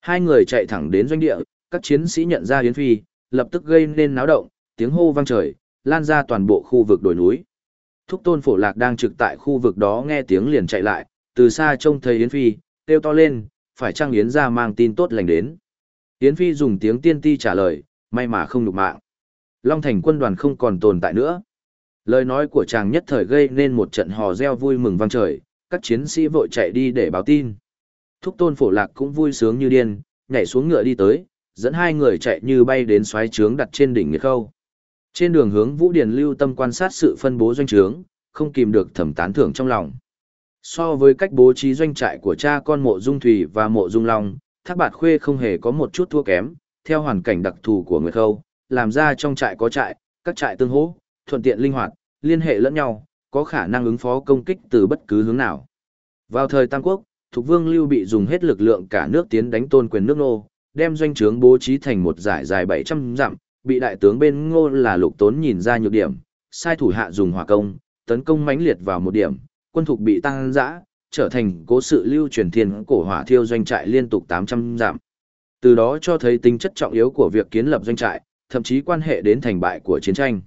Hai người chạy thẳng đến doanh địa, các chiến sĩ nhận ra Yến Phi, lập tức gây nên náo động, tiếng hô vang trời, lan ra toàn bộ khu vực đồi núi. Thúc tôn phổ lạc đang trực tại khu vực đó nghe tiếng liền chạy lại, từ xa trông thấy Yến Phi, kêu to lên, phải chăng Yến ra mang tin tốt lành đến. Yến Phi dùng tiếng tiên ti trả lời, may mà không nhục mạng. Long thành quân đoàn không còn tồn tại nữa. Lời nói của chàng nhất thời gây nên một trận hò reo vui mừng vang trời, các chiến sĩ vội chạy đi để báo tin. Thúc tôn phổ lạc cũng vui sướng như điên, nhảy xuống ngựa đi tới, dẫn hai người chạy như bay đến xoáy trướng đặt trên đỉnh nghiệt khâu. Trên đường hướng Vũ Điền lưu tâm quan sát sự phân bố doanh trướng, không kìm được thầm tán thưởng trong lòng. So với cách bố trí doanh trại của cha con mộ dung thủy và mộ dung long, thác bạt khuê không hề có một chút thua kém, theo hoàn cảnh đặc thù của người Khâu, làm ra trong trại có trại, các trại tương hỗ, thuận tiện linh hoạt, liên hệ lẫn nhau, có khả năng ứng phó công kích từ bất cứ hướng nào. Vào thời Tam Quốc, Thục Vương Lưu bị dùng hết lực lượng cả nước tiến đánh tôn quyền nước nô, đem doanh trướng bố trí thành một giải dài 700 dặm, bị đại tướng bên Ngô là Lục Tốn nhìn ra nhược điểm, sai thủ hạ dùng hỏa công, tấn công mãnh liệt vào một điểm, quân thục bị tăng dã, trở thành cố sự lưu truyền thiên cổ hỏa thiêu doanh trại liên tục 800 giảm. Từ đó cho thấy tính chất trọng yếu của việc kiến lập doanh trại, thậm chí quan hệ đến thành bại của chiến tranh.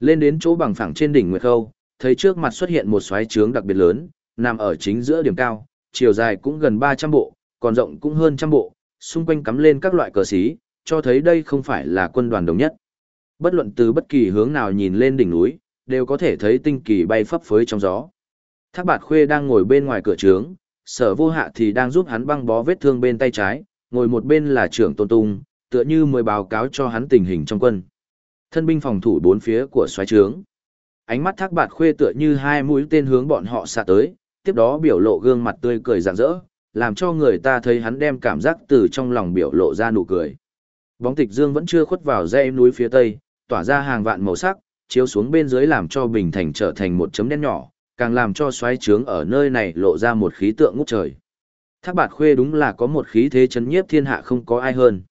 Lên đến chỗ bằng phẳng trên đỉnh Nguyệt Khâu, thấy trước mặt xuất hiện một xoáy trướng đặc biệt lớn, nằm ở chính giữa điểm cao, chiều dài cũng gần 300 bộ, còn rộng cũng hơn trăm bộ, xung quanh cắm lên các loại cờ xí, cho thấy đây không phải là quân đoàn đồng nhất. Bất luận từ bất kỳ hướng nào nhìn lên đỉnh núi, đều có thể thấy tinh kỳ bay phấp phới trong gió. Thác bạt khuê đang ngồi bên ngoài cửa trướng, sở vô hạ thì đang giúp hắn băng bó vết thương bên tay trái, ngồi một bên là trưởng tôn tung, tựa như mới báo cáo cho hắn tình hình trong quân. Thân binh phòng thủ bốn phía của xoáy trướng. Ánh mắt thác bạt khuê tựa như hai mũi tên hướng bọn họ xạ tới, tiếp đó biểu lộ gương mặt tươi cười rạng rỡ, làm cho người ta thấy hắn đem cảm giác từ trong lòng biểu lộ ra nụ cười. Bóng tịch dương vẫn chưa khuất vào dãy núi phía tây, tỏa ra hàng vạn màu sắc, chiếu xuống bên dưới làm cho bình thành trở thành một chấm đen nhỏ, càng làm cho xoáy trướng ở nơi này lộ ra một khí tượng ngút trời. Thác bạt khuê đúng là có một khí thế chấn nhiếp thiên hạ không có ai hơn.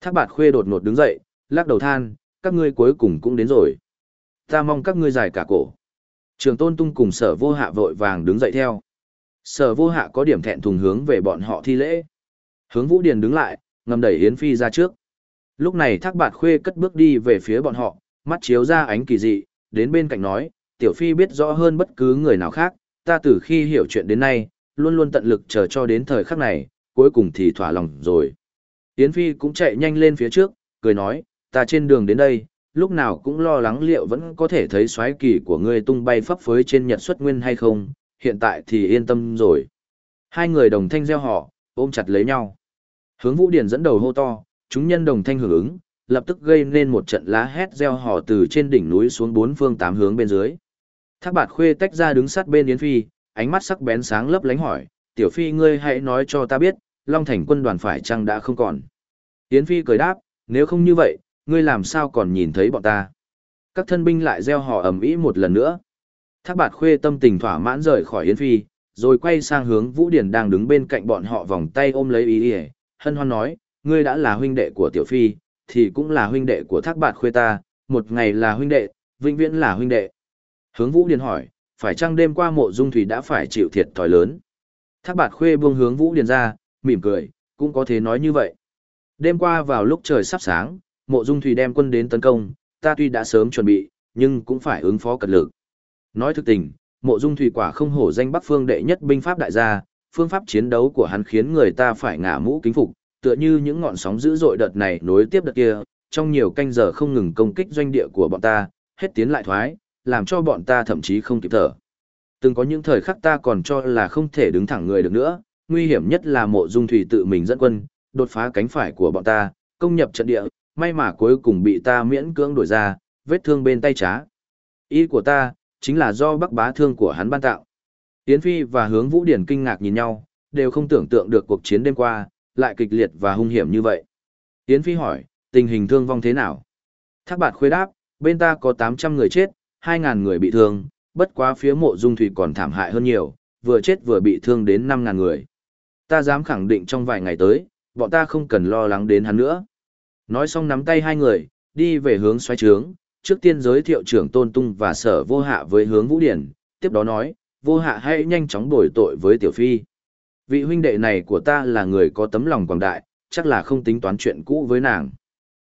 Thác bạt khuê đột ngột đứng dậy, lắc đầu than, các ngươi cuối cùng cũng đến rồi. Ta mong các ngươi giải cả cổ. Trường tôn tung cùng sở vô hạ vội vàng đứng dậy theo. Sở vô hạ có điểm thẹn thùng hướng về bọn họ thi lễ. Hướng vũ điền đứng lại, ngầm đẩy Yến Phi ra trước. Lúc này thác bạt khuê cất bước đi về phía bọn họ, mắt chiếu ra ánh kỳ dị, đến bên cạnh nói, tiểu phi biết rõ hơn bất cứ người nào khác, ta từ khi hiểu chuyện đến nay, luôn luôn tận lực chờ cho đến thời khắc này, cuối cùng thì thỏa lòng rồi. Yến Phi cũng chạy nhanh lên phía trước, cười nói, ta trên đường đến đây, lúc nào cũng lo lắng liệu vẫn có thể thấy xoáy kỳ của ngươi tung bay phấp phới trên nhật xuất nguyên hay không, hiện tại thì yên tâm rồi. Hai người đồng thanh gieo họ, ôm chặt lấy nhau. Hướng Vũ Điển dẫn đầu hô to, chúng nhân đồng thanh hưởng ứng, lập tức gây nên một trận lá hét gieo họ từ trên đỉnh núi xuống bốn phương tám hướng bên dưới. Thác bạt khuê tách ra đứng sát bên Yến Phi, ánh mắt sắc bén sáng lấp lánh hỏi, tiểu phi ngươi hãy nói cho ta biết, Long Thành quân đoàn phải chăng đã không còn. Yến Phi cười đáp, nếu không như vậy, ngươi làm sao còn nhìn thấy bọn ta. Các thân binh lại gieo họ ầm ĩ một lần nữa. Thác bạt khuê tâm tình thỏa mãn rời khỏi Yến Phi, rồi quay sang hướng Vũ Điển đang đứng bên cạnh bọn họ vòng tay ôm lấy ý ý, hân hoan nói, ngươi đã là huynh đệ của tiểu phi, thì cũng là huynh đệ của thác bạt khuê ta, một ngày là huynh đệ, vĩnh viễn là huynh đệ. Hướng Vũ Điền hỏi, phải chăng đêm qua mộ dung thủy đã phải chịu thiệt thòi lớn? Thác bạt khuê buông hướng Vũ Điền ra, mỉm cười, cũng có thể nói như vậy. Đêm qua vào lúc trời sắp sáng, mộ dung thủy đem quân đến tấn công, ta tuy đã sớm chuẩn bị, nhưng cũng phải ứng phó cật lực. Nói thực tình, mộ dung thủy quả không hổ danh bắc phương đệ nhất binh pháp đại gia, phương pháp chiến đấu của hắn khiến người ta phải ngả mũ kính phục, tựa như những ngọn sóng dữ dội đợt này nối tiếp đợt kia, trong nhiều canh giờ không ngừng công kích doanh địa của bọn ta, hết tiến lại thoái, làm cho bọn ta thậm chí không kịp thở. Từng có những thời khắc ta còn cho là không thể đứng thẳng người được nữa, nguy hiểm nhất là mộ dung thủy tự mình dẫn quân, đột phá cánh phải của bọn ta, công nhập trận địa, may mà cuối cùng bị ta miễn cưỡng đổi ra, vết thương bên tay trá. Ý của ta, chính là do bắc bá thương của hắn ban tạo. Yến Phi và hướng Vũ Điển kinh ngạc nhìn nhau, đều không tưởng tượng được cuộc chiến đêm qua, lại kịch liệt và hung hiểm như vậy. Yến Phi hỏi, tình hình thương vong thế nào? Thác bạt khuê đáp, bên ta có 800 người chết, 2.000 người bị thương, bất quá phía mộ dung thủy còn thảm hại hơn nhiều, vừa chết vừa bị thương đến 5.000 người. Ta dám khẳng định trong vài ngày tới, bọn ta không cần lo lắng đến hắn nữa. Nói xong nắm tay hai người, đi về hướng xoay trướng, trước tiên giới thiệu trưởng Tôn Tung và sở vô hạ với hướng Vũ Điển, tiếp đó nói, vô hạ hãy nhanh chóng đổi tội với Tiểu Phi. Vị huynh đệ này của ta là người có tấm lòng quảng đại, chắc là không tính toán chuyện cũ với nàng.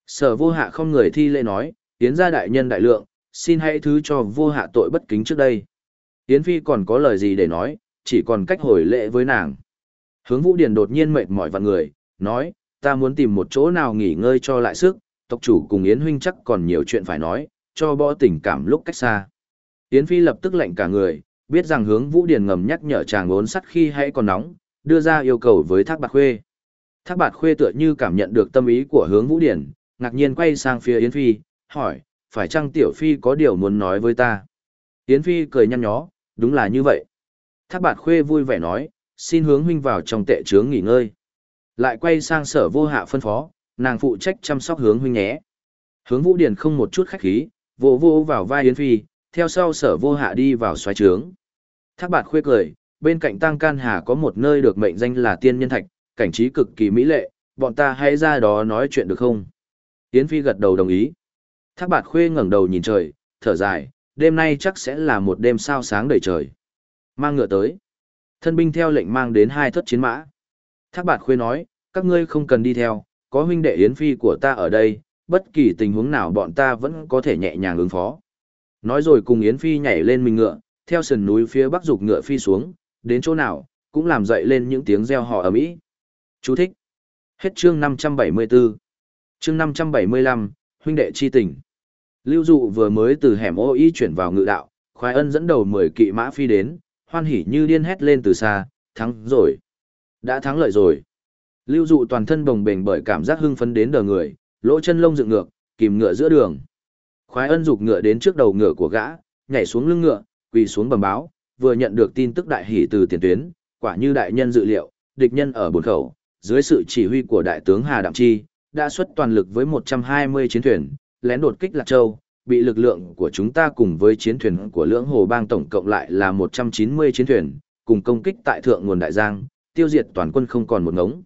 Sở vô hạ không người thi lễ nói, tiến ra đại nhân đại lượng, xin hãy thứ cho vô hạ tội bất kính trước đây. Yến Phi còn có lời gì để nói, chỉ còn cách hồi lễ với nàng. Hướng Vũ Điền đột nhiên mệt mỏi vặn người, nói, ta muốn tìm một chỗ nào nghỉ ngơi cho lại sức, tộc chủ cùng Yến Huynh chắc còn nhiều chuyện phải nói, cho bỏ tình cảm lúc cách xa. Yến Phi lập tức lệnh cả người, biết rằng hướng Vũ Điền ngầm nhắc nhở chàng ốn sắt khi hãy còn nóng, đưa ra yêu cầu với Thác bạc Khuê. Thác bạc Khuê tựa như cảm nhận được tâm ý của hướng Vũ Điền, ngạc nhiên quay sang phía Yến Phi, hỏi, phải chăng Tiểu Phi có điều muốn nói với ta? Yến Phi cười nhăn nhó, đúng là như vậy. Thác Bạt Khuê vui vẻ nói, xin hướng huynh vào trong tệ trướng nghỉ ngơi. Lại quay sang sở vô hạ phân phó, nàng phụ trách chăm sóc hướng huynh nhé. Hướng Vũ Điền không một chút khách khí, vỗ vô vào vai Yến Phi, theo sau sở vô hạ đi vào xoáy trướng. Thác bạt khuê cười, bên cạnh Tăng Can Hà có một nơi được mệnh danh là tiên nhân thạch, cảnh trí cực kỳ mỹ lệ, bọn ta hãy ra đó nói chuyện được không? Yến Phi gật đầu đồng ý. Thác bạt khuê ngẩng đầu nhìn trời, thở dài, đêm nay chắc sẽ là một đêm sao sáng đầy trời. Mang ngựa tới. Thân binh theo lệnh mang đến hai thất chiến mã. Thác bạt khuê nói, các ngươi không cần đi theo, có huynh đệ Yến Phi của ta ở đây, bất kỳ tình huống nào bọn ta vẫn có thể nhẹ nhàng ứng phó. Nói rồi cùng Yến Phi nhảy lên mình ngựa, theo sườn núi phía bắc dục ngựa phi xuống, đến chỗ nào, cũng làm dậy lên những tiếng reo hò ầm ĩ. Chú thích. Hết chương 574. Chương 575, huynh đệ chi tình. Lưu dụ vừa mới từ hẻm ô y chuyển vào ngự đạo, khoái ân dẫn đầu 10 kỵ mã phi đến, hoan hỉ như điên hét lên từ xa, thắng rồi. Đã thắng lợi rồi. Lưu dụ toàn thân bồng bềnh bởi cảm giác hưng phấn đến đờ người, lỗ chân lông dựng ngược, kìm ngựa giữa đường. Khoái ân dục ngựa đến trước đầu ngựa của gã, nhảy xuống lưng ngựa, quỳ xuống bẩm báo, vừa nhận được tin tức đại hỷ từ tiền tuyến, quả như đại nhân dự liệu, địch nhân ở bồn khẩu, dưới sự chỉ huy của đại tướng Hà Đạm Chi, đã xuất toàn lực với 120 chiến thuyền, lén đột kích Lạc Châu, bị lực lượng của chúng ta cùng với chiến thuyền của lưỡng hồ bang tổng cộng lại là 190 chiến thuyền, cùng công kích tại thượng nguồn đại giang, tiêu diệt toàn quân không còn một ngống.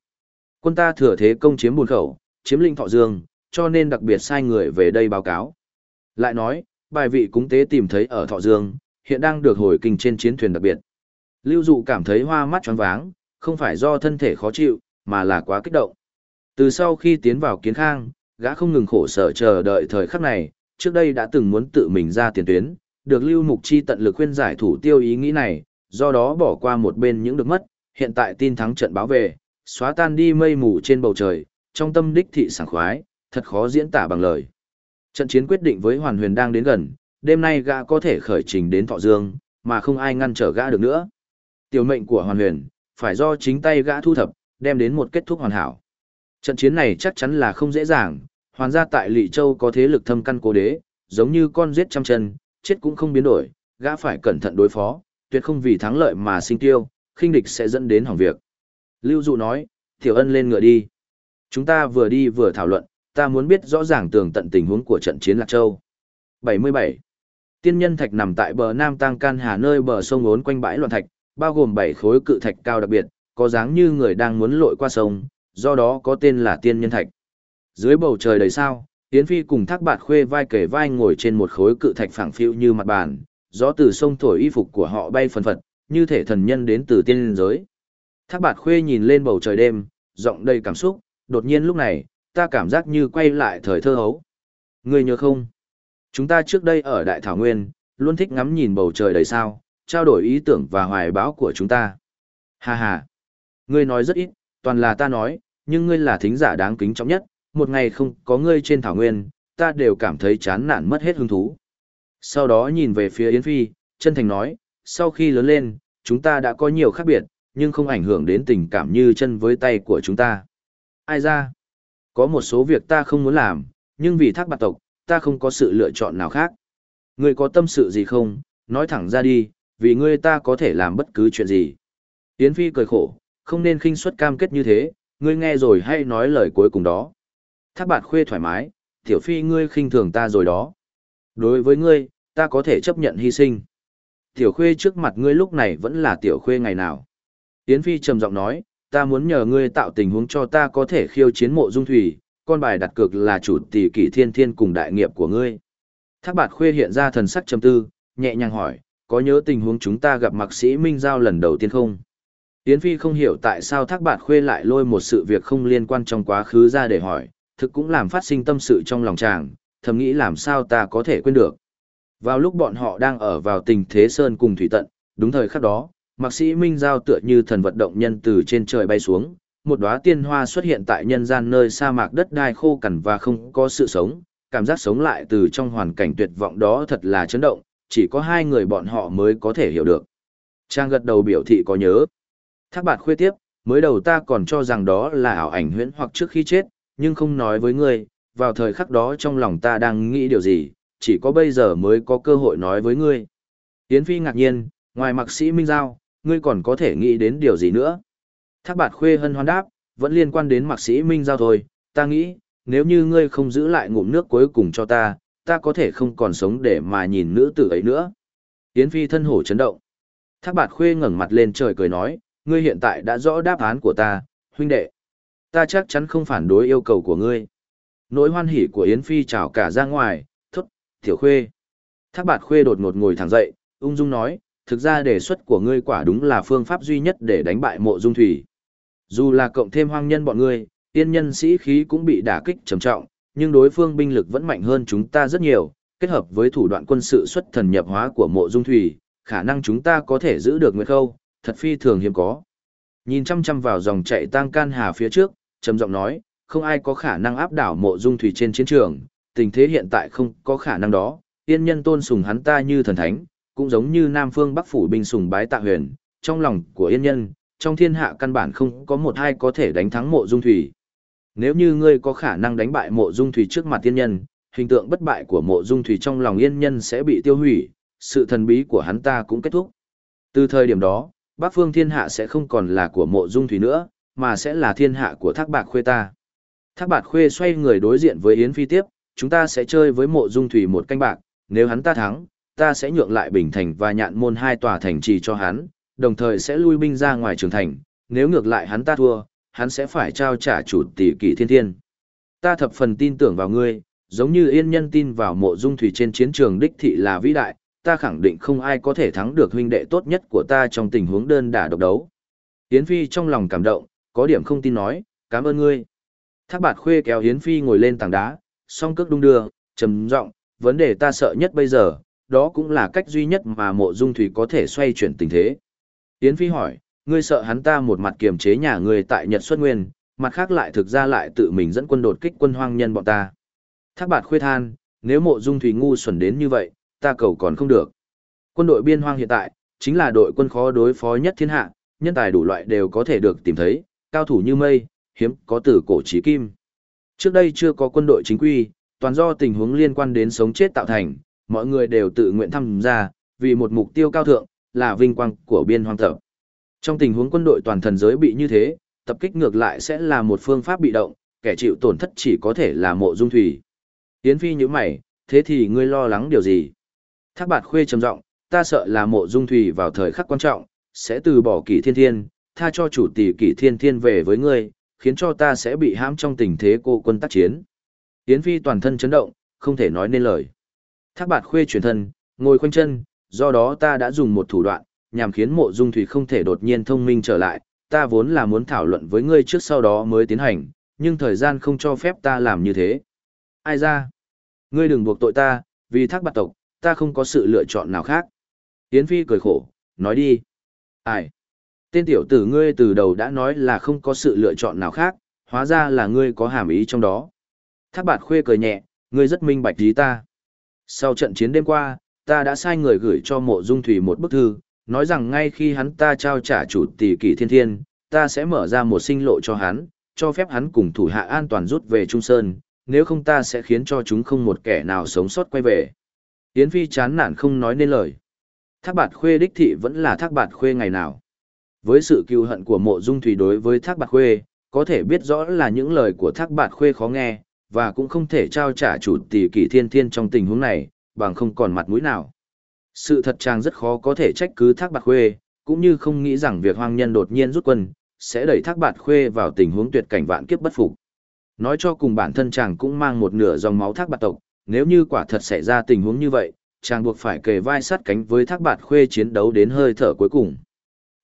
Quân ta thừa thế công chiếm buồn khẩu, chiếm linh thọ dương, cho nên đặc biệt sai người về đây báo cáo. Lại nói, bài vị cúng tế tìm thấy ở thọ dương, hiện đang được hồi kinh trên chiến thuyền đặc biệt. Lưu dụ cảm thấy hoa mắt choáng váng, không phải do thân thể khó chịu, mà là quá kích động. Từ sau khi tiến vào kiến khang, gã không ngừng khổ sở chờ đợi thời khắc này, trước đây đã từng muốn tự mình ra tiền tuyến, được Lưu Mục Chi tận lực khuyên giải thủ tiêu ý nghĩ này, do đó bỏ qua một bên những được mất, hiện tại tin thắng trận báo về, xóa tan đi mây mù trên bầu trời, trong tâm đích thị sảng khoái, thật khó diễn tả bằng lời. Trận chiến quyết định với Hoàn Huyền đang đến gần, đêm nay gã có thể khởi trình đến Thọ Dương, mà không ai ngăn trở gã được nữa. Tiểu mệnh của Hoàn Huyền, phải do chính tay gã thu thập, đem đến một kết thúc hoàn hảo. Trận chiến này chắc chắn là không dễ dàng, hoàn gia tại Lị Châu có thế lực thâm căn cố đế, giống như con giết trăm chân, chết cũng không biến đổi, gã phải cẩn thận đối phó, tuyệt không vì thắng lợi mà sinh tiêu, khinh địch sẽ dẫn đến hỏng việc. Lưu Dụ nói, Tiểu Ân lên ngựa đi. Chúng ta vừa đi vừa thảo luận, ta muốn biết rõ ràng tường tận tình huống của trận chiến Lạc Châu. 77. Tiên nhân thạch nằm tại bờ Nam Tăng Can Hà nơi bờ sông ốn quanh bãi loạn thạch, bao gồm 7 khối cự thạch cao đặc biệt, có dáng như người đang muốn lội qua sông, do đó có tên là tiên nhân thạch. Dưới bầu trời đầy sao, Yến Phi cùng thác bạt khuê vai kể vai ngồi trên một khối cự thạch phẳng phiu như mặt bàn, gió từ sông thổi y phục của họ bay phần phật, như thể thần nhân đến từ tiên giới. Thác bạt khuê nhìn lên bầu trời đêm, giọng đầy cảm xúc, đột nhiên lúc này, ta cảm giác như quay lại thời thơ hấu. Người nhớ không? Chúng ta trước đây ở Đại Thảo Nguyên, luôn thích ngắm nhìn bầu trời đầy sao, trao đổi ý tưởng và hoài báo của chúng ta. Hà hà! Ngươi nói rất ít, toàn là ta nói, nhưng ngươi là thính giả đáng kính trọng nhất, một ngày không có ngươi trên Thảo Nguyên, ta đều cảm thấy chán nản mất hết hứng thú. Sau đó nhìn về phía Yến Phi, chân thành nói, sau khi lớn lên, chúng ta đã có nhiều khác biệt, nhưng không ảnh hưởng đến tình cảm như chân với tay của chúng ta. Ai ra? Có một số việc ta không muốn làm, nhưng vì thác bạt tộc, ta không có sự lựa chọn nào khác. Ngươi có tâm sự gì không, nói thẳng ra đi, vì ngươi ta có thể làm bất cứ chuyện gì. Yến Phi cười khổ, không nên khinh suất cam kết như thế, ngươi nghe rồi hay nói lời cuối cùng đó. Thác bạt khuê thoải mái, tiểu phi ngươi khinh thường ta rồi đó. Đối với ngươi, ta có thể chấp nhận hy sinh. Tiểu khuê trước mặt ngươi lúc này vẫn là tiểu khuê ngày nào. Yến Phi trầm giọng nói, ta muốn nhờ ngươi tạo tình huống cho ta có thể khiêu chiến mộ dung thủy, con bài đặt cược là chủ tỷ kỷ thiên thiên cùng đại nghiệp của ngươi. Thác bạt khuê hiện ra thần sắc trầm tư, nhẹ nhàng hỏi, có nhớ tình huống chúng ta gặp mạc sĩ Minh Giao lần đầu tiên không? Yến Phi không hiểu tại sao thác bạt khuê lại lôi một sự việc không liên quan trong quá khứ ra để hỏi, thực cũng làm phát sinh tâm sự trong lòng chàng, thầm nghĩ làm sao ta có thể quên được. Vào lúc bọn họ đang ở vào tình thế sơn cùng thủy tận, đúng thời khắc đó, mạc sĩ Minh Giao tựa như thần vận động nhân từ trên trời bay xuống, một đóa tiên hoa xuất hiện tại nhân gian nơi sa mạc đất đai khô cằn và không có sự sống, cảm giác sống lại từ trong hoàn cảnh tuyệt vọng đó thật là chấn động, chỉ có hai người bọn họ mới có thể hiểu được. Trang gật đầu biểu thị có nhớ. Thác bạt khuê tiếp, mới đầu ta còn cho rằng đó là ảo ảnh huyễn hoặc trước khi chết, nhưng không nói với ngươi, vào thời khắc đó trong lòng ta đang nghĩ điều gì, chỉ có bây giờ mới có cơ hội nói với ngươi. Yến Phi ngạc nhiên, ngoài mạc sĩ Minh Giao, ngươi còn có thể nghĩ đến điều gì nữa? Thác bạt khuê hân hoan đáp, vẫn liên quan đến mạc sĩ Minh Giao thôi, ta nghĩ, nếu như ngươi không giữ lại ngụm nước cuối cùng cho ta, ta có thể không còn sống để mà nhìn nữ tử ấy nữa. Yến Phi thân hổ chấn động. Thác bạt khuê ngẩng mặt lên trời cười nói, ngươi hiện tại đã rõ đáp án của ta, huynh đệ. Ta chắc chắn không phản đối yêu cầu của ngươi. Nỗi hoan hỉ của Yến Phi trào cả ra ngoài, thốt, tiểu khuê. Thác bạt khuê đột ngột ngồi thẳng dậy, ung dung nói, thực ra đề xuất của ngươi quả đúng là phương pháp duy nhất để đánh bại mộ dung thủy. Dù là cộng thêm hoang nhân bọn ngươi, tiên nhân sĩ khí cũng bị đả kích trầm trọng, nhưng đối phương binh lực vẫn mạnh hơn chúng ta rất nhiều, kết hợp với thủ đoạn quân sự xuất thần nhập hóa của mộ dung thủy, khả năng chúng ta có thể giữ được Nguyệt Khâu, thật phi thường hiếm có. Nhìn chăm chăm vào dòng chạy tang can hà phía trước, trầm giọng nói, không ai có khả năng áp đảo mộ dung thủy trên chiến trường, tình thế hiện tại không có khả năng đó, yên nhân tôn sùng hắn ta như thần thánh, cũng giống như Nam Phương Bắc Phủ binh sùng bái tạ huyền, trong lòng của yên nhân, trong thiên hạ căn bản không có một ai có thể đánh thắng mộ dung thủy. Nếu như ngươi có khả năng đánh bại mộ dung thủy trước mặt tiên nhân, hình tượng bất bại của mộ dung thủy trong lòng yên nhân sẽ bị tiêu hủy, sự thần bí của hắn ta cũng kết thúc. Từ thời điểm đó, Bắc Phương thiên hạ sẽ không còn là của mộ dung thủy nữa, mà sẽ là thiên hạ của thác bạc khuê ta. Thác bạc khuê xoay người đối diện với Yến Phi tiếp, chúng ta sẽ chơi với mộ dung thủy một canh bạc, nếu hắn ta thắng, ta sẽ nhượng lại Bình Thành và nhạn môn hai tòa thành trì cho hắn, đồng thời sẽ lui binh ra ngoài trường thành, nếu ngược lại hắn ta thua, hắn sẽ phải trao trả chủ tỷ kỷ thiên thiên. Ta thập phần tin tưởng vào ngươi, giống như yên nhân tin vào mộ dung thủy trên chiến trường đích thị là vĩ đại, ta khẳng định không ai có thể thắng được huynh đệ tốt nhất của ta trong tình huống đơn đả độc đấu. Yến Phi trong lòng cảm động, có điểm không tin nói, cảm ơn ngươi. Thác bạt khuê kéo Yến Phi ngồi lên tảng đá, song cước đung đưa, trầm giọng, vấn đề ta sợ nhất bây giờ, đó cũng là cách duy nhất mà mộ dung thủy có thể xoay chuyển tình thế. Yến Phi hỏi, ngươi sợ hắn ta một mặt kiềm chế nhà ngươi tại Nhật Xuất Nguyên, mặt khác lại thực ra lại tự mình dẫn quân đột kích quân hoang nhân bọn ta. Thác bạt khuê than, nếu mộ dung thủy ngu xuẩn đến như vậy, ta cầu còn không được. Quân đội biên hoang hiện tại, chính là đội quân khó đối phó nhất thiên hạ, nhân tài đủ loại đều có thể được tìm thấy, cao thủ như mây, hiếm có từ cổ chí kim. Trước đây chưa có quân đội chính quy, toàn do tình huống liên quan đến sống chết tạo thành, mọi người đều tự nguyện tham gia, vì một mục tiêu cao thượng, là vinh quang của biên hoang tập. Trong tình huống quân đội toàn thần giới bị như thế, tập kích ngược lại sẽ là một phương pháp bị động, kẻ chịu tổn thất chỉ có thể là mộ dung thủy. Yến Phi như mày, thế thì ngươi lo lắng điều gì? Thác bạt khuê trầm giọng, ta sợ là mộ dung thủy vào thời khắc quan trọng, sẽ từ bỏ kỷ thiên thiên, tha cho chủ tỷ kỷ thiên thiên về với ngươi, khiến cho ta sẽ bị hãm trong tình thế cô quân tác chiến. Yến Phi toàn thân chấn động, không thể nói nên lời. Thác bạt khuê chuyển thân, ngồi khoanh chân, do đó ta đã dùng một thủ đoạn, nhằm khiến mộ dung thủy không thể đột nhiên thông minh trở lại, ta vốn là muốn thảo luận với ngươi trước sau đó mới tiến hành, nhưng thời gian không cho phép ta làm như thế. Ai ra? Ngươi đừng buộc tội ta, vì thác bạt tộc, ta không có sự lựa chọn nào khác. Yến Phi cười khổ, nói đi. Ai? Tên tiểu tử ngươi từ đầu đã nói là không có sự lựa chọn nào khác, hóa ra là ngươi có hàm ý trong đó. Thác bạt khuê cười nhẹ, ngươi rất minh bạch ý ta. Sau trận chiến đêm qua, ta đã sai người gửi cho mộ dung thủy một bức thư, nói rằng ngay khi hắn ta trao trả chủ tỷ kỷ thiên thiên, ta sẽ mở ra một sinh lộ cho hắn, cho phép hắn cùng thủ hạ an toàn rút về Trung Sơn, nếu không ta sẽ khiến cho chúng không một kẻ nào sống sót quay về. Yến Phi chán nản không nói nên lời. Thác bạt khuê đích thị vẫn là thác bạt khuê ngày nào. Với sự kiêu hận của mộ dung thủy đối với thác bạt khuê, có thể biết rõ là những lời của thác bạt khuê khó nghe, và cũng không thể trao trả chủ tỷ kỷ thiên thiên trong tình huống này, bằng không còn mặt mũi nào. Sự thật chàng rất khó có thể trách cứ thác bạt khuê, cũng như không nghĩ rằng việc hoang nhân đột nhiên rút quân, sẽ đẩy thác bạt khuê vào tình huống tuyệt cảnh vạn kiếp bất phục. Nói cho cùng bản thân chàng cũng mang một nửa dòng máu thác bạt tộc, nếu như quả thật xảy ra tình huống như vậy, chàng buộc phải kề vai sát cánh với thác bạt khuê chiến đấu đến hơi thở cuối cùng.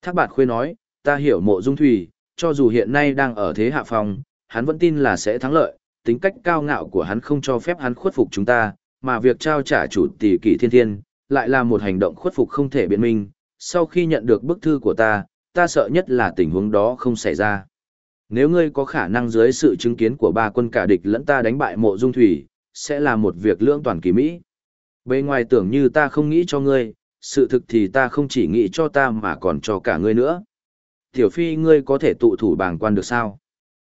Thác bạt khuê nói, ta hiểu mộ dung thủy, cho dù hiện nay đang ở thế hạ phòng, hắn vẫn tin là sẽ thắng lợi, tính cách cao ngạo của hắn không cho phép hắn khuất phục chúng ta, mà việc trao trả chủ tỷ kỷ thiên thiên, lại là một hành động khuất phục không thể biện minh. Sau khi nhận được bức thư của ta, ta sợ nhất là tình huống đó không xảy ra. Nếu ngươi có khả năng dưới sự chứng kiến của ba quân cả địch lẫn ta đánh bại mộ dung thủy, sẽ là một việc lưỡng toàn kỳ Mỹ. Bề ngoài tưởng như ta không nghĩ cho ngươi, sự thực thì ta không chỉ nghĩ cho ta mà còn cho cả ngươi nữa. Tiểu Phi ngươi có thể tụ thủ bàng quan được sao?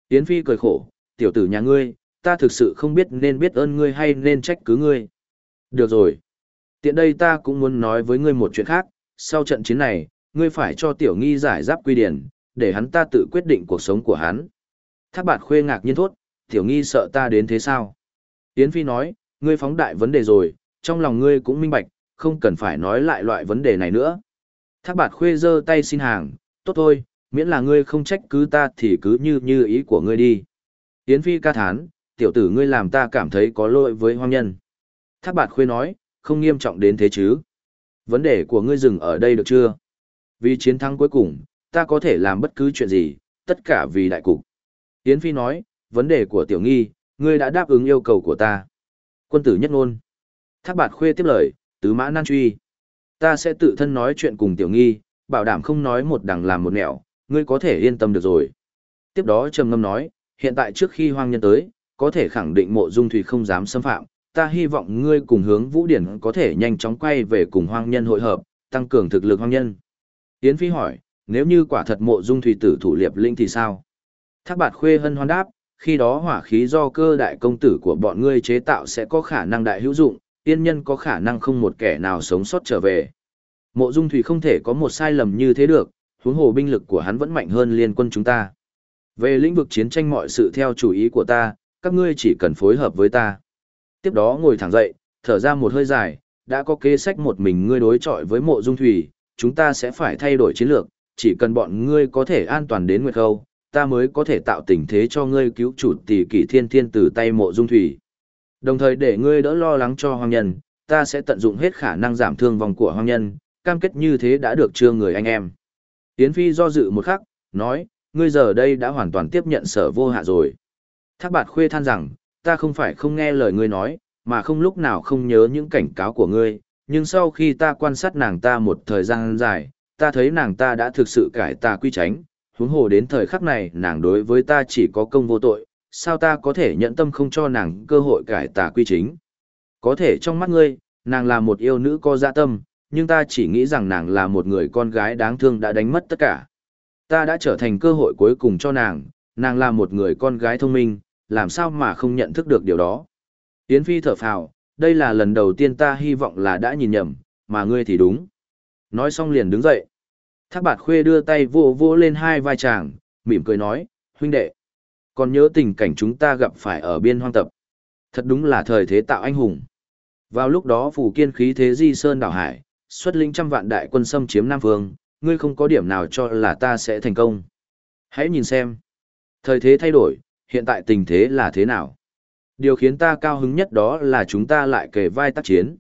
Yến Phi cười khổ, tiểu tử nhà ngươi, ta thực sự không biết nên biết ơn ngươi hay nên trách cứ ngươi. Được rồi. Tiện đây ta cũng muốn nói với ngươi một chuyện khác, sau trận chiến này, ngươi phải cho tiểu nghi giải giáp quy điển, để hắn ta tự quyết định cuộc sống của hắn. Thác bạt khuê ngạc nhiên thốt, tiểu nghi sợ ta đến thế sao? Yến Phi nói, ngươi phóng đại vấn đề rồi, trong lòng ngươi cũng minh bạch, không cần phải nói lại loại vấn đề này nữa. Thác bạt khuê giơ tay xin hàng, tốt thôi, miễn là ngươi không trách cứ ta thì cứ như như ý của ngươi đi. Yến Phi ca thán, tiểu tử ngươi làm ta cảm thấy có lỗi với hoang nhân. Thác bạt khuê nói, không nghiêm trọng đến thế chứ. Vấn đề của ngươi dừng ở đây được chưa? Vì chiến thắng cuối cùng, ta có thể làm bất cứ chuyện gì, tất cả vì đại cục. Yến Phi nói, vấn đề của tiểu nghi, ngươi đã đáp ứng yêu cầu của ta. Quân tử nhất ngôn. Thác bạt khuê tiếp lời, tứ mã nan truy. Ta sẽ tự thân nói chuyện cùng tiểu nghi, bảo đảm không nói một đằng làm một nẻo, ngươi có thể yên tâm được rồi. Tiếp đó trầm ngâm nói, hiện tại trước khi hoang nhân tới, có thể khẳng định mộ dung thủy không dám xâm phạm, ta hy vọng ngươi cùng hướng vũ điển có thể nhanh chóng quay về cùng hoang nhân hội hợp, tăng cường thực lực hoang nhân. Yến Phi hỏi, nếu như quả thật mộ dung thủy tử thủ liệp linh thì sao? Thác bạt khuê hân hoan đáp, khi đó hỏa khí do cơ đại công tử của bọn ngươi chế tạo sẽ có khả năng đại hữu dụng, tiên nhân có khả năng không một kẻ nào sống sót trở về. Mộ dung thủy không thể có một sai lầm như thế được, huống hồ binh lực của hắn vẫn mạnh hơn liên quân chúng ta. Về lĩnh vực chiến tranh mọi sự theo chủ ý của ta, các ngươi chỉ cần phối hợp với ta. Tiếp đó ngồi thẳng dậy, thở ra một hơi dài, đã có kế sách một mình ngươi đối chọi với mộ dung thủy, chúng ta sẽ phải thay đổi chiến lược, chỉ cần bọn ngươi có thể an toàn đến Nguyệt Khâu, ta mới có thể tạo tình thế cho ngươi cứu chủ tỷ kỷ thiên thiên từ tay mộ dung thủy. Đồng thời để ngươi đỡ lo lắng cho hoang nhân, ta sẽ tận dụng hết khả năng giảm thương vong của hoang nhân, cam kết như thế đã được chưa người anh em. Yến Phi do dự một khắc, nói, ngươi giờ đây đã hoàn toàn tiếp nhận sở vô hạ rồi. Thác bạt khuê than rằng, ta không phải không nghe lời ngươi nói, mà không lúc nào không nhớ những cảnh cáo của ngươi, nhưng sau khi ta quan sát nàng ta một thời gian dài, ta thấy nàng ta đã thực sự cải tà quy tránh, huống hồ đến thời khắc này nàng đối với ta chỉ có công vô tội, sao ta có thể nhận tâm không cho nàng cơ hội cải tà quy chính. Có thể trong mắt ngươi, nàng là một yêu nữ có dạ tâm, nhưng ta chỉ nghĩ rằng nàng là một người con gái đáng thương đã đánh mất tất cả. Ta đã trở thành cơ hội cuối cùng cho nàng, nàng là một người con gái thông minh, làm sao mà không nhận thức được điều đó. Yến Phi thở phào, đây là lần đầu tiên ta hy vọng là đã nhìn nhầm, mà ngươi thì đúng. Nói xong liền đứng dậy. Thác bạt khuê đưa tay vô vô lên hai vai chàng, mỉm cười nói, huynh đệ. Còn nhớ tình cảnh chúng ta gặp phải ở biên hoang tập. Thật đúng là thời thế tạo anh hùng. Vào lúc đó phủ kiên khí thế di sơn đảo hải, xuất linh trăm vạn đại quân xâm chiếm Nam Phương, ngươi không có điểm nào cho là ta sẽ thành công. Hãy nhìn xem. Thời thế thay đổi, hiện tại tình thế là thế nào? Điều khiến ta cao hứng nhất đó là chúng ta lại kề vai tác chiến.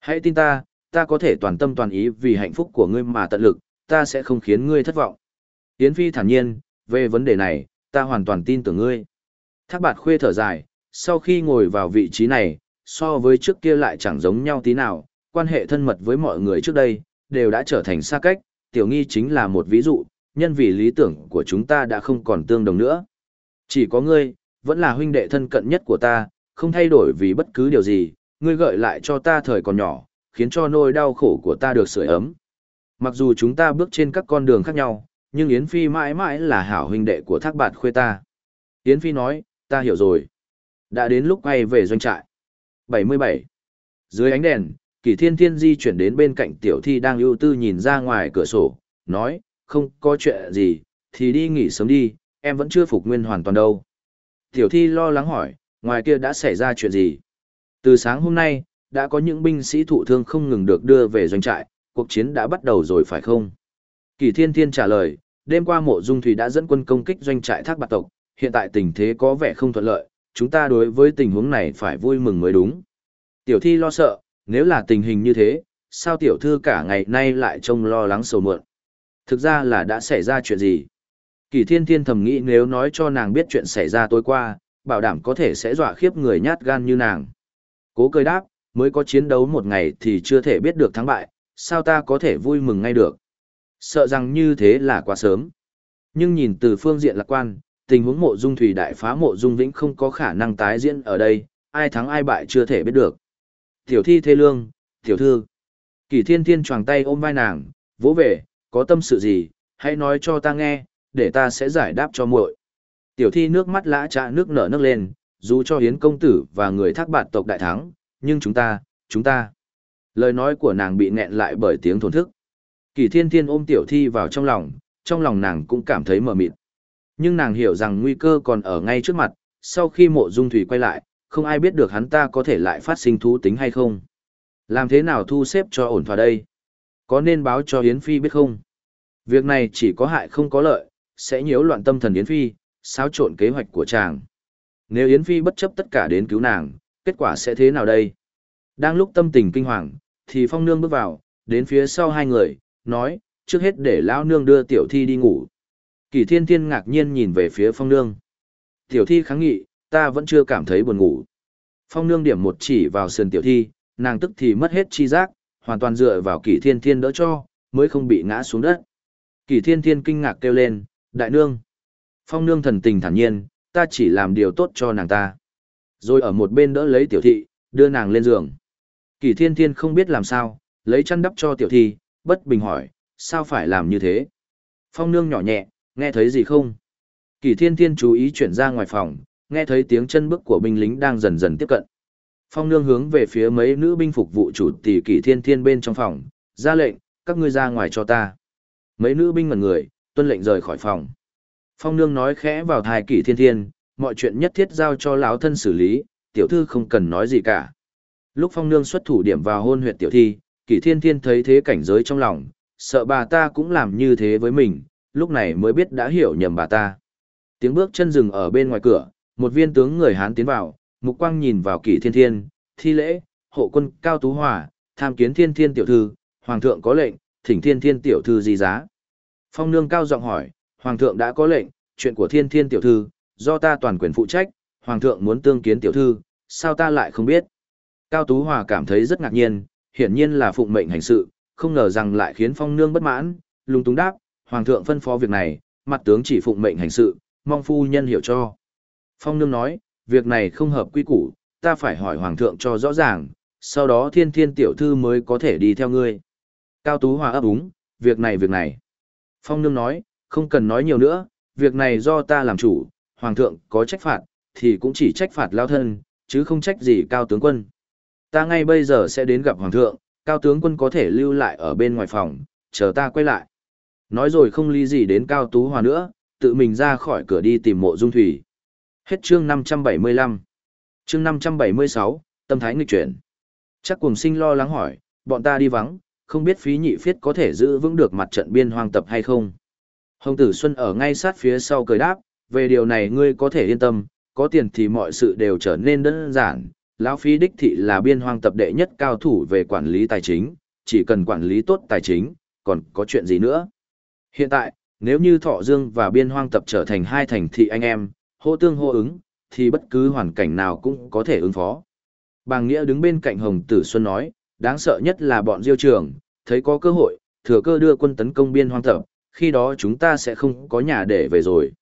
Hãy tin ta, ta có thể toàn tâm toàn ý vì hạnh phúc của ngươi mà tận lực, ta sẽ không khiến ngươi thất vọng. Yến Phi thản nhiên, về vấn đề này, ta hoàn toàn tin tưởng ngươi. Thác bạt khuê thở dài, sau khi ngồi vào vị trí này, so với trước kia lại chẳng giống nhau tí nào, quan hệ thân mật với mọi người trước đây, đều đã trở thành xa cách, tiểu nghi chính là một ví dụ, nhân vì lý tưởng của chúng ta đã không còn tương đồng nữa. Chỉ có ngươi, vẫn là huynh đệ thân cận nhất của ta, không thay đổi vì bất cứ điều gì, ngươi gợi lại cho ta thời còn nhỏ, khiến cho nỗi đau khổ của ta được sưởi ấm. Mặc dù chúng ta bước trên các con đường khác nhau, nhưng Yến Phi mãi mãi là hảo huynh đệ của thác bạt khuê ta. Yến Phi nói, ta hiểu rồi. Đã đến lúc quay về doanh trại. 77. Dưới ánh đèn, Kỷ Thiên Thiên di chuyển đến bên cạnh tiểu thi đang ưu tư nhìn ra ngoài cửa sổ, nói, không có chuyện gì, thì đi nghỉ sớm đi, em vẫn chưa phục nguyên hoàn toàn đâu. Tiểu thi lo lắng hỏi, ngoài kia đã xảy ra chuyện gì? Từ sáng hôm nay, đã có những binh sĩ thụ thương không ngừng được đưa về doanh trại, cuộc chiến đã bắt đầu rồi phải không? Kỳ Thiên Thiên trả lời, đêm qua mộ dung thủy đã dẫn quân công kích doanh trại thác bạc tộc, hiện tại tình thế có vẻ không thuận lợi, chúng ta đối với tình huống này phải vui mừng mới đúng. Tiểu thi lo sợ, nếu là tình hình như thế, sao tiểu thư cả ngày nay lại trông lo lắng sầu muộn? Thực ra là đã xảy ra chuyện gì? Kỳ thiên thiên thầm nghĩ nếu nói cho nàng biết chuyện xảy ra tối qua, bảo đảm có thể sẽ dọa khiếp người nhát gan như nàng. Cố cười đáp, mới có chiến đấu một ngày thì chưa thể biết được thắng bại, sao ta có thể vui mừng ngay được. Sợ rằng như thế là quá sớm. Nhưng nhìn từ phương diện lạc quan, tình huống mộ dung thủy đại phá mộ dung vĩnh không có khả năng tái diễn ở đây, ai thắng ai bại chưa thể biết được. Tiểu thi thê lương, tiểu thư. Kỳ thiên thiên choàng tay ôm vai nàng, vỗ về, có tâm sự gì, hãy nói cho ta nghe, để ta sẽ giải đáp cho muội. Tiểu thi nước mắt lã trạ nước nở nước lên, dù cho hiến công tử và người thác bạn tộc đại thắng, nhưng chúng ta, chúng ta. Lời nói của nàng bị nghẹn lại bởi tiếng thổn thức. Kỳ thiên thiên ôm tiểu thi vào trong lòng, trong lòng nàng cũng cảm thấy mờ mịt. Nhưng nàng hiểu rằng nguy cơ còn ở ngay trước mặt, sau khi mộ dung thủy quay lại, không ai biết được hắn ta có thể lại phát sinh thú tính hay không. Làm thế nào thu xếp cho ổn thỏa đây? Có nên báo cho Yến Phi biết không? Việc này chỉ có hại không có lợi, sẽ nhiễu loạn tâm thần Yến Phi, xáo trộn kế hoạch của chàng. Nếu Yến Phi bất chấp tất cả đến cứu nàng, kết quả sẽ thế nào đây? Đang lúc tâm tình kinh hoàng, thì Phong Nương bước vào, đến phía sau hai người, nói, trước hết để Lão Nương đưa Tiểu Thi đi ngủ. Kỳ Thiên Thiên ngạc nhiên nhìn về phía Phong Nương. Tiểu Thi kháng nghị, ta vẫn chưa cảm thấy buồn ngủ. Phong Nương điểm một chỉ vào sườn Tiểu Thi, nàng tức thì mất hết chi giác, hoàn toàn dựa vào Kỳ Thiên Thiên đỡ cho, mới không bị ngã xuống đất. Kỳ Thiên Thiên kinh ngạc kêu lên, đại nương. Phong Nương thần tình thản nhiên, ta chỉ làm điều tốt cho nàng ta. Rồi ở một bên đỡ lấy Tiểu Thị, đưa nàng lên giường. Kỳ Thiên Thiên không biết làm sao, lấy chăn đắp cho Tiểu Thi, bất bình hỏi, sao phải làm như thế? Phong Nương nhỏ nhẹ, nghe thấy gì không? Kỳ Thiên Thiên chú ý chuyển ra ngoài phòng, nghe thấy tiếng chân bước của binh lính đang dần dần tiếp cận. Phong nương hướng về phía mấy nữ binh phục vụ chủ tỷ kỳ thiên thiên bên trong phòng, ra lệnh, các ngươi ra ngoài cho ta. Mấy nữ binh ngẩn người, tuân lệnh rời khỏi phòng. Phong nương nói khẽ vào thai kỳ thiên thiên, mọi chuyện nhất thiết giao cho lão thân xử lý, tiểu thư không cần nói gì cả. Lúc phong nương xuất thủ điểm vào hôn huyệt tiểu thi, kỷ thiên thiên thấy thế cảnh giới trong lòng, sợ bà ta cũng làm như thế với mình, lúc này mới biết đã hiểu nhầm bà ta. Tiếng bước chân dừng ở bên ngoài cửa, một viên tướng người Hán tiến vào, mục quang nhìn vào kỷ thiên thiên, thi lễ, hộ quân cao tú hòa, tham kiến thiên thiên tiểu thư, hoàng thượng có lệnh, thỉnh thiên thiên tiểu thư gì giá. Phong nương cao giọng hỏi, hoàng thượng đã có lệnh, chuyện của thiên thiên tiểu thư, do ta toàn quyền phụ trách, hoàng thượng muốn tương kiến tiểu thư, sao ta lại không biết. Cao tú hòa cảm thấy rất ngạc nhiên, hiển nhiên là phụng mệnh hành sự, không ngờ rằng lại khiến phong nương bất mãn, lung túng đáp, hoàng thượng phân phó việc này, mặt tướng chỉ phụng mệnh hành sự, mong phu nhân hiểu cho. Phong nương nói, việc này không hợp quy củ, ta phải hỏi hoàng thượng cho rõ ràng, sau đó thiên thiên tiểu thư mới có thể đi theo ngươi. Cao Tú Hòa ấp úng, việc này việc này. Phong nương nói, không cần nói nhiều nữa, việc này do ta làm chủ, hoàng thượng có trách phạt, thì cũng chỉ trách phạt lao thân, chứ không trách gì cao tướng quân. Ta ngay bây giờ sẽ đến gặp hoàng thượng, cao tướng quân có thể lưu lại ở bên ngoài phòng, chờ ta quay lại. Nói rồi không ly gì đến cao tú hòa nữa, tự mình ra khỏi cửa đi tìm mộ dung thủy. Hết chương 575. Chương 576, tâm thái nghịch chuyển. Chắc cùng sinh lo lắng hỏi, bọn ta đi vắng, không biết phí nhị phiết có thể giữ vững được mặt trận biên hoang tập hay không. Hồng tử Xuân ở ngay sát phía sau cười đáp, về điều này ngươi có thể yên tâm, có tiền thì mọi sự đều trở nên đơn giản. Lão phí đích thị là biên hoang tập đệ nhất cao thủ về quản lý tài chính, chỉ cần quản lý tốt tài chính, còn có chuyện gì nữa. Hiện tại, nếu như Thọ Dương và biên hoang tập trở thành hai thành thị anh em, hô tương hô ứng, thì bất cứ hoàn cảnh nào cũng có thể ứng phó. Bàng Nghĩa đứng bên cạnh Hồng Tử Xuân nói, đáng sợ nhất là bọn diêu trường, thấy có cơ hội, thừa cơ đưa quân tấn công biên hoang tập, khi đó chúng ta sẽ không có nhà để về rồi.